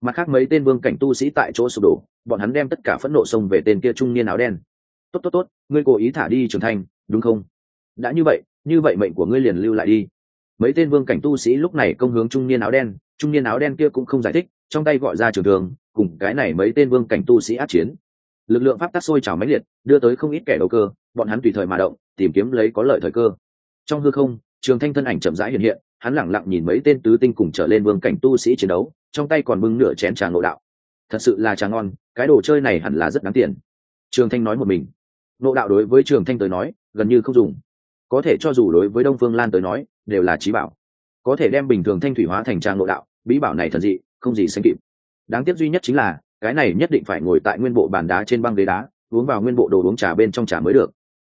Mặt khác mấy tên vương cảnh tu sĩ tại chỗ sụp đổ, bọn hắn đem tất cả phẫn nộ xông về tên kia trung niên áo đen. Tốt tốt tốt, ngươi cố ý thả đi trưởng thành, đúng không? Đã như vậy như vậy mệnh của ngươi liền lưu lại đi. Mấy tên vương cảnh tu sĩ lúc này công hướng trung niên áo đen, trung niên áo đen kia cũng không giải thích, trong tay gọi ra trường thường cùng cái này mấy tên vương cảnh tu sĩ át chiến. Lực lượng pháp tắc sôi trào mãnh liệt, đưa tới không ít kẻ đầu cơ, bọn hắn tùy thời mà động, tìm kiếm lấy có lợi thời cơ trong hư không, trường thanh thân ảnh chậm rãi hiện hiện, hắn lẳng lặng nhìn mấy tên tứ tinh cùng trở lên vương cảnh tu sĩ chiến đấu, trong tay còn bưng nửa chén trà ngộ đạo. Thật sự là trà ngon, cái đồ chơi này hẳn là rất đáng tiền. Trường thanh nói một mình. Nộ đạo đối với trường thanh tới nói, gần như không dùng. Có thể cho dù đối với đông phương lan tới nói, đều là trí bảo. Có thể đem bình thường thanh thủy hóa thành trà nộ đạo, bí bảo này thần dị, không gì sánh kịp. Đáng tiếc duy nhất chính là, cái này nhất định phải ngồi tại nguyên bộ bàn đá trên băng ghế đá, uống vào nguyên bộ đồ uống trà bên trong trà mới được.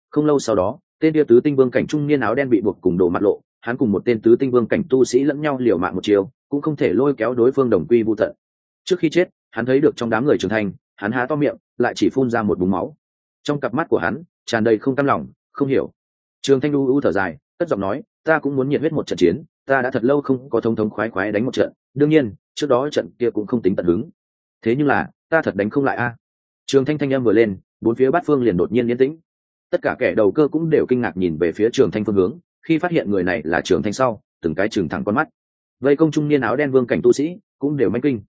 Không lâu sau đó tên tia tứ tinh vương cảnh trung niên áo đen bị buộc cùng đồ mặt lộ, hắn cùng một tên tứ tinh vương cảnh tu sĩ lẫn nhau liều mạng một chiều, cũng không thể lôi kéo đối phương đồng quy vô tận. Trước khi chết, hắn thấy được trong đám người trưởng thành, hắn há to miệng, lại chỉ phun ra một búng máu. Trong cặp mắt của hắn, tràn đầy không cam lòng, không hiểu. Trường thanh u u thở dài, cất giọng nói, ta cũng muốn nhiệt huyết một trận chiến, ta đã thật lâu không có thông thống khoái khoái đánh một trận, đương nhiên, trước đó trận kia cũng không tính tận hứng. Thế nhưng là, ta thật đánh không lại a. Trường thanh thanh âm vừa lên, bốn phía bát phương liền đột nhiên yên tĩnh tất cả kẻ đầu cơ cũng đều kinh ngạc nhìn về phía trường thanh phương hướng, khi phát hiện người này là trường thanh sau, từng cái trường thẳng con mắt. Vây công trung niên áo đen vương cảnh tu sĩ cũng đều manh kinh.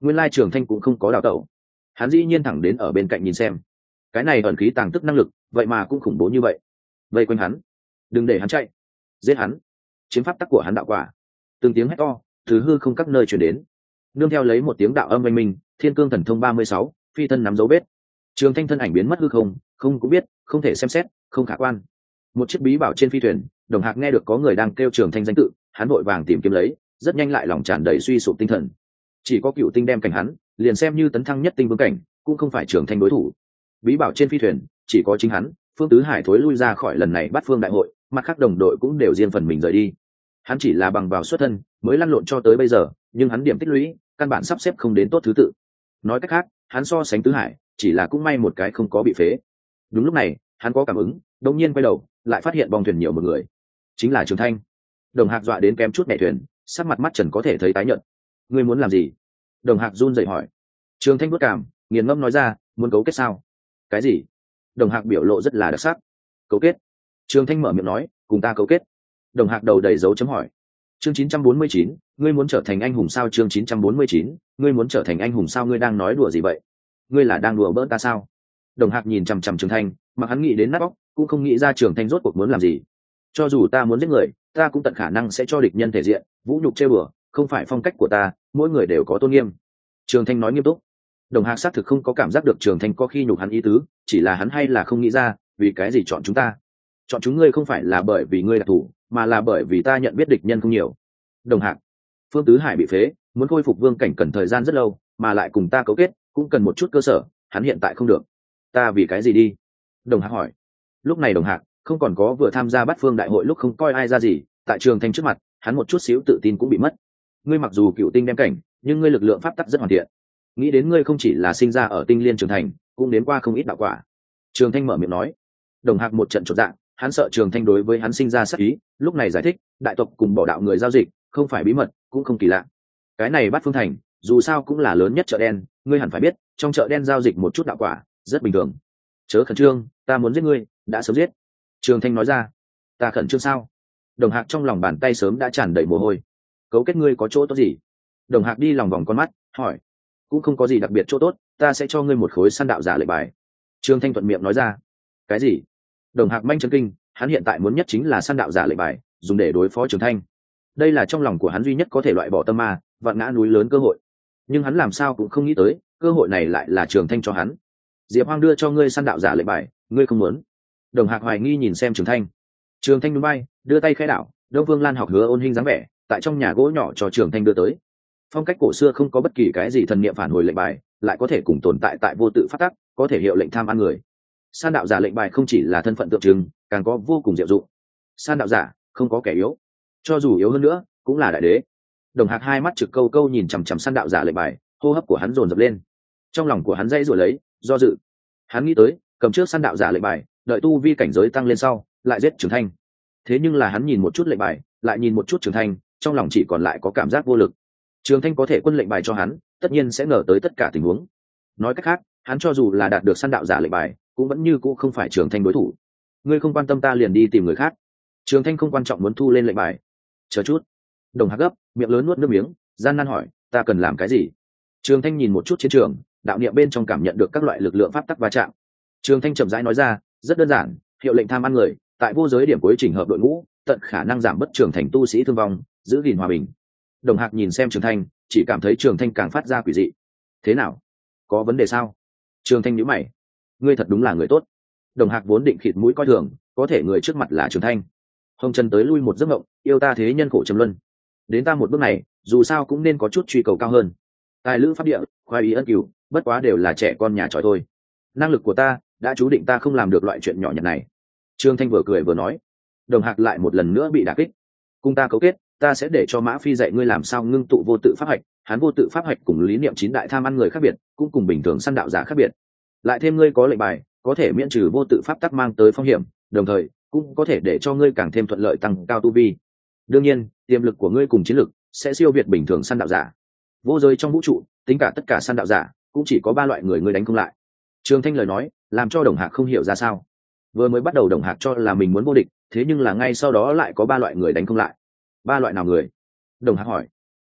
Nguyên lai trường thanh cũng không có đào tẩu. Hắn dĩ nhiên thẳng đến ở bên cạnh nhìn xem. Cái này ẩn khí tàng tức năng lực, vậy mà cũng khủng bố như vậy. Vây quanh hắn. Đừng để hắn chạy. Giết hắn. Chiếm pháp tắc của hắn đạo quả. Từng tiếng hét to thứ hư không các nơi chuyển đến. Nương theo lấy một tiếng đạo âm oanh minh, thiên cương thần thông ba mươi sáu, phi thân nắm dấu vết. Trường thanh thân ảnh biến mất hư không không cũng biết, không thể xem xét, không khả quan. Một chiếc bí bảo trên phi thuyền, đồng hạc nghe được có người đang kêu trường thanh danh tự, hắn vội vàng tìm kiếm lấy, rất nhanh lại lòng tràn đầy suy sụp tinh thần. Chỉ có cựu tinh đem cảnh hắn, liền xem như tấn thăng nhất tinh vương cảnh, cũng không phải trường thanh đối thủ. Bí bảo trên phi thuyền, chỉ có chính hắn, phương tứ hải thối lui ra khỏi lần này bắt phương đại hội, mặt khác đồng đội cũng đều riêng phần mình rời đi. Hắn chỉ là bằng vào xuất thân, mới lăn lộn cho tới bây giờ, nhưng hắn điểm tích lũy, căn bản sắp xếp không đến tốt thứ tự. Nói cách khác, hắn so sánh tứ hải, chỉ là cũng may một cái không có bị phế đúng lúc này hắn có cảm ứng đông nhiên quay đầu lại phát hiện bong thuyền nhiều một người. Chính là trường thanh. Đồng hạc dọa đến kém chút mẹ thuyền sắc mặt mắt trần có thể thấy tái nhợt. Ngươi muốn làm gì? Đồng hạc run dậy hỏi. Trường thanh bất cảm nghiền ngâm nói ra muốn cấu kết sao? Cái gì? Đồng hạc biểu lộ rất là đặc sắc. Cấu kết? Trường thanh mở miệng nói cùng ta cấu kết. Đồng hạc đầu đầy dấu chấm hỏi. Chương 949, ngươi muốn trở thành anh hùng sao? Chương 949, ngươi muốn trở thành anh hùng sao? Ngươi đang nói đùa gì vậy? Ngươi là đang đùa bỡn ta sao? Đồng hạc nhìn chằm chằm trường thanh, mà hắn nghĩ đến nát bóc, cũng không nghĩ ra trường thanh rốt cuộc muốn làm gì. Cho dù ta muốn giết người, ta cũng tận khả năng sẽ cho địch nhân thể diện, vũ nhục chê bừa, không phải phong cách của ta, mỗi người đều có tôn nghiêm. Trường thanh nói nghiêm túc. Đồng hạc xác thực không có cảm giác được trường thanh có khi nhục hắn ý tứ, chỉ là hắn hay là không nghĩ ra, vì cái gì chọn chúng ta? Chọn chúng ngươi không phải là bởi vì ngươi là thủ, mà là bởi vì ta nhận biết địch nhân không nhiều. Đồng hạc. Phương tứ hải bị phế, muốn khôi phục vương cảnh cần thời gian rất lâu, mà lại cùng ta cấu kết, cũng cần một chút cơ sở, hắn hiện tại không được ta vì cái gì đi? Đồng hạc hỏi. Lúc này đồng hạc không còn có vừa tham gia bắt phương đại hội lúc không coi ai ra gì, tại trường thanh trước mặt, hắn một chút xíu tự tin cũng bị mất. Ngươi mặc dù cựu tinh đem cảnh, nhưng ngươi lực lượng pháp tắc rất hoàn thiện. Nghĩ đến ngươi không chỉ là sinh ra ở tinh liên trường thành, cũng đến qua không ít đạo quả. Trường thanh mở miệng nói. Đồng hạc một trận chột dạng hắn sợ trường thanh đối với hắn sinh ra sắc ý, lúc này giải thích, đại tộc cùng bỏ đạo người giao dịch, không phải bí mật, cũng không kỳ lạ. Cái này bắt phương thành, dù sao cũng là lớn nhất chợ đen, ngươi hẳn phải biết, trong chợ đen giao dịch một chút đạo quả rất bình thường. Chớ khẩn trương, ta muốn giết ngươi, đã sớm giết. Trường thanh nói ra. Ta khẩn trương sao? Đồng hạc trong lòng bàn tay sớm đã tràn đầy mồ hôi. Cấu kết ngươi có chỗ tốt gì? Đồng hạc đi lòng vòng con mắt, hỏi. Cũng không có gì đặc biệt chỗ tốt, ta sẽ cho ngươi một khối săn đạo giả lệ bài. Trương thanh thuận miệng nói ra. Cái gì? Đồng hạc manh chân kinh, hắn hiện tại muốn nhất chính là săn đạo giả lệ bài, dùng để đối phó trường thanh. Đây là trong lòng của hắn duy nhất có thể loại bỏ tâm ma, vạn ngã núi lớn cơ hội. Nhưng hắn làm sao cũng không nghĩ tới, cơ hội này lại là trường thanh cho hắn diệp hoang đưa cho ngươi săn đạo giả lệnh bài, ngươi không muốn. Đồng hạc hoài nghi nhìn xem trường thanh. Trường thanh núi bay, đưa tay khai đạo đông vương lan học hứa ôn hình dáng vẻ, tại trong nhà gỗ nhỏ cho trường thanh đưa tới. Phong cách cổ xưa không có bất kỳ cái gì thần niệm phản hồi lệnh bài, lại có thể cùng tồn tại tại vô tự phát tắc, có thể hiệu lệnh tham ăn người. San đạo giả lệnh bài không chỉ là thân phận tượng trưng, càng có vô cùng diệu dụng. San đạo giả, không có kẻ yếu. Cho dù yếu hơn nữa, cũng là đại đế. Đồng hạc hai mắt trực câu câu nhìn chằm chằm san đạo giả lệnh bài, hô hấp của hắn dồn dập lên trong lòng của hắn dây rồi lấy, do dự. Hắn nghĩ tới, cầm trước san đạo giả lệnh bài, đợi tu vi cảnh giới tăng lên sau, lại giết trưởng thanh thế nhưng là hắn nhìn một chút lệnh bài, lại nhìn một chút trưởng thanh trong lòng chỉ còn lại có cảm giác vô lực. Trường thanh có thể quân lệnh bài cho hắn, tất nhiên sẽ ngờ tới tất cả tình huống. Nói cách khác, hắn cho dù là đạt được săn đạo giả lệnh bài, cũng vẫn như cũ không phải trường thanh đối thủ. Ngươi không quan tâm ta liền đi tìm người khác. Trường thanh không quan trọng muốn thu lên lệnh bài. Chờ chút. Đồng hạc gấp, miệng lớn nuốt nước miếng, gian nan hỏi, ta cần làm cái gì? Trường thanh nhìn một chút chiến trường đạo niệm bên trong cảm nhận được các loại lực lượng pháp tắc va chạm. Trường thanh chậm rãi nói ra, rất đơn giản, hiệu lệnh tham ăn người, tại vô giới điểm cuối trình hợp đội ngũ, tận khả năng giảm bất trường thành tu sĩ thương vong, giữ gìn hòa bình. Đồng hạc nhìn xem trường thanh, chỉ cảm thấy trường thanh càng phát ra quỷ dị. Thế nào? Có vấn đề sao? Trường thanh nhữ mày. Ngươi thật đúng là người tốt. Đồng hạc vốn định khịt mũi coi thường, có thể người trước mặt là trường thanh. Hồng trần tới lui một giấc mộng, yêu ta thế nhân khổ trầm luân. Đến ta một bước này, dù sao cũng nên có chút truy cầu cao hơn. Tài lữ pháp địa, khoai ý ân cửu bất quá đều là trẻ con nhà tròi thôi. Năng lực của ta, đã chú định ta không làm được loại chuyện nhỏ nhặt này. Trương thanh vừa cười vừa nói. Đồng hạc lại một lần nữa bị đả kích. Cùng ta cấu kết, ta sẽ để cho mã phi dạy ngươi làm sao ngưng tụ vô tự pháp hạch, hắn vô tự pháp hạch cùng lý niệm chín đại tham ăn người khác biệt, cũng cùng bình thường săn đạo giả khác biệt. Lại thêm ngươi có lệnh bài, có thể miễn trừ vô tự pháp tắc mang tới phong hiểm, đồng thời cũng có thể để cho ngươi càng thêm thuận lợi tăng cao tu vi. Đương nhiên, tiềm lực của ngươi cùng chiến lực sẽ siêu việt bình thường săn đạo giả. Vô giới trong vũ trụ, tính cả tất cả săn đạo giả cũng chỉ có ba loại người ngươi đánh không lại. Trường thanh lời nói, làm cho đồng hạc không hiểu ra sao. Vừa mới bắt đầu đồng hạc cho là mình muốn vô địch, thế nhưng là ngay sau đó lại có ba loại người đánh không lại. Ba loại nào người? Đồng hạc hỏi.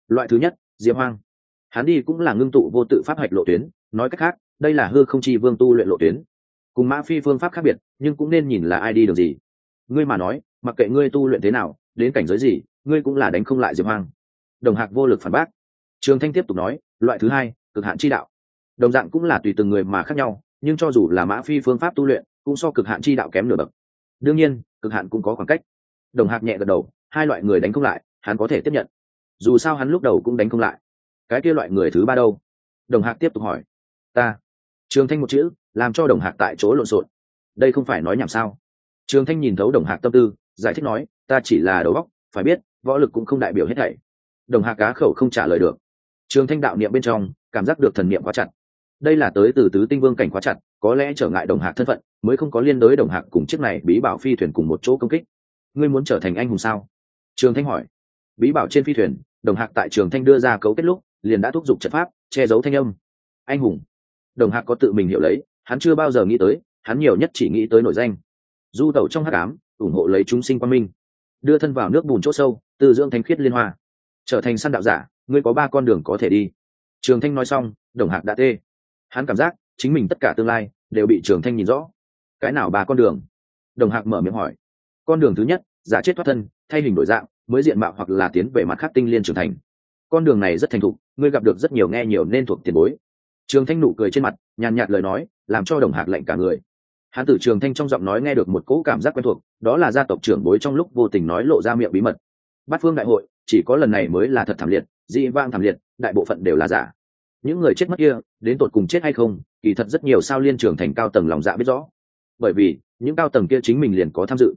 Loại thứ nhất, diệp hoang. Hắn đi cũng là ngưng tụ vô tự pháp hạch lộ tuyến, nói cách khác, đây là hư không chi vương tu luyện lộ tuyến. Cùng mã phi phương pháp khác biệt, nhưng cũng nên nhìn là ai đi được gì. Ngươi mà nói, mặc kệ ngươi tu luyện thế nào, đến cảnh giới gì, ngươi cũng là đánh không lại diệp hoang. Đồng hạc vô lực phản bác. Trường thanh tiếp tục nói, loại thứ hai, cực hạn chi đạo đồng dạng cũng là tùy từng người mà khác nhau, nhưng cho dù là mã phi phương pháp tu luyện, cũng so cực hạn chi đạo kém nửa bậc. Đương nhiên, cực hạn cũng có khoảng cách. Đồng hạc nhẹ gật đầu, hai loại người đánh không lại, hắn có thể tiếp nhận. Dù sao hắn lúc đầu cũng đánh không lại. Cái kia loại người thứ ba đâu? Đồng hạc tiếp tục hỏi. Ta. Trường thanh một chữ, làm cho đồng hạc tại chỗ lộn xộn. Đây không phải nói nhảm sao? Trường thanh nhìn thấu đồng hạc tâm tư, giải thích nói, ta chỉ là đầu óc, phải biết, võ lực cũng không đại biểu hết thảy. Đồng hạc cá khẩu không trả lời được. Trường thanh đạo niệm bên trong, cảm giác được thần niệm quá chặt đây là tới từ tứ tinh vương cảnh quá chặt, có lẽ trở ngại đồng hạc thân phận, mới không có liên đối đồng hạc cùng chiếc này bí bảo phi thuyền cùng một chỗ công kích. Ngươi muốn trở thành anh hùng sao? Trường thanh hỏi. Bí bảo trên phi thuyền, đồng hạc tại trường thanh đưa ra cấu kết lúc, liền đã thúc giục trận pháp, che giấu thanh âm. Anh hùng. Đồng hạc có tự mình hiểu lấy, hắn chưa bao giờ nghĩ tới, hắn nhiều nhất chỉ nghĩ tới nội danh. Du tẩu trong hát cám ủng hộ lấy chúng sinh quan minh. Đưa thân vào nước bùn c h ỗ sâu từ dưỡng thanh khiết liên hoa. Trở thành săn đạo giả, ngươi có ba con đường có thể đi. Trường thanh nói xong, đồng hạc đã tê hắn cảm giác chính mình tất cả tương lai đều bị trường thanh nhìn rõ. Cái nào ba con đường? Đồng hạc mở miệng hỏi. Con đường thứ nhất, giả chết thoát thân, thay hình đổi dạng mới diện mạo hoặc là tiến về mặt khắc tinh liên trưởng thành. Con đường này rất thành thục, ngươi gặp được rất nhiều nghe nhiều nên thuộc tiền bối. Trường thanh nụ cười trên mặt, nhàn nhạt lời nói, làm cho đồng hạc lạnh cả người. Hắn tử trường thanh trong giọng nói nghe được một cỗ cảm giác quen thuộc, đó là gia tộc trưởng bối trong lúc vô tình nói lộ ra miệng bí mật. Bát phương đại hội, chỉ có lần này mới là thật thảm liệt, dị vang thảm liệt, đại bộ phận đều là giả. Những người chết mất kia đến tột cùng chết hay không kỳ thật rất nhiều sao liên trường thành cao tầng lòng dạ biết rõ. Bởi vì những cao tầng kia chính mình liền có tham dự.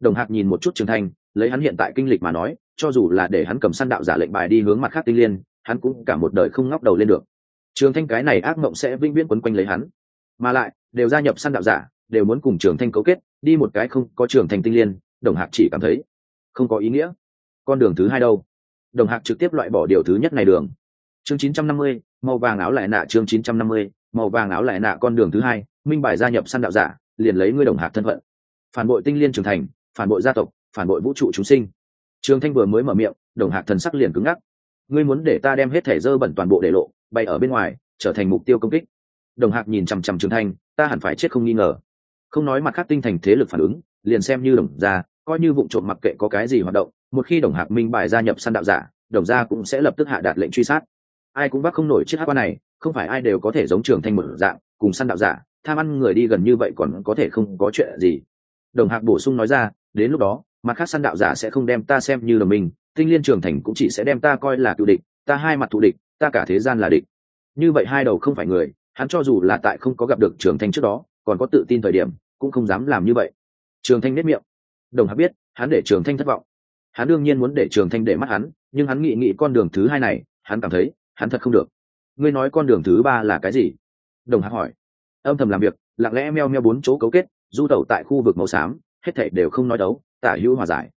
Đồng hạc nhìn một chút trường thanh lấy hắn hiện tại kinh lịch mà nói cho dù là để hắn cầm săn đạo giả lệnh bài đi hướng mặt khác tinh liên hắn cũng cả một đời không ngóc đầu lên được. Trường thanh cái này ác mộng sẽ vĩnh viễn quấn quanh lấy hắn. Mà lại đều gia nhập săn đạo giả đều muốn cùng trường thanh cấu kết đi một cái không có trường thanh tinh liên đồng hạc chỉ cảm thấy không có ý nghĩa. Con đường thứ hai đâu? Đồng hạc trực tiếp loại bỏ điều thứ nhất này đường. Chương 950, màu vàng áo lại nạ chương 950, màu vàng áo lại nạ con đường thứ hai minh bài gia nhập săn đạo giả liền lấy ngươi đồng hạc thân phận. Phản bội tinh liên trưởng thành phản bội gia tộc phản bội vũ trụ chúng sinh. Trường thanh vừa mới mở miệng đồng hạc thần sắc liền cứng ngắc. Ngươi muốn để ta đem hết thể dơ bẩn toàn bộ để lộ bay ở bên ngoài trở thành mục tiêu công kích. Đồng hạc nhìn chằm chằm trường thanh ta hẳn phải chết không nghi ngờ. Không nói mặt khác tinh thành thế lực phản ứng liền xem như đồng gia coi như vụ trộm mặc kệ có cái gì hoạt động một khi đồng hạc minh bài gia nhập săn đạo giả đồng gia cũng sẽ lập tức hạ đạt lệnh truy sát ai cũng vác không nổi chiếc hát quan này, không phải ai đều có thể giống trường thanh một dạng, cùng săn đạo giả, tham ăn người đi gần như vậy còn có thể không có chuyện gì. Đồng hạc bổ sung nói ra, đến lúc đó, mặt khác săn đạo giả sẽ không đem ta xem như là mình, tinh liên trường thành cũng chỉ sẽ đem ta coi là cựu địch, ta hai mặt thù địch, ta cả thế gian là địch. Như vậy hai đầu không phải người, hắn cho dù là tại không có gặp được trường thanh trước đó, còn có tự tin thời điểm, cũng không dám làm như vậy. Trường thanh nếp miệng. Đồng hạc biết, hắn để trường thanh thất vọng. Hắn đương nhiên muốn để trường thanh để mắt hắn, nhưng hắn nghĩ nghĩ con đường thứ hai này, hắn cảm thấy hắn thật không được. Ngươi nói con đường thứ ba là cái gì? Đồng hạc hỏi. Âm thầm làm việc, lặng lẽ meo meo bốn chỗ cấu kết, du tẩu tại khu vực màu xám, hết thảy đều không nói đấu, tả hữu hòa giải.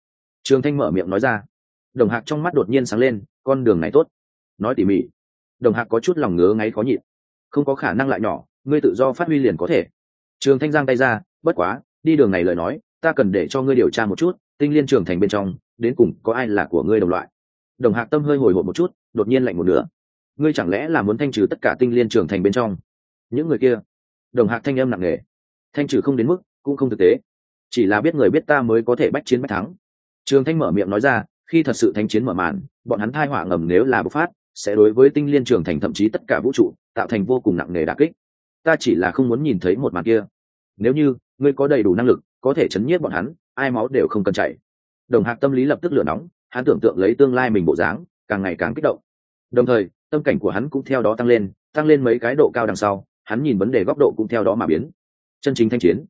Trường thanh mở miệng nói ra. Đồng hạc trong mắt đột nhiên sáng lên, con đường này tốt. Nói tỉ mỉ. Đồng hạc có chút lòng ngứa ngáy khó nhịn. Không có khả năng lại nhỏ, ngươi tự do phát huy liền có thể. Trường thanh giang tay ra, bất quá, đi đường này lời nói, ta cần để cho ngươi điều tra một chút, tinh liên trường thành bên trong, đến cùng có ai là của ngươi đồng loại. Đồng hạc tâm hơi hồi hộp một chút, đột nhiên lạnh một nửa ngươi chẳng lẽ là muốn thanh trừ tất cả tinh liên trưởng thành bên trong? Những người kia, đồng hạc thanh âm nặng nề. Thanh trừ không đến mức, cũng không thực tế. Chỉ là biết người biết ta mới có thể bách chiến bách thắng. Trường thanh mở miệng nói ra, khi thật sự thanh chiến mở màn, bọn hắn thai hỏa ngầm nếu là bộc phát, sẽ đối với tinh liên trưởng thành thậm chí tất cả vũ trụ, tạo thành vô cùng nặng nề đà kích. Ta chỉ là không muốn nhìn thấy một màn kia. Nếu như, ngươi có đầy đủ năng lực, có thể chấn nhiếp bọn hắn, ai máu đều không cần chảy đồng hạc tâm lý lập tức lửa nóng, hắn tưởng tượng lấy tương lai mình bộ dáng, càng ngày càng kích động. Đồng thời tâm cảnh của hắn cũng theo đó tăng lên tăng lên mấy cái độ cao đằng sau, hắn nhìn vấn đề góc độ cũng theo đó mà biến. Chân chính thanh chiến.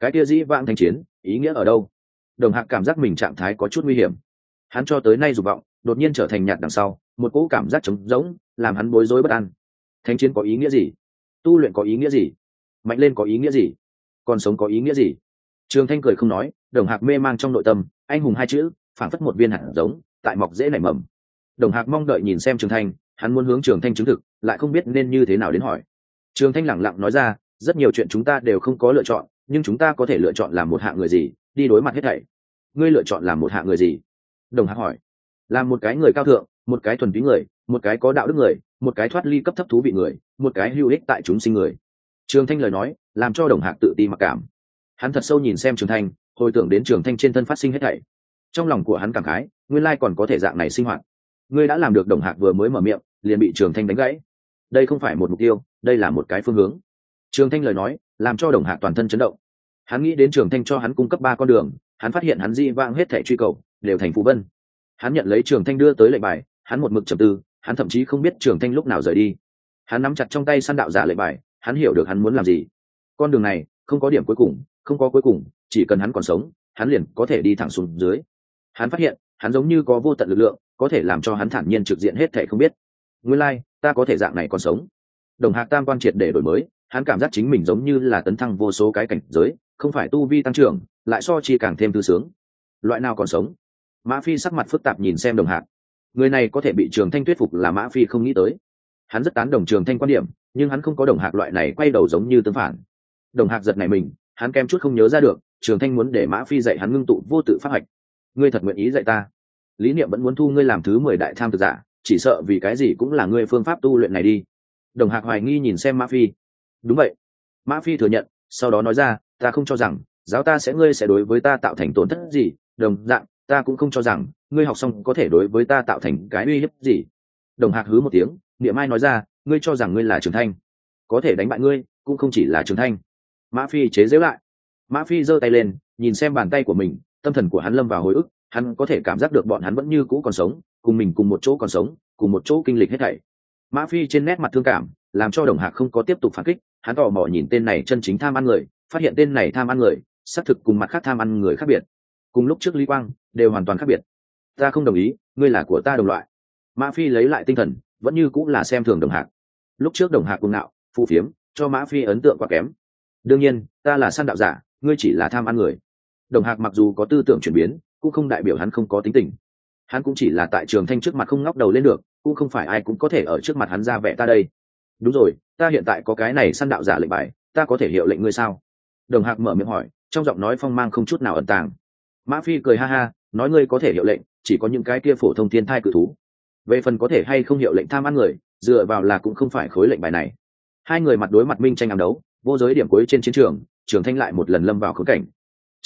Cái kia dĩ vãng thanh chiến, ý nghĩa ở đâu? Đồng hạc cảm giác mình trạng thái có chút nguy hiểm. Hắn cho tới nay dục vọng, đột nhiên trở thành nhạt đằng sau, một cỗ cảm giác trống rỗng, làm hắn bối rối bất an. Thanh chiến có ý nghĩa gì? Tu luyện có ý nghĩa gì? Mạnh lên có ý nghĩa gì? Còn sống có ý nghĩa gì? Trường thanh cười không nói, đồng hạc mê mang trong nội tâm, anh hùng hai chữ phản phất một viên hạt giống, tại mọc dễ nảy mầm. Đồng hạc mong đợi nhìn xem trường thanh hắn muốn hướng trường thanh chứng thực, lại không biết nên như thế nào đến hỏi. Trường thanh lẳng lặng nói ra, rất nhiều chuyện chúng ta đều không có lựa chọn, nhưng chúng ta có thể lựa chọn làm một hạng người gì, đi đối mặt hết thảy. Ngươi lựa chọn làm một hạng người gì? Đồng hạc hỏi. Làm một cái người cao thượng, một cái thuần túy người, một cái có đạo đức người, một cái thoát ly cấp thấp thú vị người, một cái hữu ích tại chúng sinh người. Trường thanh lời nói, làm cho đồng hạc tự ti mặc cảm. Hắn thật sâu nhìn xem trường thanh, hồi tưởng đến trường thanh trên thân phát sinh hết thảy. Trong lòng của hắn cảm khái, nguyên lai còn có thể dạng này sinh hoạt ngươi đã làm được đồng hạc vừa mới mở miệng, liền bị trường thanh đánh gãy. Đây không phải một mục tiêu, đây là một cái phương hướng. Trường thanh lời nói, làm cho đồng hạc toàn thân chấn động. Hắn nghĩ đến trường thanh cho hắn cung cấp ba con đường, hắn phát hiện hắn di vang hết thẻ truy cầu, đều thành phú vân. Hắn nhận lấy trường thanh đưa tới lệnh bài, hắn một mực trầm tư, hắn thậm chí không biết trường thanh lúc nào rời đi. Hắn nắm chặt trong tay săn đạo giả lệnh bài, hắn hiểu được hắn muốn làm gì. Con đường này, không có điểm cuối cùng, không có cuối cùng, chỉ cần hắn còn sống, hắn liền có thể đi thẳng xuống dưới. Hắn phát hiện hắn giống như có vô tận lực lượng có thể làm cho hắn thản nhiên trực diện hết thể không biết. Nguyên lai、like, ta có thể dạng này còn sống. Đồng hạc tam quan triệt để đổi mới hắn cảm giác chính mình giống như là tấn thăng vô số cái cảnh giới không phải tu vi tăng trưởng lại so chi càng thêm thư sướng. Loại nào còn sống? Mã phi sắc mặt phức tạp nhìn xem đồng hạc. Người này có thể bị trường thanh thuyết phục là mã phi không nghĩ tới. Hắn rất tán đồng trường thanh quan điểm nhưng hắn không có đồng hạc loại này quay đầu giống như tương phản. Đồng hạc giật này mình hắn kem chút không nhớ ra được trường thanh muốn để mã phi dạy hắn ngưng tụ vô tự pháp hạch ngươi thật nguyện ý dạy ta. Lý niệm vẫn muốn thu ngươi làm thứ mười đại tham thực giả, chỉ sợ vì cái gì cũng là ngươi phương pháp tu luyện này đi. Đồng hạc hoài nghi nhìn xem mã phi. Đúng vậy. Mã phi thừa nhận, sau đó nói ra, ta không cho rằng, giáo ta sẽ ngươi sẽ đối với ta tạo thành tổn thất gì. Đồng dạng, ta cũng không cho rằng, ngươi học xong có thể đối với ta tạo thành cái uy hiếp gì. Đồng hạc hứ một tiếng, niệm ai nói ra, ngươi cho rằng ngươi là trường thanh có thể đánh bại ngươi, cũng không chỉ là trường thanh mã phi chế giễu lại. Mã phi giơ tay lên, nhìn xem bàn tay của mình tâm thần của hắn lâm vào hồi ức, hắn có thể cảm giác được bọn hắn vẫn như cũ còn sống, cùng mình cùng một chỗ còn sống, cùng một chỗ kinh lịch hết thảy. Mã phi trên nét mặt thương cảm, làm cho đồng hạc không có tiếp tục phản kích, hắn tò mò nhìn tên này chân chính tham ăn người, phát hiện tên này tham ăn người, xác thực cùng mặt khác tham ăn người khác biệt. Cùng lúc trước lý quang, đều hoàn toàn khác biệt. Ta không đồng ý, ngươi là của ta đồng loại. Mã phi lấy lại tinh thần, vẫn như cũng là xem thường đồng hạc. Lúc trước đồng hạc cuồng nạo phù phiếm, cho mã phi ấn tượng quá kém. Đương nhiên, ta là săn đạo giả, ngươi chỉ là tham ăn người đồng hạc mặc dù có tư tưởng chuyển biến, cũng không đại biểu hắn không có tính tình. Hắn cũng chỉ là tại trường thanh trước mặt không ngóc đầu lên được, cũng không phải ai cũng có thể ở trước mặt hắn ra vẻ ta đây. Đúng rồi, ta hiện tại có cái này săn đạo giả lệnh bài, ta có thể hiệu lệnh ngươi sao? Đồng hạc mở miệng hỏi, trong giọng nói phong mang không chút nào ẩn tàng. Mã phi cười ha ha, nói ngươi có thể hiệu lệnh, chỉ có những cái kia phổ thông thiên thai cự thú. Về phần có thể hay không hiệu lệnh tham ăn người, dựa vào là cũng không phải khối lệnh bài này. Hai người mặt đối mặt minh tranh ám đấu, vô giới điểm cuối trên chiến trường trường thanh lại một lần lâm vào khống cảnh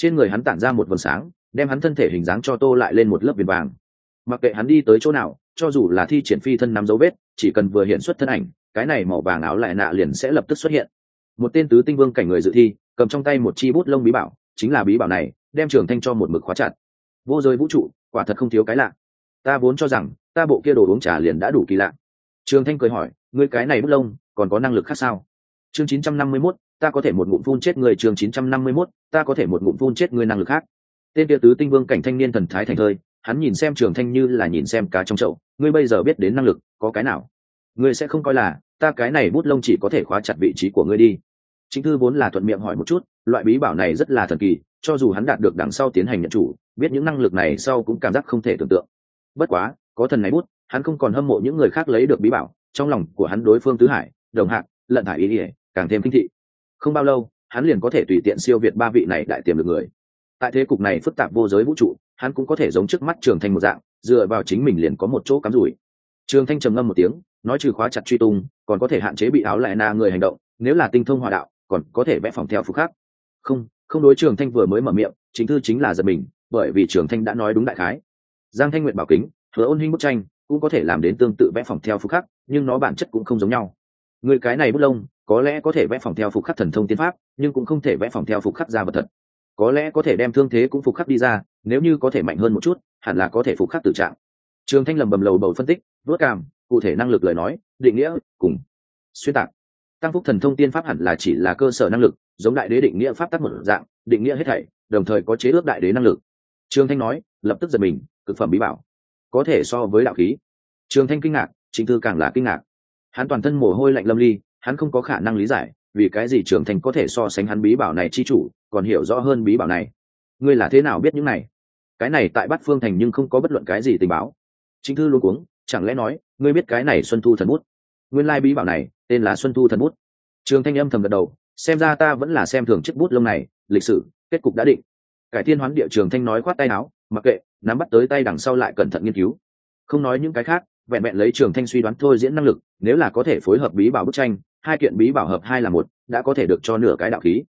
trên người hắn tản ra một vầng sáng đem hắn thân thể hình dáng cho tô lại lên một lớp viền vàng. Mặc kệ hắn đi tới chỗ nào cho dù là thi triển phi thân nắm dấu vết chỉ cần vừa hiện xuất thân ảnh cái này màu vàng áo lại nạ liền sẽ lập tức xuất hiện. Một tên tứ tinh vương cảnh người dự thi cầm trong tay một chi bút lông bí bảo chính là bí bảo này đem trường thanh cho một mực khóa chặt. Vô giới vũ trụ quả thật không thiếu cái lạ. Ta vốn cho rằng ta bộ kia đồ uống trà liền đã đủ kỳ lạ. Trường thanh cười hỏi ngươi cái này bút lông còn có năng lực khác sao? Chương 951, ta có thể một ngụm phun chết người chương 951, ta có thể một ngụm phun chết người năng lực khác. Tên kia tứ tinh vương cảnh thanh niên thần thái thành thơi hắn nhìn xem trường thanh như là nhìn xem cá trong chậu ngươi bây giờ biết đến năng lực có cái nào? Ngươi sẽ không coi là ta cái này bút lông chỉ có thể khóa chặt vị trí của ngươi đi. Chính thư vốn là thuận miệng hỏi một chút loại bí bảo này rất là thần kỳ cho dù hắn đạt được đằng sau tiến hành nhận chủ biết những năng lực này sau cũng cảm giác không thể tưởng tượng. Bất quá có thần này bút hắn không còn hâm mộ những người khác lấy được bí bảo trong lòng của hắn đối phương tứ hải đồng hạng lận hải ý ý càng thêm kinh thị không bao lâu, hắn liền có thể tùy tiện siêu việt ba vị này đại tiềm được người. Tại thế cục này phức tạp vô giới vũ trụ, hắn cũng có thể giống trước mắt trường thanh một dạng, dựa vào chính mình liền có một chỗ cắm rủi. Trường thanh trầm ngâm một tiếng, nói trừ khóa chặt truy tung, còn có thể hạn chế bị áo lại na người hành động, nếu là tinh thông hòa đạo, còn có thể vẽ phòng theo phục khác không không đối trường thanh vừa mới mở miệng, chính thư chính là giật mình, bởi vì trường thanh đã nói đúng đại khái. Giang thanh nguyện bảo kính, hứa ôn hinh bức tranh, cũng có thể làm đến tương tự vẽ phòng theo phục khác nhưng nó bản chất cũng không giống nhau. Người cái này bút lông có lẽ có thể vẽ phòng theo phục khắc thần thông tiên pháp, nhưng cũng không thể vẽ phòng theo phục khắc ra vật thật. Có lẽ có thể đem thương thế cũng phục khắc đi ra, nếu như có thể mạnh hơn một chút, hẳn là có thể phục khắc tự trạng. Trường thanh lầm bầm lầu bầu phân tích vớt cảm cụ thể năng lực lời nói, định nghĩa, cùng xuyên tạc. Tăng phúc thần thông tiên pháp hẳn là chỉ là cơ sở năng lực, giống đại đế định nghĩa pháp tắc một dạng, định nghĩa hết thảy, đồng thời có chế ước đại đế năng lực. Trường thanh nói, lập tức giật mình, cực phẩm bí bảo. Có thể so với đạo khí. Trường thanh kinh ngạc, chính thư càng là kinh ngạc. Hắn toàn thân mồ hôi lạnh lâm ly hắn không có khả năng lý giải, vì cái gì trường thanh có thể so sánh hắn bí bảo này chi chủ, còn hiểu rõ hơn bí bảo này. Ngươi là thế nào biết những này? Cái này tại bát phương thành nhưng không có bất luận cái gì tình báo. Chính thư luôn cuống, chẳng lẽ nói, ngươi biết cái này xuân thu thần bút? Nguyên lai bí bảo này, tên là xuân thu thần bút. Trường thanh âm thầm gật đầu, xem ra ta vẫn là xem thường chiếc bút lông này, lịch sử, kết cục đã định. Cải thiên hoán địa trường thanh nói khoát tay áo, mặc kệ, nắm bắt tới tay đằng sau lại cẩn thận nghiên cứu. Không nói những cái khác, vẹn vẹn lấy trường thanh suy đoán thôi diễn năng lực, nếu là có thể phối hợp bí bảo bức tranh hai kiện bí bảo hợp hai là một, đã có thể được cho nửa cái đạo khí.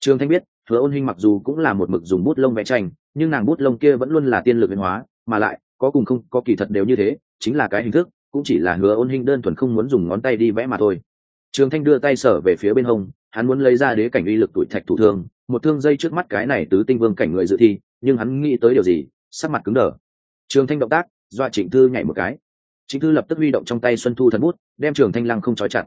Trường thanh biết, hứa ôn Hinh mặc dù cũng là một mực dùng bút lông vẽ tranh, nhưng nàng bút lông kia vẫn luôn là tiên lực biến hóa, mà lại, có cùng không, có kỳ thật đều như thế, chính là cái hình thức, cũng chỉ là hứa ôn Hinh đơn thuần không muốn dùng ngón tay đi vẽ mà thôi. Trường thanh đưa tay sở về phía bên hông, hắn muốn lấy ra đế cảnh uy lực tuổi thạch thủ thương, một thương dây trước mắt cái này tứ tinh vương cảnh người dự thi, nhưng hắn nghĩ tới điều gì, sắc mặt cứng đờ. Trường thanh động tác dọa trịnh thư nhảy một cái. Trịnh thư lập tức huy động trong tay xuân thu thần bút, đem trường thanh lăng không trói chặt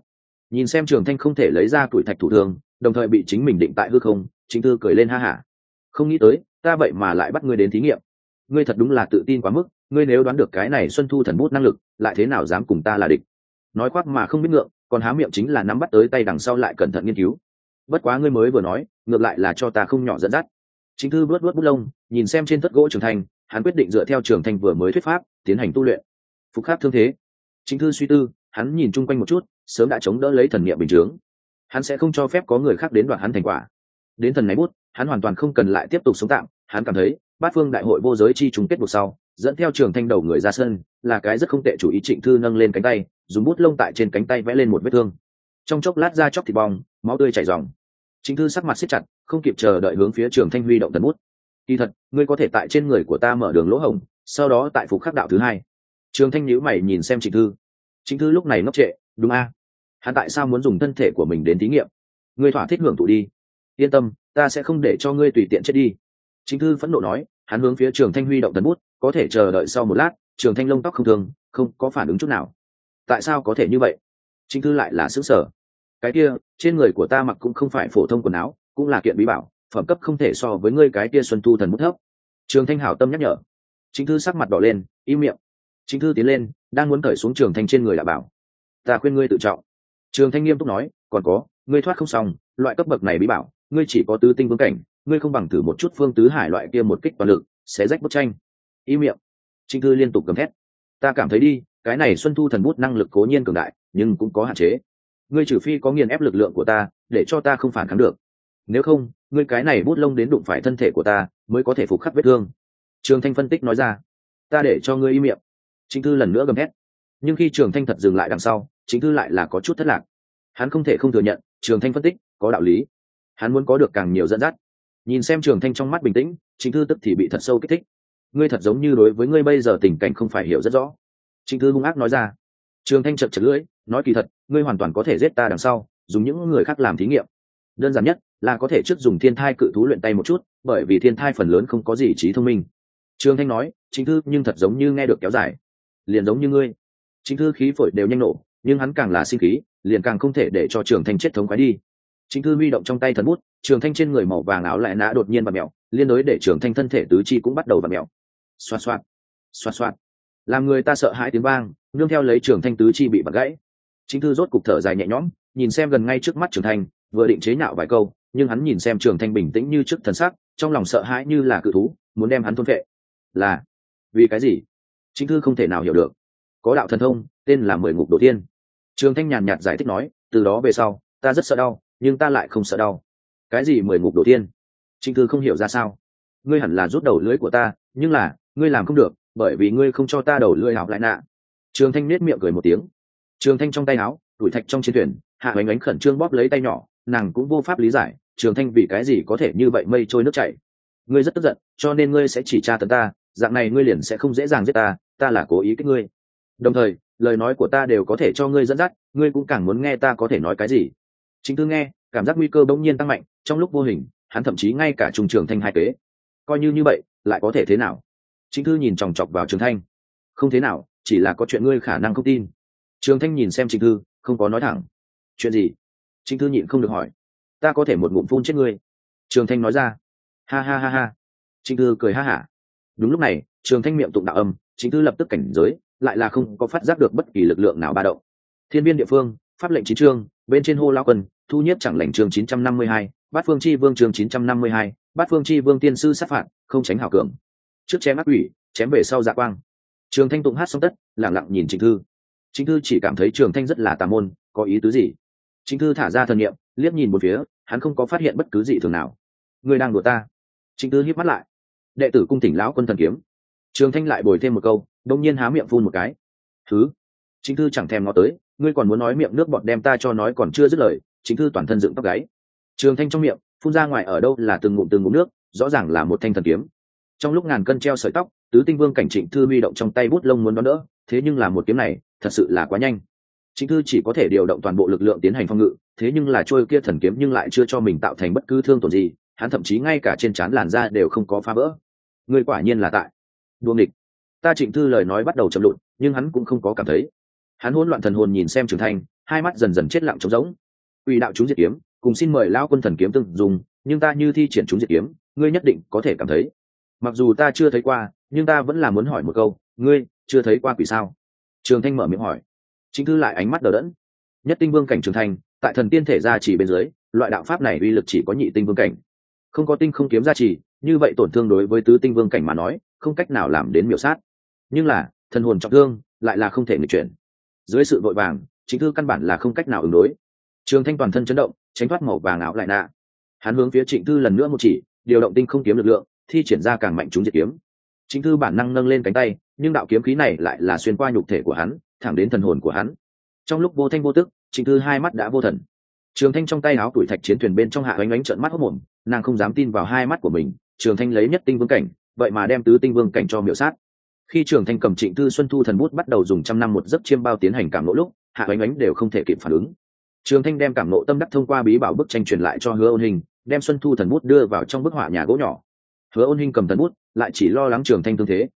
nhìn xem trường thanh không thể lấy ra tuổi thạch thủ thường, đồng thời bị chính mình định tại hư không chính thư cười lên ha hả. Không nghĩ tới, ta vậy mà lại bắt ngươi đến thí nghiệm. Ngươi thật đúng là tự tin quá mức, ngươi nếu đoán được cái này xuân thu thần bút năng lực, lại thế nào dám cùng ta là địch? Nói khoác mà không biết ngượng, còn há miệng chính là nắm bắt tới tay đằng sau lại cẩn thận nghiên cứu. Bất quá ngươi mới vừa nói, ngược lại là cho ta không nhỏ dẫn dắt. Chính thư vớt vớt bút lông, nhìn xem trên thất gỗ trường thành hắn quyết định dựa theo trường thành vừa mới thuyết pháp, tiến hành tu luyện. Phục khắc thương thế. Chính thư suy tư hắn nhìn chung quanh một chút, sớm đã chống đỡ lấy thần niệm bình chướng. Hắn sẽ không cho phép có người khác đến đoạt hắn thành quả. Đến thần này bút, hắn hoàn toàn không cần lại tiếp tục sống tạm, hắn cảm thấy, bát phương đại hội vô giới chi chúng kết buộc sau, dẫn theo trường thanh đầu người ra sân, là cái rất không tệ chủ ý trịnh thư nâng lên cánh tay, dùng bút lông tại trên cánh tay vẽ lên một vết thương. Trong chốc lát ra chóc thịt bong, máu tươi chảy dòng trịnh thư sắc mặt siết chặt, không kịp chờ đợi hướng phía trường thanh huy động tần bút. Kỳ thật, ngươi có thể tại trên người của ta mở đường lỗ hổng, sau đó tại phục khắc đạo thứ hai. Trường thanh nhíu mày nhìn xem trịnh thư. Chính thư lúc này ngốc trệ, đúng a? Hắn tại sao muốn dùng thân thể của mình đến thí nghiệm? Ngươi thỏa thích hưởng thụ đi. Yên tâm, ta sẽ không để cho ngươi tùy tiện chết đi. Chính thư phẫn nộ nói, hắn hướng phía trường thanh huy động tần bút, có thể chờ đợi sau một lát, trường thanh lông tóc không thường không có phản ứng chút nào. Tại sao có thể như vậy? Chính thư lại là xứ sở cái kia, trên người của ta mặc cũng không phải phổ thông quần áo, cũng là kiện bí bảo, phẩm cấp không thể so với ngươi cái kia xuân thu thần bút thấp. Trường thanh hảo tâm nhắc nhở. Chính thư sắc mặt đỏ lên, im miệng. Chính thư tiến lên đang muốn cởi xuống trường thanh trên người đã bảo, ta khuyên ngươi tự trọng. Trường thanh nghiêm túc nói, còn có, ngươi thoát không xong, loại cấp bậc này bí bảo, ngươi chỉ có tứ tinh vương cảnh, ngươi không bằng thử một chút phương tứ hải loại kia một kích toàn lực, sẽ rách bức tranh. Y miệng. Trinh thư liên tục gầm thét, ta cảm thấy đi, cái này xuân thu thần bút năng lực cố nhiên cường đại, nhưng cũng có hạn chế. Ngươi trừ phi có nghiền ép lực lượng của ta, để cho ta không phản kháng được. Nếu không, ngươi cái này bút lông đến đụng phải thân thể của ta, mới có thể phục khắc vết thương. Trường thanh phân tích nói ra, ta để cho ngươi y miệng chính thư lần nữa gầm hét nhưng khi trường thanh thật dừng lại đằng sau, chính thư lại là có chút thất lạc. Hắn không thể không thừa nhận, trường thanh phân tích, có đạo lý. Hắn muốn có được càng nhiều dẫn dắt. Nhìn xem trường thanh trong mắt bình tĩnh, chính thư tức thì bị thật sâu kích thích. Ngươi thật giống như đối với ngươi bây giờ tình cảnh không phải hiểu rất rõ. Chính thư hung ác nói ra. Trường thanh chật chật lưỡi, nói kỳ thật, ngươi hoàn toàn có thể giết ta đằng sau, dùng những người khác làm thí nghiệm. Đơn giản nhất là có thể trước dùng thiên thai cự thú luyện tay một chút, bởi vì thiên thai phần lớn không có gì trí thông minh. Trường thanh nói, chính thư nhưng thật giống như nghe được kéo dài liền giống như ngươi. Chính thư khí phổi đều nhanh nổ nhưng hắn càng là sinh khí liền càng không thể để cho trường thanh chết thống khoái đi. Chính thư huy động trong tay thần bút trường thanh trên người màu vàng áo lại nã đột nhiên và mẹo liên đối để trường thanh thân thể tứ chi cũng bắt đầu và mẹo xoa xoa, xoa xoa, làm người ta sợ hãi tiếng vang nương theo lấy trường thanh tứ chi bị bật gãy. Chính thư rốt cục thở dài nhẹ nhõm nhìn xem gần ngay trước mắt trường thanh vừa định chế nhạo vài câu nhưng hắn nhìn xem trường thanh bình tĩnh như trước thần sắc trong lòng sợ hãi như là cự thú muốn đem hắn thôn vệ là vì cái gì? Chính thư không thể nào hiểu được. Có đạo thần thông, tên là mười ngục đồ tiên. Trường thanh nhàn nhạt giải thích nói, từ đó về sau, ta rất sợ đau, nhưng ta lại không sợ đau. Cái gì mười ngục đồ tiên? Chính thư không hiểu ra sao. Ngươi hẳn là rút đầu lưới của ta, nhưng là, ngươi làm không được, bởi vì ngươi không cho ta đầu lưỡi học lại nạ. Trường thanh nết miệng cười một tiếng. Trường thanh trong tay áo, đuổi thạch trong chiến thuyền, hạ bánh ánh khẩn trương bóp lấy tay nhỏ, nàng cũng vô pháp lý giải, trường thanh vì cái gì có thể như vậy mây trôi nước chảy. Ngươi rất tức giận, cho nên ngươi sẽ chỉ tra tấn ta, dạng này ngươi liền sẽ không dễ dàng giết ta ta là cố ý kích ngươi. Đồng thời, lời nói của ta đều có thể cho ngươi dẫn dắt, ngươi cũng càng muốn nghe ta có thể nói cái gì. Chính thư nghe, cảm giác nguy cơ bỗng nhiên tăng mạnh, trong lúc vô hình, hắn thậm chí ngay cả trùng trường thanh hai kế. Coi như như vậy, lại có thể thế nào? Chính thư nhìn chòng chọc vào trường thanh. Không thế nào, chỉ là có chuyện ngươi khả năng không tin. Trường thanh nhìn xem chính thư không có nói thẳng. Chuyện gì? Chính thư nhịn không được hỏi. Ta có thể một ngụm phun chết ngươi. Trường thanh nói ra. Ha ha ha ha. Chính thư cười ha hả. Đúng lúc này, trường thanh miệng tụng đạo âm. Chính thư lập tức cảnh giới, lại là không có phát giác được bất kỳ lực lượng nào ba động. Thiên viên địa phương, pháp lệnh chín trương bên trên hô lao quân, thu nhất chẳng lệnh chương chín trăm năm mươi hai, bát phương chi vương chương chín trăm năm mươi hai, bát phương chi vương tiên sư sát phạt, không tránh hảo cường. Trước chém ác ủy chém về sau dạ quang. Trường thanh tụng hát xong tất lẳng lặng nhìn trịnh thư. Trịnh thư chỉ cảm thấy trường thanh rất là tà môn, có ý tứ gì? Trịnh thư thả ra thần nghiệm liếc nhìn một phía, hắn không có phát hiện bất cứ gì thường nào. Người đang đùa ta. Trịnh thư hít mắt lại. Đệ tử cung tỉnh lão quân thần kiếm trường thanh lại bồi thêm một câu đông nhiên há miệng phun một cái. Thứ, chính thư chẳng thèm nó tới, ngươi còn muốn nói miệng nước bọt đem ta cho nói còn chưa dứt lời, chính thư toàn thân dựng tóc gáy. Trường thanh trong miệng, phun ra ngoài ở đâu là từng ngụm từng ngụm nước, rõ ràng là một thanh thần kiếm. Trong lúc ngàn cân treo sợi tóc, tứ tinh vương cảnh trịnh thư huy động trong tay bút lông muốn đón đỡ, thế nhưng là một kiếm này, thật sự là quá nhanh. Trịnh thư chỉ có thể điều động toàn bộ lực lượng tiến hành phong ngự, thế nhưng là trôi kia thần kiếm nhưng lại chưa cho mình tạo thành bất cứ thương tổn gì, hắn thậm chí ngay cả trên trán làn da đều không có phá vỡ. Người quả nhiên là tại đuông địch ta trịnh thư lời nói bắt đầu chậm lụn, nhưng hắn cũng không có cảm thấy. Hắn hỗn loạn thần hồn nhìn xem trường thanh, hai mắt dần dần chết lặng trống rỗng. Ủy đạo chúng diệt kiếm, cùng xin mời lao quân thần kiếm tương dùng, nhưng ta như thi triển chúng diệt kiếm, ngươi nhất định có thể cảm thấy. Mặc dù ta chưa thấy qua, nhưng ta vẫn là muốn hỏi một câu, ngươi chưa thấy qua quỷ sao? Trường thanh mở miệng hỏi. Chính thư lại ánh mắt đờ đẫn. Nhất tinh vương cảnh trường thanh, tại thần tiên thể gia chỉ bên dưới, loại đạo pháp này uy lực chỉ có nhị tinh vương cảnh. Không có tinh không kiếm gia trì, như vậy tổn thương đối với tứ tinh vương cảnh mà nói không cách nào làm đến miểu sát. Nhưng là, thần hồn trọng thương lại là không thể nghịch chuyển. Dưới sự vội vàng, chính thư căn bản là không cách nào ứng đối. Trường thanh toàn thân chấn động, tránh thoát màu vàng áo lại nạ. Hắn hướng phía trịnh thư lần nữa một chỉ, điều động tinh không kiếm lực lượng, thi triển ra càng mạnh chúng diệt kiếm. Trịnh thư bản năng nâng lên cánh tay, nhưng đạo kiếm khí này lại là xuyên qua nhục thể của hắn, thẳng đến thần hồn của hắn. Trong lúc vô thanh vô tức, trịnh thư hai mắt đã vô thần. Trường thanh trong tay áo tuổi thạch chiến thuyền bên trong hạ oanh oánh trợn mắt hốc mồm, nàng không dám tin vào hai mắt của mình. Trường thanh lấy nhất tinh vương cảnh vậy mà đem tứ tinh vương cảnh cho miểu sát. Khi trường thanh cầm trịnh thư xuân thu thần bút bắt đầu dùng trăm năm một giấc chiêm bao tiến hành cảm nỗ lúc, hạ oánh oánh đều không thể kịp phản ứng. Trường thanh đem cảm nộ tâm đắc thông qua bí bảo bức tranh truyền lại cho hứa ôn hình, đem xuân thu thần bút đưa vào trong bức họa nhà gỗ nhỏ. Hứa ôn hình cầm thần bút, lại chỉ lo lắng trường thanh tương thế.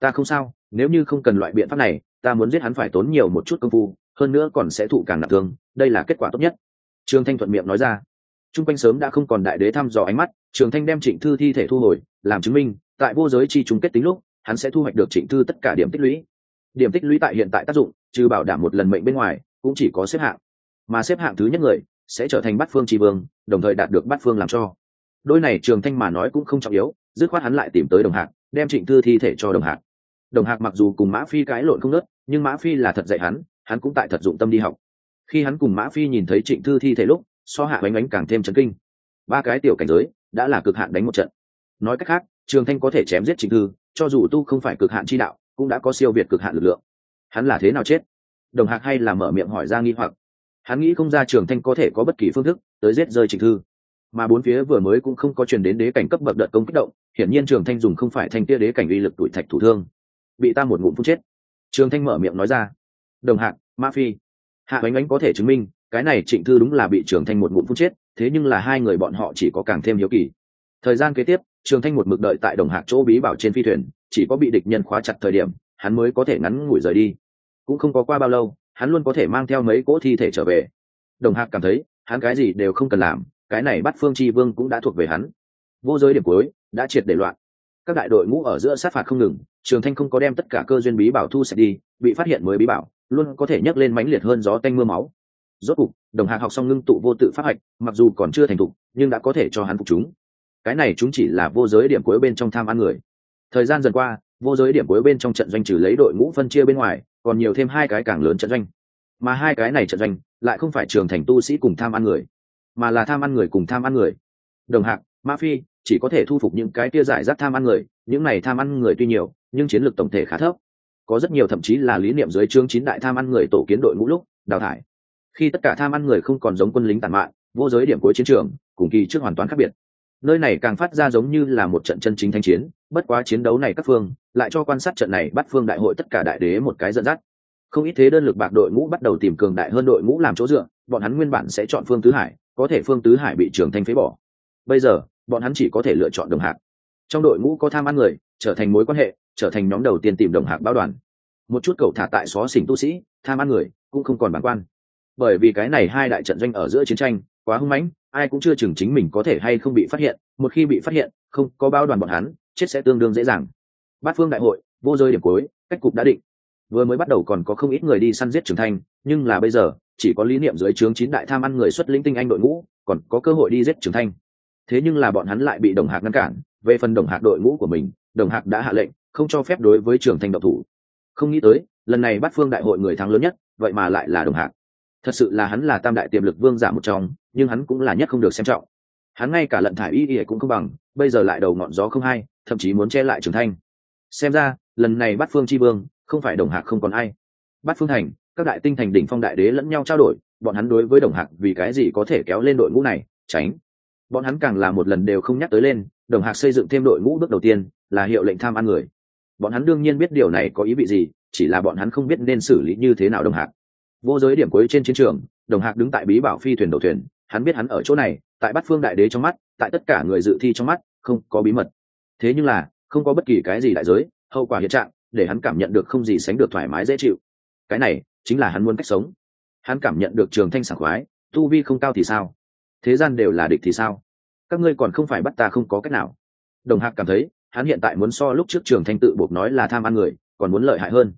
Ta không sao, nếu như không cần loại biện pháp này, ta muốn giết hắn phải tốn nhiều một chút công phu, hơn nữa còn sẽ thụ càng nặng thương, đây là kết quả tốt nhất. Trường thanh thuận miệng nói ra. T r u n g quanh sớm đã không còn đại đế thăm dò ánh mắt, trường thanh đem trịnh thư thi thể thu hồi, làm chứng minh tại vô giới chi chung kết tính lúc, hắn sẽ thu hoạch được trịnh thư tất cả điểm tích lũy. Điểm tích lũy tại hiện tại tác dụng, trừ bảo đảm một lần mệnh bên ngoài, cũng chỉ có xếp hạng. Mà xếp hạng thứ nhất người sẽ trở thành bát phương tri vương, đồng thời đạt được bát phương làm cho. Đôi này trường thanh mà nói cũng không trọng yếu, dứt khoát hắn lại tìm tới đồng hạc, đem trịnh thư thi thể cho đồng hạc. Đồng hạc mặc dù cùng mã phi cãi lộn không nớt nhưng mã phi là thật dạy hắn hắn cũng tại thật dụng tâm đi học. Khi hắn cùng mã phi nhìn thấy trịnh thư thi thể lúc, so hạ bánh bánh càng thêm chấn kinh. Ba cái tiểu cảnh giới đã là cực hạn đánh một trận nói cách khác, trường thanh có thể chém giết trịnh thư, cho dù tu không phải cực hạn chi đạo, cũng đã có siêu việt cực hạn lực lượng. Hắn là thế nào chết? Đồng hạc hay là mở miệng hỏi ra nghi hoặc. Hắn nghĩ không ra trường thanh có thể có bất kỳ phương thức tới giết rơi trịnh thư. Mà bốn phía vừa mới cũng không có truyền đến đế cảnh cấp bậc đợt công kích động, hiển nhiên trường thanh dùng không phải thanh tia đế cảnh uy lực tuổi thạch thủ thương. Bị ta một ngụm phút chết. Trường thanh mở miệng nói ra. Đồng hạc, ma phi. Hạ bánh ánh có thể chứng minh, cái này trịnh thư đúng là bị trường thanh một ngụm phút chết, thế nhưng là hai người bọn họ chỉ có càng thêm hiếu kỳ. Thời gian kế tiếp trường thanh một mực đợi tại đồng hạc chỗ bí bảo trên phi thuyền, chỉ có bị địch nhân khóa chặt thời điểm, hắn mới có thể ngắn ngủi rời đi. Cũng không có qua bao lâu, hắn luôn có thể mang theo mấy cỗ thi thể trở về. Đồng hạc cảm thấy, hắn cái gì đều không cần làm, cái này bắt phương tri vương cũng đã thuộc về hắn. Vô giới điểm cuối, đã triệt để loạn. Các đại đội ngũ ở giữa sát phạt không ngừng, trường thanh không có đem tất cả cơ duyên bí bảo thu sạch đi, bị phát hiện mới bí bảo, luôn có thể nhấc lên mãnh liệt hơn gió tanh mưa máu. Rốt cục, đồng hạc học xong ngưng tụ vô tự pháp hạch, mặc dù còn chưa thành thục, nhưng đã có thể cho hắn phục chúng cái này chúng chỉ là vô giới điểm cuối bên trong tham ăn người. Thời gian dần qua, vô giới điểm cuối bên trong trận doanh trừ lấy đội ngũ phân chia bên ngoài, còn nhiều thêm hai cái càng lớn trận doanh. Mà hai cái này trận doanh lại không phải trường thành tu sĩ cùng tham ăn người, mà là tham ăn người cùng tham ăn người. Đồng hạc, ma phi chỉ có thể thu phục những cái tia giải rác tham ăn người, những này tham ăn người tuy nhiều, nhưng chiến lược tổng thể khá thấp. Có rất nhiều thậm chí là lý niệm dưới chương chín đại tham ăn người tổ kiến đội ngũ lúc, đào thải. Khi tất cả tham ăn người không còn giống quân lính tàn mạn, vô giới điểm cuối chiến trường, cùng kỳ trước hoàn toàn khác biệt nơi này càng phát ra giống như là một trận chân chính thanh chiến, bất quá chiến đấu này các phương, lại cho quan sát trận này bắt phương đại hội tất cả đại đế một cái dẫn dắt. Không ít thế đơn lực bạc đội ngũ bắt đầu tìm cường đại hơn đội ngũ làm chỗ dựa, bọn hắn nguyên bản sẽ chọn phương tứ hải, có thể phương tứ hải bị trường thanh phế bỏ. Bây giờ, bọn hắn chỉ có thể lựa chọn đồng hạc. Trong đội ngũ có tham ăn người, trở thành mối quan hệ, trở thành nhóm đầu tiên tìm đồng hạc báo đoàn. Một chút cầu thả tại xó xỉnh tu sĩ, tham ăn người, cũng không còn bản quan. Bởi vì cái này hai đại trận doanh ở giữa chiến tranh, quá hung mãnh ai cũng chưa chừng chính mình có thể hay không bị phát hiện, một khi bị phát hiện, không có bao đoàn bọn hắn, chết sẽ tương đương dễ dàng. Bát phương đại hội, vô rơi điểm cuối, cách cục đã định. Vừa mới bắt đầu còn có không ít người đi săn giết trưởng thành, nhưng là bây giờ, chỉ có lý niệm dưới trướng chín đại tham ăn người xuất linh tinh anh đội ngũ, còn có cơ hội đi giết trưởng thành. Thế nhưng là bọn hắn lại bị đồng hạc ngăn cản, về phần đồng hạc đội ngũ của mình, đồng hạc đã hạ lệnh, không cho phép đối với trưởng thành độc thủ. Không nghĩ tới, lần này bắt phương đại hội người thắng lớn nhất, vậy mà lại là đồng hạc thật sự là hắn là tam đại tiềm lực vương giả một trong, nhưng hắn cũng là nhất không được xem trọng. Hắn ngay cả lận thải y ỉa cũng không bằng, bây giờ lại đầu ngọn gió không hay, thậm chí muốn che lại trưởng thanh xem ra, lần này bắt phương tri vương, không phải đồng hạc không còn ai. Bắt phương thành, các đại tinh thành đỉnh phong đại đế lẫn nhau trao đổi, bọn hắn đối với đồng hạc vì cái gì có thể kéo lên đội ngũ này, tránh. Bọn hắn càng là một lần đều không nhắc tới lên, đồng hạc xây dựng thêm đội ngũ bước đầu tiên, là hiệu lệnh tham ăn người. Bọn hắn đương nhiên biết điều này có ý vị gì, chỉ là bọn hắn không biết nên xử lý như thế nào đồng hạc vô giới điểm cuối trên chiến trường, đồng hạc đứng tại bí bảo phi thuyền đầu thuyền, hắn biết hắn ở chỗ này, tại bát phương đại đế trong mắt, tại tất cả người dự thi trong mắt, không có bí mật. Thế nhưng là, không có bất kỳ cái gì đại giới, hậu quả hiện trạng, để hắn cảm nhận được không gì sánh được thoải mái, dễ chịu. Cái này, chính là hắn muốn cách sống. Hắn cảm nhận được trường thanh sảng khoái, tu vi không cao thì sao? Thế gian đều là địch thì sao? Các ngươi còn không phải bắt ta không có cách nào. Đồng hạc cảm thấy, hắn hiện tại muốn so lúc trước trường thanh tự buộc nói là tham ăn người, còn muốn lợi hại hơn.